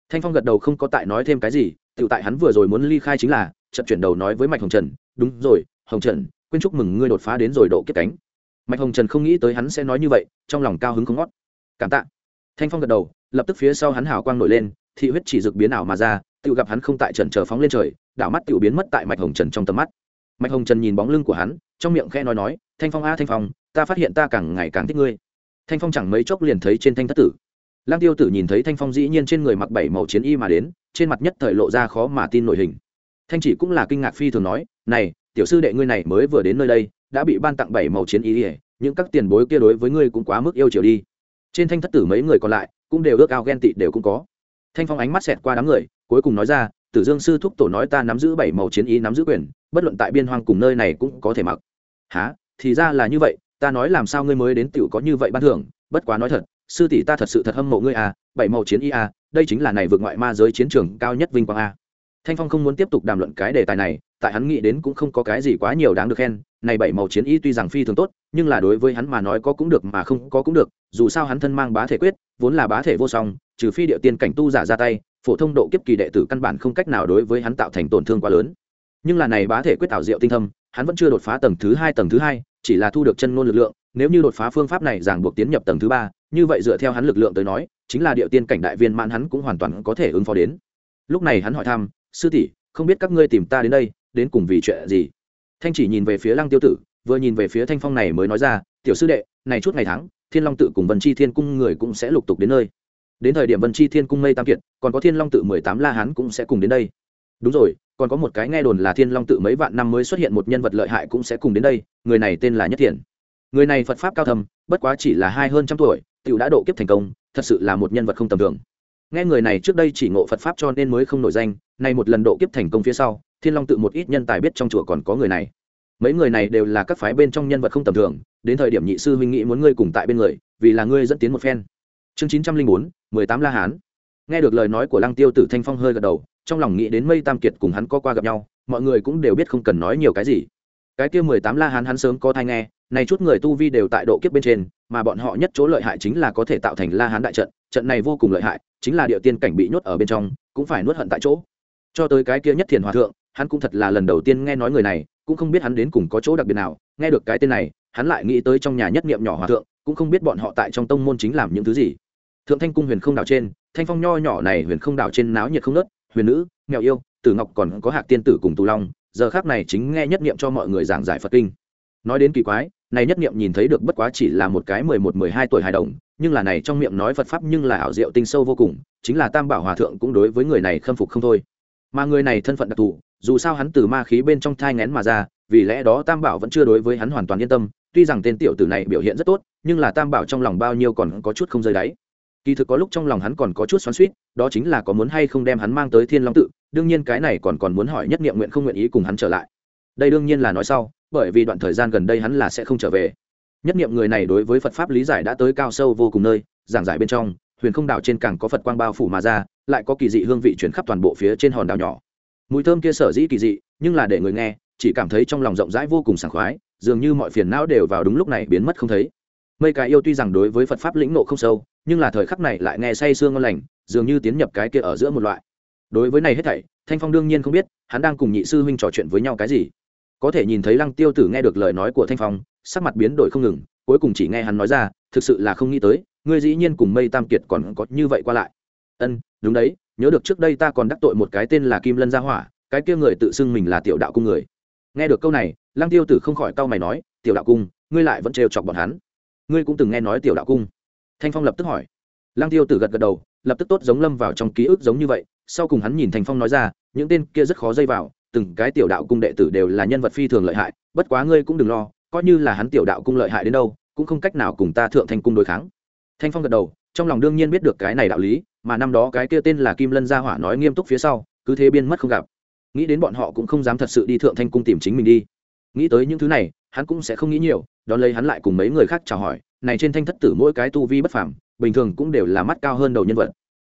Speaker 1: Thanh phong gật đầu không có tại nói thêm cái gì tự tại hắn vừa rồi muốn ly khai chính là chậm chuyển đầu nói với mạch hồng trần, đúng rồi, hồng trần, quên chúc mừng ngươi đột phá đến rồi độ kiếp cánh. Mạch hồng trần không nghĩ tới hắn sẽ nói như vậy, trong lòng cao hứng không ngót. Cảm tạ. Thanh phong gật đầu, lập tức phía sau hắn hào quang nổi lên, thị huyết chỉ dược biến ảo mà ra tự gặp hắn không tại trần chờ phóng lên trời, đảo mắt tự biến mất tại mạch hồng trần trong tầm mắt. Mạch hồng trần nhìn bóng lưng của hắn, trong miệng khe nói nói, thanh phong a, thanh phong ta phát hiện ta càng ngày càng thích ngươi. Thanh phong chẳng mấy chốc liền thấy trên thanh thất tử. Lang tiêu tử nhìn thấy thanh phong dĩ nhiên trên người mặc bảy màu chiến y mà đến, trên mặt nhất thời lộ ra khó mà tin nổi hình. Thanh chỉ cũng là kinh ngạc phi thường nói, này, tiểu sư đệ ngươi này mới vừa đến nơi đây, đã bị ban tặng bảy màu chiến y những các tiền bối kia đối với ngươi cũng quá mức yêu chiều đi. Trên thanh thất tử mấy người còn lại cũng đều ước ao ghen tị đều cũng có. Thanh phong ánh mắt xẹt qua đám người, cuối cùng nói ra, tử dương sư thúc tổ nói ta nắm giữ bảy màu chiến ý nắm giữ quyền, bất luận tại biên hoang cùng nơi này cũng có thể mặc. Há thì ra là như vậy ta nói làm sao ngươi mới đến tiểu có như vậy ban thưởng, bất quá nói thật, sư tỷ ta thật sự thật hâm mộ ngươi à bảy màu chiến y à đây chính là này vượt ngoại ma giới chiến trường cao nhất vinh quang a thanh phong không muốn tiếp tục đàm luận cái đề tài này, tại hắn nghĩ đến cũng không có cái gì quá nhiều đáng được khen, này bảy màu chiến y tuy rằng phi thường tốt, nhưng là đối với hắn mà nói có cũng được mà không có cũng được, dù sao hắn thân mang bá thể quyết, vốn là bá thể vô song, trừ phi địa tiên cảnh tu giả ra tay, phổ thông độ kiếp kỳ đệ tử căn bản không cách nào đối với hắn tạo thành tổn thương quá lớn. Nhưng là này bá thể quyết tạo diệu tinh thâm hắn vẫn chưa đột phá tầng thứ hai, tầng thứ hai, chỉ là thu được chân ngôn lực lượng. Nếu như đột phá phương pháp này ràng buộc tiến nhập tầng thứ ba, như vậy dựa theo hắn lực lượng tới nói, chính là địa tiên cảnh đại viên mãn hắn cũng hoàn toàn có thể ứng phó đến. Lúc này hắn hỏi thăm, sư tỷ, không biết các ngươi tìm ta đến đây, đến cùng vì chuyện gì? Thanh chỉ nhìn về phía lăng tiêu tử, vừa nhìn về phía thanh phong này mới nói ra, tiểu sư đệ, này chút ngày tháng, thiên long tự cùng vân chi thiên cung người cũng sẽ lục tục đến nơi. Đến thời điểm vân chi thiên cung mây tam kiệt, còn có thiên long tự mười tám la hán cũng sẽ cùng đến đây. Đúng rồi còn có một cái nghe đồn là thiên long tự mấy vạn năm mới xuất hiện một nhân vật lợi hại cũng sẽ cùng đến đây, người này tên là nhất thiền người này phật pháp cao thầm bất quá chỉ là hai hơn trăm tuổi tự đã độ kiếp thành công, thật sự là một nhân vật không tầm thường. Nghe người này trước đây chỉ ngộ phật pháp cho nên mới không nổi danh, nay một lần độ kiếp thành công phía sau, thiên long tự một ít nhân tài biết trong chùa còn có người này. Mấy người này đều là các phái bên trong nhân vật không tầm thường, đến thời điểm nhị sư huynh nghĩ muốn ngươi cùng tại bên người, vì là ngươi dẫn tiến một phen. Chương chín trăm linh bốn, mười tám la hán nghe được lời nói của lăng tiêu tử thanh phong hơi gật đầu, trong lòng nghĩ đến mây tam kiệt cùng hắn có qua gặp nhau, mọi người cũng đều biết không cần nói nhiều cái gì. Cái kia mười tám la hán hắn sớm có thai nghe, này chút người tu vi đều tại độ kiếp bên trên, mà bọn họ nhất chỗ lợi hại chính là có thể tạo thành la hán đại trận trận này vô cùng lợi hại, chính là địa tiên cảnh bị nhốt ở bên trong, cũng phải nuốt hận tại chỗ. Cho tới cái kia nhất thiền hòa thượng, hắn cũng thật là lần đầu tiên nghe nói người này, cũng không biết hắn đến cùng có chỗ đặc biệt nào, nghe được cái tên này, hắn lại nghĩ tới trong nhà nhất niệm nhỏ hòa thượng, cũng không biết bọn họ tại trong tông môn chính làm những thứ gì. Thượng thanh cung huyền không đảo trên thanh phong nho nhỏ này huyền không đảo trên náo nhiệt không nớt, huyền nữ nghèo yêu, tử ngọc còn có hạc tiên tử cùng tù long, giờ khác này chính nghe nhất niệm cho mọi người giảng giải phật kinh. Nói đến kỳ quái, này nhất niệm nhìn thấy được bất quá chỉ là một cái mười một, mười hai tuổi hài đồng, nhưng là này trong miệng nói phật pháp nhưng là ảo diệu tinh sâu vô cùng, chính là tam bảo hòa thượng cũng đối với người này khâm phục không thôi. Mà người này thân phận đặc thù, dù sao hắn từ ma khí bên trong thai ngén mà ra, vì lẽ đó tam bảo vẫn chưa đối với hắn hoàn toàn yên tâm, tuy rằng tên tiểu tử này biểu hiện rất tốt, nhưng là tam bảo trong lòng bao nhiêu còn có chút không rơi đáy kỳ thực có lúc trong lòng hắn còn có chút xoắn suýt đó chính là có muốn hay không đem hắn mang tới thiên long tự, đương nhiên cái này còn còn muốn hỏi nhất nghiệm nguyện không nguyện ý cùng hắn trở lại. Đây đương nhiên là nói sau, bởi vì đoạn thời gian gần đây hắn là sẽ không trở về. Nhất nghiệm người này đối với phật pháp lý giải đã tới cao sâu vô cùng nơi, giảng giải bên trong, huyền không đảo trên càng có phật quang bao phủ mà ra, lại có kỳ dị hương vị chuyển khắp toàn bộ phía trên hòn đảo nhỏ. Mùi thơm kia sở dĩ kỳ dị, nhưng là để người nghe, chỉ cảm thấy trong lòng rộng rãi vô cùng sảng khoái, dường như mọi phiền não đều vào đúng lúc này biến mất không thấy. Mây cái yêu tuy rằng đối với phật pháp lĩnh nộ không sâu nhưng là thời khắc này lại nghe say sương ngon lành, dường như tiến nhập cái kia ở giữa một loại. Đối với này hết thảy, thanh phong đương nhiên không biết, hắn đang cùng nhị sư huynh trò chuyện với nhau cái gì. Có thể nhìn thấy lăng tiêu tử nghe được lời nói của thanh phong, sắc mặt biến đổi không ngừng, cuối cùng chỉ nghe hắn nói ra, thực sự là không nghĩ tới, ngươi dĩ nhiên cùng mây tam kiệt còn có như vậy qua lại. Ân, đúng đấy, nhớ được trước đây ta còn đắc tội một cái tên là kim lân gia hỏa, cái kia người tự xưng mình là tiểu đạo cung người. Nghe được câu này, lăng tiêu tử không khỏi cau mày nói, tiểu đạo cung, ngươi lại vẫn trêu chọc bọn hắn. Ngươi cũng từng nghe nói tiểu đạo cung thanh phong lập tức hỏi. Lăng tiêu tử gật gật đầu, lập tức tốt giống lâm vào trong ký ức giống như vậy. Sau cùng hắn nhìn thanh phong nói ra, những tên kia rất khó dây vào, từng cái tiểu đạo cung đệ tử đều là nhân vật phi thường lợi hại, bất quá ngươi cũng đừng lo, coi như là hắn tiểu đạo cung lợi hại đến đâu, cũng không cách nào cùng ta thượng thanh cung đối kháng. Thanh phong gật đầu, trong lòng đương nhiên biết được cái này đạo lý, mà năm đó cái kia tên là kim lân gia hỏa nói nghiêm túc phía sau, cứ thế biên mất không gặp. Nghĩ đến bọn họ cũng không dám thật sự đi thượng thanh cung tìm chính mình đi. Nghĩ tới những thứ này, hắn cũng sẽ không nghĩ nhiều, đón lấy hắn lại cùng mấy người khác chào hỏi này trên thanh thất tử mỗi cái tu vi bất phàm, bình thường cũng đều là mắt cao hơn đầu nhân vật.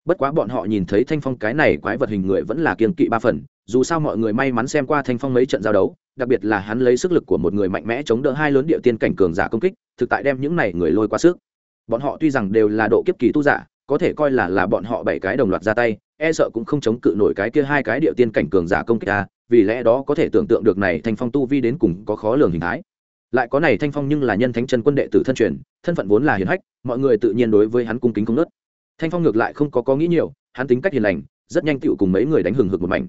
Speaker 1: Bất quá bọn họ nhìn thấy thanh phong cái này quái vật hình người vẫn là kiên kỵ ba phần, dù sao mọi người may mắn xem qua thanh phong mấy trận giao đấu, đặc biệt là hắn lấy sức lực của một người mạnh mẽ chống đỡ hai lớn địa tiên cảnh cường giả công kích, thực tại đem những này người lôi qua sức. Bọn họ tuy rằng đều là độ kiếp kỳ tu giả, có thể coi là là bọn họ bảy cái đồng loạt ra tay e sợ cũng không chống cự nổi cái kia hai cái địa tiên cảnh cường giả công kích ta, vì lẽ đó có thể tưởng tượng được này thanh phong tu vi đến cùng có khó lường hình thái lại có này thanh phong nhưng là nhân thánh chân quân đệ tử thân truyền, thân phận vốn là hiền hách, mọi người tự nhiên đối với hắn cung kính không nớt. Thanh phong ngược lại không có có nghĩ nhiều, hắn tính cách hiền lành, rất nhanh tựu cùng mấy người đánh hừng hực một mảnh.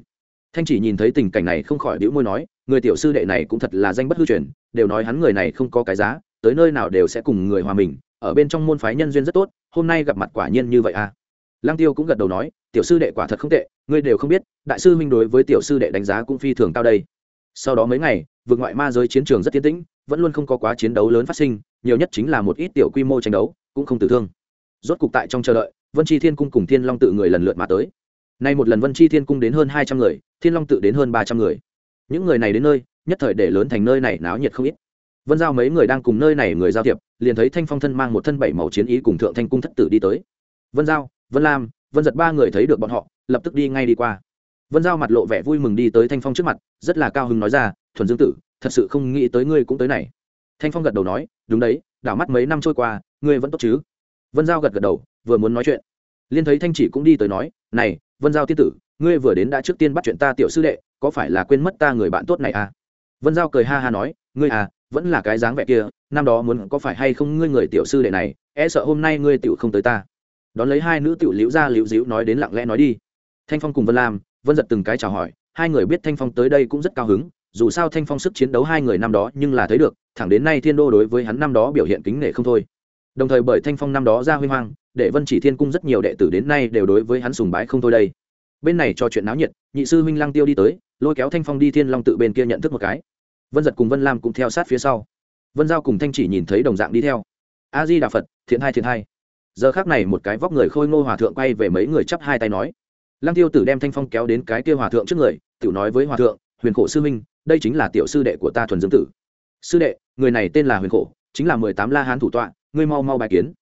Speaker 1: Thanh chỉ nhìn thấy tình cảnh này không khỏi đĩu môi nói, người tiểu sư đệ này cũng thật là danh bất hư truyền, đều nói hắn người này không có cái giá, tới nơi nào đều sẽ cùng người hòa mình, ở bên trong môn phái nhân duyên rất tốt, hôm nay gặp mặt quả nhiên như vậy à. Lang tiêu cũng gật đầu nói, tiểu sư đệ quả thật không tệ, ngươi đều không biết, đại sư minh đối với tiểu sư đệ đánh giá cũng phi thường cao đây sau đó mấy ngày vượt ngoại ma giới chiến trường rất tiến tĩnh, vẫn luôn không có quá chiến đấu lớn phát sinh, nhiều nhất chính là một ít tiểu quy mô tranh đấu, cũng không tử thương. Rốt cục tại trong chờ đợi, vân chi thiên cung cùng thiên long tự người lần lượt mà tới. Nay một lần vân chi thiên cung đến hơn hai trăm người, thiên long tự đến hơn ba trăm người. Những người này đến nơi, nhất thời để lớn thành nơi này náo nhiệt không ít. Vân giao mấy người đang cùng nơi này người giao thiệp, liền thấy thanh phong thân mang một thân bảy màu chiến ý cùng thượng thanh cung thất tử đi tới. Vân giao, vân lam, vân giật ba người thấy được bọn họ, lập tức đi ngay đi qua vân giao mặt lộ vẻ vui mừng đi tới thanh phong trước mặt, rất là cao hứng nói ra, thuần dương tử, thật sự không nghĩ tới ngươi cũng tới này. Thanh phong gật đầu nói, đúng đấy, đảo mắt mấy năm trôi qua, ngươi vẫn tốt chứ? Vân giao gật gật đầu, vừa muốn nói chuyện, liên thấy thanh chỉ cũng đi tới nói, này, vân giao tiên tử, ngươi vừa đến đã trước tiên bắt chuyện ta tiểu sư đệ, có phải là quên mất ta người bạn tốt này à? Vân giao cười ha ha nói, ngươi à vẫn là cái dáng vẻ kia, năm đó muốn có phải hay không ngươi người tiểu sư đệ này e sợ hôm nay ngươi tiểu không tới ta. Đón lấy hai nữ tiểu liễu ra liễu díu nói đến lặng lẽ nói đi. Thanh phong cùng vân lam vân giật từng cái chào hỏi, hai người biết thanh phong tới đây cũng rất cao hứng, dù sao thanh phong sức chiến đấu hai người năm đó nhưng là thấy được, thẳng đến nay thiên đô đối với hắn năm đó biểu hiện kính nể không thôi. Đồng thời bởi thanh phong năm đó ra huy hoang để vân chỉ thiên cung rất nhiều đệ tử đến nay đều đối với hắn sùng bái không thôi đây. Bên này cho chuyện náo nhiệt, nhị sư huynh lăng tiêu đi tới, lôi kéo thanh phong đi thiên long tự bên kia nhận thức một cái. Vân giật cùng vân lam cũng theo sát phía sau. Vân giao cùng thanh chỉ nhìn thấy đồng dạng đi theo. A di đà phật, thiện hai thiện hai. Giờ khác này một cái vóc người khôi ngô hòa thượng quay về mấy người chắp hai tay nói lăng tiêu tử đem thanh phong kéo đến cái kia hòa thượng trước người tự nói với hòa thượng, huyền khổ sư minh đây chính là tiểu sư đệ của ta thuần dương tử. Sư đệ, người này tên là huyền khổ, chính là mười tám la hán thủ tọa, ngươi mau mau bài kiến.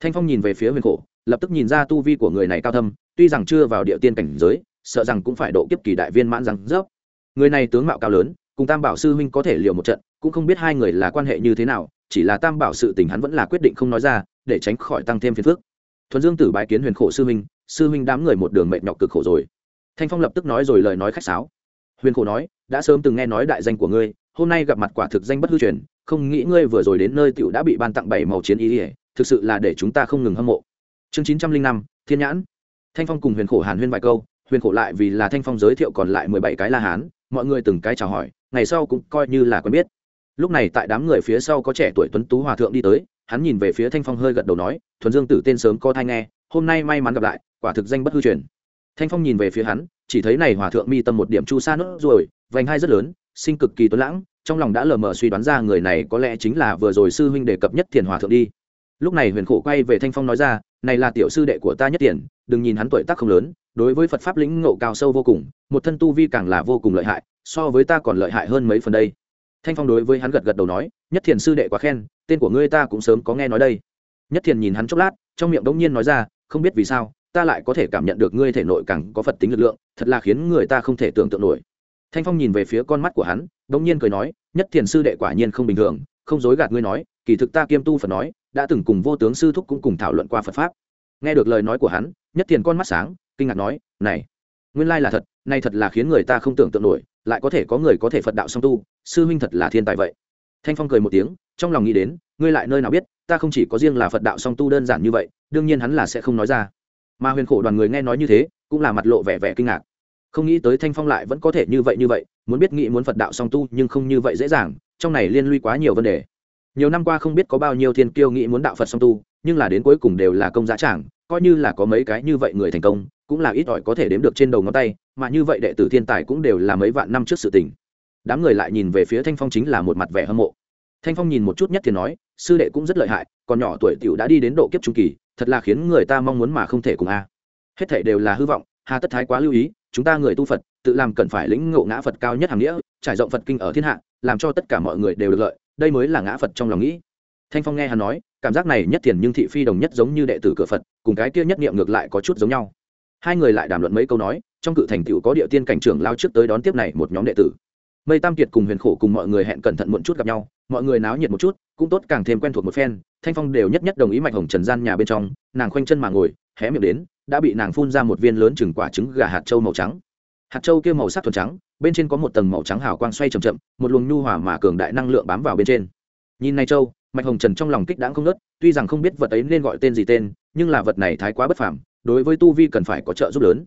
Speaker 1: Thanh phong nhìn về phía huyền khổ, lập tức nhìn ra tu vi của người này cao thâm, tuy rằng chưa vào địa tiên cảnh giới, sợ rằng cũng phải độ kiếp kỳ đại viên mãn rằng rớp. Người này tướng mạo cao lớn, cùng tam bảo sư huynh có thể liều một trận, cũng không biết hai người là quan hệ như thế nào, chỉ là tam bảo sự tình hắn vẫn là quyết định không nói ra, để tránh khỏi tăng thêm phiền phức. Thuần dương tử bái kiến huyền khổ sư huynh sư huynh đám người một đường mệt nhọc cực khổ rồi. Thanh phong lập tức nói rồi lời nói khách sáo. Huyền khổ nói, đã sớm từng nghe nói đại danh của ngươi, hôm nay gặp mặt quả thực danh bất hư truyền, không nghĩ ngươi vừa rồi đến nơi tiểu đã bị ban tặng bảy màu chiến ý ỉa thực sự là để chúng ta không ngừng hâm mộ. Chương chín trăm linh năm, thiên nhãn. Thanh phong cùng huyền khổ hàn huyên vài câu, huyền khổ lại vì là thanh phong giới thiệu còn lại mười bảy cái la hán, mọi người từng cái chào hỏi, ngày sau cũng coi như là quen biết. Lúc này tại đám người phía sau có trẻ tuổi tuấn tú hòa thượng đi tới, hắn nhìn về phía thanh phong hơi gật đầu nói, thuần dương tử tên sớm có thai nghe hôm nay may mắn gặp lại, quả thực danh bất hư truyền. Thanh phong nhìn về phía hắn, chỉ thấy này hòa thượng mi tâm một điểm chu sa nốt rồi vành hai rất lớn, sinh cực kỳ tuấn lãng, trong lòng đã lờ mờ suy đoán ra người này có lẽ chính là vừa rồi sư huynh đề cập nhất thiền hòa thượng đi. Lúc này huyền khổ quay về thanh phong nói ra, này là tiểu sư đệ của ta nhất tiền, đừng nhìn hắn tuổi tác không lớn, đối với phật pháp lĩnh ngộ cao sâu vô cùng, một thân tu vi càng là vô cùng lợi hại, so với ta còn lợi hại hơn mấy phần đây. Thanh phong đối với hắn gật gật đầu nói, nhất thiền sư đệ quá khen, tên của ngươi ta cũng sớm có nghe nói đây. Nhất thiền nhìn hắn chốc lát, trong miệng đống nhiên nói ra không biết vì sao, ta lại có thể cảm nhận được ngươi thể nội càng có phật tính lực lượng, thật là khiến người ta không thể tưởng tượng nổi. Thanh phong nhìn về phía con mắt của hắn đống nhiên cười nói, nhất thiền sư đệ quả nhiên không bình thường, không dối gạt ngươi nói, kỳ thực ta kiêm tu phật nói, đã từng cùng vô tướng sư thúc cũng cùng thảo luận qua phật pháp. Nghe được lời nói của hắn, nhất thiền con mắt sáng, kinh ngạc nói, này, nguyên lai là thật nay thật là khiến người ta không tưởng tượng nổi, lại có thể có người có thể phật đạo song tu, sư huynh thật là thiên tài vậy. Thanh phong cười một tiếng, trong lòng nghĩ đến ngươi lại nơi nào biết, ta không chỉ có riêng là phật đạo song tu đơn giản như vậy, đương nhiên hắn là sẽ không nói ra. Mà huyền khổ đoàn người nghe nói như thế, cũng là mặt lộ vẻ vẻ kinh ngạc. Không nghĩ tới thanh phong lại vẫn có thể như vậy như vậy, muốn biết nghĩ muốn phật đạo song tu nhưng không như vậy dễ dàng, trong này liên lụy quá nhiều vấn đề. Nhiều năm qua không biết có bao nhiêu thiên kiêu nghĩ muốn đạo phật song tu, nhưng là đến cuối cùng đều là công giá trảng coi như là có mấy cái như vậy người thành công, cũng là ít ỏi có thể đếm được trên đầu ngón tay, mà như vậy đệ tử thiên tài cũng đều là mấy vạn năm trước sự tình. Đám người lại nhìn về phía thanh phong chính là một mặt vẻ hâm mộ thanh phong nhìn một chút nhất thì nói, sư đệ cũng rất lợi hại, còn nhỏ tuổi tiểu đã đi đến độ kiếp trung kỳ, thật là khiến người ta mong muốn mà không thể cùng a. Hết thể đều là hư vọng, hà tất thái quá lưu ý, chúng ta người tu phật, tự làm cần phải lĩnh ngộ ngã phật cao nhất hàng nghĩa, trải rộng phật kinh ở thiên hạ, làm cho tất cả mọi người đều được lợi, đây mới là ngã phật trong lòng nghĩ. Thanh phong nghe hắn nói, cảm giác này nhất thiền nhưng thị phi đồng nhất giống như đệ tử cửa phật, cùng cái kia nhất niệm ngược lại có chút giống nhau. Hai người lại đàm luận mấy câu nói, trong cự thành tựu có địa tiên cảnh trưởng lao trước tới đón tiếp này một nhóm đệ tử mây tam kiệt cùng huyền khổ cùng mọi người hẹn cẩn thận muộn chút gặp nhau mọi người náo nhiệt một chút cũng tốt càng thêm quen thuộc một phen thanh phong đều nhất nhất đồng ý mạch hồng trần gian nhà bên trong nàng khoanh chân mà ngồi hé miệng đến đã bị nàng phun ra một viên lớn chừng quả trứng gà hạt trâu màu trắng. Hạt trâu kia màu sắc thuần trắng bên trên có một tầng màu trắng hào quang xoay chậm chậm một luồng nhu hòa mà cường đại năng lượng bám vào bên trên. Nhìn này châu mạch hồng trần trong lòng kích đãng không nớt tuy rằng không biết vật ấy nên gọi tên gì tên nhưng là vật này thái quá bất phàm đối với tu vi cần phải có trợ giúp lớn.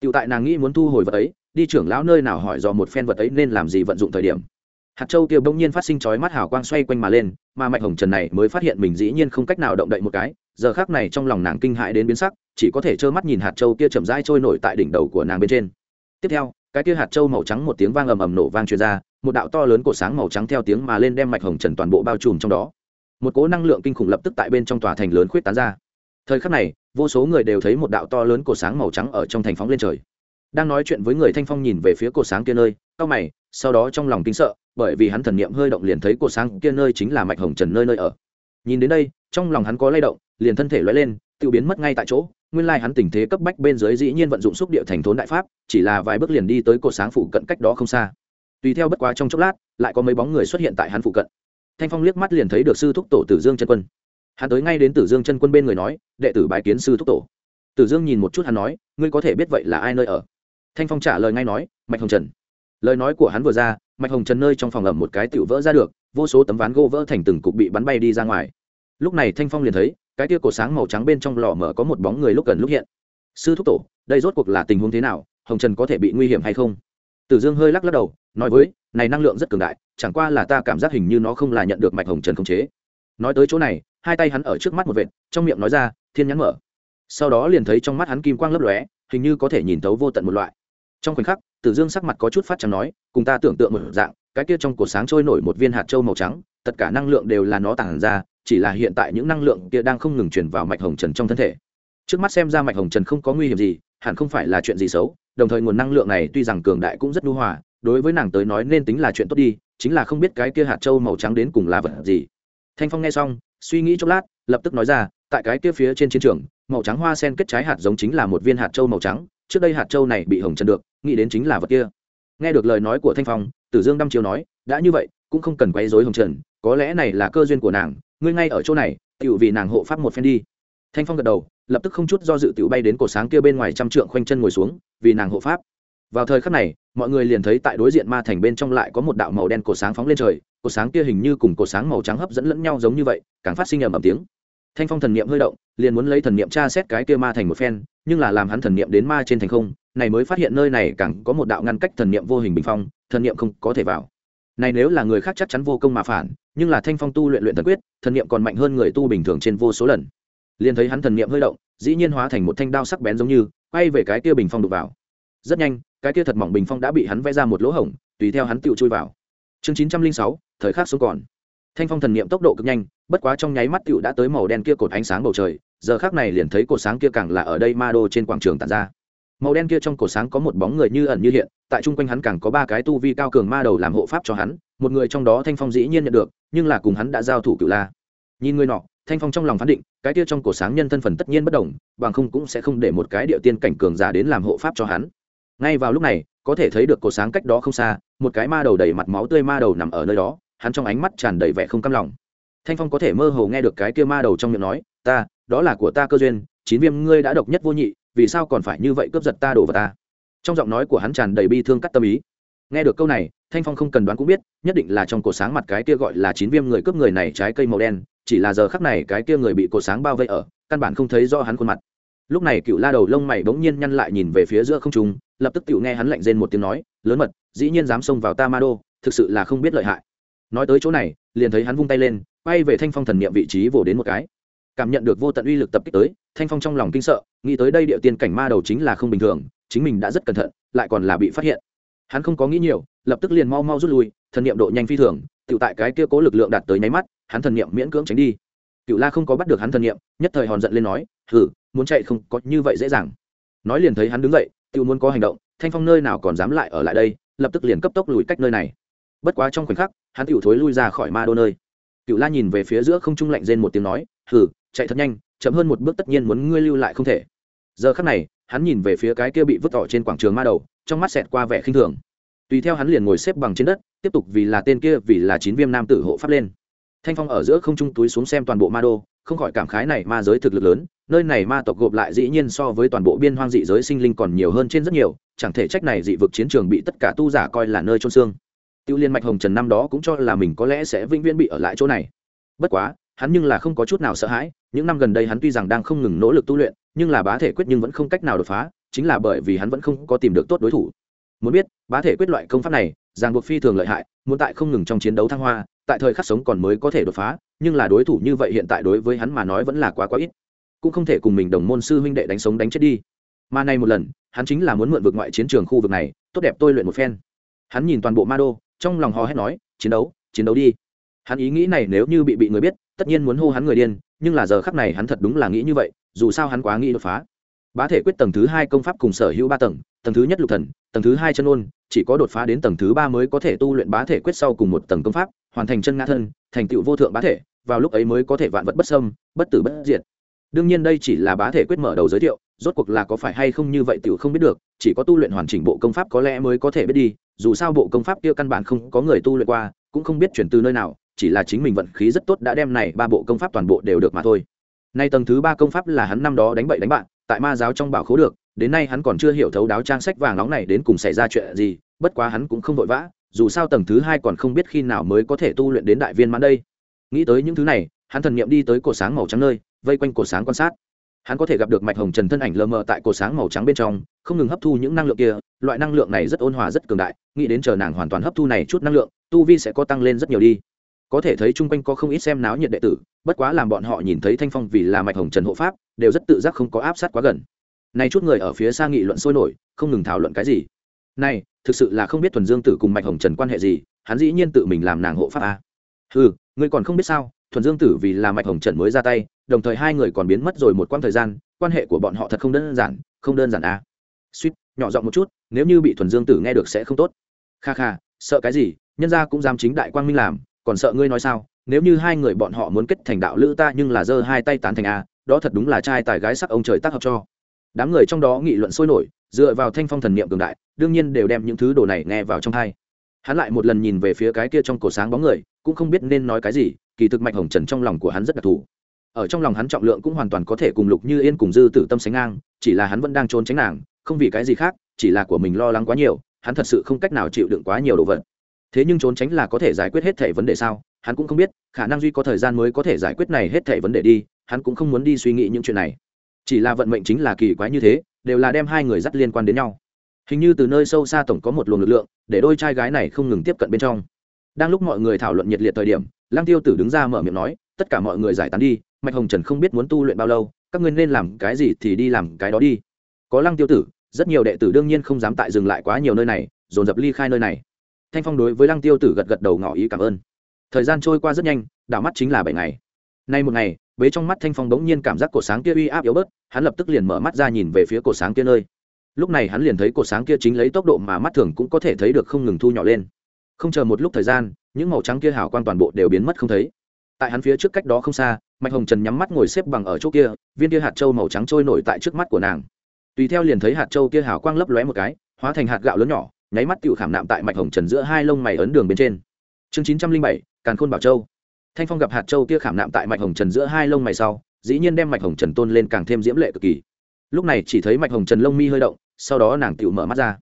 Speaker 1: Tựu tại nàng nghĩ muốn thu hồi vật ấy, đi trưởng lão nơi nào hỏi dò một phen vật ấy nên làm gì vận dụng thời điểm. Hạt châu kia bỗng nhiên phát sinh chói mắt hào quang xoay quanh mà lên, mà mạnh Hồng Trần này mới phát hiện mình dĩ nhiên không cách nào động đậy một cái, giờ khắc này trong lòng nàng kinh hãi đến biến sắc, chỉ có thể trơ mắt nhìn hạt châu kia chậm rãi trôi nổi tại đỉnh đầu của nàng bên trên. Tiếp theo, cái kia hạt châu màu trắng một tiếng vang ầm ầm nổ vang truyền ra, một đạo to lớn cổ sáng màu trắng theo tiếng mà lên đem Mạch Hồng Trần toàn bộ bao trùm trong đó. Một cỗ năng lượng kinh khủng lập tức tại bên trong tòa thành lớn khuyết tán ra. Thời khắc này, vô số người đều thấy một đạo to lớn cổ sáng màu trắng ở trong thành phóng lên trời đang nói chuyện với người thanh phong nhìn về phía cột sáng kia nơi cao mày, sau đó trong lòng kinh sợ, bởi vì hắn thần niệm hơi động liền thấy cột sáng kia nơi chính là mạch hồng trần nơi nơi ở. Nhìn đến đây, trong lòng hắn có lay động, liền thân thể loay lên tự biến mất ngay tại chỗ, nguyên lai hắn tình thế cấp bách bên dưới dĩ nhiên vận dụng xúc địa thành thốn đại pháp, chỉ là vài bước liền đi tới cột sáng phụ cận cách đó không xa. Tùy theo bất quá trong chốc lát, lại có mấy bóng người xuất hiện tại hắn phụ cận. Thanh phong liếc mắt liền thấy được sư thúc tổ tử dương chân quân. Hắn tới ngay đến tử dương chân quân bên người nói, đệ tử bái kiến sư thúc tổ. Tử dương nhìn một chút hắn nói, ngươi có thể biết vậy là ai nơi ở? Thanh phong trả lời ngay nói, mạch hồng trần. Lời nói của hắn vừa ra, mạch hồng trần nơi trong phòng ẩm một cái tựu vỡ ra được, vô số tấm ván gỗ vỡ thành từng cục bị bắn bay đi ra ngoài. Lúc này thanh phong liền thấy, cái tia cổ sáng màu trắng bên trong lò mở có một bóng người lúc gần lúc hiện. Sư thúc tổ, đây rốt cuộc là tình huống thế nào? Hồng trần có thể bị nguy hiểm hay không? Tử dương hơi lắc lắc đầu, nói với, này năng lượng rất cường đại, chẳng qua là ta cảm giác hình như nó không là nhận được mạch hồng trần khống chế. Nói tới chỗ này, hai tay hắn ở trước mắt một vệt, trong miệng nói ra, thiên nhãn mở. Sau đó liền thấy trong mắt hắn kim quang lấp lóe, hình như có thể nhìn thấu vô tận một loại trong khoảnh khắc, tử dương sắc mặt có chút phát trắng nói, cùng ta tưởng tượng một dạng, cái kia trong cổ sáng trôi nổi một viên hạt trâu màu trắng, tất cả năng lượng đều là nó tản ra, chỉ là hiện tại những năng lượng kia đang không ngừng chuyển vào mạch hồng trần trong thân thể. Trước mắt xem ra mạch hồng trần không có nguy hiểm gì, hẳn không phải là chuyện gì xấu, đồng thời nguồn năng lượng này tuy rằng cường đại cũng rất nhu hòa, đối với nàng tới nói nên tính là chuyện tốt đi, chính là không biết cái kia hạt trâu màu trắng đến cùng là vật gì. Thanh phong nghe xong, suy nghĩ chốc lát, lập tức nói ra, tại cái kia phía trên chiến trường, màu trắng hoa sen kết trái hạt giống chính là một viên hạt trâu màu trắng trước đây hạt châu này bị hồng trần được, nghĩ đến chính là vật kia. Nghe được lời nói của thanh phong, tử dương đăm chiều nói, đã như vậy, cũng không cần quấy dối hồng trần, có lẽ này là cơ duyên của nàng, ngươi ngay ở chỗ này tựu vì nàng hộ pháp một phen đi. Thanh phong gật đầu, lập tức không chút do dự tựu bay đến cổ sáng kia bên ngoài trăm trượng khoanh chân ngồi xuống, vì nàng hộ pháp. Vào thời khắc này, mọi người liền thấy tại đối diện ma thành bên trong lại có một đạo màu đen cổ sáng phóng lên trời, cổ sáng kia hình như cùng cổ sáng màu trắng hấp dẫn lẫn nhau giống như vậy, càng phát sinh ầm ầm tiếng thanh phong thần niệm hơi động, liền muốn lấy thần niệm tra xét cái kia ma thành một phen, nhưng là làm hắn thần niệm đến ma trên thành không, này mới phát hiện nơi này càng có một đạo ngăn cách thần niệm vô hình bình phong, thần niệm không có thể vào. Này nếu là người khác chắc chắn vô công mà phản, nhưng là thanh phong tu luyện luyện thần quyết, thần niệm còn mạnh hơn người tu bình thường trên vô số lần. Liền thấy hắn thần niệm hơi động, dĩ nhiên hóa thành một thanh đao sắc bén giống như, quay về cái kia bình phong đục vào. Rất nhanh, cái kia thật mỏng bình phong đã bị hắn vẽ ra một lỗ hổng, tùy theo hắn tựu chui vào. Chương chín trăm linh sáu, thời khắc sống còn thanh phong thần niệm tốc độ cực nhanh, bất quá trong nháy mắt tựu đã tới màu đen kia cột ánh sáng bầu trời, giờ khác này liền thấy cột sáng kia càng là ở đây ma đô trên quảng trường tàn ra. Màu đen kia trong cột sáng có một bóng người như ẩn như hiện, tại chung quanh hắn càng có ba cái tu vi cao cường ma đầu làm hộ pháp cho hắn, một người trong đó thanh phong dĩ nhiên nhận được, nhưng là cùng hắn đã giao thủ cựu la. Nhìn người nọ, thanh phong trong lòng phán định, cái kia trong cổ sáng nhân thân phần tất nhiên bất đồng, bằng không cũng sẽ không để một cái địa tiên cảnh cường giả đến làm hộ pháp cho hắn. Ngay vào lúc này, có thể thấy được cổ sáng cách đó không xa, một cái ma đầu đầy mặt máu tươi ma đầu nằm ở nơi đó hắn trong ánh mắt tràn đầy vẻ không cam lòng. Thanh phong có thể mơ hồ nghe được cái kia ma đầu trong miệng nói, ta, đó là của ta cơ duyên, chín viêm ngươi đã độc nhất vô nhị, vì sao còn phải như vậy cướp giật ta đổ vào ta? Trong giọng nói của hắn tràn đầy bi thương cắt tâm ý. Nghe được câu này, thanh phong không cần đoán cũng biết, nhất định là trong cổ sáng mặt cái kia gọi là chín viêm người cướp người này trái cây màu đen, chỉ là giờ khắc này cái kia người bị cổ sáng bao vây ở, căn bản không thấy do hắn khuôn mặt. Lúc này cựu la đầu lông mày bỗng nhiên nhăn lại nhìn về phía giữa không trung, lập tức cựu nghe hắn lạnh rên một tiếng nói, lớn mật, dĩ nhiên dám xông vào ta ma đô, thực sự là không biết lợi hại nói tới chỗ này, liền thấy hắn vung tay lên, quay về thanh phong thần niệm vị trí vồ đến một cái. Cảm nhận được vô tận uy lực tập kích tới, thanh phong trong lòng kinh sợ, nghĩ tới đây địa tiên cảnh ma đầu chính là không bình thường, chính mình đã rất cẩn thận, lại còn là bị phát hiện. Hắn không có nghĩ nhiều, lập tức liền mau mau rút lui, thần niệm độ nhanh phi thường tự tại cái kia cố lực lượng đạt tới nháy mắt, hắn thần niệm miễn cưỡng tránh đi. Cựu la không có bắt được hắn thần niệm, nhất thời hòn giận lên nói thử muốn chạy không có như vậy dễ dàng. Nói liền thấy hắn đứng dậy tự muốn có hành động, thanh phong nơi nào còn dám lại ở lại đây, lập tức liền cấp tốc lùi cách nơi này bất quá trong khoảnh khắc, hắn tiểu thối lui ra khỏi ma đô nơi. Cựu la nhìn về phía giữa không trung lạnh rên một tiếng nói, hừ, chạy thật nhanh, chậm hơn một bước tất nhiên muốn ngươi lưu lại không thể. Giờ khắc này, hắn nhìn về phía cái kia bị vứt tỏ trên quảng trường ma đầu, trong mắt xẹt qua vẻ khinh thường. Tùy theo hắn liền ngồi xếp bằng trên đất, tiếp tục vì là tên kia, vì là chín viêm nam tử hộ pháp lên. Thanh phong ở giữa không trung túi xuống xem toàn bộ ma đô, không khỏi cảm khái này ma giới thực lực lớn, nơi này ma tộc gộp lại dĩ nhiên so với toàn bộ biên hoang dị giới sinh linh còn nhiều hơn trên rất nhiều, chẳng thể trách này dị vực chiến trường bị tất cả tu giả coi là nơi trôn xương tiêu liên mạch hồng trần năm đó cũng cho là mình có lẽ sẽ vĩnh viễn bị ở lại chỗ này. Bất quá, hắn nhưng là không có chút nào sợ hãi, những năm gần đây hắn tuy rằng đang không ngừng nỗ lực tu luyện, nhưng là bá thể quyết nhưng vẫn không cách nào đột phá, chính là bởi vì hắn vẫn không có tìm được tốt đối thủ. Muốn biết, bá thể quyết loại công pháp này, ràng buộc phi thường lợi hại, muốn tại không ngừng trong chiến đấu thăng hoa, tại thời khắc sống còn mới có thể đột phá, nhưng là đối thủ như vậy hiện tại đối với hắn mà nói vẫn là quá quá ít. Cũng không thể cùng mình đồng môn sư huynh đệ đánh sống đánh chết đi. Mà này một lần, hắn chính là muốn mượn vực ngoại chiến trường khu vực này, tốt đẹp tôi luyện một phen. Hắn nhìn toàn bộ ma đô trong lòng hò hét nói, chiến đấu chiến đấu đi. Hắn ý nghĩ này nếu như bị bị người biết, tất nhiên muốn hô hắn người điên, nhưng là giờ khắc này hắn thật đúng là nghĩ như vậy, dù sao hắn quá nghĩ đột phá. Bá thể quyết tầng thứ hai công pháp cùng sở hữu ba tầng tầng thứ nhất lục thần, tầng thứ hai chân ôn, chỉ có đột phá đến tầng thứ ba mới có thể tu luyện bá thể quyết sau cùng một tầng công pháp, hoàn thành chân ngã thân, thành tựu vô thượng bá thể, vào lúc ấy mới có thể vạn vật bất xâm, bất tử bất diệt đương nhiên đây chỉ là bá thể quyết mở đầu giới thiệu, rốt cuộc là có phải hay không như vậy tiểu không biết được, chỉ có tu luyện hoàn chỉnh bộ công pháp có lẽ mới có thể biết đi, dù sao bộ công pháp kia căn bản không có người tu luyện qua, cũng không biết chuyển từ nơi nào, chỉ là chính mình vận khí rất tốt đã đem này ba bộ công pháp toàn bộ đều được mà thôi. Nay tầng thứ ba công pháp là hắn năm đó đánh bậy đánh bạn, tại ma giáo trong bảo khố được, đến nay hắn còn chưa hiểu thấu đáo trang sách vàng nóng này đến cùng xảy ra chuyện gì, bất quá hắn cũng không vội vã, dù sao tầng thứ hai còn không biết khi nào mới có thể tu luyện đến đại viên mãn đây. Nghĩ tới những thứ này hắn thần niệm đi tới cổ sáng màu trắng nơi, vây quanh cổ sáng quan sát. Hắn có thể gặp được mạch hồng trần thân ảnh lờ mờ tại cổ sáng màu trắng bên trong, không ngừng hấp thu những năng lượng kia, loại năng lượng này rất ôn hòa, rất cường đại, nghĩ đến chờ nàng hoàn toàn hấp thu này chút năng lượng, tu vi sẽ có tăng lên rất nhiều đi. Có thể thấy chung quanh có không ít xem náo nhiệt đệ tử, bất quá làm bọn họ nhìn thấy thanh phong vì là mạch hồng trần hộ pháp, đều rất tự giác không có áp sát quá gần. Nay chút người ở phía xa nghị luận sôi nổi, không ngừng thảo luận cái gì. Này, thực sự là không biết thuần dương tử cùng mạch hồng trần quan hệ gì, hắn dĩ nhiên tự mình làm nàng hộ pháp a. À. ừ ngươi còn không biết sao thuần dương tử vì là mạch hồng trần mới ra tay, đồng thời hai người còn biến mất rồi một quãng thời gian, quan hệ của bọn họ thật không đơn giản, không đơn giản à. Suýt, nhỏ giọng một chút, nếu như bị thuần dương tử nghe được sẽ không tốt. Kha kha, sợ cái gì, nhân gia cũng dám chính đại quang minh làm, còn sợ ngươi nói sao? Nếu như hai người bọn họ muốn kết thành đạo lữ ta nhưng là giơ hai tay tán thành a đó thật đúng là trai tài gái sắc ông trời tác hợp cho. Đám người trong đó nghị luận sôi nổi, dựa vào thanh phong thần niệm cường đại, đương nhiên đều đem những thứ đồ này nghe vào trong thai hắn lại một lần nhìn về phía cái kia trong cổ sáng bóng người cũng không biết nên nói cái gì, kỳ thực mạch hồng trần trong lòng của hắn rất đặc thù. Ở trong lòng hắn trọng lượng cũng hoàn toàn có thể cùng lục như yên cùng dư tử tâm sánh ngang, chỉ là hắn vẫn đang trốn tránh nàng, không vì cái gì khác, chỉ là của mình lo lắng quá nhiều, hắn thật sự không cách nào chịu đựng quá nhiều đồ vật. Thế nhưng trốn tránh là có thể giải quyết hết thể vấn đề sao, hắn cũng không biết, khả năng duy có thời gian mới có thể giải quyết này hết thể vấn đề đi, hắn cũng không muốn đi suy nghĩ những chuyện này. Chỉ là vận mệnh chính là kỳ quái như thế, đều là đem hai người dắt liên quan đến nhau. Hình như từ nơi sâu xa tổng có một luồng lực lượng, để đôi trai gái này không ngừng tiếp cận bên trong đang lúc mọi người thảo luận nhiệt liệt thời điểm, lăng tiêu tử đứng ra mở miệng nói, tất cả mọi người giải tán đi, mạch hồng trần không biết muốn tu luyện bao lâu, các ngươi nên làm cái gì thì đi làm cái đó đi. Có lăng tiêu tử, rất nhiều đệ tử đương nhiên không dám tại dừng lại quá nhiều nơi này, dồn dập ly khai nơi này. Thanh phong đối với lăng tiêu tử gật gật đầu ngỏ ý cảm ơn. Thời gian trôi qua rất nhanh, đảo mắt chính là bảy ngày. Nay một ngày, bế trong mắt thanh phong bỗng nhiên cảm giác cổ sáng kia uy áp yếu bớt, hắn lập tức liền mở mắt ra nhìn về phía cổ sáng kia nơi. Lúc này hắn liền thấy cổ sáng kia chính lấy tốc độ mà mắt thường cũng có thể thấy được không ngừng thu nhỏ lên không chờ một lúc thời gian, những màu trắng kia hào quang toàn bộ đều biến mất không thấy. Tại hắn phía trước cách đó không xa, mạch hồng trần nhắm mắt ngồi xếp bằng ở chỗ kia, viên kia hạt trâu màu trắng trôi nổi tại trước mắt của nàng. Tùy theo liền thấy hạt trâu kia hào quang lấp lóe một cái, hóa thành hạt gạo lớn nhỏ, nháy mắt tự khảm nạm tại mạch hồng trần giữa hai lông mày ấn đường bên trên. Chương chín trăm linh bảy, càn khôn bảo châu. Thanh phong gặp hạt châu kia khảm nạm tại mạch hồng trần giữa hai lông mày sau, dĩ nhiên đem mạch hồng trần tôn lên càng thêm diễm lệ cực kỳ. Lúc này chỉ thấy mạch hồng trần lông mi hơi động, sau đó nàng tự mở mắt ra.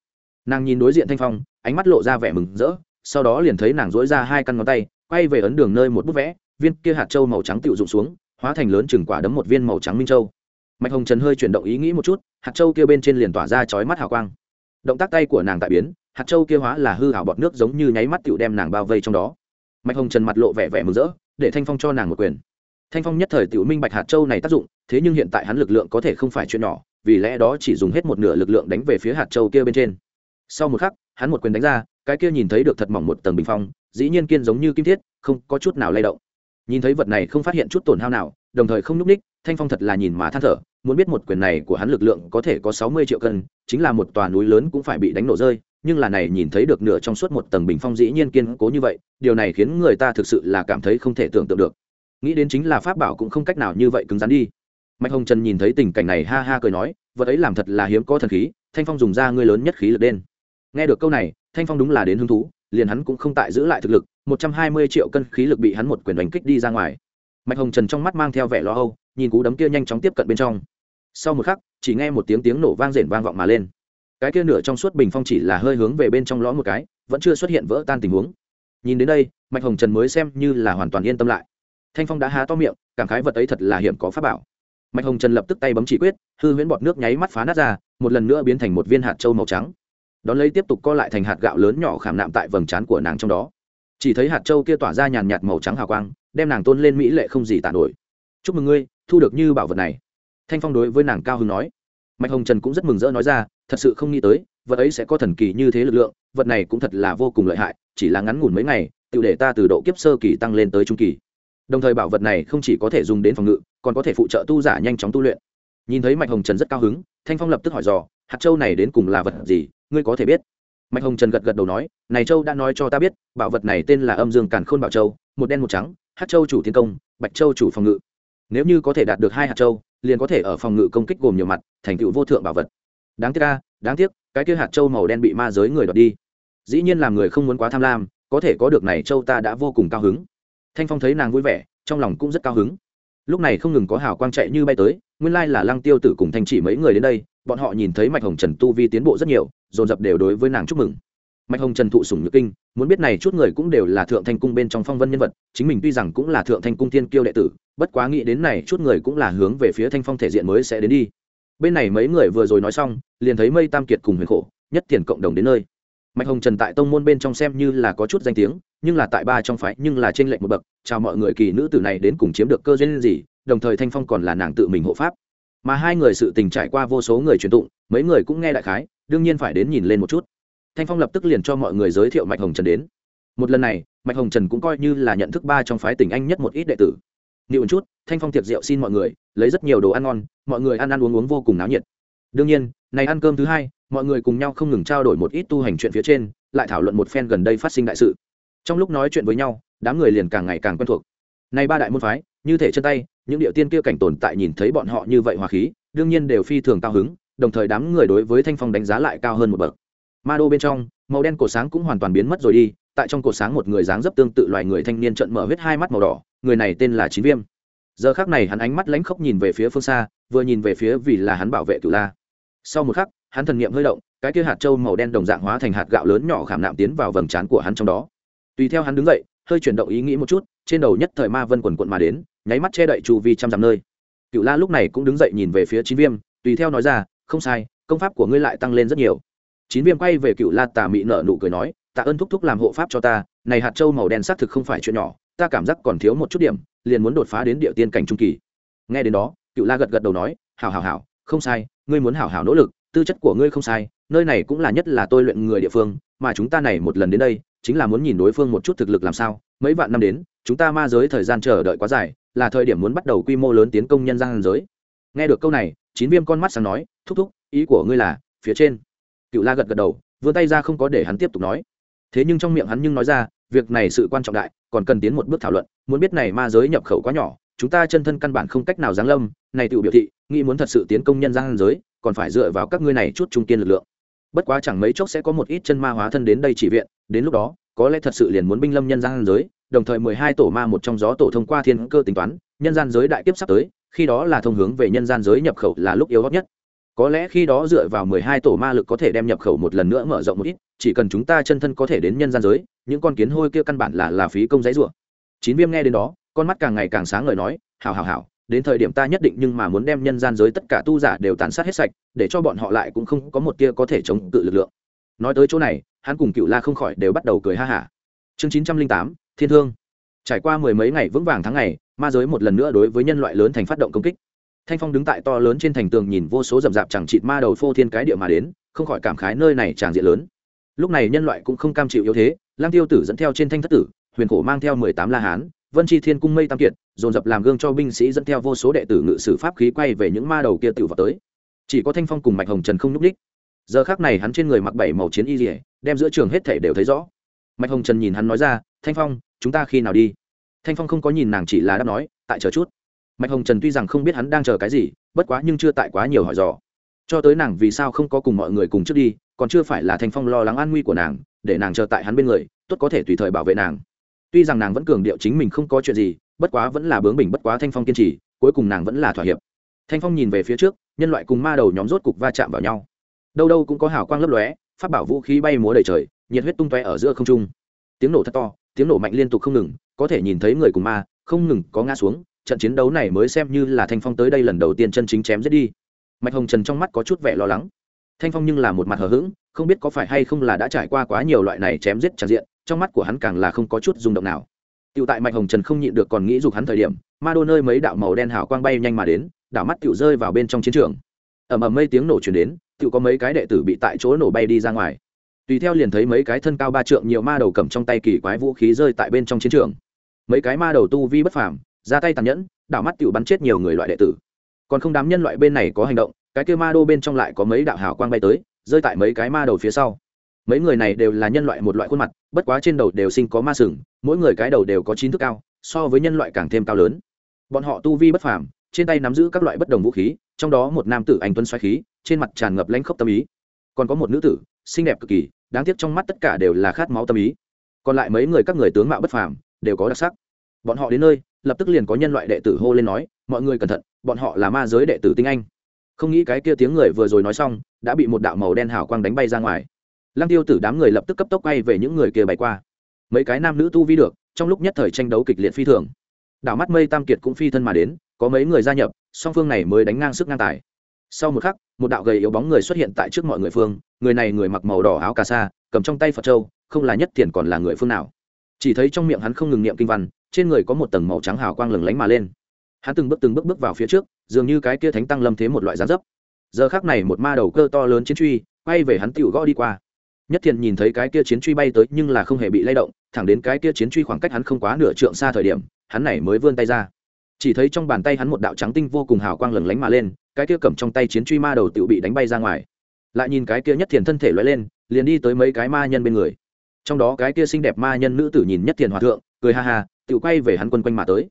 Speaker 1: Nàng nhìn đối diện thanh phong, ánh mắt lộ ra vẻ mừng rỡ sau đó liền thấy nàng dỗi ra hai căn ngón tay, quay về ấn đường nơi một bút vẽ, viên kia hạt châu màu trắng tự dụng xuống, hóa thành lớn chừng quả đấm một viên màu trắng minh châu. Mạch hồng trần hơi chuyển động ý nghĩ một chút, hạt châu kia bên trên liền tỏa ra chói mắt hào quang. Động tác tay của nàng tại biến, hạt châu kia hóa là hư hảo bọt nước giống như nháy mắt tựu đem nàng bao vây trong đó. Mạch hồng trần mặt lộ vẻ vẻ mừng rỡ, để thanh phong cho nàng một quyền. Thanh phong nhất thời tựu minh bạch hạt châu này tác dụng, thế nhưng hiện tại hắn lực lượng có thể không phải chuyện nhỏ, vì lẽ đó chỉ dùng hết một nửa lực lượng đánh về phía hạt châu kia bên trên. Sau một khắc, hắn một quyền đánh ra cái kia nhìn thấy được thật mỏng một tầng bình phong, dĩ nhiên kiên giống như kim thiết, không có chút nào lay động. Nhìn thấy vật này không phát hiện chút tổn hao nào, đồng thời không nhúc ních, thanh phong thật là nhìn mà than thở, muốn biết một quyền này của hắn lực lượng có thể có sáu mươi triệu cân, chính là một tòa núi lớn cũng phải bị đánh nổ rơi, nhưng là này nhìn thấy được nửa trong suốt một tầng bình phong dĩ nhiên kiên cố như vậy, điều này khiến người ta thực sự là cảm thấy không thể tưởng tượng được. Nghĩ đến chính là pháp bảo cũng không cách nào như vậy cứng rắn đi. Mạch hồng trần nhìn thấy tình cảnh này ha ha cười nói, vật ấy làm thật là hiếm có thần khí, thanh phong dùng ra ngươi lớn nhất khí lực đen. Nghe được câu này thanh phong đúng là đến hứng thú, liền hắn cũng không tại giữ lại thực lực, một trăm hai mươi triệu cân khí lực bị hắn một quyền đánh kích đi ra ngoài. Mạch hồng trần trong mắt mang theo vẻ lo âu, nhìn cú đấm kia nhanh chóng tiếp cận bên trong. Sau một khắc, chỉ nghe một tiếng tiếng nổ vang rền vang vọng mà lên. Cái kia nửa trong suốt bình phong chỉ là hơi hướng về bên trong lõ một cái, vẫn chưa xuất hiện vỡ tan tình huống. Nhìn đến đây, mạch hồng trần mới xem như là hoàn toàn yên tâm lại. Thanh phong đã há to miệng, cảm khái vật ấy thật là hiểm có pháp bảo. Mạch hồng trần lập tức tay bấm chỉ quyết, hư huyễn bọt nước nháy mắt phá nát ra, một lần nữa biến thành một viên hạt trâu màu trắng đón lấy tiếp tục co lại thành hạt gạo lớn nhỏ khảm nạm tại vầng trán của nàng trong đó. Chỉ thấy hạt trâu kia tỏa ra nhàn nhạt màu trắng hào quang, đem nàng tôn lên mỹ lệ không gì tàn nổi. Chúc mừng ngươi, thu được như bảo vật này. Thanh phong đối với nàng cao hưng nói. Mạch hồng trần cũng rất mừng rỡ nói ra, thật sự không nghĩ tới, vật ấy sẽ có thần kỳ như thế lực lượng, vật này cũng thật là vô cùng lợi hại, chỉ là ngắn ngủn mấy ngày tự để ta từ độ kiếp sơ kỳ tăng lên tới trung kỳ. Đồng thời bảo vật này không chỉ có thể dùng đến phòng ngự, còn có thể phụ trợ tu giả nhanh chóng tu luyện. Nhìn thấy mạch hồng trần rất cao hứng thanh phong lập tức hỏi dò, hạt châu này đến cùng là vật gì? Ngươi có thể biết? Mạch hồng trần gật gật đầu nói, này châu đã nói cho ta biết, bảo vật này tên là âm dương càn khôn bảo châu, một đen một trắng hát châu chủ tiến công, bạch châu chủ phòng ngự. Nếu như có thể đạt được hai hạt châu, liền có thể ở phòng ngự công kích gồm nhiều mặt, thành tựu vô thượng bảo vật. Đáng tiếc ca đáng tiếc, cái kia hạt châu màu đen bị ma giới người đoạt đi. Dĩ nhiên làm người không muốn quá tham lam, có thể có được này châu ta đã vô cùng cao hứng. Thanh phong thấy nàng vui vẻ, trong lòng cũng rất cao hứng lúc này không ngừng có hào quang chạy như bay tới, nguyên lai là lăng tiêu tử cùng thanh chỉ mấy người đến đây, bọn họ nhìn thấy mạch hồng trần tu vi tiến bộ rất nhiều, dồn dập đều đối với nàng chúc mừng. Mạch hồng trần thụ sủng nhược kinh, muốn biết này chút người cũng đều là thượng thanh cung bên trong phong vân nhân vật, chính mình tuy rằng cũng là thượng thanh cung tiên kiêu đệ tử, bất quá nghĩ đến này chút người cũng là hướng về phía thanh phong thể diện mới sẽ đến đi. Bên này mấy người vừa rồi nói xong, liền thấy mây tam kiệt cùng huyền khổ, nhất tiền cộng đồng đến nơi mạch hồng trần tại tông môn bên trong xem như là có chút danh tiếng, nhưng là tại ba trong phái nhưng là trên lệnh một bậc, chào mọi người kỳ nữ tử này đến cùng chiếm được cơ duyên gì, đồng thời thanh phong còn là nàng tự mình hộ pháp. Mà hai người sự tình trải qua vô số người truyền tụng, mấy người cũng nghe đại khái, đương nhiên phải đến nhìn lên một chút. Thanh phong lập tức liền cho mọi người giới thiệu mạch hồng trần đến. Một lần này, mạch hồng trần cũng coi như là nhận thức ba trong phái tình anh nhất một ít đệ tử. Nhiều một chút, thanh phong tiệc rượu xin mọi người, lấy rất nhiều đồ ăn ngon, mọi người ăn ăn uống uống vô cùng náo nhiệt. Đương nhiên, này ăn cơm thứ hai mọi người cùng nhau không ngừng trao đổi một ít tu hành chuyện phía trên, lại thảo luận một phen gần đây phát sinh đại sự. Trong lúc nói chuyện với nhau, đám người liền càng ngày càng quen thuộc. Nay ba đại môn phái, như thể chân tay, những địa tiên kia cảnh tồn tại nhìn thấy bọn họ như vậy hòa khí, đương nhiên đều phi thường cao hứng, đồng thời đám người đối với thanh phong đánh giá lại cao hơn một bậc. Ma đô bên trong, màu đen cổ sáng cũng hoàn toàn biến mất rồi đi, tại trong cổ sáng một người dáng dấp tương tự loài người thanh niên trận mở huyết hai mắt màu đỏ, người này tên là chín viêm. Giờ khác này hắn ánh mắt lánh khóc nhìn về phía phương xa, vừa nhìn về phía vì là hắn bảo vệ cửu la. Sau một khắc hắn thần niệm hơi động, cái kia hạt trâu màu đen đồng dạng hóa thành hạt gạo lớn nhỏ khảm nạm tiến vào vầng trán của hắn trong đó. Tùy theo hắn đứng dậy, hơi chuyển động ý nghĩ một chút, trên đầu nhất thời ma vân quần quận mà đến, nháy mắt che đậy chu vi trăm dặm nơi. Cựu la lúc này cũng đứng dậy nhìn về phía chín viêm, tùy theo nói ra, không sai, công pháp của ngươi lại tăng lên rất nhiều. Chín viêm quay về cựu la tà mị nở nụ cười nói, tạ ơn thúc thúc làm hộ pháp cho ta, này hạt trâu màu đen xác thực không phải chuyện nhỏ, ta cảm giác còn thiếu một chút điểm, liền muốn đột phá đến địa tiên cảnh trung kỳ. Nghe đến đó, cựu la gật gật đầu nói, hảo hảo hảo, không sai, ngươi muốn hảo hảo nỗ lực tư chất của ngươi không sai, nơi này cũng là nhất là tôi luyện người địa phương, mà chúng ta này một lần đến đây, chính là muốn nhìn đối phương một chút thực lực làm sao. Mấy vạn năm đến, chúng ta ma giới thời gian chờ đợi quá dài, là thời điểm muốn bắt đầu quy mô lớn tiến công nhân gian giới. Nghe được câu này, chín viêm con mắt sáng nói, thúc thúc, ý của ngươi là, phía trên. Cựu la gật gật đầu, vươn tay ra không có để hắn tiếp tục nói. Thế nhưng trong miệng hắn nhưng nói ra, việc này sự quan trọng đại, còn cần tiến một bước thảo luận, muốn biết này ma giới nhập khẩu quá nhỏ chúng ta chân thân căn bản không cách nào giáng lâm, này tự biểu thị, nghĩ muốn thật sự tiến công nhân gian giới, còn phải dựa vào các ngươi này chút trung kiên lực lượng. Bất quá chẳng mấy chốc sẽ có một ít chân ma hóa thân đến đây chỉ viện, đến lúc đó, có lẽ thật sự liền muốn binh lâm nhân gian giới, đồng thời mười hai tổ ma một trong gió tổ thông qua thiên cơ tính toán, nhân gian giới đại kiếp sắp tới, khi đó là thông hướng về nhân gian giới nhập khẩu là lúc yếu góp nhất. Có lẽ khi đó dựa vào mười hai tổ ma lực có thể đem nhập khẩu một lần nữa mở rộng một ít, chỉ cần chúng ta chân thân có thể đến nhân gian giới, những con kiến hôi kia căn bản là là phí công giấy rủa. Chín viêm nghe đến đó con mắt càng ngày càng sáng ngời nói hào hào hào đến thời điểm ta nhất định nhưng mà muốn đem nhân gian giới tất cả tu giả đều tàn sát hết sạch, để cho bọn họ lại cũng không có một tia có thể chống cự lực lượng. Nói tới chỗ này, hắn cùng cựu la không khỏi đều bắt đầu cười ha hả. Chương chín trăm linh tám, thiên thương. Trải qua mười mấy ngày vững vàng tháng ngày, ma giới một lần nữa đối với nhân loại lớn thành phát động công kích. Thanh phong đứng tại to lớn trên thành tường nhìn vô số rậm rạp chẳng chịt ma đầu phô thiên cái địa mà đến, không khỏi cảm khái nơi này tràng diện lớn. Lúc này nhân loại cũng không cam chịu yếu thế lang tiêu tử dẫn theo trên thanh thất tử, huyền khổ mang theo mười tám la hán vân chi thiên cung mây tam kiệt, dồn dập làm gương cho binh sĩ dẫn theo vô số đệ tử ngự sử pháp khí quay về những ma đầu kia tự vào tới. Chỉ có thanh phong cùng mạch hồng trần không nhúc đích giờ khác này hắn trên người mặc bảy màu chiến y dỉa đem giữa trường hết thể đều thấy rõ. Mạch hồng trần nhìn hắn nói ra, thanh phong, chúng ta khi nào đi? Thanh phong không có nhìn nàng chỉ là đáp nói, tại chờ chút. Mạch hồng trần tuy rằng không biết hắn đang chờ cái gì, bất quá nhưng chưa tại quá nhiều hỏi dò. Cho tới nàng vì sao không có cùng mọi người cùng trước đi, còn chưa phải là thanh phong lo lắng an nguy của nàng, để nàng chờ tại hắn bên người, tốt có thể tùy thời bảo vệ nàng tuy rằng nàng vẫn cường điệu chính mình không có chuyện gì, bất quá vẫn là bướng bỉnh bất quá thanh phong kiên trì, cuối cùng nàng vẫn là thỏa hiệp. Thanh phong nhìn về phía trước, nhân loại cùng ma đầu nhóm rốt cục va chạm vào nhau. Đâu đâu cũng có hào quang lấp lóe phát bảo vũ khí bay múa đầy trời, nhiệt huyết tung toe ở giữa không trung. Tiếng nổ thật to, tiếng nổ mạnh liên tục không ngừng, có thể nhìn thấy người cùng ma, không ngừng có ngã xuống, trận chiến đấu này mới xem như là thanh phong tới đây lần đầu tiên chân chính chém giết đi. Mạch hồng trần trong mắt có chút vẻ lo lắng. Thanh phong nhưng là một mặt hờ hững, không biết có phải hay không là đã trải qua quá nhiều loại này chém giết tràn diện trong mắt của hắn càng là không có chút rung động nào. Tiểu tại mạch hồng trần không nhịn được còn nghĩ dục hắn thời điểm, ma đô nơi mấy đạo màu đen hào quang bay nhanh mà đến, đảo mắt tiểu rơi vào bên trong chiến trường. Ầm ầm mây tiếng nổ truyền đến, tiểu có mấy cái đệ tử bị tại chỗ nổ bay đi ra ngoài. Tùy theo liền thấy mấy cái thân cao ba trượng nhiều ma đầu cầm trong tay kỳ quái vũ khí rơi tại bên trong chiến trường. Mấy cái ma đầu tu vi bất phàm, ra tay tàn nhẫn, đảo mắt tiểu bắn chết nhiều người loại đệ tử. Còn không đám nhân loại bên này có hành động, cái kia ma đô bên trong lại có mấy đạo hào quang bay tới, rơi tại mấy cái ma đầu phía sau. Mấy người này đều là nhân loại một loại khuôn mặt bất quá trên đầu đều sinh có ma sừng, mỗi người cái đầu đều có chín thước cao, so với nhân loại càng thêm cao lớn. Bọn họ tu vi bất phàm, trên tay nắm giữ các loại bất đồng vũ khí, trong đó một nam tử anh tuấn xoáy khí, trên mặt tràn ngập lãnh khốc tâm ý. Còn có một nữ tử, xinh đẹp cực kỳ, đáng tiếc trong mắt tất cả đều là khát máu tâm ý. Còn lại mấy người các người tướng mạo bất phàm, đều có đặc sắc. Bọn họ đến nơi, lập tức liền có nhân loại đệ tử hô lên nói, mọi người cẩn thận, bọn họ là ma giới đệ tử tinh anh. Không nghĩ cái kia tiếng người vừa rồi nói xong, đã bị một đạo màu đen hào quang đánh bay ra ngoài lăng tiêu tử đám người lập tức cấp tốc quay về những người kia bay qua. Mấy cái nam nữ tu vi được trong lúc nhất thời tranh đấu kịch liệt phi thường. Đảo mắt mây tam kiệt cũng phi thân mà đến có mấy người gia nhập song phương này mới đánh ngang sức ngang tài. Sau một khắc một đạo gầy yếu bóng người xuất hiện tại trước mọi người phương người này người mặc màu đỏ áo cà sa cầm trong tay phật châu, không là nhất tiền còn là người phương nào. Chỉ thấy trong miệng hắn không ngừng niệm kinh văn trên người có một tầng màu trắng hào quang lừng lánh mà lên. Hắn từng bước từng bước bước vào phía trước dường như cái kia thánh tăng lâm thế một loại gián dấp. Giờ khác này một ma đầu cơ to lớn chiến truy quay về hắn tựu gõ đi qua nhất thiện nhìn thấy cái kia chiến truy bay tới nhưng là không hề bị lay động, thẳng đến cái kia chiến truy khoảng cách hắn không quá nửa trượng xa thời điểm, hắn này mới vươn tay ra. Chỉ thấy trong bàn tay hắn một đạo trắng tinh vô cùng hào quang lừng lánh mà lên, cái kia cầm trong tay chiến truy ma đầu tự bị đánh bay ra ngoài. Lại nhìn cái kia nhất thiền thân thể loay lên, liền đi tới mấy cái ma nhân bên người. Trong đó cái kia xinh đẹp ma nhân nữ tử nhìn nhất thiền hòa thượng, cười ha ha tự quay về hắn quân quanh mà tới.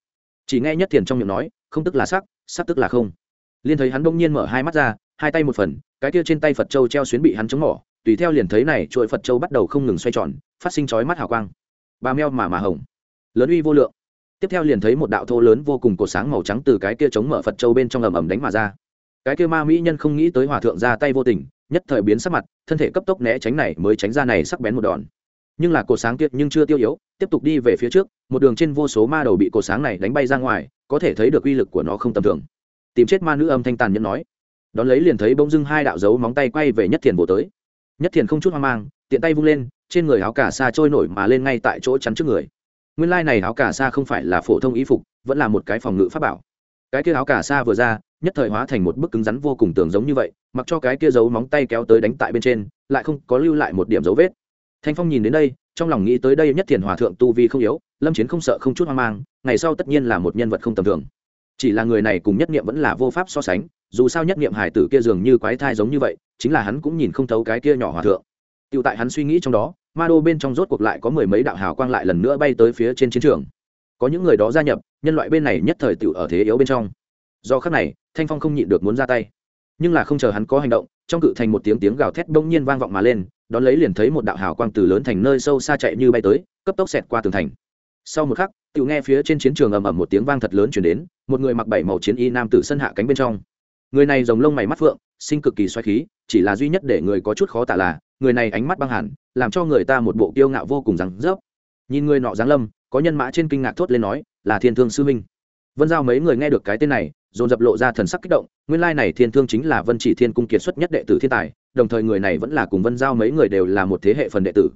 Speaker 1: Chỉ nghe nhất thiền trong miệng nói, không tức là sắc sắc tức là không. Liên thấy hắn đông nhiên mở hai mắt ra, hai tay một phần, cái kia trên tay phật châu treo xuyến bị hắn chống mỏ tùy theo liền thấy này chuỗi phật châu bắt đầu không ngừng xoay tròn, phát sinh chói mắt hào quang. Ba meo mà mà hồng. Lớn uy vô lượng. Tiếp theo liền thấy một đạo thô lớn vô cùng cột sáng màu trắng từ cái kia chống mở phật châu bên trong ầm ầm đánh mà ra. Cái kia ma mỹ nhân không nghĩ tới hòa thượng ra tay vô tình, nhất thời biến sắc mặt, thân thể cấp tốc né tránh này mới tránh ra này sắc bén một đòn. Nhưng là cột sáng kiệt nhưng chưa tiêu yếu, tiếp tục đi về phía trước, một đường trên vô số ma đầu bị cột sáng này đánh bay ra ngoài, có thể thấy được uy lực của nó không tầm thường. Tìm chết ma nữ âm thanh tàn nhẫn nói. Đón lấy liền thấy bỗng dưng hai đạo dấu móng tay quay về nhất thiền bổ tới nhất thiền không chút hoang mang, tiện tay vung lên, trên người áo cà sa trôi nổi mà lên ngay tại chỗ chắn trước người. Nguyên lai này áo cà sa không phải là phổ thông y phục, vẫn là một cái phòng ngự pháp bảo. Cái kia áo cà sa vừa ra, nhất thời hóa thành một bức cứng rắn vô cùng tường giống như vậy, mặc cho cái kia giấu móng tay kéo tới đánh tại bên trên, lại không có lưu lại một điểm dấu vết. Thanh phong nhìn đến đây, trong lòng nghĩ tới đây nhất thiền hòa thượng tu vi không yếu, lâm chiến không sợ không chút hoang mang, ngày sau tất nhiên là một nhân vật không tầm thường chỉ là người này cùng nhất niệm vẫn là vô pháp so sánh, dù sao nhất niệm hải tử kia dường như quái thai giống như vậy, chính là hắn cũng nhìn không thấu cái kia nhỏ hòa thượng. Tựu tại hắn suy nghĩ trong đó, ma đô bên trong rốt cuộc lại có mười mấy đạo hào quang lại lần nữa bay tới phía trên chiến trường. Có những người đó gia nhập, nhân loại bên này nhất thời tựu ở thế yếu bên trong. Do khắc này, thanh phong không nhịn được muốn ra tay. Nhưng là không chờ hắn có hành động, trong cự thành một tiếng tiếng gào thét đông nhiên vang vọng mà lên, đón lấy liền thấy một đạo hào quang từ lớn thành nơi sâu xa chạy như bay tới, cấp tốc xẹt qua tường thành sau một khắc tự nghe phía trên chiến trường ầm ầm một tiếng vang thật lớn chuyển đến, một người mặc bảy màu chiến y nam tử sân hạ cánh bên trong. Người này dòng lông mày mắt phượng, sinh cực kỳ xoáy khí, chỉ là duy nhất để người có chút khó tả là, người này ánh mắt băng hẳn, làm cho người ta một bộ kiêu ngạo vô cùng rắn rớp nhìn người nọ giáng lâm, có nhân mã trên kinh ngạc thốt lên nói, là thiên thương sư minh vân giao mấy người nghe được cái tên này, dồn dập lộ ra thần sắc kích động, nguyên lai này thiên thương chính là vân chỉ thiên cung kiệt xuất nhất đệ tử thiên tài, đồng thời người này vẫn là cùng vân giao mấy người đều là một thế hệ phần đệ tử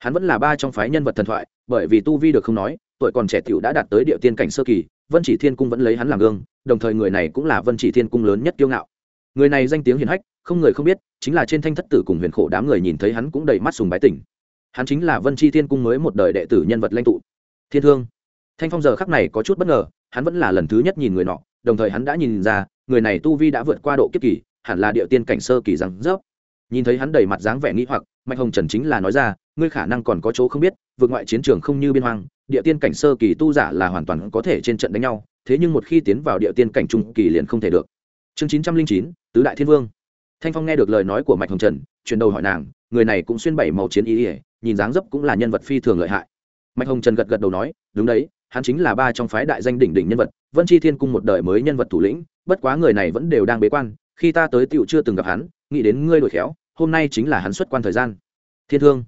Speaker 1: hắn vẫn là ba trong phái nhân vật thần thoại, bởi vì tu vi được không nói, tuổi còn trẻ tiểu đã đạt tới địa tiên cảnh sơ kỳ, vân chỉ thiên cung vẫn lấy hắn làm gương, đồng thời người này cũng là vân chỉ thiên cung lớn nhất kiêu ngạo. Người này danh tiếng hiền hách, không người không biết, chính là trên thanh thất tử cùng huyền khổ đám người nhìn thấy hắn cũng đầy mắt sùng bái tỉnh. Hắn chính là vân chi thiên cung mới một đời đệ tử nhân vật lãnh tụ. Thiên thương. Thanh phong giờ khắc này có chút bất ngờ, hắn vẫn là lần thứ nhất nhìn người nọ, đồng thời hắn đã nhìn ra, người này tu vi đã vượt qua độ kiếp kỳ, hẳn là địa tiên cảnh sơ kỳ rằng rớp nhìn thấy hắn đầy mặt dáng vẻ nghĩ hoặc, mạch hồng trần chính là nói ra, ngươi khả năng còn có chỗ không biết, vượt ngoại chiến trường không như biên hoang, địa tiên cảnh sơ kỳ tu giả là hoàn toàn có thể trên trận đánh nhau, thế nhưng một khi tiến vào địa tiên cảnh trung kỳ liền không thể được. Chương chín trăm linh chín, tứ đại thiên vương. Thanh phong nghe được lời nói của mạch hồng trần, chuyển đầu hỏi nàng, người này cũng xuyên bảy màu chiến ý ỉa nhìn dáng dấp cũng là nhân vật phi thường lợi hại. Mạch hồng trần gật gật đầu nói, đúng đấy, hắn chính là ba trong phái đại danh đỉnh đỉnh nhân vật, vân chi thiên cung một đời mới nhân vật thủ lĩnh, bất quá người này vẫn đều đang bế quan, khi ta tới tựu chưa từng gặp hắn, nghĩ đến ngươi đổi khéo hôm nay chính là hắn xuất quan thời gian. Thiên thương.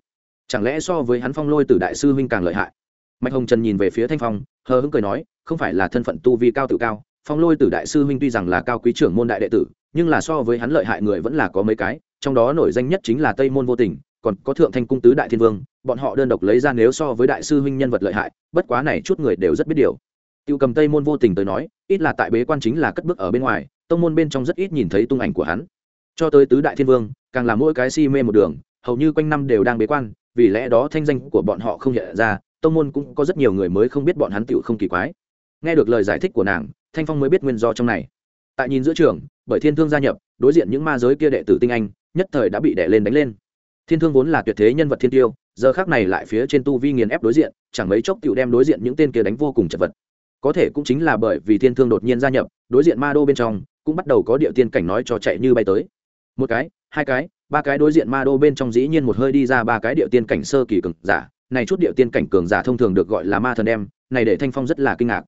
Speaker 1: Chẳng lẽ so với hắn phong lôi từ đại sư huynh càng lợi hại? Mạch hồng trần nhìn về phía thanh phong, hờ hững cười nói, không phải là thân phận tu vi cao tự cao, phong lôi từ đại sư huynh tuy rằng là cao quý trưởng môn đại đệ tử, nhưng là so với hắn lợi hại người vẫn là có mấy cái, trong đó nổi danh nhất chính là tây môn vô tình, còn có thượng thanh cung tứ đại thiên vương, bọn họ đơn độc lấy ra nếu so với đại sư huynh nhân vật lợi hại, bất quá này chút người đều rất biết điều. Tiêu cầm tây môn vô tình tới nói, ít là tại bế quan chính là cất bước ở bên ngoài, tông môn bên trong rất ít nhìn thấy tung ảnh của hắn. Cho tới tứ đại thiên vương càng là mỗi cái si mê một đường, hầu như quanh năm đều đang bế quan, vì lẽ đó thanh danh của bọn họ không hiện ra, tông môn cũng có rất nhiều người mới không biết bọn hắn tựu không kỳ quái. Nghe được lời giải thích của nàng, thanh phong mới biết nguyên do trong này. Tại nhìn giữa trường, bởi thiên thương gia nhập, đối diện những ma giới kia đệ tử tinh anh, nhất thời đã bị đẻ lên đánh lên. Thiên thương vốn là tuyệt thế nhân vật thiên tiêu, giờ khác này lại phía trên tu vi nghiền ép đối diện, chẳng mấy chốc tựu đem đối diện những tên kia đánh vô cùng chật vật. Có thể cũng chính là bởi vì thiên thương đột nhiên gia nhập, đối diện ma đô bên trong, cũng bắt đầu có địa tiên cảnh nói cho chạy như bay tới. Một cái hai cái, ba cái đối diện ma đô bên trong dĩ nhiên một hơi đi ra ba cái địa tiên cảnh sơ kỳ cường giả. Này chút địa tiên cảnh cường giả thông thường được gọi là ma thần đem, này để thanh phong rất là kinh ngạc.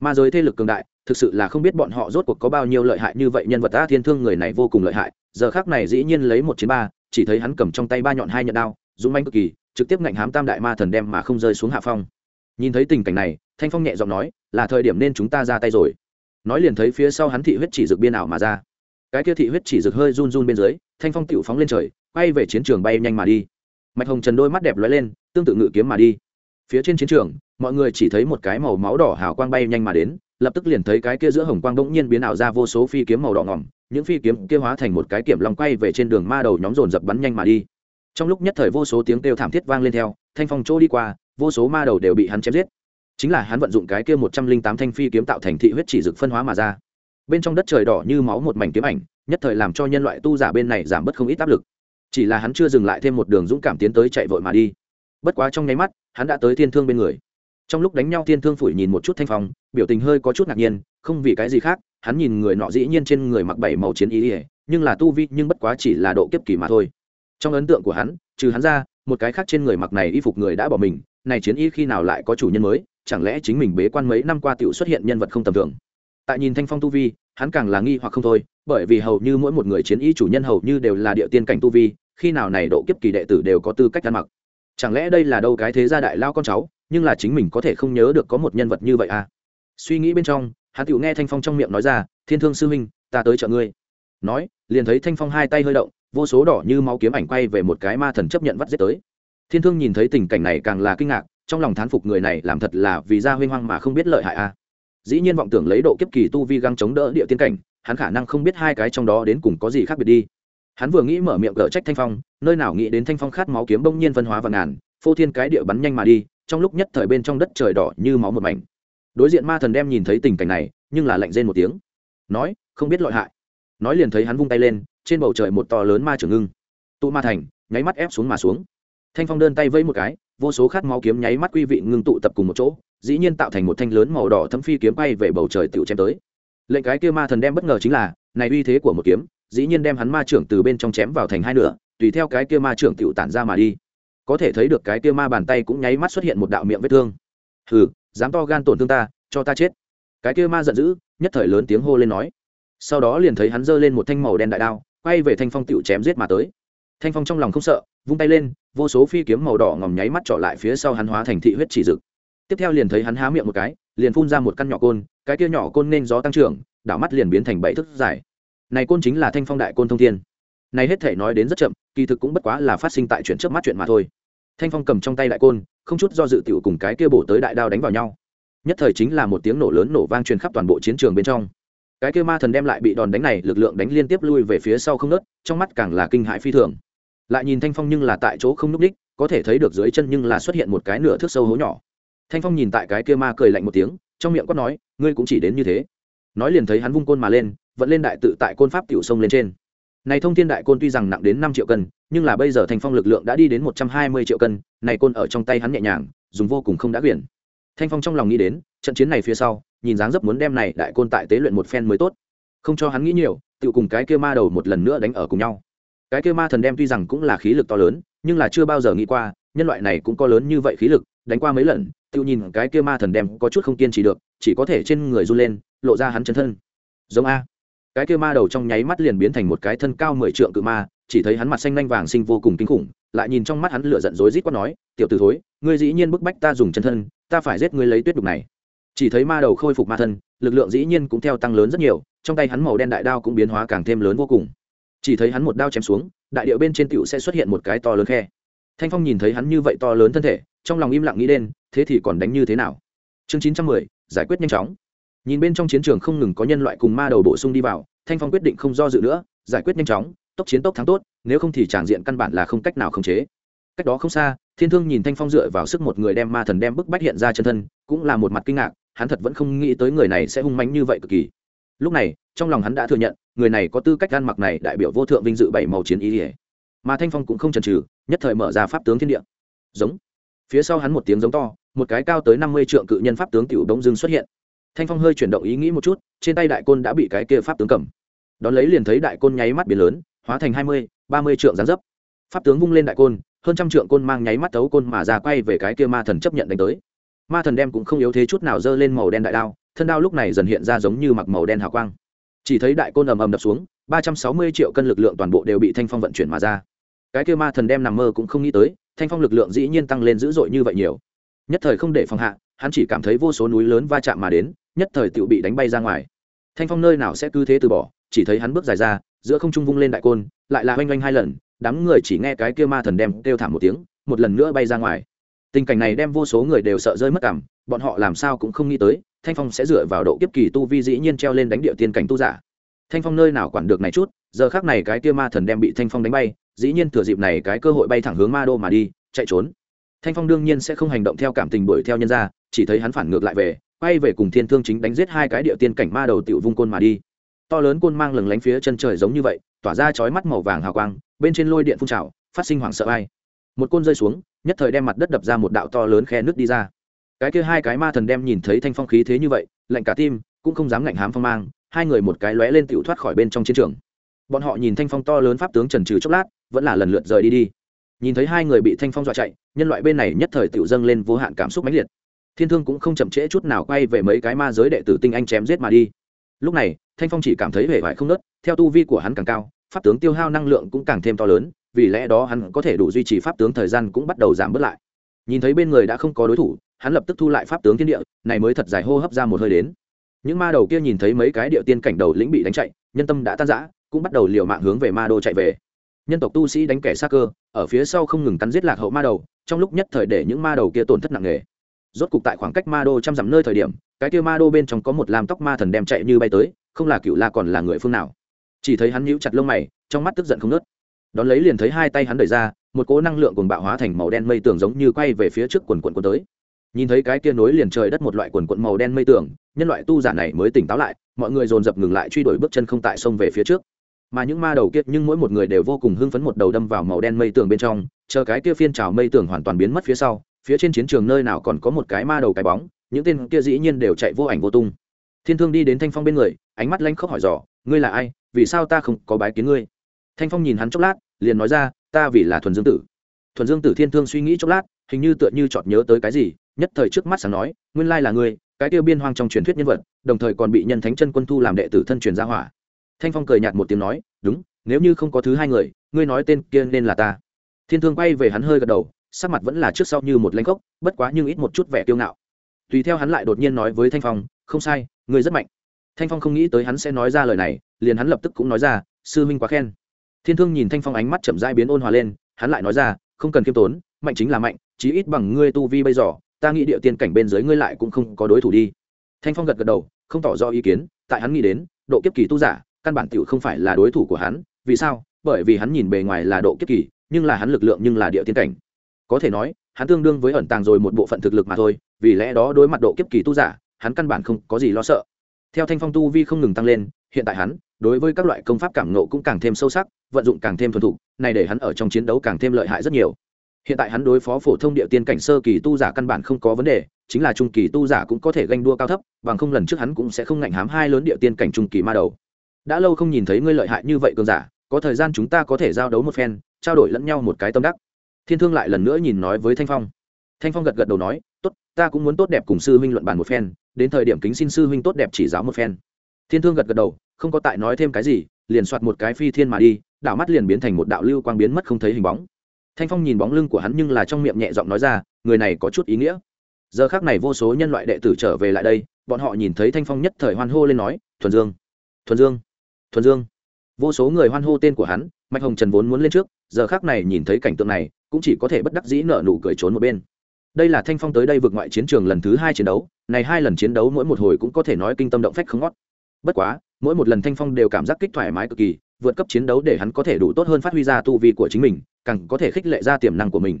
Speaker 1: Ma giới thế lực cường đại, thực sự là không biết bọn họ rốt cuộc có bao nhiêu lợi hại như vậy, nhân vật ta thiên thương người này vô cùng lợi hại, giờ khác này dĩ nhiên lấy một chiến ba, chỉ thấy hắn cầm trong tay ba nhọn hai nhận đao, dũng manh cực kỳ, trực tiếp ngạnh hám tam đại ma thần đem mà không rơi xuống hạ phong. Nhìn thấy tình cảnh này, thanh phong nhẹ giọng nói, là thời điểm nên chúng ta ra tay rồi. Nói liền thấy phía sau hắn thị huyết chỉ rực biên ảo mà ra cái kia thị huyết chỉ rực hơi run run bên dưới, thanh phong tựu phóng lên trời, quay về chiến trường bay nhanh mà đi. Mạch hồng trần đôi mắt đẹp lóe lên, tương tự ngự kiếm mà đi. Phía trên chiến trường, mọi người chỉ thấy một cái màu máu đỏ hào quang bay nhanh mà đến, lập tức liền thấy cái kia giữa hồng quang bỗng nhiên biến ảo ra vô số phi kiếm màu đỏ ngỏm, những phi kiếm kia hóa thành một cái kiểm long quay về trên đường ma đầu nhóm dồn dập bắn nhanh mà đi. Trong lúc nhất thời vô số tiếng kêu thảm thiết vang lên theo, thanh phong chỗ đi qua, vô số ma đầu đều bị hắn chém giết. Chính là hắn vận dụng cái kia một trăm linh tám thanh phi kiếm tạo thành thị huyết chỉ dực phân hóa mà ra bên trong đất trời đỏ như máu một mảnh kiếm ảnh, nhất thời làm cho nhân loại tu giả bên này giảm bớt không ít áp lực. Chỉ là hắn chưa dừng lại thêm một đường dũng cảm tiến tới chạy vội mà đi. Bất quá trong nháy mắt, hắn đã tới thiên thương bên người. Trong lúc đánh nhau thiên thương phủi nhìn một chút thanh phong, biểu tình hơi có chút ngạc nhiên, không vì cái gì khác, hắn nhìn người nọ dĩ nhiên trên người mặc bảy màu chiến ý ỉa nhưng là tu vi nhưng bất quá chỉ là độ kiếp kỳ mà thôi. Trong ấn tượng của hắn, trừ hắn ra, một cái khác trên người mặc này y phục người đã bỏ mình, này chiến y khi nào lại có chủ nhân mới, chẳng lẽ chính mình bế quan mấy năm qua tiểu xuất hiện nhân vật không tầm thường? Tại nhìn thanh phong tu vi, hắn càng là nghi hoặc không thôi, bởi vì hầu như mỗi một người chiến y chủ nhân hầu như đều là địa tiên cảnh tu vi, khi nào này độ kiếp kỳ đệ tử đều có tư cách ăn mặc. Chẳng lẽ đây là đâu cái thế gia đại lao con cháu, nhưng là chính mình có thể không nhớ được có một nhân vật như vậy à? Suy nghĩ bên trong, hắn tựu nghe thanh phong trong miệng nói ra, thiên thương sư huynh ta tới chợ ngươi. Nói, liền thấy thanh phong hai tay hơi động, vô số đỏ như máu kiếm ảnh quay về một cái ma thần chấp nhận vắt giết tới. Thiên thương nhìn thấy tình cảnh này càng là kinh ngạc, trong lòng thán phục người này làm thật là vì ra huynh hoang mà không biết lợi hại a à dĩ nhiên vọng tưởng lấy độ kiếp kỳ tu vi găng chống đỡ địa tiên cảnh, hắn khả năng không biết hai cái trong đó đến cùng có gì khác biệt đi. Hắn vừa nghĩ mở miệng gỡ trách thanh phong, nơi nào nghĩ đến thanh phong khát máu kiếm bỗng nhiên phân hóa và ngàn, phô thiên cái địa bắn nhanh mà đi, trong lúc nhất thời bên trong đất trời đỏ như máu một mảnh. Đối diện ma thần đem nhìn thấy tình cảnh này, nhưng là lạnh rên một tiếng. Nói, không biết loại hại. Nói liền thấy hắn vung tay lên, trên bầu trời một to lớn ma trưởng ngưng. Tụ ma thành, nháy mắt ép xuống mà xuống. Thanh phong đơn tay vẫy một cái, vô số khát máu kiếm nháy mắt quy vị ngưng tụ tập cùng một chỗ dĩ nhiên tạo thành một thanh lớn màu đỏ thấm phi kiếm bay về bầu trời tựu chém tới. Lệnh cái kia ma thần đem bất ngờ chính là, này uy thế của một kiếm, dĩ nhiên đem hắn ma trưởng từ bên trong chém vào thành hai nửa, tùy theo cái kia ma trưởng tựu tản ra mà đi. Có thể thấy được cái kia ma bàn tay cũng nháy mắt xuất hiện một đạo miệng vết thương. Hừ, dám to gan tổn thương ta, cho ta chết. Cái kia ma giận dữ, nhất thời lớn tiếng hô lên nói. Sau đó liền thấy hắn giơ lên một thanh màu đen đại đao, quay về thanh phong tựu chém giết mà tới. Thanh phong trong lòng không sợ, vung tay lên, vô số phi kiếm màu đỏ ngòm nháy mắt trỏ lại phía sau hắn hóa thành thị huyết chỉ rực tiếp theo liền thấy hắn há miệng một cái, liền phun ra một căn nhỏ côn, cái kia nhỏ côn nên gió tăng trưởng, đảo mắt liền biến thành bảy thức dài. Này côn chính là thanh phong đại côn thông thiên. Này hết thể nói đến rất chậm, kỳ thực cũng bất quá là phát sinh tại chuyện trước mắt chuyện mà thôi. Thanh phong cầm trong tay đại côn, không chút do dự tiểu cùng cái kia bổ tới đại đao đánh vào nhau. Nhất thời chính là một tiếng nổ lớn nổ vang truyền khắp toàn bộ chiến trường bên trong. Cái kia ma thần đem lại bị đòn đánh này, lực lượng đánh liên tiếp lui về phía sau không nớt trong mắt càng là kinh hãi phi thường. Lại nhìn thanh phong nhưng là tại chỗ không núp đích, có thể thấy được dưới chân nhưng là xuất hiện một cái nửa thước sâu hố nhỏ thanh phong nhìn tại cái kia ma cười lạnh một tiếng, trong miệng quát nói, ngươi cũng chỉ đến như thế. Nói liền thấy hắn vung côn mà lên vẫn lên đại tự tại côn pháp tiểu sông lên trên. Này thông thiên đại côn tuy rằng nặng đến năm triệu cân, nhưng là bây giờ thanh phong lực lượng đã đi đến một trăm hai mươi triệu cân, này côn ở trong tay hắn nhẹ nhàng, dùng vô cùng không đã quyển. Thanh phong trong lòng nghĩ đến, trận chiến này phía sau, nhìn dáng dấp muốn đem này đại côn tại tế luyện một phen mới tốt. Không cho hắn nghĩ nhiều tự cùng cái kia ma đầu một lần nữa đánh ở cùng nhau. Cái kia ma thần đem tuy rằng cũng là khí lực to lớn, nhưng là chưa bao giờ nghĩ qua, nhân loại này cũng có lớn như vậy khí lực, đánh qua mấy lần tự nhìn cái kia ma thần đem có chút không kiên trì được, chỉ có thể trên người run lên, lộ ra hắn chân thân. Giống a. Cái kia ma đầu trong nháy mắt liền biến thành một cái thân cao mười trượng cự ma, chỉ thấy hắn mặt xanh lanh vàng sinh vô cùng kinh khủng, lại nhìn trong mắt hắn lửa giận dối rít quát nói, tiểu t ử thối, ngươi dĩ nhiên bức bách ta dùng chân thân, ta phải giết ngươi lấy tuyết đục này. Chỉ thấy ma đầu khôi phục ma thân, lực lượng dĩ nhiên cũng theo tăng lớn rất nhiều, trong tay hắn màu đen đại đao cũng biến hóa càng thêm lớn vô cùng. Chỉ thấy hắn một đao chém xuống, đại điệu bên trên tựu sẽ xuất hiện một cái to lớn khe. Thanh phong nhìn thấy hắn như vậy to lớn thân thể trong lòng im lặng nghĩ đến thế thì còn đánh như thế nào? Chương chín trăm mười, giải quyết nhanh chóng. Nhìn bên trong chiến trường không ngừng có nhân loại cùng ma đầu bổ sung đi vào, thanh phong quyết định không do dự nữa, giải quyết nhanh chóng, tốc chiến tốc thắng tốt, nếu không thì tràng diện căn bản là không cách nào khống chế. Cách đó không xa, thiên thương nhìn thanh phong dựa vào sức một người đem ma thần đem bức bách hiện ra chân thân, cũng là một mặt kinh ngạc, hắn thật vẫn không nghĩ tới người này sẽ hung mánh như vậy cực kỳ. Lúc này, trong lòng hắn đã thừa nhận, người này có tư cách ăn mặc này đại biểu vô thượng vinh dự bảy màu chiến ý ỉa mà thanh phong cũng không chần trừ nhất thời mở ra pháp tướng thiên địa. Giống phía sau hắn một tiếng giống to, một cái cao tới năm mươi trượng cự nhân pháp tướng tiểu đông dương xuất hiện. Thanh phong hơi chuyển động ý nghĩ một chút, trên tay đại côn đã bị cái kia pháp tướng cầm. Đón lấy liền thấy đại côn nháy mắt biến lớn, hóa thành hai mươi, ba mươi trượng gián dấp. Pháp tướng vung lên đại côn, hơn trăm trượng côn mang nháy mắt tấu côn mà ra quay về cái kia ma thần chấp nhận đánh tới. Ma thần đem cũng không yếu thế chút nào giơ lên màu đen đại đao, thân đao lúc này dần hiện ra giống như mặc màu đen hào quang. Chỉ thấy đại côn ầm ầm đập xuống, ba trăm sáu mươi triệu cân lực lượng toàn bộ đều bị thanh phong vận chuyển mà ra. Cái kia ma thần đem nằm mơ cũng không nghĩ tới thanh phong lực lượng dĩ nhiên tăng lên dữ dội như vậy nhiều. Nhất thời không để phòng hạ, hắn chỉ cảm thấy vô số núi lớn va chạm mà đến, nhất thời tự bị đánh bay ra ngoài. Thanh phong nơi nào sẽ cứ thế từ bỏ, chỉ thấy hắn bước dài ra, giữa không trung vung lên đại côn, lại là oanh oanh hai lần, đám người chỉ nghe cái kia ma thần đem kêu thảm một tiếng, một lần nữa bay ra ngoài. Tình cảnh này đem vô số người đều sợ rơi mất cảm, bọn họ làm sao cũng không nghĩ tới, thanh phong sẽ dựa vào độ kiếp kỳ tu vi dĩ nhiên treo lên đánh địa tiên cảnh tu giả. Thanh phong nơi nào quản được này chút, giờ khác này cái kia ma thần đem bị thanh phong đánh bay dĩ nhiên thừa dịp này cái cơ hội bay thẳng hướng ma đô mà đi, chạy trốn. Thanh phong đương nhiên sẽ không hành động theo cảm tình đuổi theo nhân ra, chỉ thấy hắn phản ngược lại về, quay về cùng thiên thương chính đánh giết hai cái địa tiên cảnh ma đầu tiểu vung côn mà đi. To lớn côn mang lừng lánh phía chân trời giống như vậy, tỏa ra chói mắt màu vàng hào quang, bên trên lôi điện phun trào, phát sinh hoảng sợ ai. Một côn rơi xuống, nhất thời đem mặt đất đập ra một đạo to lớn khe nước đi ra. Cái kia hai cái ma thần đem nhìn thấy thanh phong khí thế như vậy, lạnh cả tim, cũng không dám ngạnh hám phong mang, hai người một cái lóe lên tiểu thoát khỏi bên trong chiến trường bọn họ nhìn thanh phong to lớn pháp tướng trần trừ chốc lát, vẫn là lần lượt rời đi đi. Nhìn thấy hai người bị thanh phong dọa chạy, nhân loại bên này nhất thời tự dâng lên vô hạn cảm xúc mãnh liệt. Thiên thương cũng không chậm trễ chút nào quay về mấy cái ma giới đệ tử tinh anh chém giết mà đi. Lúc này, thanh phong chỉ cảm thấy hề vải không nớt, theo tu vi của hắn càng cao, pháp tướng tiêu hao năng lượng cũng càng thêm to lớn, vì lẽ đó hắn có thể đủ duy trì pháp tướng thời gian cũng bắt đầu giảm bớt lại. Nhìn thấy bên người đã không có đối thủ, hắn lập tức thu lại pháp tướng thiên địa, này mới thật dài hô hấp ra một hơi đến. Những ma đầu kia nhìn thấy mấy cái địa tiên cảnh đầu lĩnh bị đánh chạy, nhân tâm đã tan rã cũng bắt đầu liều mạng hướng về ma đô chạy về. Nhân tộc tu sĩ đánh kẻ xa cơ, ở phía sau không ngừng cắn giết lạc hậu ma đầu, trong lúc nhất thời để những ma đầu kia tổn thất nặng nề. Rốt cục tại khoảng cách ma đô trăm dặm nơi thời điểm, cái kia ma đô bên trong có một làm tóc ma thần đem chạy như bay tới, không là cựu la còn là người phương nào. Chỉ thấy hắn nhíu chặt lông mày, trong mắt tức giận không nớt đón lấy liền thấy hai tay hắn đẩy ra, một cỗ năng lượng cùng bạo hóa thành màu đen mây tường giống như quay về phía trước quần quần quần tới. Nhìn thấy cái kia nối liền trời đất một loại quần quần màu đen mây tường, nhân loại tu giả này mới tỉnh táo lại, mọi người dồn dập ngừng lại truy đuổi bước chân không tại sông về phía trước mà những ma đầu kia nhưng mỗi một người đều vô cùng hưng phấn một đầu đâm vào màu đen mây tường bên trong, chờ cái kia phiên trào mây tường hoàn toàn biến mất phía sau, phía trên chiến trường nơi nào còn có một cái ma đầu cái bóng, những tên kia dĩ nhiên đều chạy vô ảnh vô tung. Thiên thương đi đến thanh phong bên người, ánh mắt lanh khóc hỏi dò, ngươi là ai? Vì sao ta không có bái kiến ngươi? Thanh phong nhìn hắn chốc lát, liền nói ra, ta vì là thuần dương tử. Thuần dương tử thiên thương suy nghĩ chốc lát, hình như tựa như chợt nhớ tới cái gì, nhất thời trước mắt sáng nói, nguyên lai là ngươi, cái tiêu biên hoang trong truyền thuyết nhân vật, đồng thời còn bị nhân thánh chân quân thu làm đệ tử thân truyền gia hỏa thanh phong cười nhạt một tiếng nói, đúng, nếu như không có thứ hai người, ngươi nói tên kia nên là ta. Thiên thương quay về hắn hơi gật đầu, sắc mặt vẫn là trước sau như một lanh gốc bất quá nhưng ít một chút vẻ kiêu ngạo. Tùy theo hắn lại đột nhiên nói với thanh phong, không sai, ngươi rất mạnh. Thanh phong không nghĩ tới hắn sẽ nói ra lời này, liền hắn lập tức cũng nói ra, sư minh quá khen. Thiên thương nhìn thanh phong ánh mắt chậm rãi biến ôn hòa lên, hắn lại nói ra, không cần kiêm tốn, mạnh chính là mạnh, chí ít bằng ngươi tu vi bây giờ, ta nghĩ địa tiên cảnh bên dưới ngươi lại cũng không có đối thủ đi. Thanh phong gật gật đầu, không tỏ rõ ý kiến, tại hắn nghĩ đến, độ kiếp kỳ tu giả căn bản tiểu không phải là đối thủ của hắn, vì sao? Bởi vì hắn nhìn bề ngoài là độ kiếp kỳ, nhưng là hắn lực lượng nhưng là địa tiên cảnh. Có thể nói, hắn tương đương với ẩn tàng rồi một bộ phận thực lực mà thôi, vì lẽ đó đối mặt độ kiếp kỳ tu giả, hắn căn bản không có gì lo sợ. Theo thanh phong tu vi không ngừng tăng lên, hiện tại hắn, đối với các loại công pháp cảm ngộ cũng càng thêm sâu sắc, vận dụng càng thêm thuần thục, này để hắn ở trong chiến đấu càng thêm lợi hại rất nhiều. Hiện tại hắn đối phó phổ thông địa tiên cảnh sơ kỳ tu giả căn bản không có vấn đề, chính là trung kỳ tu giả cũng có thể ganh đua cao thấp, bằng không lần trước hắn cũng sẽ không ngạnh hám hai lớn địa tiên cảnh trung kỳ ma đầu đã lâu không nhìn thấy ngươi lợi hại như vậy cường giả, có thời gian chúng ta có thể giao đấu một phen, trao đổi lẫn nhau một cái tâm đắc. Thiên thương lại lần nữa nhìn nói với thanh phong. Thanh phong gật gật đầu nói, tốt, ta cũng muốn tốt đẹp cùng sư huynh luận bàn một phen, đến thời điểm kính xin sư huynh tốt đẹp chỉ giáo một phen. Thiên thương gật gật đầu, không có tại nói thêm cái gì, liền soạt một cái phi thiên mà đi, đảo mắt liền biến thành một đạo lưu quang biến mất không thấy hình bóng. Thanh phong nhìn bóng lưng của hắn nhưng là trong miệng nhẹ giọng nói ra, người này có chút ý nghĩa. Giờ khác này vô số nhân loại đệ tử trở về lại đây, bọn họ nhìn thấy thanh phong nhất thời hoan hô lên nói, thuần dương thuần dương thuần dương. Vô số người hoan hô tên của hắn, mạch hồng trần vốn muốn lên trước, giờ khác này nhìn thấy cảnh tượng này, cũng chỉ có thể bất đắc dĩ nợ nụ cười trốn một bên. Đây là thanh phong tới đây vượt ngoại chiến trường lần thứ hai chiến đấu, này hai lần chiến đấu mỗi một hồi cũng có thể nói kinh tâm động phách không ngót. Bất quá, mỗi một lần thanh phong đều cảm giác kích thoải mái cực kỳ, vượt cấp chiến đấu để hắn có thể đủ tốt hơn phát huy ra tu vi của chính mình, càng có thể khích lệ ra tiềm năng của mình.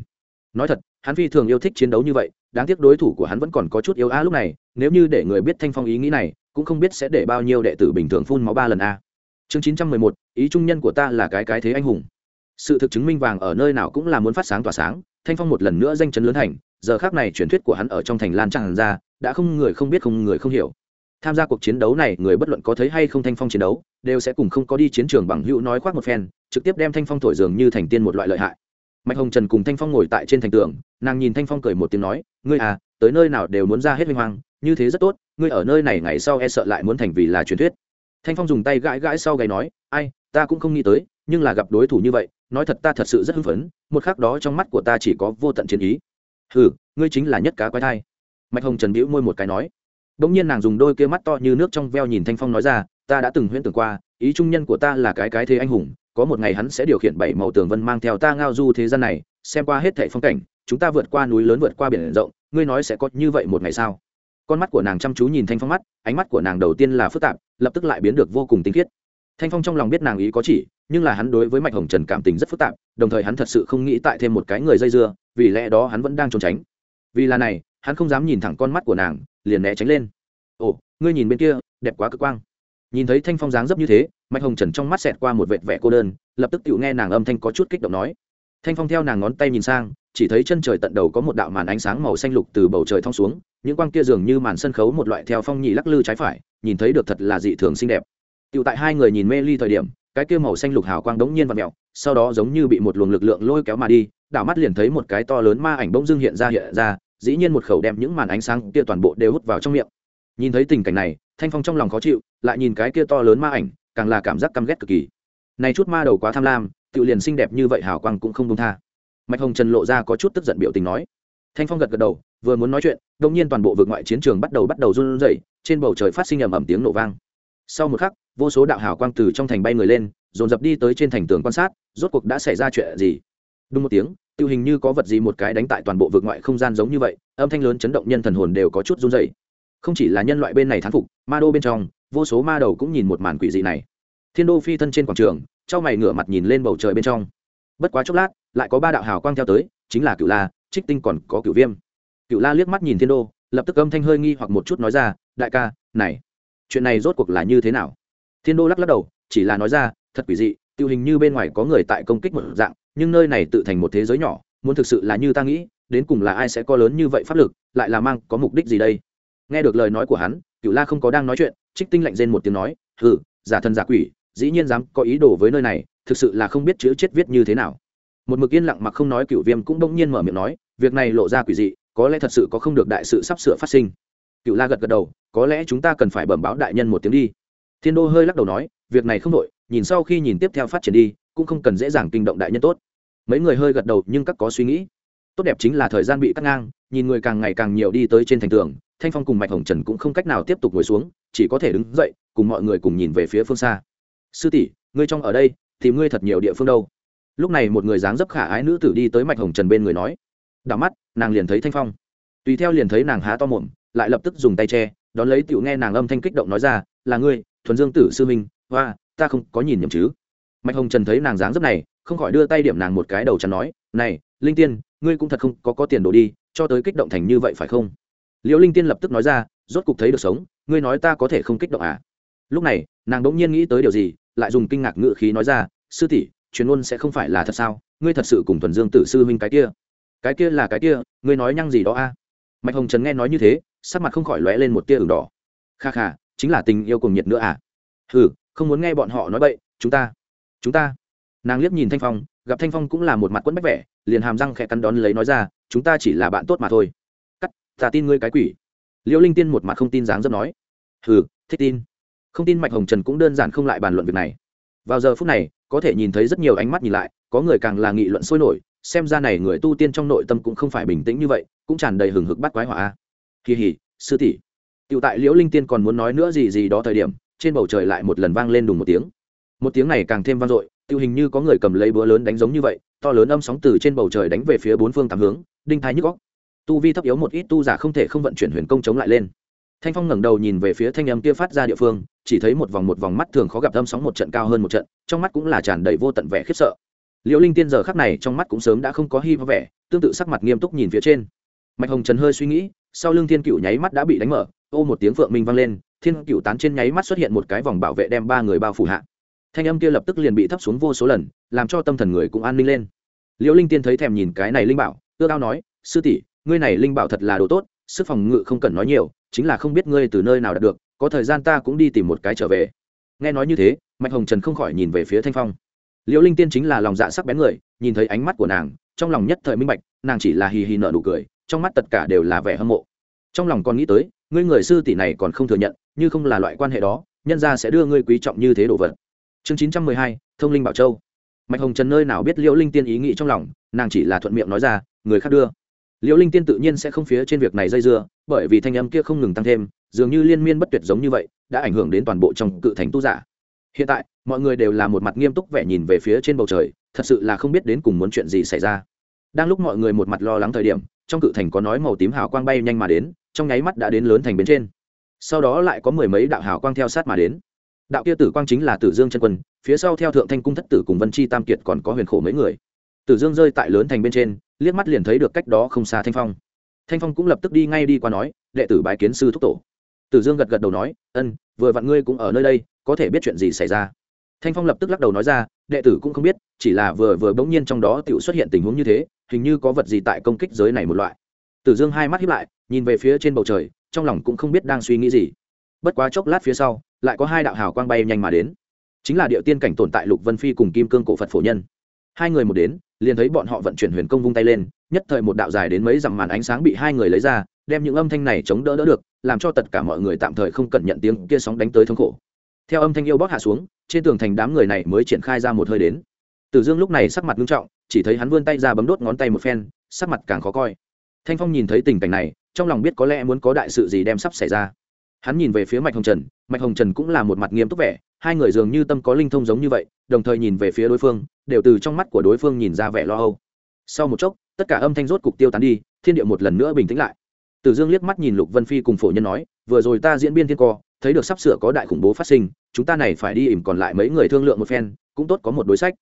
Speaker 1: Nói thật, hắn phi thường yêu thích chiến đấu như vậy, đáng tiếc đối thủ của hắn vẫn còn có chút yếu a lúc này, nếu như để người biết thanh phong ý nghĩ này, cũng không biết sẽ để bao nhiêu đệ tử bình thường phun máu ba lần a chương chín trăm mười một, ý trung nhân của ta là cái cái thế anh hùng. Sự thực chứng minh vàng ở nơi nào cũng là muốn phát sáng tỏa sáng, thanh phong một lần nữa danh chấn lớn thành, giờ khác này truyền thuyết của hắn ở trong thành lan tràn ra, đã không người không biết không người không hiểu. Tham gia cuộc chiến đấu này, người bất luận có thấy hay không thanh phong chiến đấu, đều sẽ cùng không có đi chiến trường bằng hữu nói khoác một phen, trực tiếp đem thanh phong thổi dường như thành tiên một loại lợi hại. Mạch hồng trần cùng thanh phong ngồi tại trên thành tường, nàng nhìn thanh phong cười một tiếng nói, ngươi à tới nơi nào đều muốn ra hết huy hoàng như thế rất tốt, ngươi ở nơi này ngày sau e sợ lại muốn thành vì là truyền thuyết thanh phong dùng tay gãi gãi sau gáy nói, ai, ta cũng không nghĩ tới, nhưng là gặp đối thủ như vậy, nói thật ta thật sự rất hưng phấn, một khác đó trong mắt của ta chỉ có vô tận chiến ý. Hừ, ngươi chính là nhất cá quái thai. Mạch hồng trần bĩu môi một cái nói. Đ ỗ n g nhiên nàng dùng đôi kia mắt to như nước trong veo nhìn thanh phong nói ra, ta đã từng huyễn tưởng qua, ý trung nhân của ta là cái cái thế anh hùng, có một ngày hắn sẽ điều khiển bảy màu tường vân mang theo ta ngao du thế gian này, xem qua hết thệ phong cảnh, chúng ta vượt qua núi lớn vượt qua biển rộng, ngươi nói sẽ có như vậy một ngày sao? Con mắt của nàng chăm chú nhìn thanh phong mắt, ánh mắt của nàng đầu tiên là phức tạp lập tức lại biến được vô cùng tinh khiết. Thanh phong trong lòng biết nàng ý có chỉ, nhưng là hắn đối với mạch hồng trần cảm tình rất phức tạp, đồng thời hắn thật sự không nghĩ tại thêm một cái người dây dưa, vì lẽ đó hắn vẫn đang trốn tránh. Vì là này, hắn không dám nhìn thẳng con mắt của nàng, liền né tránh lên. Ồ, ngươi nhìn bên kia, đẹp quá cực quang. Nhìn thấy thanh phong dáng dấp như thế, mạch hồng trần trong mắt xẹt qua một vệt vẻ cô đơn, lập tức tự nghe nàng âm thanh có chút kích động nói. Thanh phong theo nàng ngón tay nhìn sang chỉ thấy chân trời tận đầu có một đạo màn ánh sáng màu xanh lục từ bầu trời thong xuống, những quang kia dường như màn sân khấu một loại theo phong nhị lắc lư trái phải, nhìn thấy được thật là dị thường xinh đẹp. Tựu tại hai người nhìn mê ly thời điểm, cái kia màu xanh lục hào quang đống nhiên và mẹo sau đó giống như bị một luồng lực lượng lôi kéo mà đi, đảo mắt liền thấy một cái to lớn ma ảnh bỗng dưng hiện ra hiện ra, dĩ nhiên một khẩu đem những màn ánh sáng kia toàn bộ đều hút vào trong miệng. Nhìn thấy tình cảnh này, thanh phong trong lòng khó chịu, lại nhìn cái kia to lớn ma ảnh, càng là cảm giác căm ghét cực kỳ. Này chút ma đầu quá tham lam tự liền xinh đẹp như vậy hào quang cũng không đông tha mạch hồng trần lộ ra có chút tức giận biểu tình nói. Thanh phong gật gật đầu, vừa muốn nói chuyện đông nhiên toàn bộ vực ngoại chiến trường bắt đầu bắt đầu run rẩy, trên bầu trời phát sinh ầm ầm tiếng nổ vang. Sau một khắc, vô số đạo hào quang từ trong thành bay người lên, dồn dập đi tới trên thành tường quan sát, rốt cuộc đã xảy ra chuyện gì? Đúng một tiếng, tiêu hình như có vật gì một cái đánh tại toàn bộ vực ngoại không gian giống như vậy, âm thanh lớn chấn động nhân thần hồn đều có chút run rẩy. không chỉ là nhân loại bên này thán phục, ma đô bên trong, vô số ma đầu cũng nhìn một màn quỷ dị này. Thiên đô phi thân trên quảng trường trong mày ngửa mặt nhìn lên bầu trời bên trong bất quá chốc lát, lại có ba đạo hào quang theo tới, chính là cựu la, trích tinh còn có cựu viêm. Cựu la liếc mắt nhìn thiên đô, lập tức âm thanh hơi nghi hoặc một chút nói ra, đại ca, này, chuyện này rốt cuộc là như thế nào? Thiên đô lắc lắc đầu, chỉ là nói ra, thật quỷ dị, tiêu hình như bên ngoài có người tại công kích một dạng, nhưng nơi này tự thành một thế giới nhỏ, muốn thực sự là như ta nghĩ, đến cùng là ai sẽ có lớn như vậy pháp lực, lại là mang có mục đích gì đây? Nghe được lời nói của hắn cựu la không có đang nói chuyện, trích tinh lạnh rên một tiếng nói, hừ, giả thân giả quỷ, dĩ nhiên dám có ý đồ với nơi này thực sự là không biết chữ chết viết như thế nào. Một mực yên lặng mặc không nói cựu viêm cũng bỗng nhiên mở miệng nói, việc này lộ ra quỷ dị, có lẽ thật sự có không được đại sự sắp sửa phát sinh. Cựu la gật gật đầu, có lẽ chúng ta cần phải bẩm báo đại nhân một tiếng đi. Thiên đô hơi lắc đầu nói, việc này không đội nhìn sau khi nhìn tiếp theo phát triển đi, cũng không cần dễ dàng kinh động đại nhân tốt. Mấy người hơi gật đầu nhưng các có suy nghĩ. Tốt đẹp chính là thời gian bị cắt ngang, nhìn người càng ngày càng nhiều đi tới trên thành tường, thanh phong cùng mạch hồng trần cũng không cách nào tiếp tục ngồi xuống, chỉ có thể đứng dậy, cùng mọi người cùng nhìn về phía phương xa. Sư tỷ, ngươi trong ở đây thì ngươi thật nhiều địa phương đâu. Lúc này một người dáng dấp khả ái nữ tử đi tới mạch hồng trần bên người nói, đảo mắt, nàng liền thấy thanh phong. Tùy theo liền thấy nàng há to mồm, lại lập tức dùng tay che, đón lấy tiểu nghe nàng âm thanh kích động nói ra, là ngươi, thuần dương tử sư minh, hoa, ta không có nhìn nhầm chứ. Mạch hồng trần thấy nàng dáng dấp này, không khỏi đưa tay điểm nàng một cái đầu chắn nói, này, linh tiên, ngươi cũng thật không có có tiền đồ đi, cho tới kích động thành như vậy phải không? Liễu linh tiên lập tức nói ra, rốt cục thấy được sống, ngươi nói ta có thể không kích động à? Lúc này nàng đỗng nhiên nghĩ tới điều gì, lại dùng kinh ngạc ngự khí nói ra, sư tỷ chuyên luôn sẽ không phải là thật sao? Ngươi thật sự cùng thuần dương tử sư huynh cái kia. Cái kia là cái kia, ngươi nói nhăng gì đó a? Mạch hồng trần nghe nói như thế, sắc mặt không khỏi lóe lên một tia ửng đỏ. Kha kha, chính là tình yêu cùng nhiệt nữa à? Hừ, không muốn nghe bọn họ nói bậy, chúng ta chúng ta. Nàng liếc nhìn thanh phong, gặp thanh phong cũng là một mặt quẫn bách vẻ, liền hàm răng khẽ cắn đón lấy nói ra, chúng ta chỉ là bạn tốt mà thôi. Cắt, ta tin ngươi cái quỷ. Liễu linh tiên một mặt không tin dáng dấp nói. Hừ, thích tin không tin mạch hồng trần cũng đơn giản không lại bàn luận việc này vào giờ phút này có thể nhìn thấy rất nhiều ánh mắt nhìn lại có người càng là nghị luận sôi nổi xem ra này người tu tiên trong nội tâm cũng không phải bình tĩnh như vậy cũng tràn đầy hừng hực bắt quái hỏa kỳ hỉ sư tỷ Tiểu tại Liễu Linh Tiên còn muốn nói nữa gì gì đó thời điểm, trên bầu trời lại một lần vang lên đùng một tiếng. Một tiếng này càng thêm vang dội, tiêu hình như có người cầm lấy búa lớn đánh giống như vậy, to lớn âm sóng từ trên bầu trời đánh về phía bốn phương tám hướng, đinh thái nhức góc Tu vi thấp yếu một ít tu giả không thể không vận chuyển huyền công chống lại lên. Thanh Phong ngẩng đầu nhìn về phía thanh âm kia phát ra địa phương, chỉ thấy một vòng một vòng mắt thường khó gặp âm sóng một trận cao hơn một trận, trong mắt cũng là tràn đầy vô tận vẻ khiếp sợ. Liễu Linh Tiên giờ khắc này trong mắt cũng sớm đã không có hy vọng vẻ, tương tự sắc mặt nghiêm túc nhìn phía trên. Mạch Hồng Trần hơi suy nghĩ, sau lưng Thiên Cựu nháy mắt đã bị đánh mở, ô một tiếng phượng minh vang lên thiên cựu tán trên nháy mắt xuất hiện một cái vòng bảo vệ đem ba người bao phủ hạ thanh âm kia lập tức liền bị thấp xuống vô số lần làm cho tâm thần người cũng an ninh lên liễu linh tiên thấy thèm nhìn cái này linh bảo ưa cao nói sư tỷ ngươi này linh bảo thật là đồ tốt sức phòng ngự không cần nói nhiều chính là không biết ngươi từ nơi nào đạt được có thời gian ta cũng đi tìm một cái trở về. Nghe nói như thế, mạch hồng trần không khỏi nhìn về phía thanh phong. Liễu linh tiên chính là lòng dạ sắc bén người, nhìn thấy ánh mắt của nàng, trong lòng nhất thời minh bạch, nàng chỉ là hì hì nở nụ cười, trong mắt tất cả đều là vẻ hâm mộ. Trong lòng còn nghĩ tới, ngươi người sư tỷ này còn không thừa nhận, như không là loại quan hệ đó, nhân gia sẽ đưa ngươi quý trọng như thế đồ vật. Chương chín trăm mười hai, thông linh bảo châu. Mạch hồng trần nơi nào biết liễu linh tiên ý nghĩ trong lòng, nàng chỉ là thuận miệng nói ra, người khác đưa. Liễu linh tiên tự nhiên sẽ không phía trên việc này dây dưa, bởi vì thanh âm kia không ngừng tăng thêm dường như liên miên bất tuyệt giống như vậy, đã ảnh hưởng đến toàn bộ trong cự thành tu giả. Hiện tại, mọi người đều là một mặt nghiêm túc vẻ nhìn về phía trên bầu trời, thật sự là không biết đến cùng muốn chuyện gì xảy ra. Đang lúc mọi người một mặt lo lắng thời điểm, trong cự thành có nói màu tím hào quang bay nhanh mà đến, trong nháy mắt đã đến lớn thành bên trên. Sau đó lại có mười mấy đạo hào quang theo sát mà đến. Đạo kia tử quang chính là tử dương chân quân, phía sau theo thượng thanh cung thất tử cùng vân chi tam kiệt còn có huyền khổ mấy người. Tử dương rơi tại lớn thành bên trên, liếc mắt liền thấy được cách đó không xa thanh phong. Thanh phong cũng lập tức đi ngay đi qua nói, đệ tử bái kiến sư thúc tổ tử dương gật gật đầu nói, ân, vừa vặn ngươi cũng ở nơi đây, có thể biết chuyện gì xảy ra. Thanh phong lập tức lắc đầu nói ra, đệ tử cũng không biết, chỉ là vừa vừa bỗng nhiên trong đó tự xuất hiện tình huống như thế, hình như có vật gì tại công kích giới này một loại. Tử dương hai mắt hiếp lại, nhìn về phía trên bầu trời, trong lòng cũng không biết đang suy nghĩ gì. Bất quá chốc lát phía sau, lại có hai đạo hào quang bay nhanh mà đến. Chính là địa tiên cảnh tồn tại lục vân phi cùng kim cương cổ phật phổ nhân. Hai người một đến, liền thấy bọn họ vận chuyển huyền công vung tay lên, nhất thời một đạo dài đến mấy dặm màn ánh sáng bị hai người lấy ra, đem những âm thanh này chống đỡ đỡ được làm cho tất cả mọi người tạm thời không cần nhận tiếng kia sóng đánh tới thống khổ. Theo âm thanh yêu bóp hạ xuống, trên tường thành đám người này mới triển khai ra một hơi đến. Tử dương lúc này sắc mặt nghiêm trọng, chỉ thấy hắn vươn tay ra bấm đốt ngón tay một phen, sắc mặt càng khó coi. Thanh phong nhìn thấy tình cảnh này, trong lòng biết có lẽ muốn có đại sự gì đem sắp xảy ra. Hắn nhìn về phía mạch hồng trần, mạch hồng trần cũng là một mặt nghiêm túc vẻ, hai người dường như tâm có linh thông giống như vậy, đồng thời nhìn về phía đối phương, đều từ trong mắt của đối phương nhìn ra vẻ lo âu. Sau một chốc, tất cả âm thanh rốt cục tiêu tán đi, thiên địa một lần nữa bình tĩnh lại tử dương liếc mắt nhìn lục vân phi cùng phổ nhân nói, vừa rồi ta diễn biên thiên co, thấy được sắp sửa có đại khủng bố phát sinh, chúng ta này phải đi ỉm còn lại mấy người thương lượng một phen, cũng tốt có một đối sách.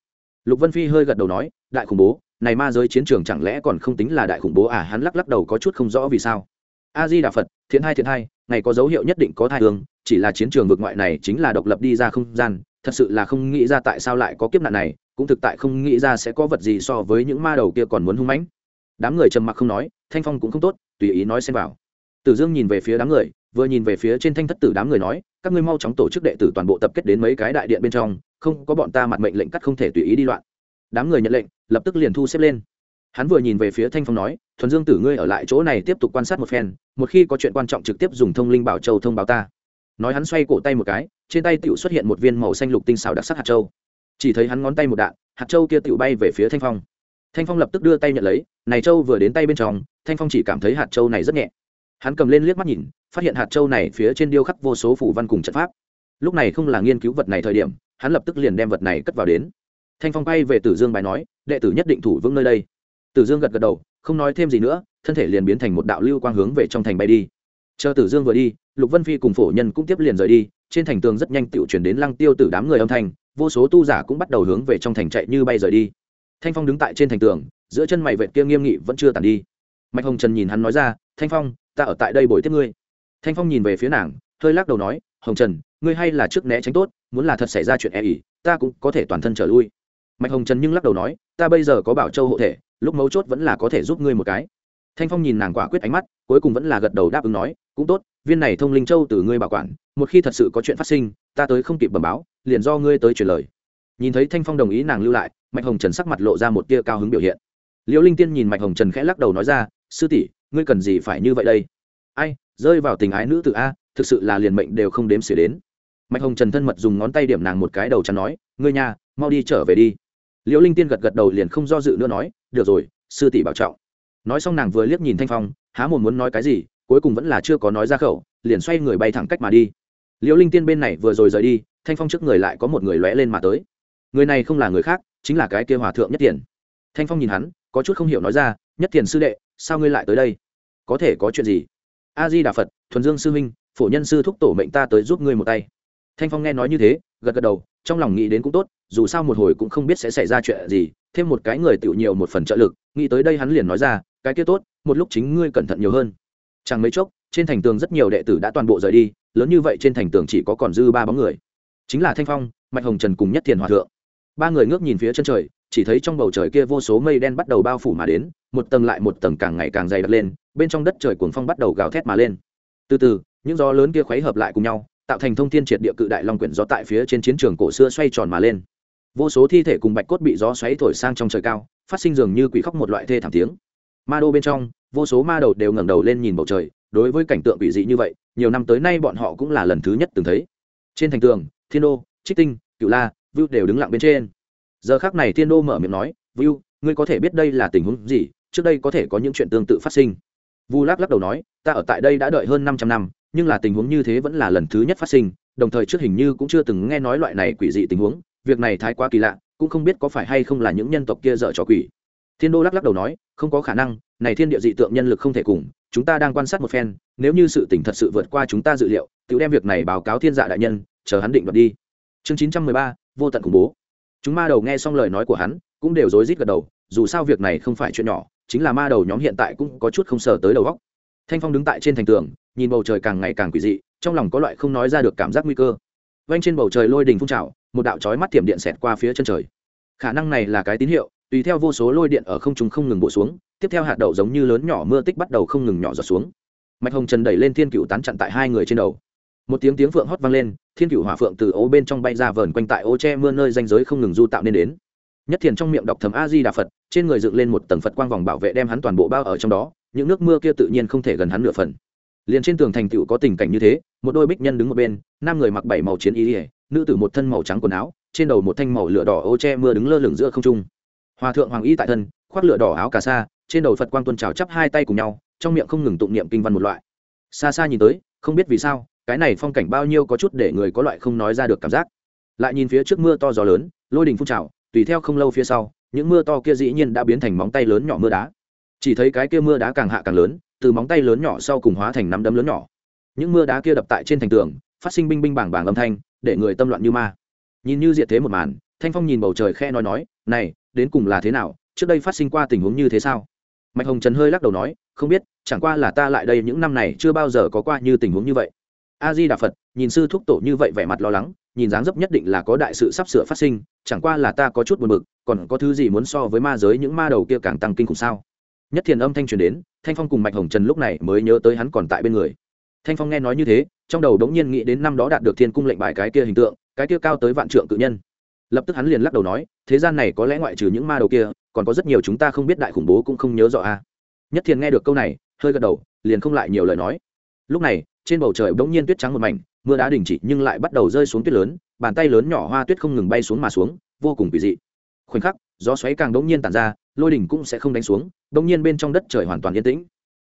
Speaker 1: Lục vân phi hơi gật đầu nói, đại khủng bố, này ma giới chiến trường chẳng lẽ còn không tính là đại khủng bố à? Hắn lắc lắc đầu có chút không rõ vì sao. A di đà phật, thiện hai thiện hai, ngày có dấu hiệu nhất định có thai hương, chỉ là chiến trường vực ngoại này chính là độc lập đi ra không gian, thật sự là không nghĩ ra tại sao lại có kiếp nạn này, cũng thực tại không nghĩ ra sẽ có vật gì so với những ma đầu kia còn muốn hung mãnh. Đám người trầm mặc không nói, thanh phong cũng không tốt tùy ý nói xem vào. Tử dương nhìn về phía đám người, vừa nhìn về phía trên thanh thất tử đám người nói, các ngươi mau chóng tổ chức đệ tử toàn bộ tập kết đến mấy cái đại điện bên trong, không có bọn ta mặt mệnh lệnh cắt không thể tùy ý đi loạn. Đám người nhận lệnh, lập tức liền thu xếp lên. Hắn vừa nhìn về phía thanh phong nói, thuần dương tử ngươi ở lại chỗ này tiếp tục quan sát một phen, một khi có chuyện quan trọng trực tiếp dùng thông linh bảo châu thông báo ta. Nói hắn xoay cổ tay một cái, trên tay tựu xuất hiện một viên màu xanh lục tinh xảo đặc sắc hạt châu. Chỉ thấy hắn ngón tay một đạn, hạt châu kia tựu bay về phía thanh phong. Thanh phong lập tức đưa tay nhận lấy, này châu vừa đến tay bên trong thanh phong chỉ cảm thấy hạt châu này rất nhẹ. Hắn cầm lên liếc mắt nhìn, phát hiện hạt châu này phía trên điêu khắc vô số phủ văn cùng trận pháp. Lúc này không là nghiên cứu vật này thời điểm, hắn lập tức liền đem vật này cất vào đến. Thanh phong bay về tử dương bài nói, đệ tử nhất định thủ vững nơi đây. Tử dương gật gật đầu, không nói thêm gì nữa, thân thể liền biến thành một đạo lưu quang hướng về trong thành bay đi. Chờ tử dương vừa đi, lục vân phi cùng phổ nhân cũng tiếp liền rời đi, trên thành tường rất nhanh tự chuyển đến lăng tiêu tử đám người âm thanh, vô số tu giả cũng bắt đầu hướng về trong thành chạy như bay rời đi. Thanh phong đứng tại trên thành tường, giữa chân mày vệt kia nghiêm nghị vẫn chưa tàn đi mạch hồng trần nhìn hắn nói ra, thanh phong, ta ở tại đây bồi tiếp ngươi. Thanh phong nhìn về phía nàng, hơi lắc đầu nói, hồng trần, ngươi hay là trước né tránh tốt, muốn là thật xảy ra chuyện e ỉ ta cũng có thể toàn thân trở lui. Mạch hồng trần nhưng lắc đầu nói, ta bây giờ có bảo châu hộ thể, lúc mấu chốt vẫn là có thể giúp ngươi một cái. Thanh phong nhìn nàng quả quyết ánh mắt, cuối cùng vẫn là gật đầu đáp ứng nói, cũng tốt, viên này thông linh châu từ ngươi bảo quản, một khi thật sự có chuyện phát sinh, ta tới không kịp bẩm báo, liền do ngươi tới truyền lời. Nhìn thấy thanh phong đồng ý nàng lưu lại, mạch hồng trần sắc mặt lộ ra một tia cao hứng biểu hiện. Liễu linh tiên nhìn mạch hồng trần khẽ lắc đầu nói ra sư tỷ, ngươi cần gì phải như vậy đây? Ai, rơi vào tình ái nữ tự a, thực sự là liền mệnh đều không đếm xỉa đến. Mạch hồng trần thân mật dùng ngón tay điểm nàng một cái đầu chắn nói, ngươi nhà mau đi trở về đi. Liễu linh tiên gật gật đầu liền không do dự nữa nói, được rồi, sư tỷ bảo trọng. Nói xong nàng vừa liếc nhìn thanh phong, há một muốn nói cái gì, cuối cùng vẫn là chưa có nói ra khẩu, liền xoay người bay thẳng cách mà đi. Liễu linh tiên bên này vừa rồi rời đi, thanh phong trước người lại có một người lóe lên mà tới. Người này không là người khác, chính là cái kia hòa thượng nhất tiền thanh phong nhìn hắn, có chút không hiểu nói ra, nhất tiền sư đệ sao ngươi lại tới đây? Có thể có chuyện gì? A di đà phật thuần dương sư huynh, phổ nhân sư thúc tổ mệnh ta tới giúp ngươi một tay. Thanh phong nghe nói như thế, gật gật đầu, trong lòng nghĩ đến cũng tốt, dù sao một hồi cũng không biết sẽ xảy ra chuyện gì, thêm một cái người tựu nhiều một phần trợ lực, nghĩ tới đây hắn liền nói ra, cái kia tốt, một lúc chính ngươi cẩn thận nhiều hơn. Chẳng mấy chốc, trên thành tường rất nhiều đệ tử đã toàn bộ rời đi, lớn như vậy trên thành tường chỉ có còn dư ba bóng người. Chính là thanh phong, mạch hồng trần cùng nhất thiền hòa thượng. Ba người ngước nhìn phía chân trời, chỉ thấy trong bầu trời kia vô số mây đen bắt đầu bao phủ mà đến một tầng lại một tầng càng ngày càng dày đặc lên, bên trong đất trời cuồng phong bắt đầu gào thét mà lên. Từ từ, những gió lớn kia khuấy hợp lại cùng nhau, tạo thành thông thiên triệt địa cự đại long quyển gió tại phía trên chiến trường cổ xưa xoay tròn mà lên. Vô số thi thể cùng bạch cốt bị gió xoáy thổi sang trong trời cao, phát sinh dường như quỷ khóc một loại thê thảm tiếng. Ma đô bên trong, vô số ma đầu đều ngẩng đầu lên nhìn bầu trời, đối với cảnh tượng quỷ dị như vậy, nhiều năm tới nay bọn họ cũng là lần thứ nhất từng thấy. Trên thành tường, thiên đô, trích tinh cựu la, vưu đều đứng lặng bên trên. Giờ khác này thiên đô mở miệng nói, vưu, ngươi có thể biết đây là tình huống gì? Trước đây có thể có những chuyện tương tự phát sinh. Vu lắc lắc đầu nói ta ở tại đây đã đợi hơn 500 năm nhưng là tình huống như thế vẫn là lần thứ nhất phát sinh đồng thời trước hình như cũng chưa từng nghe nói loại này quỷ dị tình huống việc này thái quá kỳ lạ cũng không biết có phải hay không là những nhân tộc kia dở trò quỷ. Thiên đô lắc lắc đầu nói không có khả năng này thiên địa dị tượng nhân lực không thể cùng chúng ta đang quan sát một phen nếu như sự tình thật sự vượt qua chúng ta dự liệu tự đem việc này báo cáo thiên dạ đại nhân chờ hắn định đoạt đi. Chương 913, vô tận khủng bố. Chúng ma đầu nghe xong lời nói của hắn cũng đều rối rít gật đầu dù sao việc này không phải chuyện nhỏ chính là ma đầu nhóm hiện tại cũng có chút không sờ tới đầu góc thanh phong đứng tại trên thành tường, nhìn bầu trời càng ngày càng quỷ dị, trong lòng có loại không nói ra được cảm giác nguy cơ. Vanh trên bầu trời lôi đình phun trào, một đạo chói mắt tiềm điện xẹt qua phía chân trời. Khả năng này là cái tín hiệu, tùy theo vô số lôi điện ở không trung không ngừng bổ xuống, tiếp theo hạt đậu giống như lớn nhỏ mưa tích bắt đầu không ngừng nhỏ giọt xuống. Mạch hồng trần đẩy lên thiên cựu tán chặn tại hai người trên đầu. Một tiếng tiếng phượng hót vang lên, thiên cựu hỏa phượng từ ố bên trong bay ra vờn quanh tại ô che mưa nơi danh giới không ngừng du tạo nên đến nhất thiền trong miệng đọc thầm a di đà phật, trên người dựng lên một tầng phật quang vòng bảo vệ đem hắn toàn bộ bao ở trong đó, những nước mưa kia tự nhiên không thể gần hắn nửa phần. Liền trên tường thành tựu có tình cảnh như thế, một đôi bích nhân đứng một bên, nam người mặc bảy màu chiến y ỉa nữ tử một thân màu trắng quần áo, trên đầu một thanh màu lửa đỏ ô che mưa đứng lơ lửng giữa không trung. Hòa thượng hoàng y tại thân, khoác lửa đỏ áo cà sa, trên đầu phật quang tuân trào chắp hai tay cùng nhau, trong miệng không ngừng tụng niệm kinh văn một loại. Xa xa nhìn tới, không biết vì sao, cái này phong cảnh bao nhiêu có chút để người có loại không nói ra được cảm giác. Lại nhìn phía trước mưa to gió lớn, lôi đình phun trào tùy theo không lâu phía sau, những mưa to kia dĩ nhiên đã biến thành móng tay lớn nhỏ mưa đá. Chỉ thấy cái kia mưa đá càng hạ càng lớn, từ móng tay lớn nhỏ sau cùng hóa thành nắm đấm lớn nhỏ. Những mưa đá kia đập tại trên thành tường, phát sinh binh binh bảng bảng âm thanh, để người tâm loạn như ma. Nhìn như diệt thế một màn, thanh phong nhìn bầu trời khe nói nói, này, đến cùng là thế nào? Trước đây phát sinh qua tình huống như thế sao? Mạch hồng trần hơi lắc đầu nói, không biết, chẳng qua là ta lại đây những năm này chưa bao giờ có qua như tình huống như vậy a di đà phật, nhìn sư thúc tổ như vậy vẻ mặt lo lắng, nhìn dáng dấp nhất định là có đại sự sắp sửa phát sinh, chẳng qua là ta có chút buồn bực, còn có thứ gì muốn so với ma giới những ma đầu kia càng tăng kinh khủng sao? Nhất thiền âm thanh truyền đến, thanh phong cùng mạch hồng trần lúc này mới nhớ tới hắn còn tại bên người. Thanh phong nghe nói như thế, trong đầu đống nhiên nghĩ đến năm đó đạt được thiên cung lệnh bài cái kia hình tượng, cái kia cao tới vạn trượng cự nhân. Lập tức hắn liền lắc đầu nói, thế gian này có lẽ ngoại trừ những ma đầu kia, còn có rất nhiều chúng ta không biết đại khủng bố cũng không nhớ rõ a. Nhất thiền nghe được câu này, hơi gật đầu, liền không lại nhiều lời nói. Lúc này trên bầu trời bỗng nhiên tuyết trắng một mảnh, mưa đã đình chỉ nhưng lại bắt đầu rơi xuống tuyết lớn, bàn tay lớn nhỏ hoa tuyết không ngừng bay xuống mà xuống, vô cùng kỳ dị. Khoảnh khắc, gió xoáy càng đống nhiên tàn ra, lôi đỉnh cũng sẽ không đánh xuống đống nhiên bên trong đất trời hoàn toàn yên tĩnh.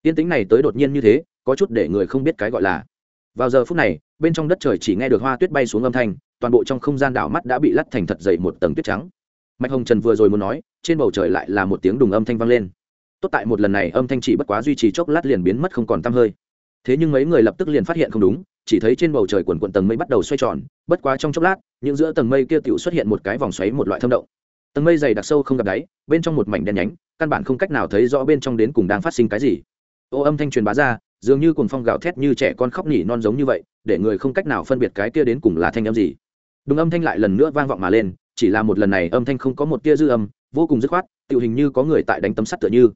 Speaker 1: Yên tĩnh này tới đột nhiên như thế, có chút để người không biết cái gọi là. Vào giờ phút này, bên trong đất trời chỉ nghe được hoa tuyết bay xuống âm thanh, toàn bộ trong không gian đảo mắt đã bị lắt thành thật dày một tầng tuyết trắng. Mạch hồng trần vừa rồi muốn nói, trên bầu trời lại là một tiếng đùng âm thanh vang lên. Tốt tại một lần này âm thanh chỉ bất quá duy trì chốc lát liền biến mất không còn t hơi thế nhưng mấy người lập tức liền phát hiện không đúng, chỉ thấy trên bầu trời quần quần tầng mây bắt đầu xoay tròn, bất quá trong chốc lát, những giữa tầng mây kia tựu xuất hiện một cái vòng xoáy một loại thâm động. Tầng mây dày đặc sâu không gặp đáy, bên trong một mảnh đen nhánh, căn bản không cách nào thấy rõ bên trong đến cùng đang phát sinh cái gì. Ô âm thanh truyền bá ra, dường như cùng phong gào thét như trẻ con khóc nỉ non giống như vậy, để người không cách nào phân biệt cái kia đến cùng là thanh âm gì. Đúng âm thanh lại lần nữa vang vọng mà lên, chỉ là một lần này âm thanh không có một tia dư âm, vô cùng dứt khoát tự hình như có người tại đánh tấm sắt tựa như.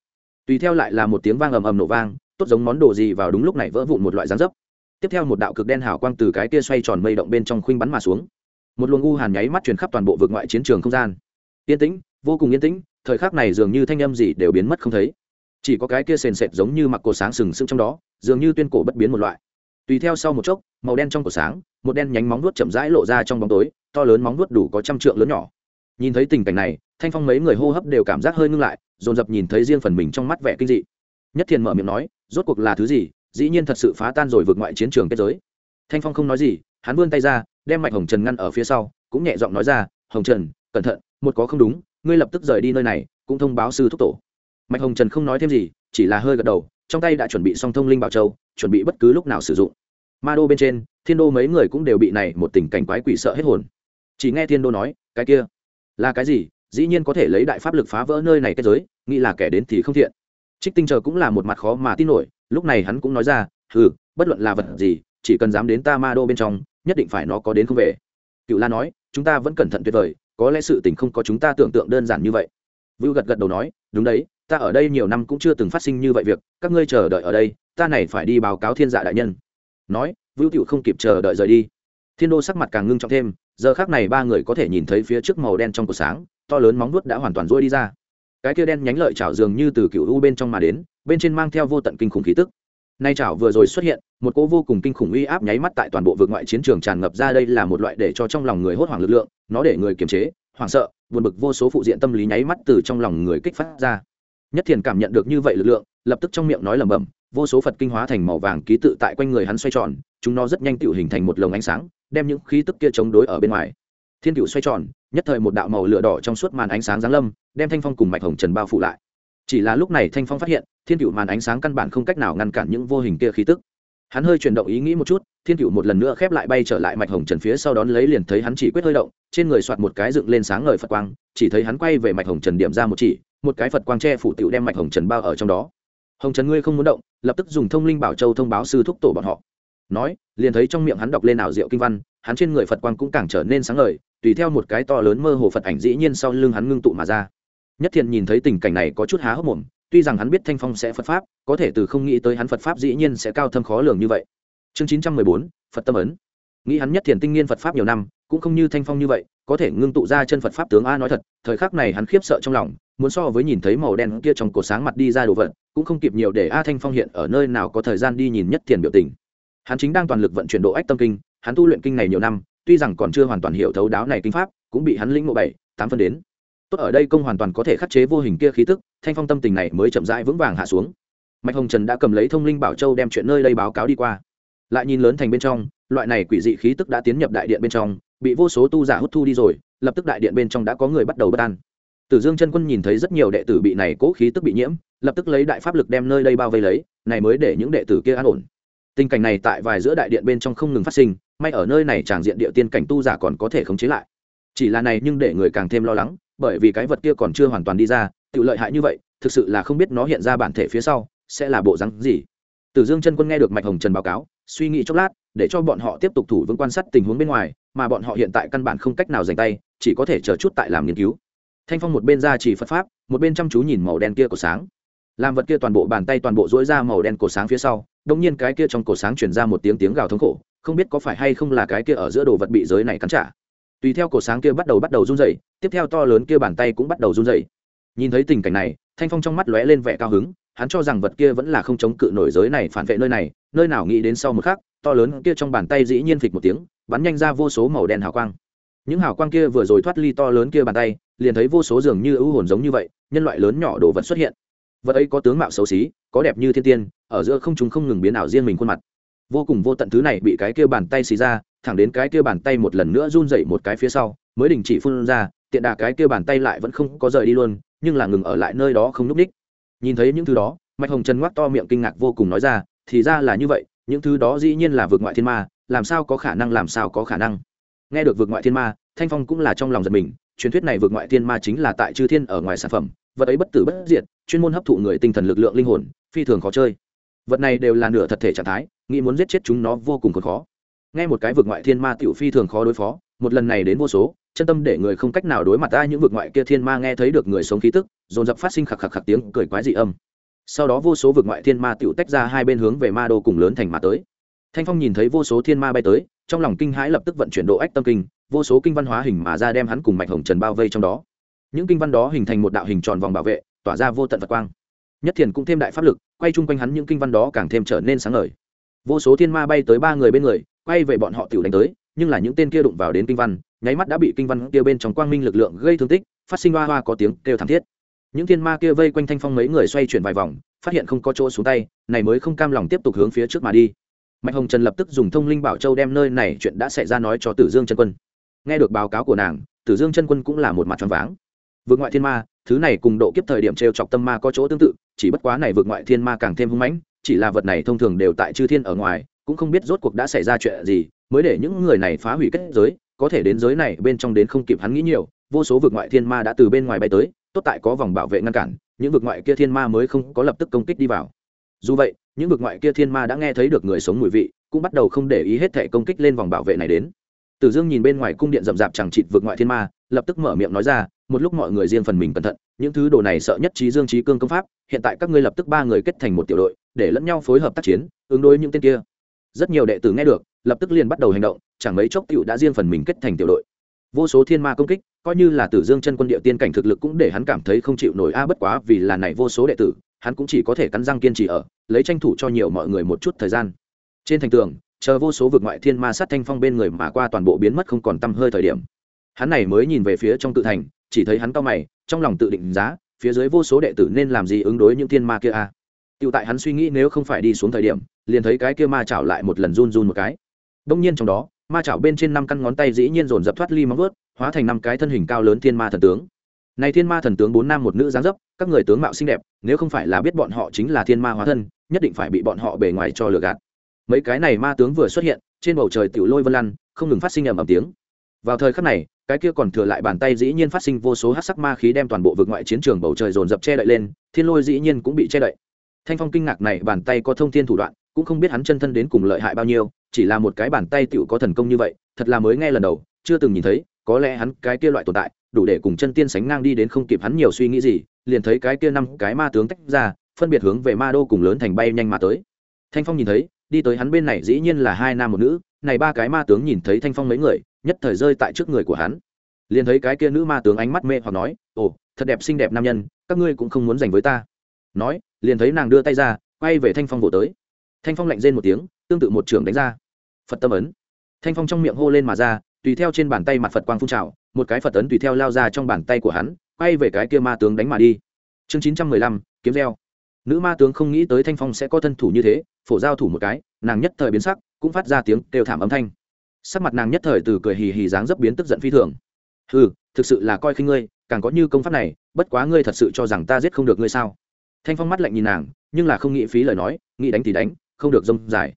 Speaker 1: Tùy theo lại là một tiếng vang ầm ầm nổ vang tốt giống món đồ gì vào đúng lúc này vỡ vụn một loại dáng dấp. Tiếp theo một đạo cực đen hào quang từ cái tia xoay tròn mây động bên trong khuynh bắn mà xuống. Một luồng u hàn nháy mắt truyền khắp toàn bộ vực ngoại chiến trường không gian. Yên tĩnh, vô cùng yên tĩnh, thời khắc này dường như thanh âm gì đều biến mất không thấy. Chỉ có cái kia sền sệt giống như mặc cổ sáng sừng sững trong đó, dường như tuyên cổ bất biến một loại. Tùy theo sau một chốc, màu đen trong cổ sáng, một đen nhánh móng vuốt chậm rãi lộ ra trong bóng tối, to lớn móng vuốt đủ có trăm trượng lớn nhỏ. Nhìn thấy tình cảnh này, thanh phong mấy người hô hấp đều cảm giác hơi ngưng lại, dồn dập nhìn thấy riêng phần mình trong mắt vẻ kinh dị. Nhất thiền mở miệng nói rốt cuộc là thứ gì? Dĩ nhiên thật sự phá tan rồi vượt ngoại chiến trường kết giới. Thanh phong không nói gì, hắn vươn tay ra, đem mạch hồng trần ngăn ở phía sau, cũng nhẹ giọng nói ra, hồng trần, cẩn thận, một có không đúng, ngươi lập tức rời đi nơi này, cũng thông báo sư thúc tổ. Mạch hồng trần không nói thêm gì, chỉ là hơi gật đầu, trong tay đã chuẩn bị xong thông linh bảo châu, chuẩn bị bất cứ lúc nào sử dụng. Ma đô bên trên, thiên đô mấy người cũng đều bị này một tình cảnh quái quỷ sợ hết hồn. Chỉ nghe thiên đô nói, cái kia, là cái gì? Dĩ nhiên có thể lấy đại pháp lực phá vỡ nơi này kết giới, nghĩ là kẻ đến thì không thiện trích tinh chờ cũng là một mặt khó mà tin nổi, lúc này hắn cũng nói ra ừ bất luận là vật gì, chỉ cần dám đến ta ma đô bên trong, nhất định phải nó có đến không về. Cựu la nói, chúng ta vẫn cẩn thận tuyệt vời, có lẽ sự tình không có chúng ta tưởng tượng đơn giản như vậy. Vưu gật gật đầu nói, đúng đấy, ta ở đây nhiều năm cũng chưa từng phát sinh như vậy việc, các ngươi chờ đợi ở đây, ta này phải đi báo cáo thiên dạ đại nhân. Nói, vưu cựu không kịp chờ đợi rời đi. Thiên đô sắc mặt càng ngưng trọng thêm, giờ khác này ba người có thể nhìn thấy phía trước màu đen trong cổ sáng, to lớn móng nuốt đã hoàn toàn rôi đi ra cái kia đen nhánh lợi chảo dường như từ cựu u bên trong mà đến, bên trên mang theo vô tận kinh khủng khí tức. Nay chảo vừa rồi xuất hiện, một cỗ vô cùng kinh khủng uy áp nháy mắt tại toàn bộ vực ngoại chiến trường tràn ngập ra đây là một loại để cho trong lòng người hốt hoảng lực lượng, nó để người kiềm chế, hoảng sợ, buồn bực vô số phụ diện tâm lý nháy mắt từ trong lòng người kích phát ra. Nhất thiền cảm nhận được như vậy lực lượng, lập tức trong miệng nói lẩm bẩm, vô số phật kinh hóa thành màu vàng ký tự tại quanh người hắn xoay tròn, chúng nó rất nhanh tự hình thành một lồng ánh sáng, đem những khí tức kia chống đối ở bên ngoài thiên cựu xoay tròn, nhất thời một đạo màu lửa đỏ trong suốt màn ánh sáng giáng lâm, đem thanh phong cùng mạch hồng trần bao phủ lại. Chỉ là lúc này thanh phong phát hiện, thiên cựu màn ánh sáng căn bản không cách nào ngăn cản những vô hình kia khí tức. Hắn hơi chuyển động ý nghĩ một chút, thiên cựu một lần nữa khép lại bay trở lại mạch hồng trần phía sau đón lấy liền thấy hắn chỉ quyết hơi động, trên người soạt một cái dựng lên sáng ngời phật quang, chỉ thấy hắn quay về mạch hồng trần điểm ra một chỉ, một cái phật quang tre phủ tựu đem mạch hồng trần bao ở trong đó. Hồng trần ngươi không muốn động, lập tức dùng thông linh bảo châu thông báo sư thúc tổ bọn họ. Nói, liền thấy trong miệng hắn đọc lên ảo diệu kinh văn, hắn trên người phật quang cũng càng trở nên sáng ngời tùy theo một cái to lớn mơ hồ phật ảnh dĩ nhiên sau lưng hắn ngưng tụ mà ra. Nhất thiện nhìn thấy tình cảnh này có chút há hốc mồm, tuy rằng hắn biết thanh phong sẽ phật pháp, có thể từ không nghĩ tới hắn phật pháp dĩ nhiên sẽ cao thâm khó lường như vậy. Chương chín trăm mười bốn, phật tâm ấn. Nghĩ hắn nhất thiền tinh nghiên phật pháp nhiều năm, cũng không như thanh phong như vậy, có thể ngưng tụ ra chân phật pháp tướng a nói thật, thời khắc này hắn khiếp sợ trong lòng, muốn so với nhìn thấy màu đen kia trong cổ sáng mặt đi ra đồ vật, cũng không kịp nhiều để a thanh phong hiện ở nơi nào có thời gian đi nhìn nhất thiền biểu tình. Hắn chính đang toàn lực vận chuyển độ ách tâm kinh, hắn tu luyện kinh này nhiều năm tuy rằng còn chưa hoàn toàn hiểu thấu đáo này kinh pháp, cũng bị hắn lĩnh ngộ bảy, tám phân đến. Tốt ở đây công hoàn toàn có thể khắc chế vô hình kia khí tức, thanh phong tâm tình này mới chậm rãi vững vàng hạ xuống. Mạch hồng trần đã cầm lấy thông linh bảo châu đem chuyện nơi đây báo cáo đi qua. Lại nhìn lớn thành bên trong, loại này quỷ dị khí tức đã tiến nhập đại điện bên trong, bị vô số tu giả hút thu đi rồi, lập tức đại điện bên trong đã có người bắt đầu bất an. Tử dương chân quân nhìn thấy rất nhiều đệ tử bị này cố khí tức bị nhiễm, lập tức lấy đại pháp lực đem nơi đây bao vây lấy, này mới để những đệ tử kia an ổn. Tình cảnh này tại vài giữa đại điện bên trong không ngừng phát sinh may ở nơi này tràng diện địa tiên cảnh tu giả còn có thể khống chế lại. Chỉ là này nhưng để người càng thêm lo lắng, bởi vì cái vật kia còn chưa hoàn toàn đi ra tự lợi hại như vậy, thực sự là không biết nó hiện ra bản thể phía sau sẽ là bộ rắn gì. Tử dương chân quân nghe được mạch hồng trần báo cáo, suy nghĩ chốc lát, để cho bọn họ tiếp tục thủ vững quan sát tình huống bên ngoài, mà bọn họ hiện tại căn bản không cách nào dành tay, chỉ có thể chờ chút tại làm nghiên cứu. Thanh phong một bên ra chỉ phật pháp, một bên chăm chú nhìn màu đen kia của sáng. Làm vật kia toàn bộ bàn tay toàn bộ dỗi ra màu đen cổ sáng phía sau đông nhiên cái kia trong cổ sáng chuyển ra một tiếng tiếng gào thống khổ không biết có phải hay không là cái kia ở giữa đồ vật bị giới này cắn trả. Tùy theo cổ sáng kia bắt đầu bắt đầu run dày tiếp theo to lớn kia bàn tay cũng bắt đầu run dày nhìn thấy tình cảnh này, thanh phong trong mắt lóe lên vẻ cao hứng, hắn cho rằng vật kia vẫn là không chống cự nổi giới này phản vệ nơi này, nơi nào nghĩ đến sau một khắc, to lớn kia trong bàn tay dĩ nhiên phịch một tiếng, bắn nhanh ra vô số màu đen hào quang. Những hào quang kia vừa rồi thoát ly to lớn kia bàn tay, liền thấy vô số dường như ưu hồn giống như vậy, nhân loại lớn nhỏ đồ vật xuất hiện. Vật ấy có tướng mạo xấu xí, có đẹp như thiên tiên, ở giữa không chúng không ngừng biến ảo riêng mình khuôn mặt vô cùng vô tận thứ này bị cái kia bàn tay xì ra, thẳng đến cái kia bàn tay một lần nữa run dậy một cái phía sau, mới đình chỉ phun ra, tiện đà cái kia bàn tay lại vẫn không có rời đi luôn, nhưng là ngừng ở lại nơi đó không núp ních nhìn thấy những thứ đó, mạch hồng trần ngoắc to miệng kinh ngạc vô cùng nói ra, thì ra là như vậy, những thứ đó dĩ nhiên là vượt ngoại thiên ma, làm sao có khả năng, làm sao có khả năng. Nghe được vượt ngoại thiên ma, thanh phong cũng là trong lòng giật mình, truyền thuyết này vượt ngoại thiên ma chính là tại chư thiên ở ngoài sản phẩm, vật ấy bất tử bất diệt, chuyên môn hấp thụ người tinh thần lực lượng linh hồn, phi thường khó chơi vật này đều là nửa thật thể trạng thái, nghĩ muốn giết chết chúng nó vô cùng còn khó. Nghe một cái vực ngoại thiên ma tiểu phi thường khó đối phó, một lần này đến vô số, chân tâm để người không cách nào đối mặt ta những vực ngoại kia thiên ma nghe thấy được người sống khí tức, dồn dập phát sinh khạc khạc khạc tiếng cười quái dị âm. Sau đó vô số vực ngoại thiên ma tiểu tách ra hai bên hướng về ma đô cùng lớn thành mà tới. Thanh phong nhìn thấy vô số thiên ma bay tới, trong lòng kinh hãi lập tức vận chuyển độ ách tâm kinh, vô số kinh văn hóa hình mà ra đem hắn cùng mạch hồng trần bao vây trong đó. Những kinh văn đó hình thành một đạo hình tròn vòng bảo vệ, tỏa ra vô tận vật quang nhất thiền cũng thêm đại pháp lực, quay chung quanh hắn những kinh văn đó càng thêm trở nên sáng ngời. Vô số thiên ma bay tới ba người bên người, quay về bọn họ tiểu đánh tới, nhưng là những tên kia đụng vào đến kinh văn, nháy mắt đã bị kinh văn kia bên trong quang minh lực lượng gây thương tích, phát sinh hoa hoa có tiếng kêu thảm thiết. Những thiên ma kia vây quanh thanh phong mấy người xoay chuyển vài vòng, phát hiện không có chỗ xuống tay, này mới không cam lòng tiếp tục hướng phía trước mà đi. Mạch hồng trần lập tức dùng thông linh bảo châu đem nơi này chuyện đã xảy ra nói cho tử dương chân quân. Nghe được báo cáo của nàng, tử dương chân quân cũng là một mặt tròn váng. Vượt ngoại thiên ma, thứ này cùng độ kiếp thời điểm t chọc tâm ma có chỗ tương tự chỉ bất quá này vượt ngoại thiên ma càng thêm hung mãnh, chỉ là vật này thông thường đều tại chư thiên ở ngoài, cũng không biết rốt cuộc đã xảy ra chuyện gì, mới để những người này phá hủy kết giới, có thể đến giới này bên trong đến không kịp hắn nghĩ nhiều, vô số vượt ngoại thiên ma đã từ bên ngoài bay tới, tốt tại có vòng bảo vệ ngăn cản, những vượt ngoại kia thiên ma mới không có lập tức công kích đi vào. Dù vậy, những vực ngoại kia thiên ma đã nghe thấy được người sống mùi vị, cũng bắt đầu không để ý hết thể công kích lên vòng bảo vệ này đến tử dương nhìn bên ngoài cung điện rậm rạp chẳng chịt vượt ngoại thiên ma, lập tức mở miệng nói ra, một lúc mọi người riêng phần mình cẩn thận, những thứ đồ này sợ nhất trí dương trí cương công pháp, hiện tại các ngươi lập tức ba người kết thành một tiểu đội, để lẫn nhau phối hợp tác chiến, ứng đối những tên kia. Rất nhiều đệ tử nghe được, lập tức liền bắt đầu hành động, chẳng mấy chốc tiểu đã riêng phần mình kết thành tiểu đội. Vô số thiên ma công kích, coi như là tử dương chân quân địa tiên cảnh thực lực cũng để hắn cảm thấy không chịu nổi a, bất quá vì là này vô số đệ tử, hắn cũng chỉ có thể cắn răng kiên trì ở, lấy tranh thủ cho nhiều mọi người một chút thời gian. Trên thành tường chờ vô số vực ngoại thiên ma sát thanh phong bên người mà qua toàn bộ biến mất không còn tăm hơi thời điểm hắn này mới nhìn về phía trong tự thành chỉ thấy hắn cao mày trong lòng tự định giá phía dưới vô số đệ tử nên làm gì ứng đối những thiên ma kia a Tiểu tại hắn suy nghĩ nếu không phải đi xuống thời điểm, liền thấy cái kia ma chảo lại một lần run run một cái. Đông nhiên trong đó, ma chảo bên trên năm căn ngón tay dĩ nhiên dồn dập thoát ly móng vớt, hóa thành năm cái thân hình cao lớn thiên ma thần tướng. Này thiên ma thần tướng bốn nam một nữ dáng dấp, các người tướng mạo xinh đẹp, nếu không phải là biết bọn họ chính là thiên ma hóa thân, nhất định phải bị bọn họ bề ngoài cho lừa gạt. Mấy cái này ma tướng vừa xuất hiện, trên bầu trời tiểu lôi vân lăn, không ngừng phát sinh ầm ầm tiếng. Vào thời khắc này, cái kia còn thừa lại bàn tay dĩ nhiên phát sinh vô số hắc sắc ma khí đem toàn bộ vực ngoại chiến trường bầu trời dồn dập che đậy lên, thiên lôi dĩ nhiên cũng bị che đậy thanh phong kinh ngạc này bàn tay có thông thiên thủ đoạn cũng không biết hắn chân thân đến cùng lợi hại bao nhiêu chỉ là một cái bàn tay tựu có thần công như vậy thật là mới nghe lần đầu chưa từng nhìn thấy có lẽ hắn cái kia loại tồn tại đủ để cùng chân tiên sánh ngang đi đến không kịp hắn nhiều suy nghĩ gì liền thấy cái kia năm cái ma tướng tách ra phân biệt hướng về ma đô cùng lớn thành bay nhanh mà tới thanh phong nhìn thấy đi tới hắn bên này dĩ nhiên là hai nam một nữ, này ba cái ma tướng nhìn thấy thanh phong mấy người, nhất thời rơi tại trước người của hắn. Liền thấy cái kia nữ ma tướng ánh mắt mê hoặc nói, ồ, thật đẹp xinh đẹp nam nhân, các ngươi cũng không muốn giành với ta. Nói, liền thấy nàng đưa tay ra, quay về thanh phong vỗ tới. Thanh phong lạnh rên một tiếng, tương tự một trường đánh ra. Phật tâm ấn. Thanh phong trong miệng hô lên mà ra, tùy theo trên bàn tay mặt phật quang phun trào, một cái phật ấn tùy theo lao ra trong bàn tay của hắn, quay về cái kia ma tướng đánh mà đi. Chương chín trăm mười lăm, kiếm reo nữ ma tướng không nghĩ tới thanh phong sẽ có thân thủ như thế, phổ giao thủ một cái, nàng nhất thời biến sắc, cũng phát ra tiếng kêu thảm âm thanh. Sắc mặt nàng nhất thời từ cười hì hì dáng dấp biến tức giận phi thường. Ừ thực sự là coi khinh ngươi, càng có như công pháp này, bất quá ngươi thật sự cho rằng ta giết không được ngươi sao? Thanh phong mắt lạnh nhìn nàng, nhưng là không nghĩ phí lời nói, nghĩ đánh thì đánh, không được rông dài.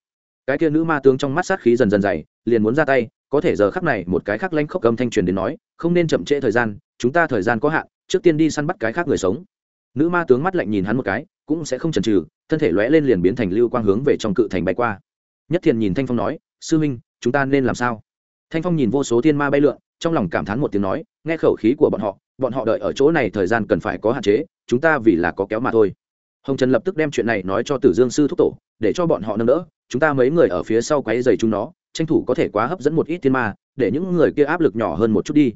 Speaker 1: Cái kia nữ ma tướng trong mắt sát khí dần dần dày, liền muốn ra tay, có thể giờ khắc này một cái khác lanh khốc cầm thanh truyền đến nói, không nên chậm trễ thời gian, chúng ta thời gian có hạn, trước tiên đi săn bắt cái khác người sống. Nữ ma tướng mắt lạnh nhìn hắn một cái cũng sẽ không chần chừ, thân thể lóe lên liền biến thành lưu quang hướng về trong cự thành bay qua. Nhất thiền nhìn thanh phong nói, sư minh chúng ta nên làm sao? Thanh phong nhìn vô số thiên ma bay lượn, trong lòng cảm thán một tiếng nói, nghe khẩu khí của bọn họ bọn họ đợi ở chỗ này thời gian cần phải có hạn chế, chúng ta vì là có kéo mà thôi. Hồng trần lập tức đem chuyện này nói cho tử dương sư thúc tổ, để cho bọn họ nâng đỡ, chúng ta mấy người ở phía sau quáy dày chúng nó, tranh thủ có thể quá hấp dẫn một ít thiên ma, để những người kia áp lực nhỏ hơn một chút đi.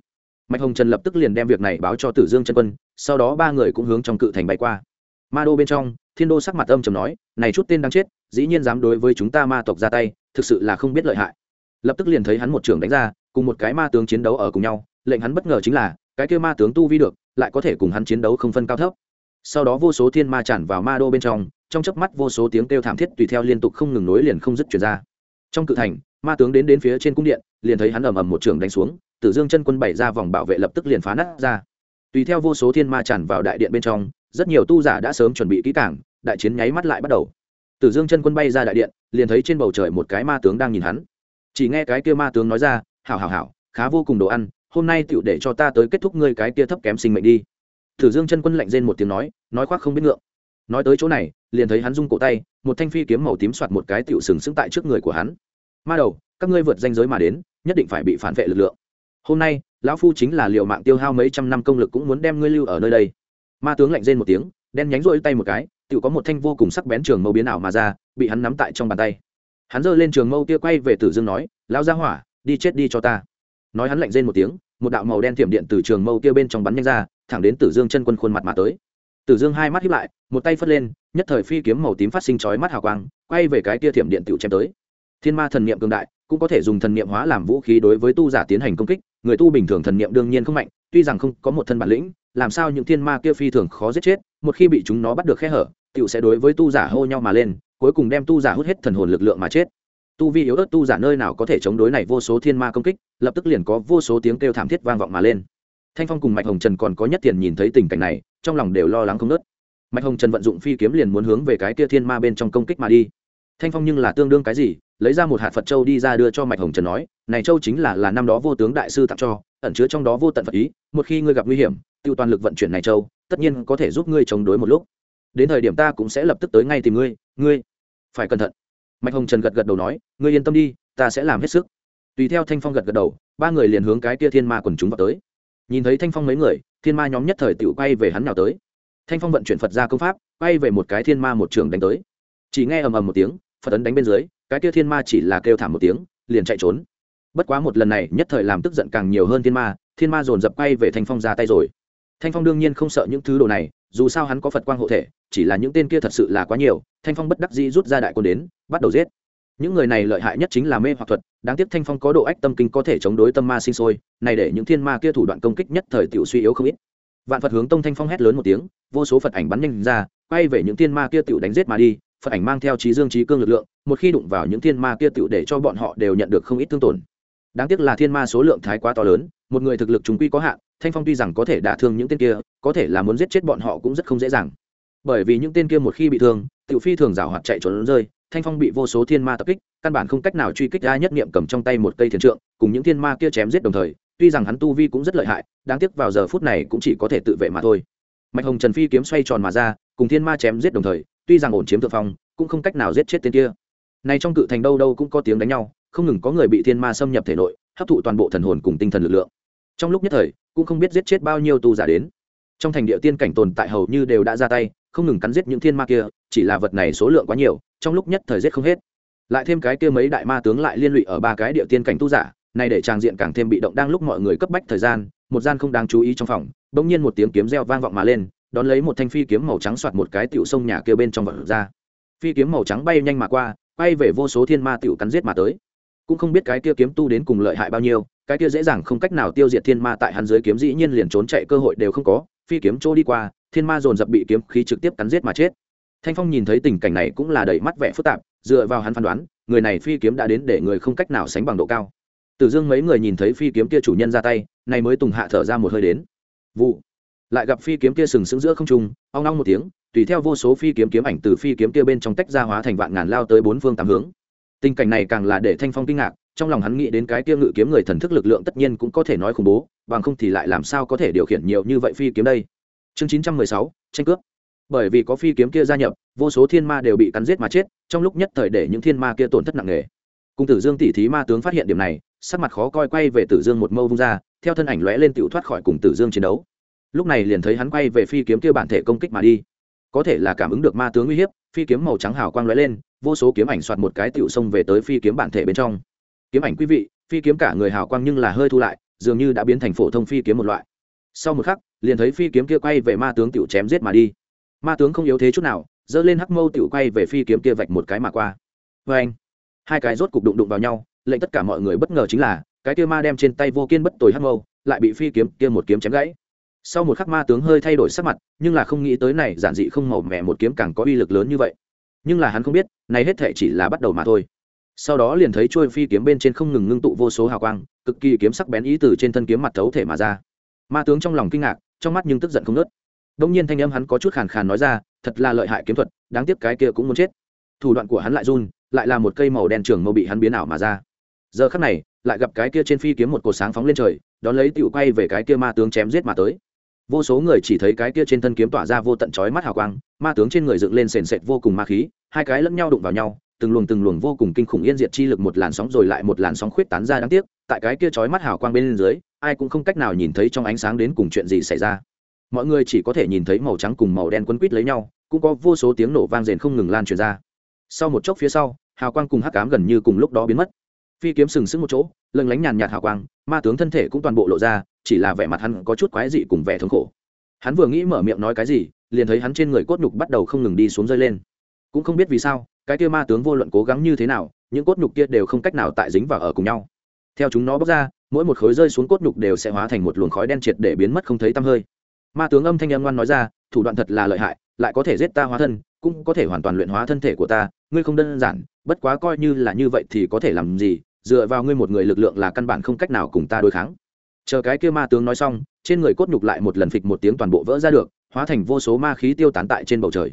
Speaker 1: Mạch hồng trần lập tức liền đem việc này báo cho tử dương chân quân, sau đó ba người cũng hướng trong cự thành bay qua ma đô bên trong, thiên đô sắc mặt âm trầm nói, này chút tên đang chết, dĩ nhiên dám đối với chúng ta ma tộc ra tay, thực sự là không biết lợi hại. Lập tức liền thấy hắn một trưởng đánh ra, cùng một cái ma tướng chiến đấu ở cùng nhau, lệnh hắn bất ngờ chính là, cái kia ma tướng tu vi được, lại có thể cùng hắn chiến đấu không phân cao thấp. Sau đó vô số thiên ma tràn vào ma đô bên trong trong chớp mắt vô số tiếng kêu thảm thiết tùy theo liên tục không ngừng nối liền không dứt chuyển ra. Trong cự thành, ma tướng đến đến phía trên cung điện, liền thấy hắn ầm ầm một trường đánh xuống, tử dương chân quân bày ra vòng bảo vệ lập tức liền phá nát ra. Tùy theo vô số thiên ma tràn vào đại điện bên trong rất nhiều tu giả đã sớm chuẩn bị kỹ càng, đại chiến nháy mắt lại bắt đầu. Tử dương chân quân bay ra đại điện liền thấy trên bầu trời một cái ma tướng đang nhìn hắn. Chỉ nghe cái kia ma tướng nói ra hảo hảo hảo khá vô cùng đồ ăn hôm nay tựu để cho ta tới kết thúc ngươi cái kia thấp kém sinh mệnh đi. Tử dương chân quân lạnh rên một tiếng nói nói khoác không biết ngượng. Nói tới chỗ này liền thấy hắn rung cổ tay một thanh phi kiếm màu tím soạt một cái tựu sừng sững tại trước người của hắn. Ma đầu các ngươi vượt danh giới mà đến nhất định phải bị phản vệ lực lượng. Hôm nay lão phu chính là liệu mạng tiêu hao mấy trăm năm công lực cũng muốn đem ngươi lưu ở nơi đây ma tướng lạnh rên một tiếng, đen nhánh rỗi tay một cái tự có một thanh vô cùng sắc bén trường mâu biến ảo mà ra, bị hắn nắm tại trong bàn tay. Hắn giơ lên trường mâu kia quay về tử dương nói, lão gia hỏa, đi chết đi cho ta. Nói hắn lạnh rên một tiếng, một đạo màu đen thiểm điện từ trường mâu kia bên trong bắn nhanh ra, thẳng đến tử dương chân quân khuôn mặt mà tới. Tử dương hai mắt hiếp lại, một tay phất lên, nhất thời phi kiếm màu tím phát sinh chói mắt hào quang, quay về cái kia thiểm điện tự chém tới. Thiên ma thần niệm cường đại, cũng có thể dùng thần niệm hóa làm vũ khí đối với tu giả tiến hành công kích, người tu bình thường thần niệm đương nhiên không mạnh, tuy rằng không có một thân bản lĩnh làm sao những thiên ma kia phi thường khó giết chết, một khi bị chúng nó bắt được khe hở, tiểu sẽ đối với tu giả hô nhau mà lên, cuối cùng đem tu giả hút hết thần hồn lực lượng mà chết. Tu vi yếu ớt tu giả nơi nào có thể chống đối này vô số thiên ma công kích, lập tức liền có vô số tiếng kêu thảm thiết vang vọng mà lên. Thanh phong cùng mạch hồng trần còn có nhất tiền nhìn thấy tình cảnh này, trong lòng đều lo lắng không nớt mạch hồng trần vận dụng phi kiếm liền muốn hướng về cái kia thiên ma bên trong công kích mà đi. Thanh phong nhưng là tương đương cái gì, lấy ra một hạt phật châu đi ra đưa cho mạch hồng trần nói, này châu chính là là năm đó vô tướng đại sư tặng cho, ẩn chứa trong đó vô tận phật ý, một khi ngươi gặp nguy hiểm tiêu toàn lực vận chuyển này châu, tất nhiên có thể giúp ngươi chống đối một lúc. Đến thời điểm ta cũng sẽ lập tức tới ngay tìm ngươi ngươi phải cẩn thận. Mạch hồng trần gật gật đầu nói, ngươi yên tâm đi, ta sẽ làm hết sức. Tùy theo thanh phong gật gật đầu, ba người liền hướng cái kia thiên ma quần chúng vào tới. Nhìn thấy thanh phong mấy người, thiên ma nhóm nhất thời tự quay về hắn nào tới. Thanh phong vận chuyển phật ra công pháp, quay về một cái thiên ma một trường đánh tới. Chỉ nghe ầm ầm một tiếng, phật ấn đánh bên dưới, cái kia thiên ma chỉ là kêu thảm một tiếng, liền chạy trốn. Bất quá một lần này, nhất thời làm tức giận càng nhiều hơn thiên ma thiên ma dồn dập quay về thanh phong ra tay rồi thanh phong đương nhiên không sợ những thứ đồ này, dù sao hắn có phật quang hộ thể, chỉ là những tên kia thật sự là quá nhiều, thanh phong bất đắc dĩ rút ra đại quân đến, bắt đầu giết. Những người này lợi hại nhất chính là mê hoặc thuật, đáng tiếc thanh phong có độ ách tâm kinh có thể chống đối tâm ma sinh sôi, này để những thiên ma kia thủ đoạn công kích nhất thời tiểu suy yếu không ít. Vạn phật hướng tông thanh phong hét lớn một tiếng, vô số phật ảnh bắn nhanh ra, quay về những thiên ma kia tiểu đánh giết mà đi, phật ảnh mang theo trí dương trí cương lực lượng, một khi đụng vào những thiên ma kia tiểu để cho bọn họ đều nhận được không ít thương tổn. Đáng tiếc là thiên ma số lượng thái quá to lớn một người thực lực chúng quy có hạn, thanh phong tuy rằng có thể đả thương những tên kia, có thể là muốn giết chết bọn họ cũng rất không dễ dàng. Bởi vì những tên kia một khi bị thương, tiểu phi thường rào hoạt chạy trốn rơi, thanh phong bị vô số thiên ma tập kích, căn bản không cách nào truy kích ra nhất niệm cầm trong tay một cây thiền trượng, cùng những thiên ma kia chém giết đồng thời, tuy rằng hắn tu vi cũng rất lợi hại, đáng tiếc vào giờ phút này cũng chỉ có thể tự vệ mà thôi. Mạch hồng trần phi kiếm xoay tròn mà ra, cùng thiên ma chém giết đồng thời, tuy rằng ổn chiếm thượng phong, cũng không cách nào giết chết tên kia. Nay trong cự thành đâu đâu cũng có tiếng đánh nhau, không ngừng có người bị thiên ma xâm nhập thể nội hấp thụ toàn bộ thần hồn cùng tinh thần lực lượng. Trong lúc nhất thời, cũng không biết giết chết bao nhiêu tu giả đến. Trong thành địa tiên cảnh tồn tại hầu như đều đã ra tay, không ngừng cắn giết những thiên ma kia, chỉ là vật này số lượng quá nhiều, trong lúc nhất thời giết không hết. Lại thêm cái kia mấy đại ma tướng lại liên lụy ở ba cái địa tiên cảnh tu giả, này để trang diện càng thêm bị động đang lúc mọi người cấp bách thời gian, một gian không đáng chú ý trong phòng, bỗng nhiên một tiếng kiếm reo vang vọng mà lên, đón lấy một thanh phi kiếm màu trắng soạt một cái tiểu sông nhà kia bên trong vật ra. Phi kiếm màu trắng bay nhanh mà qua bay về vô số thiên ma tiểu cắn giết mà tới cũng không biết cái kia kiếm tu đến cùng lợi hại bao nhiêu, cái kia dễ dàng không cách nào tiêu diệt thiên ma tại hắn dưới kiếm dĩ nhiên liền trốn chạy cơ hội đều không có, phi kiếm chỗ đi qua, thiên ma dồn dập bị kiếm khí trực tiếp cắn giết mà chết. Thanh phong nhìn thấy tình cảnh này cũng là đầy mắt vẻ phức tạp, dựa vào hắn phán đoán, người này phi kiếm đã đến để người không cách nào sánh bằng độ cao. Tử dương mấy người nhìn thấy phi kiếm kia chủ nhân ra tay, này mới tùng hạ thở ra một hơi đến. Vụ. Lại gặp phi kiếm kia sừng sững giữa không trung, ong ong một tiếng, tùy theo vô số phi kiếm kiếm ảnh từ phi kiếm kia bên trong tách ra hóa thành vạn ngàn lao tới bốn phương tám hướng tình cảnh này càng là để thanh phong kinh ngạc, trong lòng hắn nghĩ đến cái kia ngự kiếm người thần thức lực lượng tất nhiên cũng có thể nói khủng bố, bằng không thì lại làm sao có thể điều khiển nhiều như vậy phi kiếm đây? Chương chín trăm mười sáu, tranh cướp. Bởi vì có phi kiếm kia gia nhập, vô số thiên ma đều bị cắn giết mà chết, trong lúc nhất thời để những thiên ma kia tổn thất nặng nề. Cung tử dương tỷ thí ma tướng phát hiện điểm này, sắc mặt khó coi quay về tử dương một mâu vung ra, theo thân ảnh lóe lên tựu thoát khỏi cùng tử dương chiến đấu. Lúc này liền thấy hắn quay về phi kiếm kia bản thể công kích mà đi. Có thể là cảm ứng được ma tướng uy hiếp, phi kiếm màu trắng hào quang lóe lên vô số kiếm ảnh soạt một cái tiểu xông về tới phi kiếm bản thể bên trong. Kiếm ảnh quý vị, phi kiếm cả người hào quang nhưng là hơi thu lại, dường như đã biến thành phổ thông phi kiếm một loại. Sau một khắc, liền thấy phi kiếm kia quay về ma tướng tiểu chém giết mà đi. Ma tướng không yếu thế chút nào, giơ lên hắc mâu tiểu quay về phi kiếm kia vạch một cái mà qua. Vê anh, hai cái rốt cục đụng đụng vào nhau, lệnh tất cả mọi người bất ngờ chính là, cái kia ma đem trên tay vô kiên bất tồi hắc mâu, lại bị phi kiếm kia một kiếm chém gãy. Sau một khắc ma tướng hơi thay đổi sắc mặt, nhưng là không nghĩ tới này giản dị không màu mẻ một kiếm càng có uy lực lớn như vậy nhưng là hắn không biết, này hết thệ chỉ là bắt đầu mà thôi. Sau đó liền thấy trôi phi kiếm bên trên không ngừng ngưng tụ vô số hào quang, cực kỳ kiếm sắc bén ý từ trên thân kiếm mặt thấu thể mà ra. Ma tướng trong lòng kinh ngạc, trong mắt nhưng tức giận không nớt đông nhiên thanh âm hắn có chút khàn khàn nói ra, thật là lợi hại kiếm thuật, đáng tiếc cái kia cũng muốn chết. Thủ đoạn của hắn lại run, lại là một cây màu đen trường mâu bị hắn biến ảo mà ra. Giờ khắc này, lại gặp cái kia trên phi kiếm một cột sáng phóng lên trời, đón lấy tựu quay về cái kia ma tướng chém giết mà tới vô số người chỉ thấy cái kia trên thân kiếm tỏa ra vô tận chói mắt hào quang, ma tướng trên người dựng lên sền sệt vô cùng ma khí, hai cái lẫn nhau đụng vào nhau, từng luồng từng luồng vô cùng kinh khủng yên diệt chi lực một làn sóng rồi lại một làn sóng khuyết tán ra đáng tiếc, tại cái kia chói mắt hào quang bên dưới, ai cũng không cách nào nhìn thấy trong ánh sáng đến cùng chuyện gì xảy ra. Mọi người chỉ có thể nhìn thấy màu trắng cùng màu đen quấn quít lấy nhau, cũng có vô số tiếng nổ vang rền không ngừng lan truyền ra. Sau một chốc phía sau, hào quang cùng hắc cám gần như cùng lúc đó biến mất phi kiếm sừng sững một chỗ lừng lánh nhàn nhạt hào quang, ma tướng thân thể cũng toàn bộ lộ ra, chỉ là vẻ mặt hắn có chút quái dị cùng vẻ thống khổ. Hắn vừa nghĩ mở miệng nói cái gì, liền thấy hắn trên người cốt nhục bắt đầu không ngừng đi xuống rơi lên. Cũng không biết vì sao, cái kia ma tướng vô luận cố gắng như thế nào, những cốt nhục kia đều không cách nào tại dính và ở cùng nhau. Theo chúng nó bóc ra, mỗi một khối rơi xuống cốt nhục đều sẽ hóa thành một luồng khói đen triệt để biến mất không thấy tăm hơi. Ma tướng âm thanh âm ngoan nói ra, thủ đoạn thật là lợi hại, lại có thể giết ta hóa thân, cũng có thể hoàn toàn luyện hóa thân thể của ta ngươi không đơn giản, bất quá coi như là như vậy thì có thể làm gì, dựa vào ngươi một người lực lượng là căn bản không cách nào cùng ta đối kháng. Chờ cái kia ma tướng nói xong, trên người cốt nhục lại một lần phịch một tiếng toàn bộ vỡ ra được, hóa thành vô số ma khí tiêu tán tại trên bầu trời.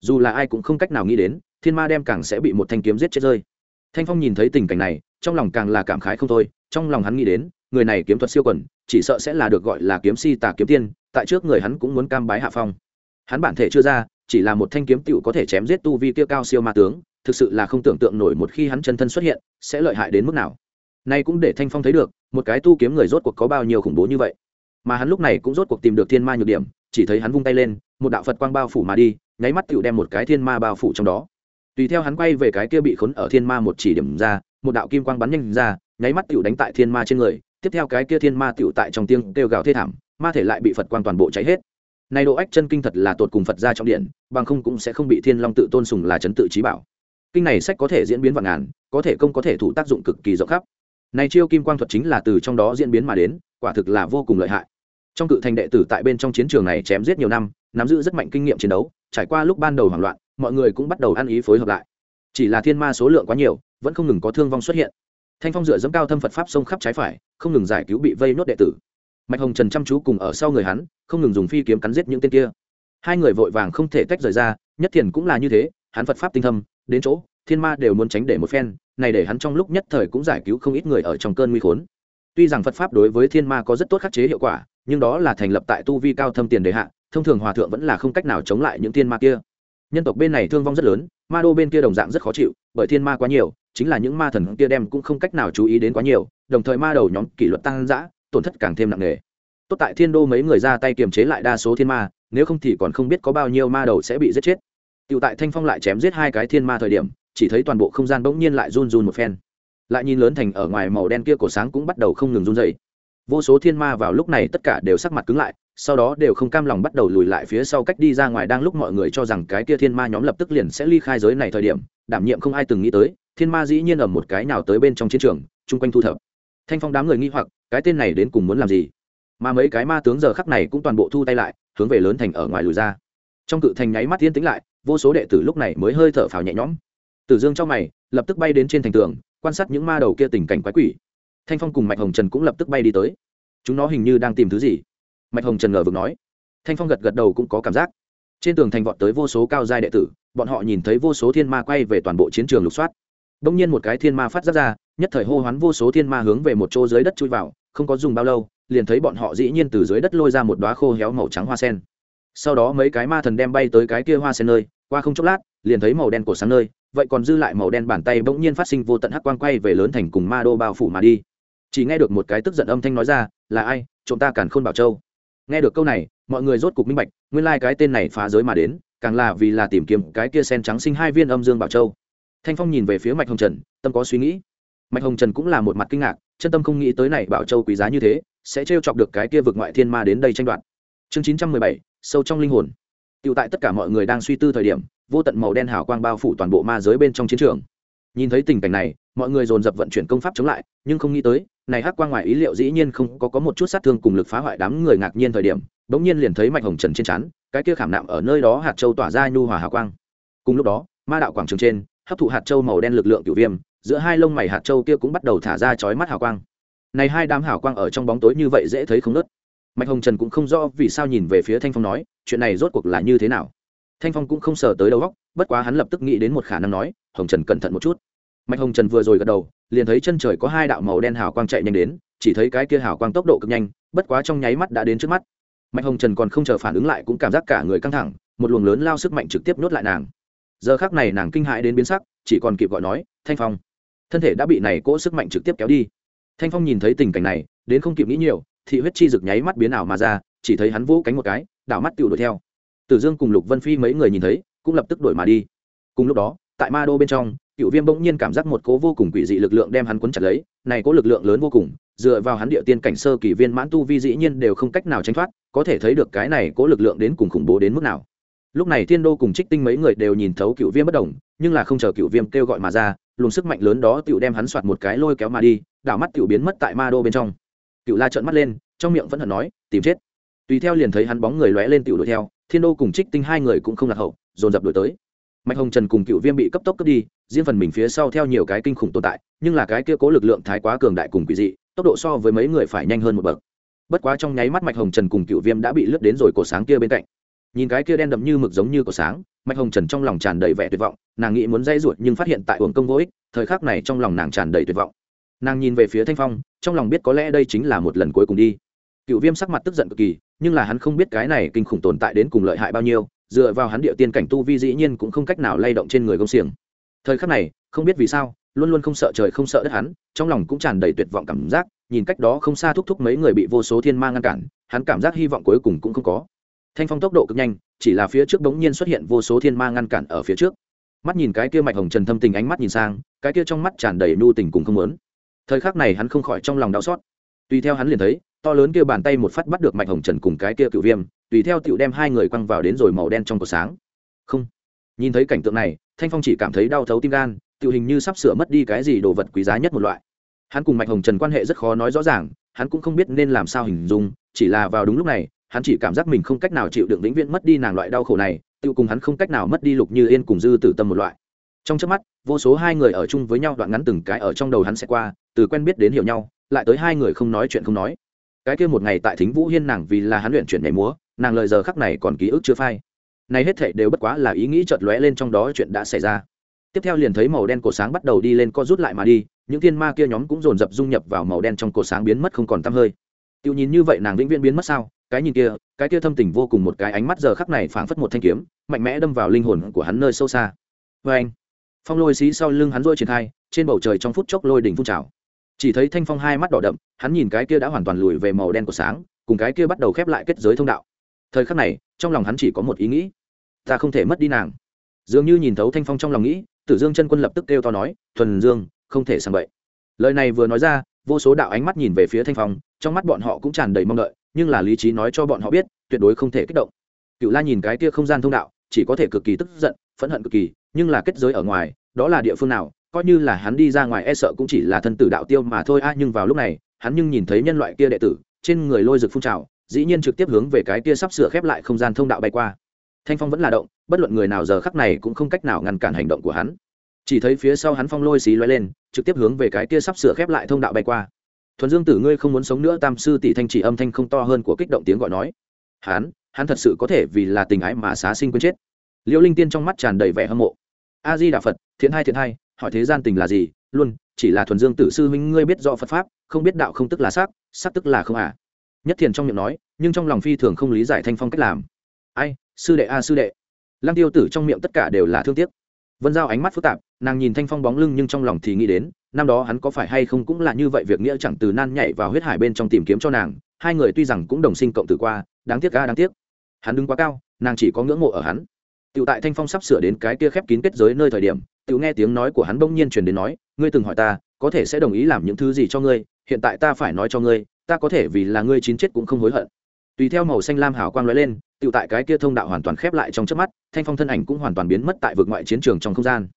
Speaker 1: Dù là ai cũng không cách nào nghĩ đến, thiên ma đem càng sẽ bị một thanh kiếm giết chết rơi. Thanh phong nhìn thấy tình cảnh này, trong lòng càng là cảm khái không thôi, trong lòng hắn nghĩ đến, người này kiếm thuật siêu quần, chỉ sợ sẽ là được gọi là kiếm si tà kiếm tiên, tại trước người hắn cũng muốn cam bái hạ phong. Hắn bản thể chưa ra chỉ là một thanh kiếm tựu có thể chém giết tu vi kia cao siêu ma tướng, thực sự là không tưởng tượng nổi một khi hắn chân thân xuất hiện, sẽ lợi hại đến mức nào. Nay cũng để thanh phong thấy được, một cái tu kiếm người rốt cuộc có bao nhiêu khủng bố như vậy. Mà hắn lúc này cũng rốt cuộc tìm được thiên ma nhược điểm, chỉ thấy hắn vung tay lên, một đạo phật quang bao phủ mà đi, nháy mắt tựu đem một cái thiên ma bao phủ trong đó. Tùy theo hắn quay về cái kia bị khốn ở thiên ma một chỉ điểm ra, một đạo kim quang bắn nhanh ra, nháy mắt tựu đánh tại thiên ma trên người, tiếp theo cái kia thiên ma tựu tại trong tiếng kêu gào thê thảm, ma thể lại bị phật quang toàn bộ cháy hết này độ ách chân kinh thật là tột cùng phật ra trong điện, bằng không cũng sẽ không bị thiên long tự tôn sùng là chấn tự trí bảo. Kinh này sách có thể diễn biến vạn ngàn, có thể công có thể thủ tác dụng cực kỳ rộng khắp. Này chiêu kim quang thuật chính là từ trong đó diễn biến mà đến, quả thực là vô cùng lợi hại. Trong cự thành đệ tử tại bên trong chiến trường này chém giết nhiều năm, nắm giữ rất mạnh kinh nghiệm chiến đấu, trải qua lúc ban đầu hoảng loạn, mọi người cũng bắt đầu ăn ý phối hợp lại. Chỉ là thiên ma số lượng quá nhiều, vẫn không ngừng có thương vong xuất hiện. Thanh phong dựa dẫm cao thâm phật pháp sông khắp trái phải, không ngừng giải cứu bị vây nốt đệ tử mạch hồng trần chăm chú cùng ở sau người hắn, không ngừng dùng phi kiếm cắn giết những tên kia. Hai người vội vàng không thể tách rời ra, nhất thiền cũng là như thế, hắn phật pháp tinh thâm, đến chỗ, thiên ma đều muốn tránh để một phen, này để hắn trong lúc nhất thời cũng giải cứu không ít người ở trong cơn nguy khốn. Tuy rằng phật pháp đối với thiên ma có rất tốt khắc chế hiệu quả, nhưng đó là thành lập tại tu vi cao thâm tiền đề hạ, thông thường hòa thượng vẫn là không cách nào chống lại những thiên ma kia. Nhân tộc bên này thương vong rất lớn, ma đô bên kia đồng dạng rất khó chịu, bởi thiên ma quá nhiều, chính là những ma thần kia đem cũng không cách nào chú ý đến quá nhiều, đồng thời ma đầu nhóm kỷ luật tăng dã tổn thất càng thêm nặng nề. Tốt tại thiên đô mấy người ra tay kiềm chế lại đa số thiên ma, nếu không thì còn không biết có bao nhiêu ma đầu sẽ bị giết chết. Tựu tại thanh phong lại chém giết hai cái thiên ma thời điểm, chỉ thấy toàn bộ không gian bỗng nhiên lại run run một phen. Lại nhìn lớn thành ở ngoài màu đen kia cổ sáng cũng bắt đầu không ngừng run dày vô số thiên ma vào lúc này tất cả đều sắc mặt cứng lại, sau đó đều không cam lòng bắt đầu lùi lại phía sau cách đi ra ngoài đang lúc mọi người cho rằng cái kia thiên ma nhóm lập tức liền sẽ ly khai giới này thời điểm, đảm nhiệm không ai từng nghĩ tới, thiên ma dĩ nhiên ở một cái nào tới bên trong chiến trường, chung quanh thu thập thanh phong đám người nghi hoặc, cái tên này đến cùng muốn làm gì? Mà mấy cái ma tướng giờ khắc này cũng toàn bộ thu tay lại, hướng về lớn thành ở ngoài lùi ra. Trong cự thành nháy mắt tiên tĩnh lại, vô số đệ tử lúc này mới hơi thở phào nhẹ nhõm. Tử dương trong mày, lập tức bay đến trên thành tường, quan sát những ma đầu kia tình cảnh quái quỷ. Thanh phong cùng mạch hồng trần cũng lập tức bay đi tới. Chúng nó hình như đang tìm thứ gì? Mạch hồng trần ngờ vực nói. Thanh phong gật gật đầu cũng có cảm giác. Trên tường thành vọt tới vô số cao giai đệ tử, bọn họ nhìn thấy vô số thiên ma quay về toàn bộ chiến trường lục soát. Đông nhiên một cái thiên ma phát ra ra nhất thời hô hoán vô số thiên ma hướng về một chỗ dưới đất chui vào, không có dùng bao lâu, liền thấy bọn họ dĩ nhiên từ dưới đất lôi ra một đoá khô héo màu trắng hoa sen. Sau đó mấy cái ma thần đem bay tới cái kia hoa sen nơi, qua không chốc lát, liền thấy màu đen của sáng nơi, vậy còn dư lại màu đen bàn tay bỗng nhiên phát sinh vô tận hắc quang quay về lớn thành cùng ma đô bao phủ mà đi. Chỉ nghe được một cái tức giận âm thanh nói ra, là ai? Chúng ta càn khôn bảo châu. Nghe được câu này, mọi người rốt cục minh bạch, nguyên lai cái tên này phá giới mà đến, càng là vì là tìm kiếm cái kia sen trắng sinh hai viên âm dương bảo châu. Thanh phong nhìn về phía mạch hồng trần, tâm có suy nghĩ mạch hồng trần cũng là một mặt kinh ngạc, chân tâm không nghĩ tới này bảo châu quý giá như thế, sẽ trêu chọc được cái kia vực ngoại thiên ma đến đây tranh đoạt. Chương chín trăm mười bảy, sâu trong linh hồn. Tựu tại tất cả mọi người đang suy tư thời điểm, vô tận màu đen hào quang bao phủ toàn bộ ma giới bên trong chiến trường. Nhìn thấy tình cảnh này, mọi người dồn dập vận chuyển công pháp chống lại, nhưng không nghĩ tới, này hắc quang ngoài ý liệu dĩ nhiên không có có một chút sát thương cùng lực phá hoại đám người ngạc nhiên thời điểm, bỗng nhiên liền thấy mạch hồng trần trên chắn cái kia khảm nạm ở nơi đó hạt châu tỏa ra nhu hòa hào quang. Cùng lúc đó, ma đạo quảng trường trên, hấp thụ hạt châu màu đen lực lượng cửu viêm giữa hai lông mày hạt châu kia cũng bắt đầu thả ra chói mắt hào quang. Này hai đám hào quang ở trong bóng tối như vậy dễ thấy không nớt. Mạch hồng trần cũng không rõ vì sao nhìn về phía thanh phong nói, chuyện này rốt cuộc là như thế nào. Thanh phong cũng không sờ tới đầu góc bất quá hắn lập tức nghĩ đến một khả năng nói, hồng trần cẩn thận một chút. Mạch hồng trần vừa rồi gật đầu, liền thấy chân trời có hai đạo màu đen hào quang chạy nhanh đến, chỉ thấy cái kia hào quang tốc độ cực nhanh, bất quá trong nháy mắt đã đến trước mắt. Mạch hồng trần còn không chờ phản ứng lại cũng cảm giác cả người căng thẳng, một luồng lớn lao sức mạnh trực tiếp nuốt lại nàng. Giờ khác này nàng kinh hãi đến biến sắc, chỉ còn kịp gọi nói, thanh phong thân thể đã bị này cỗ sức mạnh trực tiếp kéo đi. Thanh phong nhìn thấy tình cảnh này, đến không kịp nghĩ nhiều, thị huyết chi rực nháy mắt biến ảo mà ra, chỉ thấy hắn vỗ cánh một cái, đảo mắt tự đuổi theo. Tử dương cùng lục vân phi mấy người nhìn thấy, cũng lập tức đuổi mà đi. Cùng lúc đó, tại ma đô bên trong, cựu viêm bỗng nhiên cảm giác một cố vô cùng quỷ dị lực lượng đem hắn quấn chặt lấy, này cố lực lượng lớn vô cùng, dựa vào hắn địa tiên cảnh sơ kỳ viên mãn tu vi dĩ nhiên đều không cách nào tránh thoát, có thể thấy được cái này cố lực lượng đến cùng khủng bố đến mức nào. Lúc này thiên đô cùng trích tinh mấy người đều nhìn thấu cựu viêm bất đồng nhưng là không chờ cựu viêm kêu gọi mà ra luồng sức mạnh lớn đó tựu đem hắn soạt một cái lôi kéo mà đi, đảo mắt tựu biến mất tại ma đô bên trong. Cựu la trợn mắt lên, trong miệng vẫn hận nói, tìm chết. Tùy theo liền thấy hắn bóng người lóe lên tựu đuổi theo, thiên đô cùng trích tinh hai người cũng không lạc hậu, dồn dập đuổi tới. Mạch hồng trần cùng cựu viêm bị cấp tốc cướp đi, riêng phần mình phía sau theo nhiều cái kinh khủng tồn tại, nhưng là cái kia cố lực lượng thái quá cường đại cùng quỷ dị, tốc độ so với mấy người phải nhanh hơn một bậc. Bất quá trong nháy mắt mạch hồng trần cùng cựu viêm đã bị lướt đến rồi cổ sáng kia bên cạnh nhìn cái kia đen đậm như mực giống như cổ sáng, mạch hồng trần trong lòng tràn đầy vẻ tuyệt vọng, nàng nghĩ muốn dây ruột nhưng phát hiện tại uổng công vô ích, thời khắc này trong lòng nàng tràn đầy tuyệt vọng. Nàng nhìn về phía thanh phong, trong lòng biết có lẽ đây chính là một lần cuối cùng đi. Cựu viêm sắc mặt tức giận cực kỳ, nhưng là hắn không biết cái này kinh khủng tồn tại đến cùng lợi hại bao nhiêu, dựa vào hắn địa tiên cảnh tu vi dĩ nhiên cũng không cách nào lay động trên người công xiềng. Thời khắc này, không biết vì sao, luôn luôn không sợ trời không sợ đất hắn, trong lòng cũng tràn đầy tuyệt vọng cảm giác, nhìn cách đó không xa thúc thúc mấy người bị vô số thiên ma ngăn cản, hắn cảm giác hy vọng cuối cùng cũng không có thanh phong tốc độ cực nhanh, chỉ là phía trước bỗng nhiên xuất hiện vô số thiên ma ngăn cản ở phía trước. Mắt nhìn cái kia mạch hồng trần thâm tình ánh mắt nhìn sang, cái kia trong mắt tràn đầy nhu tình cùng không lớn thời khắc này hắn không khỏi trong lòng đau xót. Tùy theo hắn liền thấy, to lớn kia bàn tay một phát bắt được mạch hồng trần cùng cái kia cựu viêm, tùy theo tựu đem hai người quăng vào đến rồi màu đen trong cột sáng. Không. Nhìn thấy cảnh tượng này, thanh phong chỉ cảm thấy đau thấu tim gan, tựu hình như sắp sửa mất đi cái gì đồ vật quý giá nhất một loại. Hắn cùng mạch hồng trần quan hệ rất khó nói rõ ràng, hắn cũng không biết nên làm sao hình dung, chỉ là vào đúng lúc này hắn chỉ cảm giác mình không cách nào chịu đựng vĩnh viễn mất đi nàng loại đau khổ này tự cùng hắn không cách nào mất đi lục như yên cùng dư tử tâm một loại. Trong trước mắt, vô số hai người ở chung với nhau đoạn ngắn từng cái ở trong đầu hắn sẽ qua, từ quen biết đến hiểu nhau, lại tới hai người không nói chuyện không nói. Cái kia một ngày tại thính vũ hiên nàng vì là hắn luyện chuyển nhảy múa, nàng lời giờ khắc này còn ký ức chưa phai. Này hết thảy đều bất quá là ý nghĩ chợt lóe lên trong đó chuyện đã xảy ra. Tiếp theo liền thấy màu đen cổ sáng bắt đầu đi lên co rút lại mà đi, những thiên ma kia nhóm cũng dồn dập dung nhập vào màu đen trong cổ sáng biến mất không còn tăm hơi. Tiêu nhìn như vậy nàng vĩnh viễn biến mất sao? Cái nhìn kia, cái kia thâm tình vô cùng một cái ánh mắt giờ khắc này phảng phất một thanh kiếm, mạnh mẽ đâm vào linh hồn của hắn nơi sâu xa. Vê anh, phong lôi xí sau lưng hắn rôi triển khai, trên bầu trời trong phút chốc lôi đỉnh phun trào. Chỉ thấy thanh phong hai mắt đỏ đậm, hắn nhìn cái kia đã hoàn toàn lùi về màu đen của sáng, cùng cái kia bắt đầu khép lại kết giới thông đạo. Thời khắc này, trong lòng hắn chỉ có một ý nghĩ. Ta không thể mất đi nàng. Dường như nhìn thấu thanh phong trong lòng nghĩ, tử dương chân quân lập tức kêu to nói, thuần dương, không thể sang vậy lời này vừa nói ra, vô số đạo ánh mắt nhìn về phía thanh phong, trong mắt bọn họ cũng tràn đầy mong đợi nhưng là lý trí nói cho bọn họ biết, tuyệt đối không thể kích động. Cựu la nhìn cái kia không gian thông đạo, chỉ có thể cực kỳ tức giận, phẫn hận cực kỳ, nhưng là kết giới ở ngoài, đó là địa phương nào, coi như là hắn đi ra ngoài e sợ cũng chỉ là thân tử đạo tiêu mà thôi. A, nhưng vào lúc này, hắn nhưng nhìn thấy nhân loại kia đệ tử, trên người lôi rực phun trào, dĩ nhiên trực tiếp hướng về cái kia sắp sửa khép lại không gian thông đạo bay qua. Thanh phong vẫn là động, bất luận người nào giờ khắc này cũng không cách nào ngăn cản hành động của hắn. Chỉ thấy phía sau hắn phong lôi xí loay lên, trực tiếp hướng về cái kia sắp sửa khép lại thông đạo bay qua thuần dương tử ngươi không muốn sống nữa, tam sư tỷ thanh chỉ âm thanh không to hơn của kích động tiếng gọi nói. Hắn hắn thật sự có thể vì là tình ái mà xá sinh quên chết. Liễu linh tiên trong mắt tràn đầy vẻ hâm mộ. A di đà phật, thiện hai thiện hai, hỏi thế gian tình là gì? Luôn, chỉ là thuần dương tử sư huynh ngươi biết rõ phật pháp, không biết đạo không tức là sắc sắc tức là không à. Nhất thiền trong miệng nói, nhưng trong lòng phi thường không lý giải thanh phong cách làm. Ai, sư đệ a, sư đệ. Lăng tiêu tử trong miệng tất cả đều là thương tiếc. Vân giao ánh mắt phức tạp nàng nhìn thanh phong bóng lưng nhưng trong lòng thì nghĩ đến năm đó hắn có phải hay không cũng là như vậy việc nghĩa chẳng từ nan nhảy vào huyết hải bên trong tìm kiếm cho nàng hai người tuy rằng cũng đồng sinh cộng tử qua đáng tiếc ga đáng tiếc hắn đứng quá cao nàng chỉ có ngưỡng mộ ở hắn tựu tại Thanh Phong sắp sửa đến cái kia khép kín kết giới nơi thời điểm, tựu nghe tiếng nói của hắn bỗng nhiên truyền đến nói, ngươi từng hỏi ta, có thể sẽ đồng ý làm những thứ gì cho ngươi, hiện tại ta phải nói cho ngươi, ta có thể vì là ngươi chín chết cũng không hối hận. Tùy theo màu xanh lam hào quang lóe lên, tựu tại cái kia thông đạo hoàn toàn khép lại trong chớp mắt, Thanh Phong thân ảnh cũng hoàn toàn biến mất tại vực ngoại chiến trường trong không gian.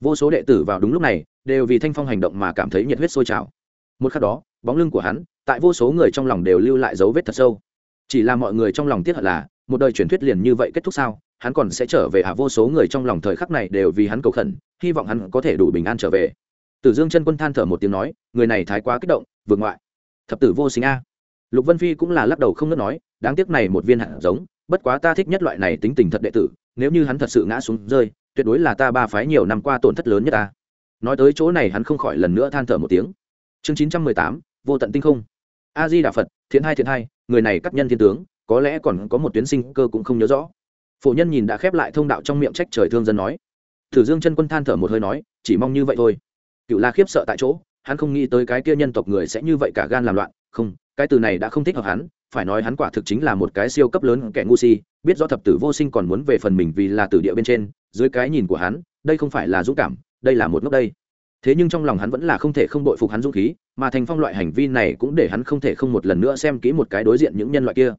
Speaker 1: Vô số đệ tử vào đúng lúc này, đều vì Thanh Phong hành động mà cảm thấy nhiệt huyết sôi trào. Một khắc đó, bóng lưng của hắn, tại vô số người trong lòng đều lưu lại dấu vết thật sâu. Chỉ là mọi người trong lòng tiếc hận là, một đời truyền thuyết liền như vậy kết thúc sao? hắn còn sẽ trở về à vô số người trong lòng thời khắc này đều vì hắn cầu khẩn hy vọng hắn có thể đủ bình an trở về tử dương chân quân than thở một tiếng nói người này thái quá kích động vượt ngoại thập tử vô sinh a lục vân phi cũng là lắc đầu không ngớt nói đáng tiếc này một viên hạt giống bất quá ta thích nhất loại này tính tình thật đệ tử nếu như hắn thật sự ngã xuống rơi, tuyệt đối là ta ba phái nhiều năm qua tổn thất lớn nhất ta. Nói tới chỗ này hắn không khỏi lần nữa than thở một tiếng. Chương chín trăm mười tám, vô tận tinh không. A di đà phật, thiện hai thiện hai, người này cắt nhân thiên tướng, có lẽ còn có một tuyến sinh cơ cũng không nhớ rõ. Phổ nhân nhìn đã khép lại thông đạo trong miệng trách trời thương dân nói. Thử dương chân quân than thở một hơi nói, chỉ mong như vậy thôi. Cựu la khiếp sợ tại chỗ, hắn không nghĩ tới cái kia nhân tộc người sẽ như vậy cả gan làm loạn. Không, cái từ này đã không thích hợp hắn phải nói hắn quả thực chính là một cái siêu cấp lớn kẻ ngu si, biết rõ thập tử vô sinh còn muốn về phần mình vì là tử địa bên trên, dưới cái nhìn của hắn, đây không phải là dũng cảm, đây là một ngốc đây. Thế nhưng trong lòng hắn vẫn là không thể không đội phục hắn dũng khí, mà thành phong loại hành vi này cũng để hắn không thể không một lần nữa xem kỹ một cái đối diện những nhân loại kia.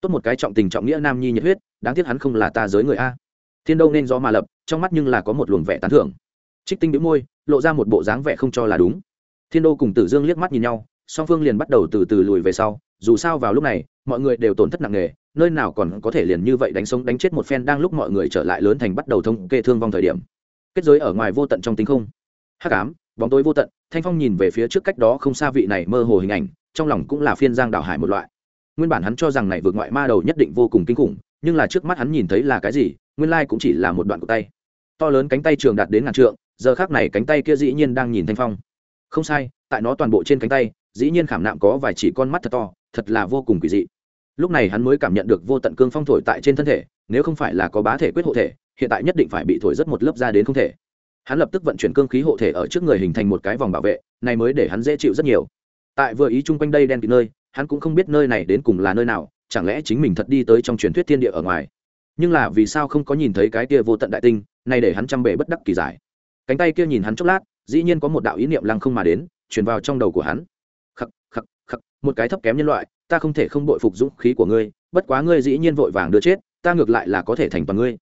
Speaker 1: Tốt một cái trọng tình trọng nghĩa nam nhi nhiệt huyết, đáng tiếc hắn không là ta giới người a. Thiên đâu nên do mà lập, trong mắt nhưng là có một luồng vẻ tán thưởng. Trích tinh đĩu môi, lộ ra một bộ dáng vẻ không cho là đúng. Thiên đô cùng tử dương liếc mắt nhìn nhau song phương liền bắt đầu từ từ lùi về sau. Dù sao vào lúc này, mọi người đều tổn thất nặng nề, nơi nào còn có thể liền như vậy đánh sống đánh chết một phen đang lúc mọi người trở lại lớn thành bắt đầu thống kê thương vong thời điểm. Kết giới ở ngoài vô tận trong tính không. Hắc ám, bóng tối vô tận, thanh phong nhìn về phía trước cách đó không xa vị này mơ hồ hình ảnh, trong lòng cũng là phiên giang đảo hải một loại. Nguyên bản hắn cho rằng này vượt ngoại ma đầu nhất định vô cùng kinh khủng, nhưng là trước mắt hắn nhìn thấy là cái gì, nguyên lai cũng chỉ là một đoạn của tay. To lớn cánh tay trường đạt đến ngàn trượng, giờ khác này cánh tay kia dĩ nhiên đang nhìn thanh phong. Không sai, tại nó toàn bộ trên cánh tay dĩ nhiên khảm nạm có vài chỉ con mắt thật to, thật là vô cùng kỳ dị. Lúc này hắn mới cảm nhận được vô tận cương phong thổi tại trên thân thể, nếu không phải là có bá thể quyết hộ thể, hiện tại nhất định phải bị thổi rất một lớp ra đến không thể. Hắn lập tức vận chuyển cương khí hộ thể ở trước người hình thành một cái vòng bảo vệ, này mới để hắn dễ chịu rất nhiều. Tại vừa ý chung quanh đây đen kịt nơi, hắn cũng không biết nơi này đến cùng là nơi nào, chẳng lẽ chính mình thật đi tới trong truyền thuyết thiên địa ở ngoài. Nhưng là vì sao không có nhìn thấy cái kia vô tận đại tinh này để hắn chăm bể bất đắc kỳ giải. Cánh tay kia nhìn hắn chốc lát, dĩ nhiên có một đạo ý niệm lăng không mà đến, truyền vào trong đầu của hắn một cái thấp kém nhân loại, ta không thể không bội phục dũng khí của ngươi, bất quá ngươi dĩ nhiên vội vàng đưa chết, ta ngược lại là có thể thành toàn ngươi.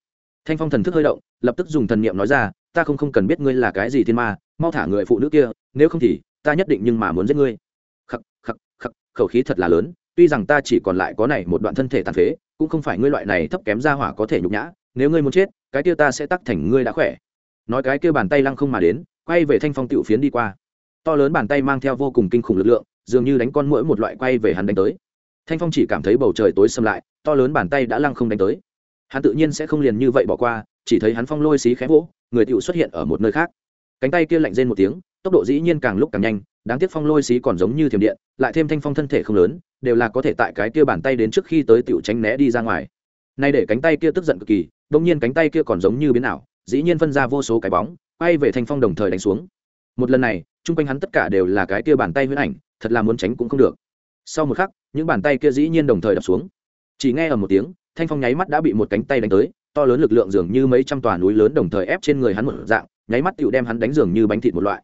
Speaker 1: Thanh phong thần thức hơi động, lập tức dùng thần niệm nói ra, ta không không cần biết ngươi là cái gì thiên ma, mau thả người phụ nữ kia, nếu không thì ta nhất định nhưng mà muốn giết ngươi. Khắc khắc khắc, khẩu khí thật là lớn, tuy rằng ta chỉ còn lại có này một đoạn thân thể tàn phế, cũng không phải ngươi loại này thấp kém ra hỏa có thể nhục nhã, nếu ngươi muốn chết, cái kia ta sẽ tắc thành ngươi đã khỏe. Nói cái kia bàn tay lăng không mà đến, quay về thanh phong tiểu phiến đi qua. To lớn bàn tay mang theo vô cùng kinh khủng lực lượng dường như đánh con mũi một loại quay về hắn đánh tới. Thanh phong chỉ cảm thấy bầu trời tối xâm lại, to lớn bàn tay đã lăng không đánh tới. Hắn tự nhiên sẽ không liền như vậy bỏ qua, chỉ thấy hắn phong lôi xí khẽ vỗ, người tựu xuất hiện ở một nơi khác. Cánh tay kia lạnh rên một tiếng, tốc độ dĩ nhiên càng lúc càng nhanh, đáng tiếc phong lôi xí còn giống như thiểm điện, lại thêm thanh phong thân thể không lớn, đều là có thể tại cái kia bàn tay đến trước khi tới tựu tránh né đi ra ngoài. Nay để cánh tay kia tức giận cực kỳ đông nhiên cánh tay kia còn giống như biến ảo, dĩ nhiên phân ra vô số cái bóng, quay về thanh phong đồng thời đánh xuống. Một lần này, chung quanh hắn tất cả đều là cái kia bàn tay huyễn ảnh thật là muốn tránh cũng không được. Sau một khắc, những bàn tay kia dĩ nhiên đồng thời đập xuống. Chỉ nghe ở một tiếng, thanh phong nháy mắt đã bị một cánh tay đánh tới, to lớn lực lượng dường như mấy trăm tòa núi lớn đồng thời ép trên người hắn một dạng, nháy mắt tựu đem hắn đánh dường như bánh thịt một loại.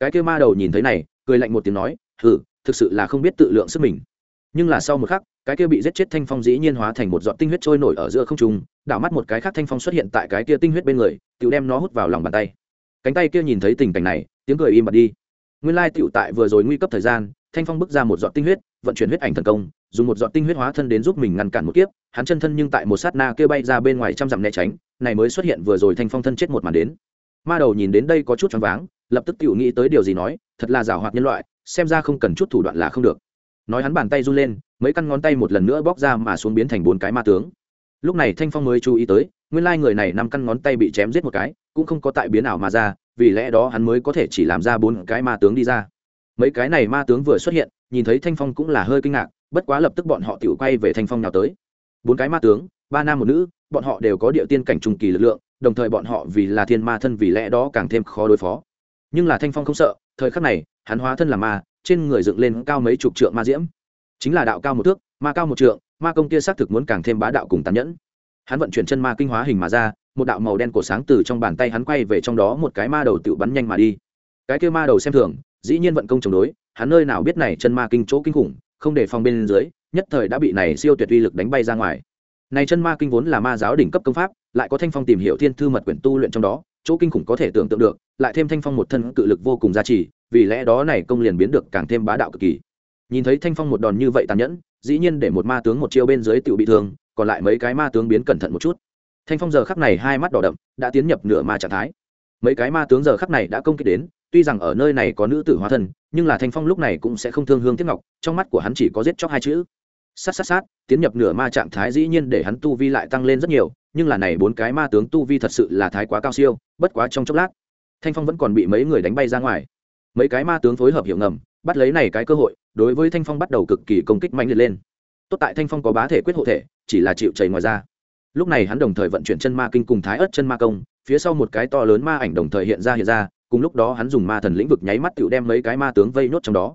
Speaker 1: Cái kia ma đầu nhìn thấy này, cười lạnh một tiếng nói, hừ, thực sự là không biết tự lượng sức mình. Nhưng là sau một khắc, cái kia bị giết chết thanh phong dĩ nhiên hóa thành một giọt tinh huyết trôi nổi ở giữa không trung, đảo mắt một cái khác thanh phong xuất hiện tại cái kia tinh huyết bên người, tựu đem nó hút vào lòng bàn tay. Cánh tay kia nhìn thấy tình cảnh này, tiếng cười im bặt đi nguyên lai tiểu tại vừa rồi nguy cấp thời gian, thanh phong bước ra một giọt tinh huyết, vận chuyển huyết ảnh thần công, dùng một giọt tinh huyết hóa thân đến giúp mình ngăn cản một kiếp, hắn chân thân nhưng tại một sát na kia bay ra bên ngoài trăm dặm né tránh, này mới xuất hiện vừa rồi thanh phong thân chết một màn đến. Ma đầu nhìn đến đây có chút choáng váng, lập tức tự nghĩ tới điều gì nói, thật là giảo hoạt nhân loại, xem ra không cần chút thủ đoạn là không được. Nói hắn bàn tay run lên, mấy căn ngón tay một lần nữa bóc ra mà xuống biến thành bốn cái ma tướng. Lúc này thanh phong mới chú ý tới, nguyên lai người này năm căn ngón tay bị chém giết một cái, cũng không có tại biến ảo mà ra vì lẽ đó hắn mới có thể chỉ làm ra bốn cái ma tướng đi ra. Mấy cái này ma tướng vừa xuất hiện, nhìn thấy thanh phong cũng là hơi kinh ngạc, bất quá lập tức bọn họ tự quay về thanh phong nào tới. Bốn cái ma tướng, ba nam một nữ, bọn họ đều có địa tiên cảnh trung kỳ lực lượng, đồng thời bọn họ vì là thiên ma thân vì lẽ đó càng thêm khó đối phó. Nhưng là thanh phong không sợ, thời khắc này, hắn hóa thân là ma, trên người dựng lên cao mấy chục trượng ma diễm. Chính là đạo cao một thước, ma cao một trượng, ma công kia xác thực muốn càng thêm bá đạo cùng tàn nhẫn. Hắn vận chuyển chân ma kinh hóa hình mà ra một đạo màu đen cổ sáng từ trong bàn tay hắn quay về trong đó một cái ma đầu tự bắn nhanh mà đi. Cái kia ma đầu xem thường, dĩ nhiên vận công chống đối, hắn nơi nào biết này chân ma kinh chỗ kinh khủng, không để phòng bên dưới, nhất thời đã bị này siêu tuyệt uy lực đánh bay ra ngoài. Này chân ma kinh vốn là ma giáo đỉnh cấp công pháp, lại có thanh phong tìm hiểu thiên thư mật quyển tu luyện trong đó, chỗ kinh khủng có thể tưởng tượng được, lại thêm thanh phong một thân cự lực vô cùng giá trị vì lẽ đó này công liền biến được càng thêm bá đạo cực kỳ. Nhìn thấy thanh phong một đòn như vậy tàn nhẫn, dĩ nhiên để một ma tướng một chiêu bên dưới tự bị thương, còn lại mấy cái ma tướng biến cẩn thận một chút thanh phong giờ khắc này hai mắt đỏ đậm, đã tiến nhập nửa ma trạng thái. Mấy cái ma tướng giờ khắc này đã công kích đến, tuy rằng ở nơi này có nữ tử hóa thân, nhưng là thanh phong lúc này cũng sẽ không thương hương tiếc ngọc, trong mắt của hắn chỉ có giết chóc hai chữ. Sát sát sát, tiến nhập nửa ma trạng thái dĩ nhiên để hắn tu vi lại tăng lên rất nhiều, nhưng là này bốn cái ma tướng tu vi thật sự là thái quá cao siêu, bất quá trong chốc lát, thanh phong vẫn còn bị mấy người đánh bay ra ngoài. Mấy cái ma tướng phối hợp hiệu ngầm, bắt lấy này cái cơ hội, đối với thanh phong bắt đầu cực kỳ công kích mạnh liệt lên. Tốt tại thanh phong có bá thể quyết hộ thể, chỉ là chịu chảy ngoài ra lúc này hắn đồng thời vận chuyển chân ma kinh cùng thái ớt chân ma công, phía sau một cái to lớn ma ảnh đồng thời hiện ra hiện ra, cùng lúc đó hắn dùng ma thần lĩnh vực nháy mắt tựu đem mấy cái ma tướng vây nốt trong đó.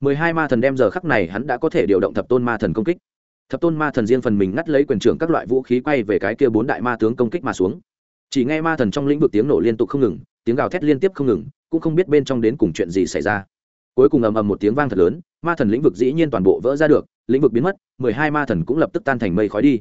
Speaker 1: Mười hai ma thần đem giờ khắc này hắn đã có thể điều động thập tôn ma thần công kích. Thập tôn ma thần riêng phần mình ngắt lấy quyền trưởng các loại vũ khí quay về cái kia bốn đại ma tướng công kích mà xuống. Chỉ nghe ma thần trong lĩnh vực tiếng nổ liên tục không ngừng, tiếng gào thét liên tiếp không ngừng, cũng không biết bên trong đến cùng chuyện gì xảy ra. Cuối cùng ầm ầm một tiếng vang thật lớn, ma thần lĩnh vực dĩ nhiên toàn bộ vỡ ra được, lĩnh vực biến mất, mười hai ma thần cũng lập tức tan thành mây khói đi.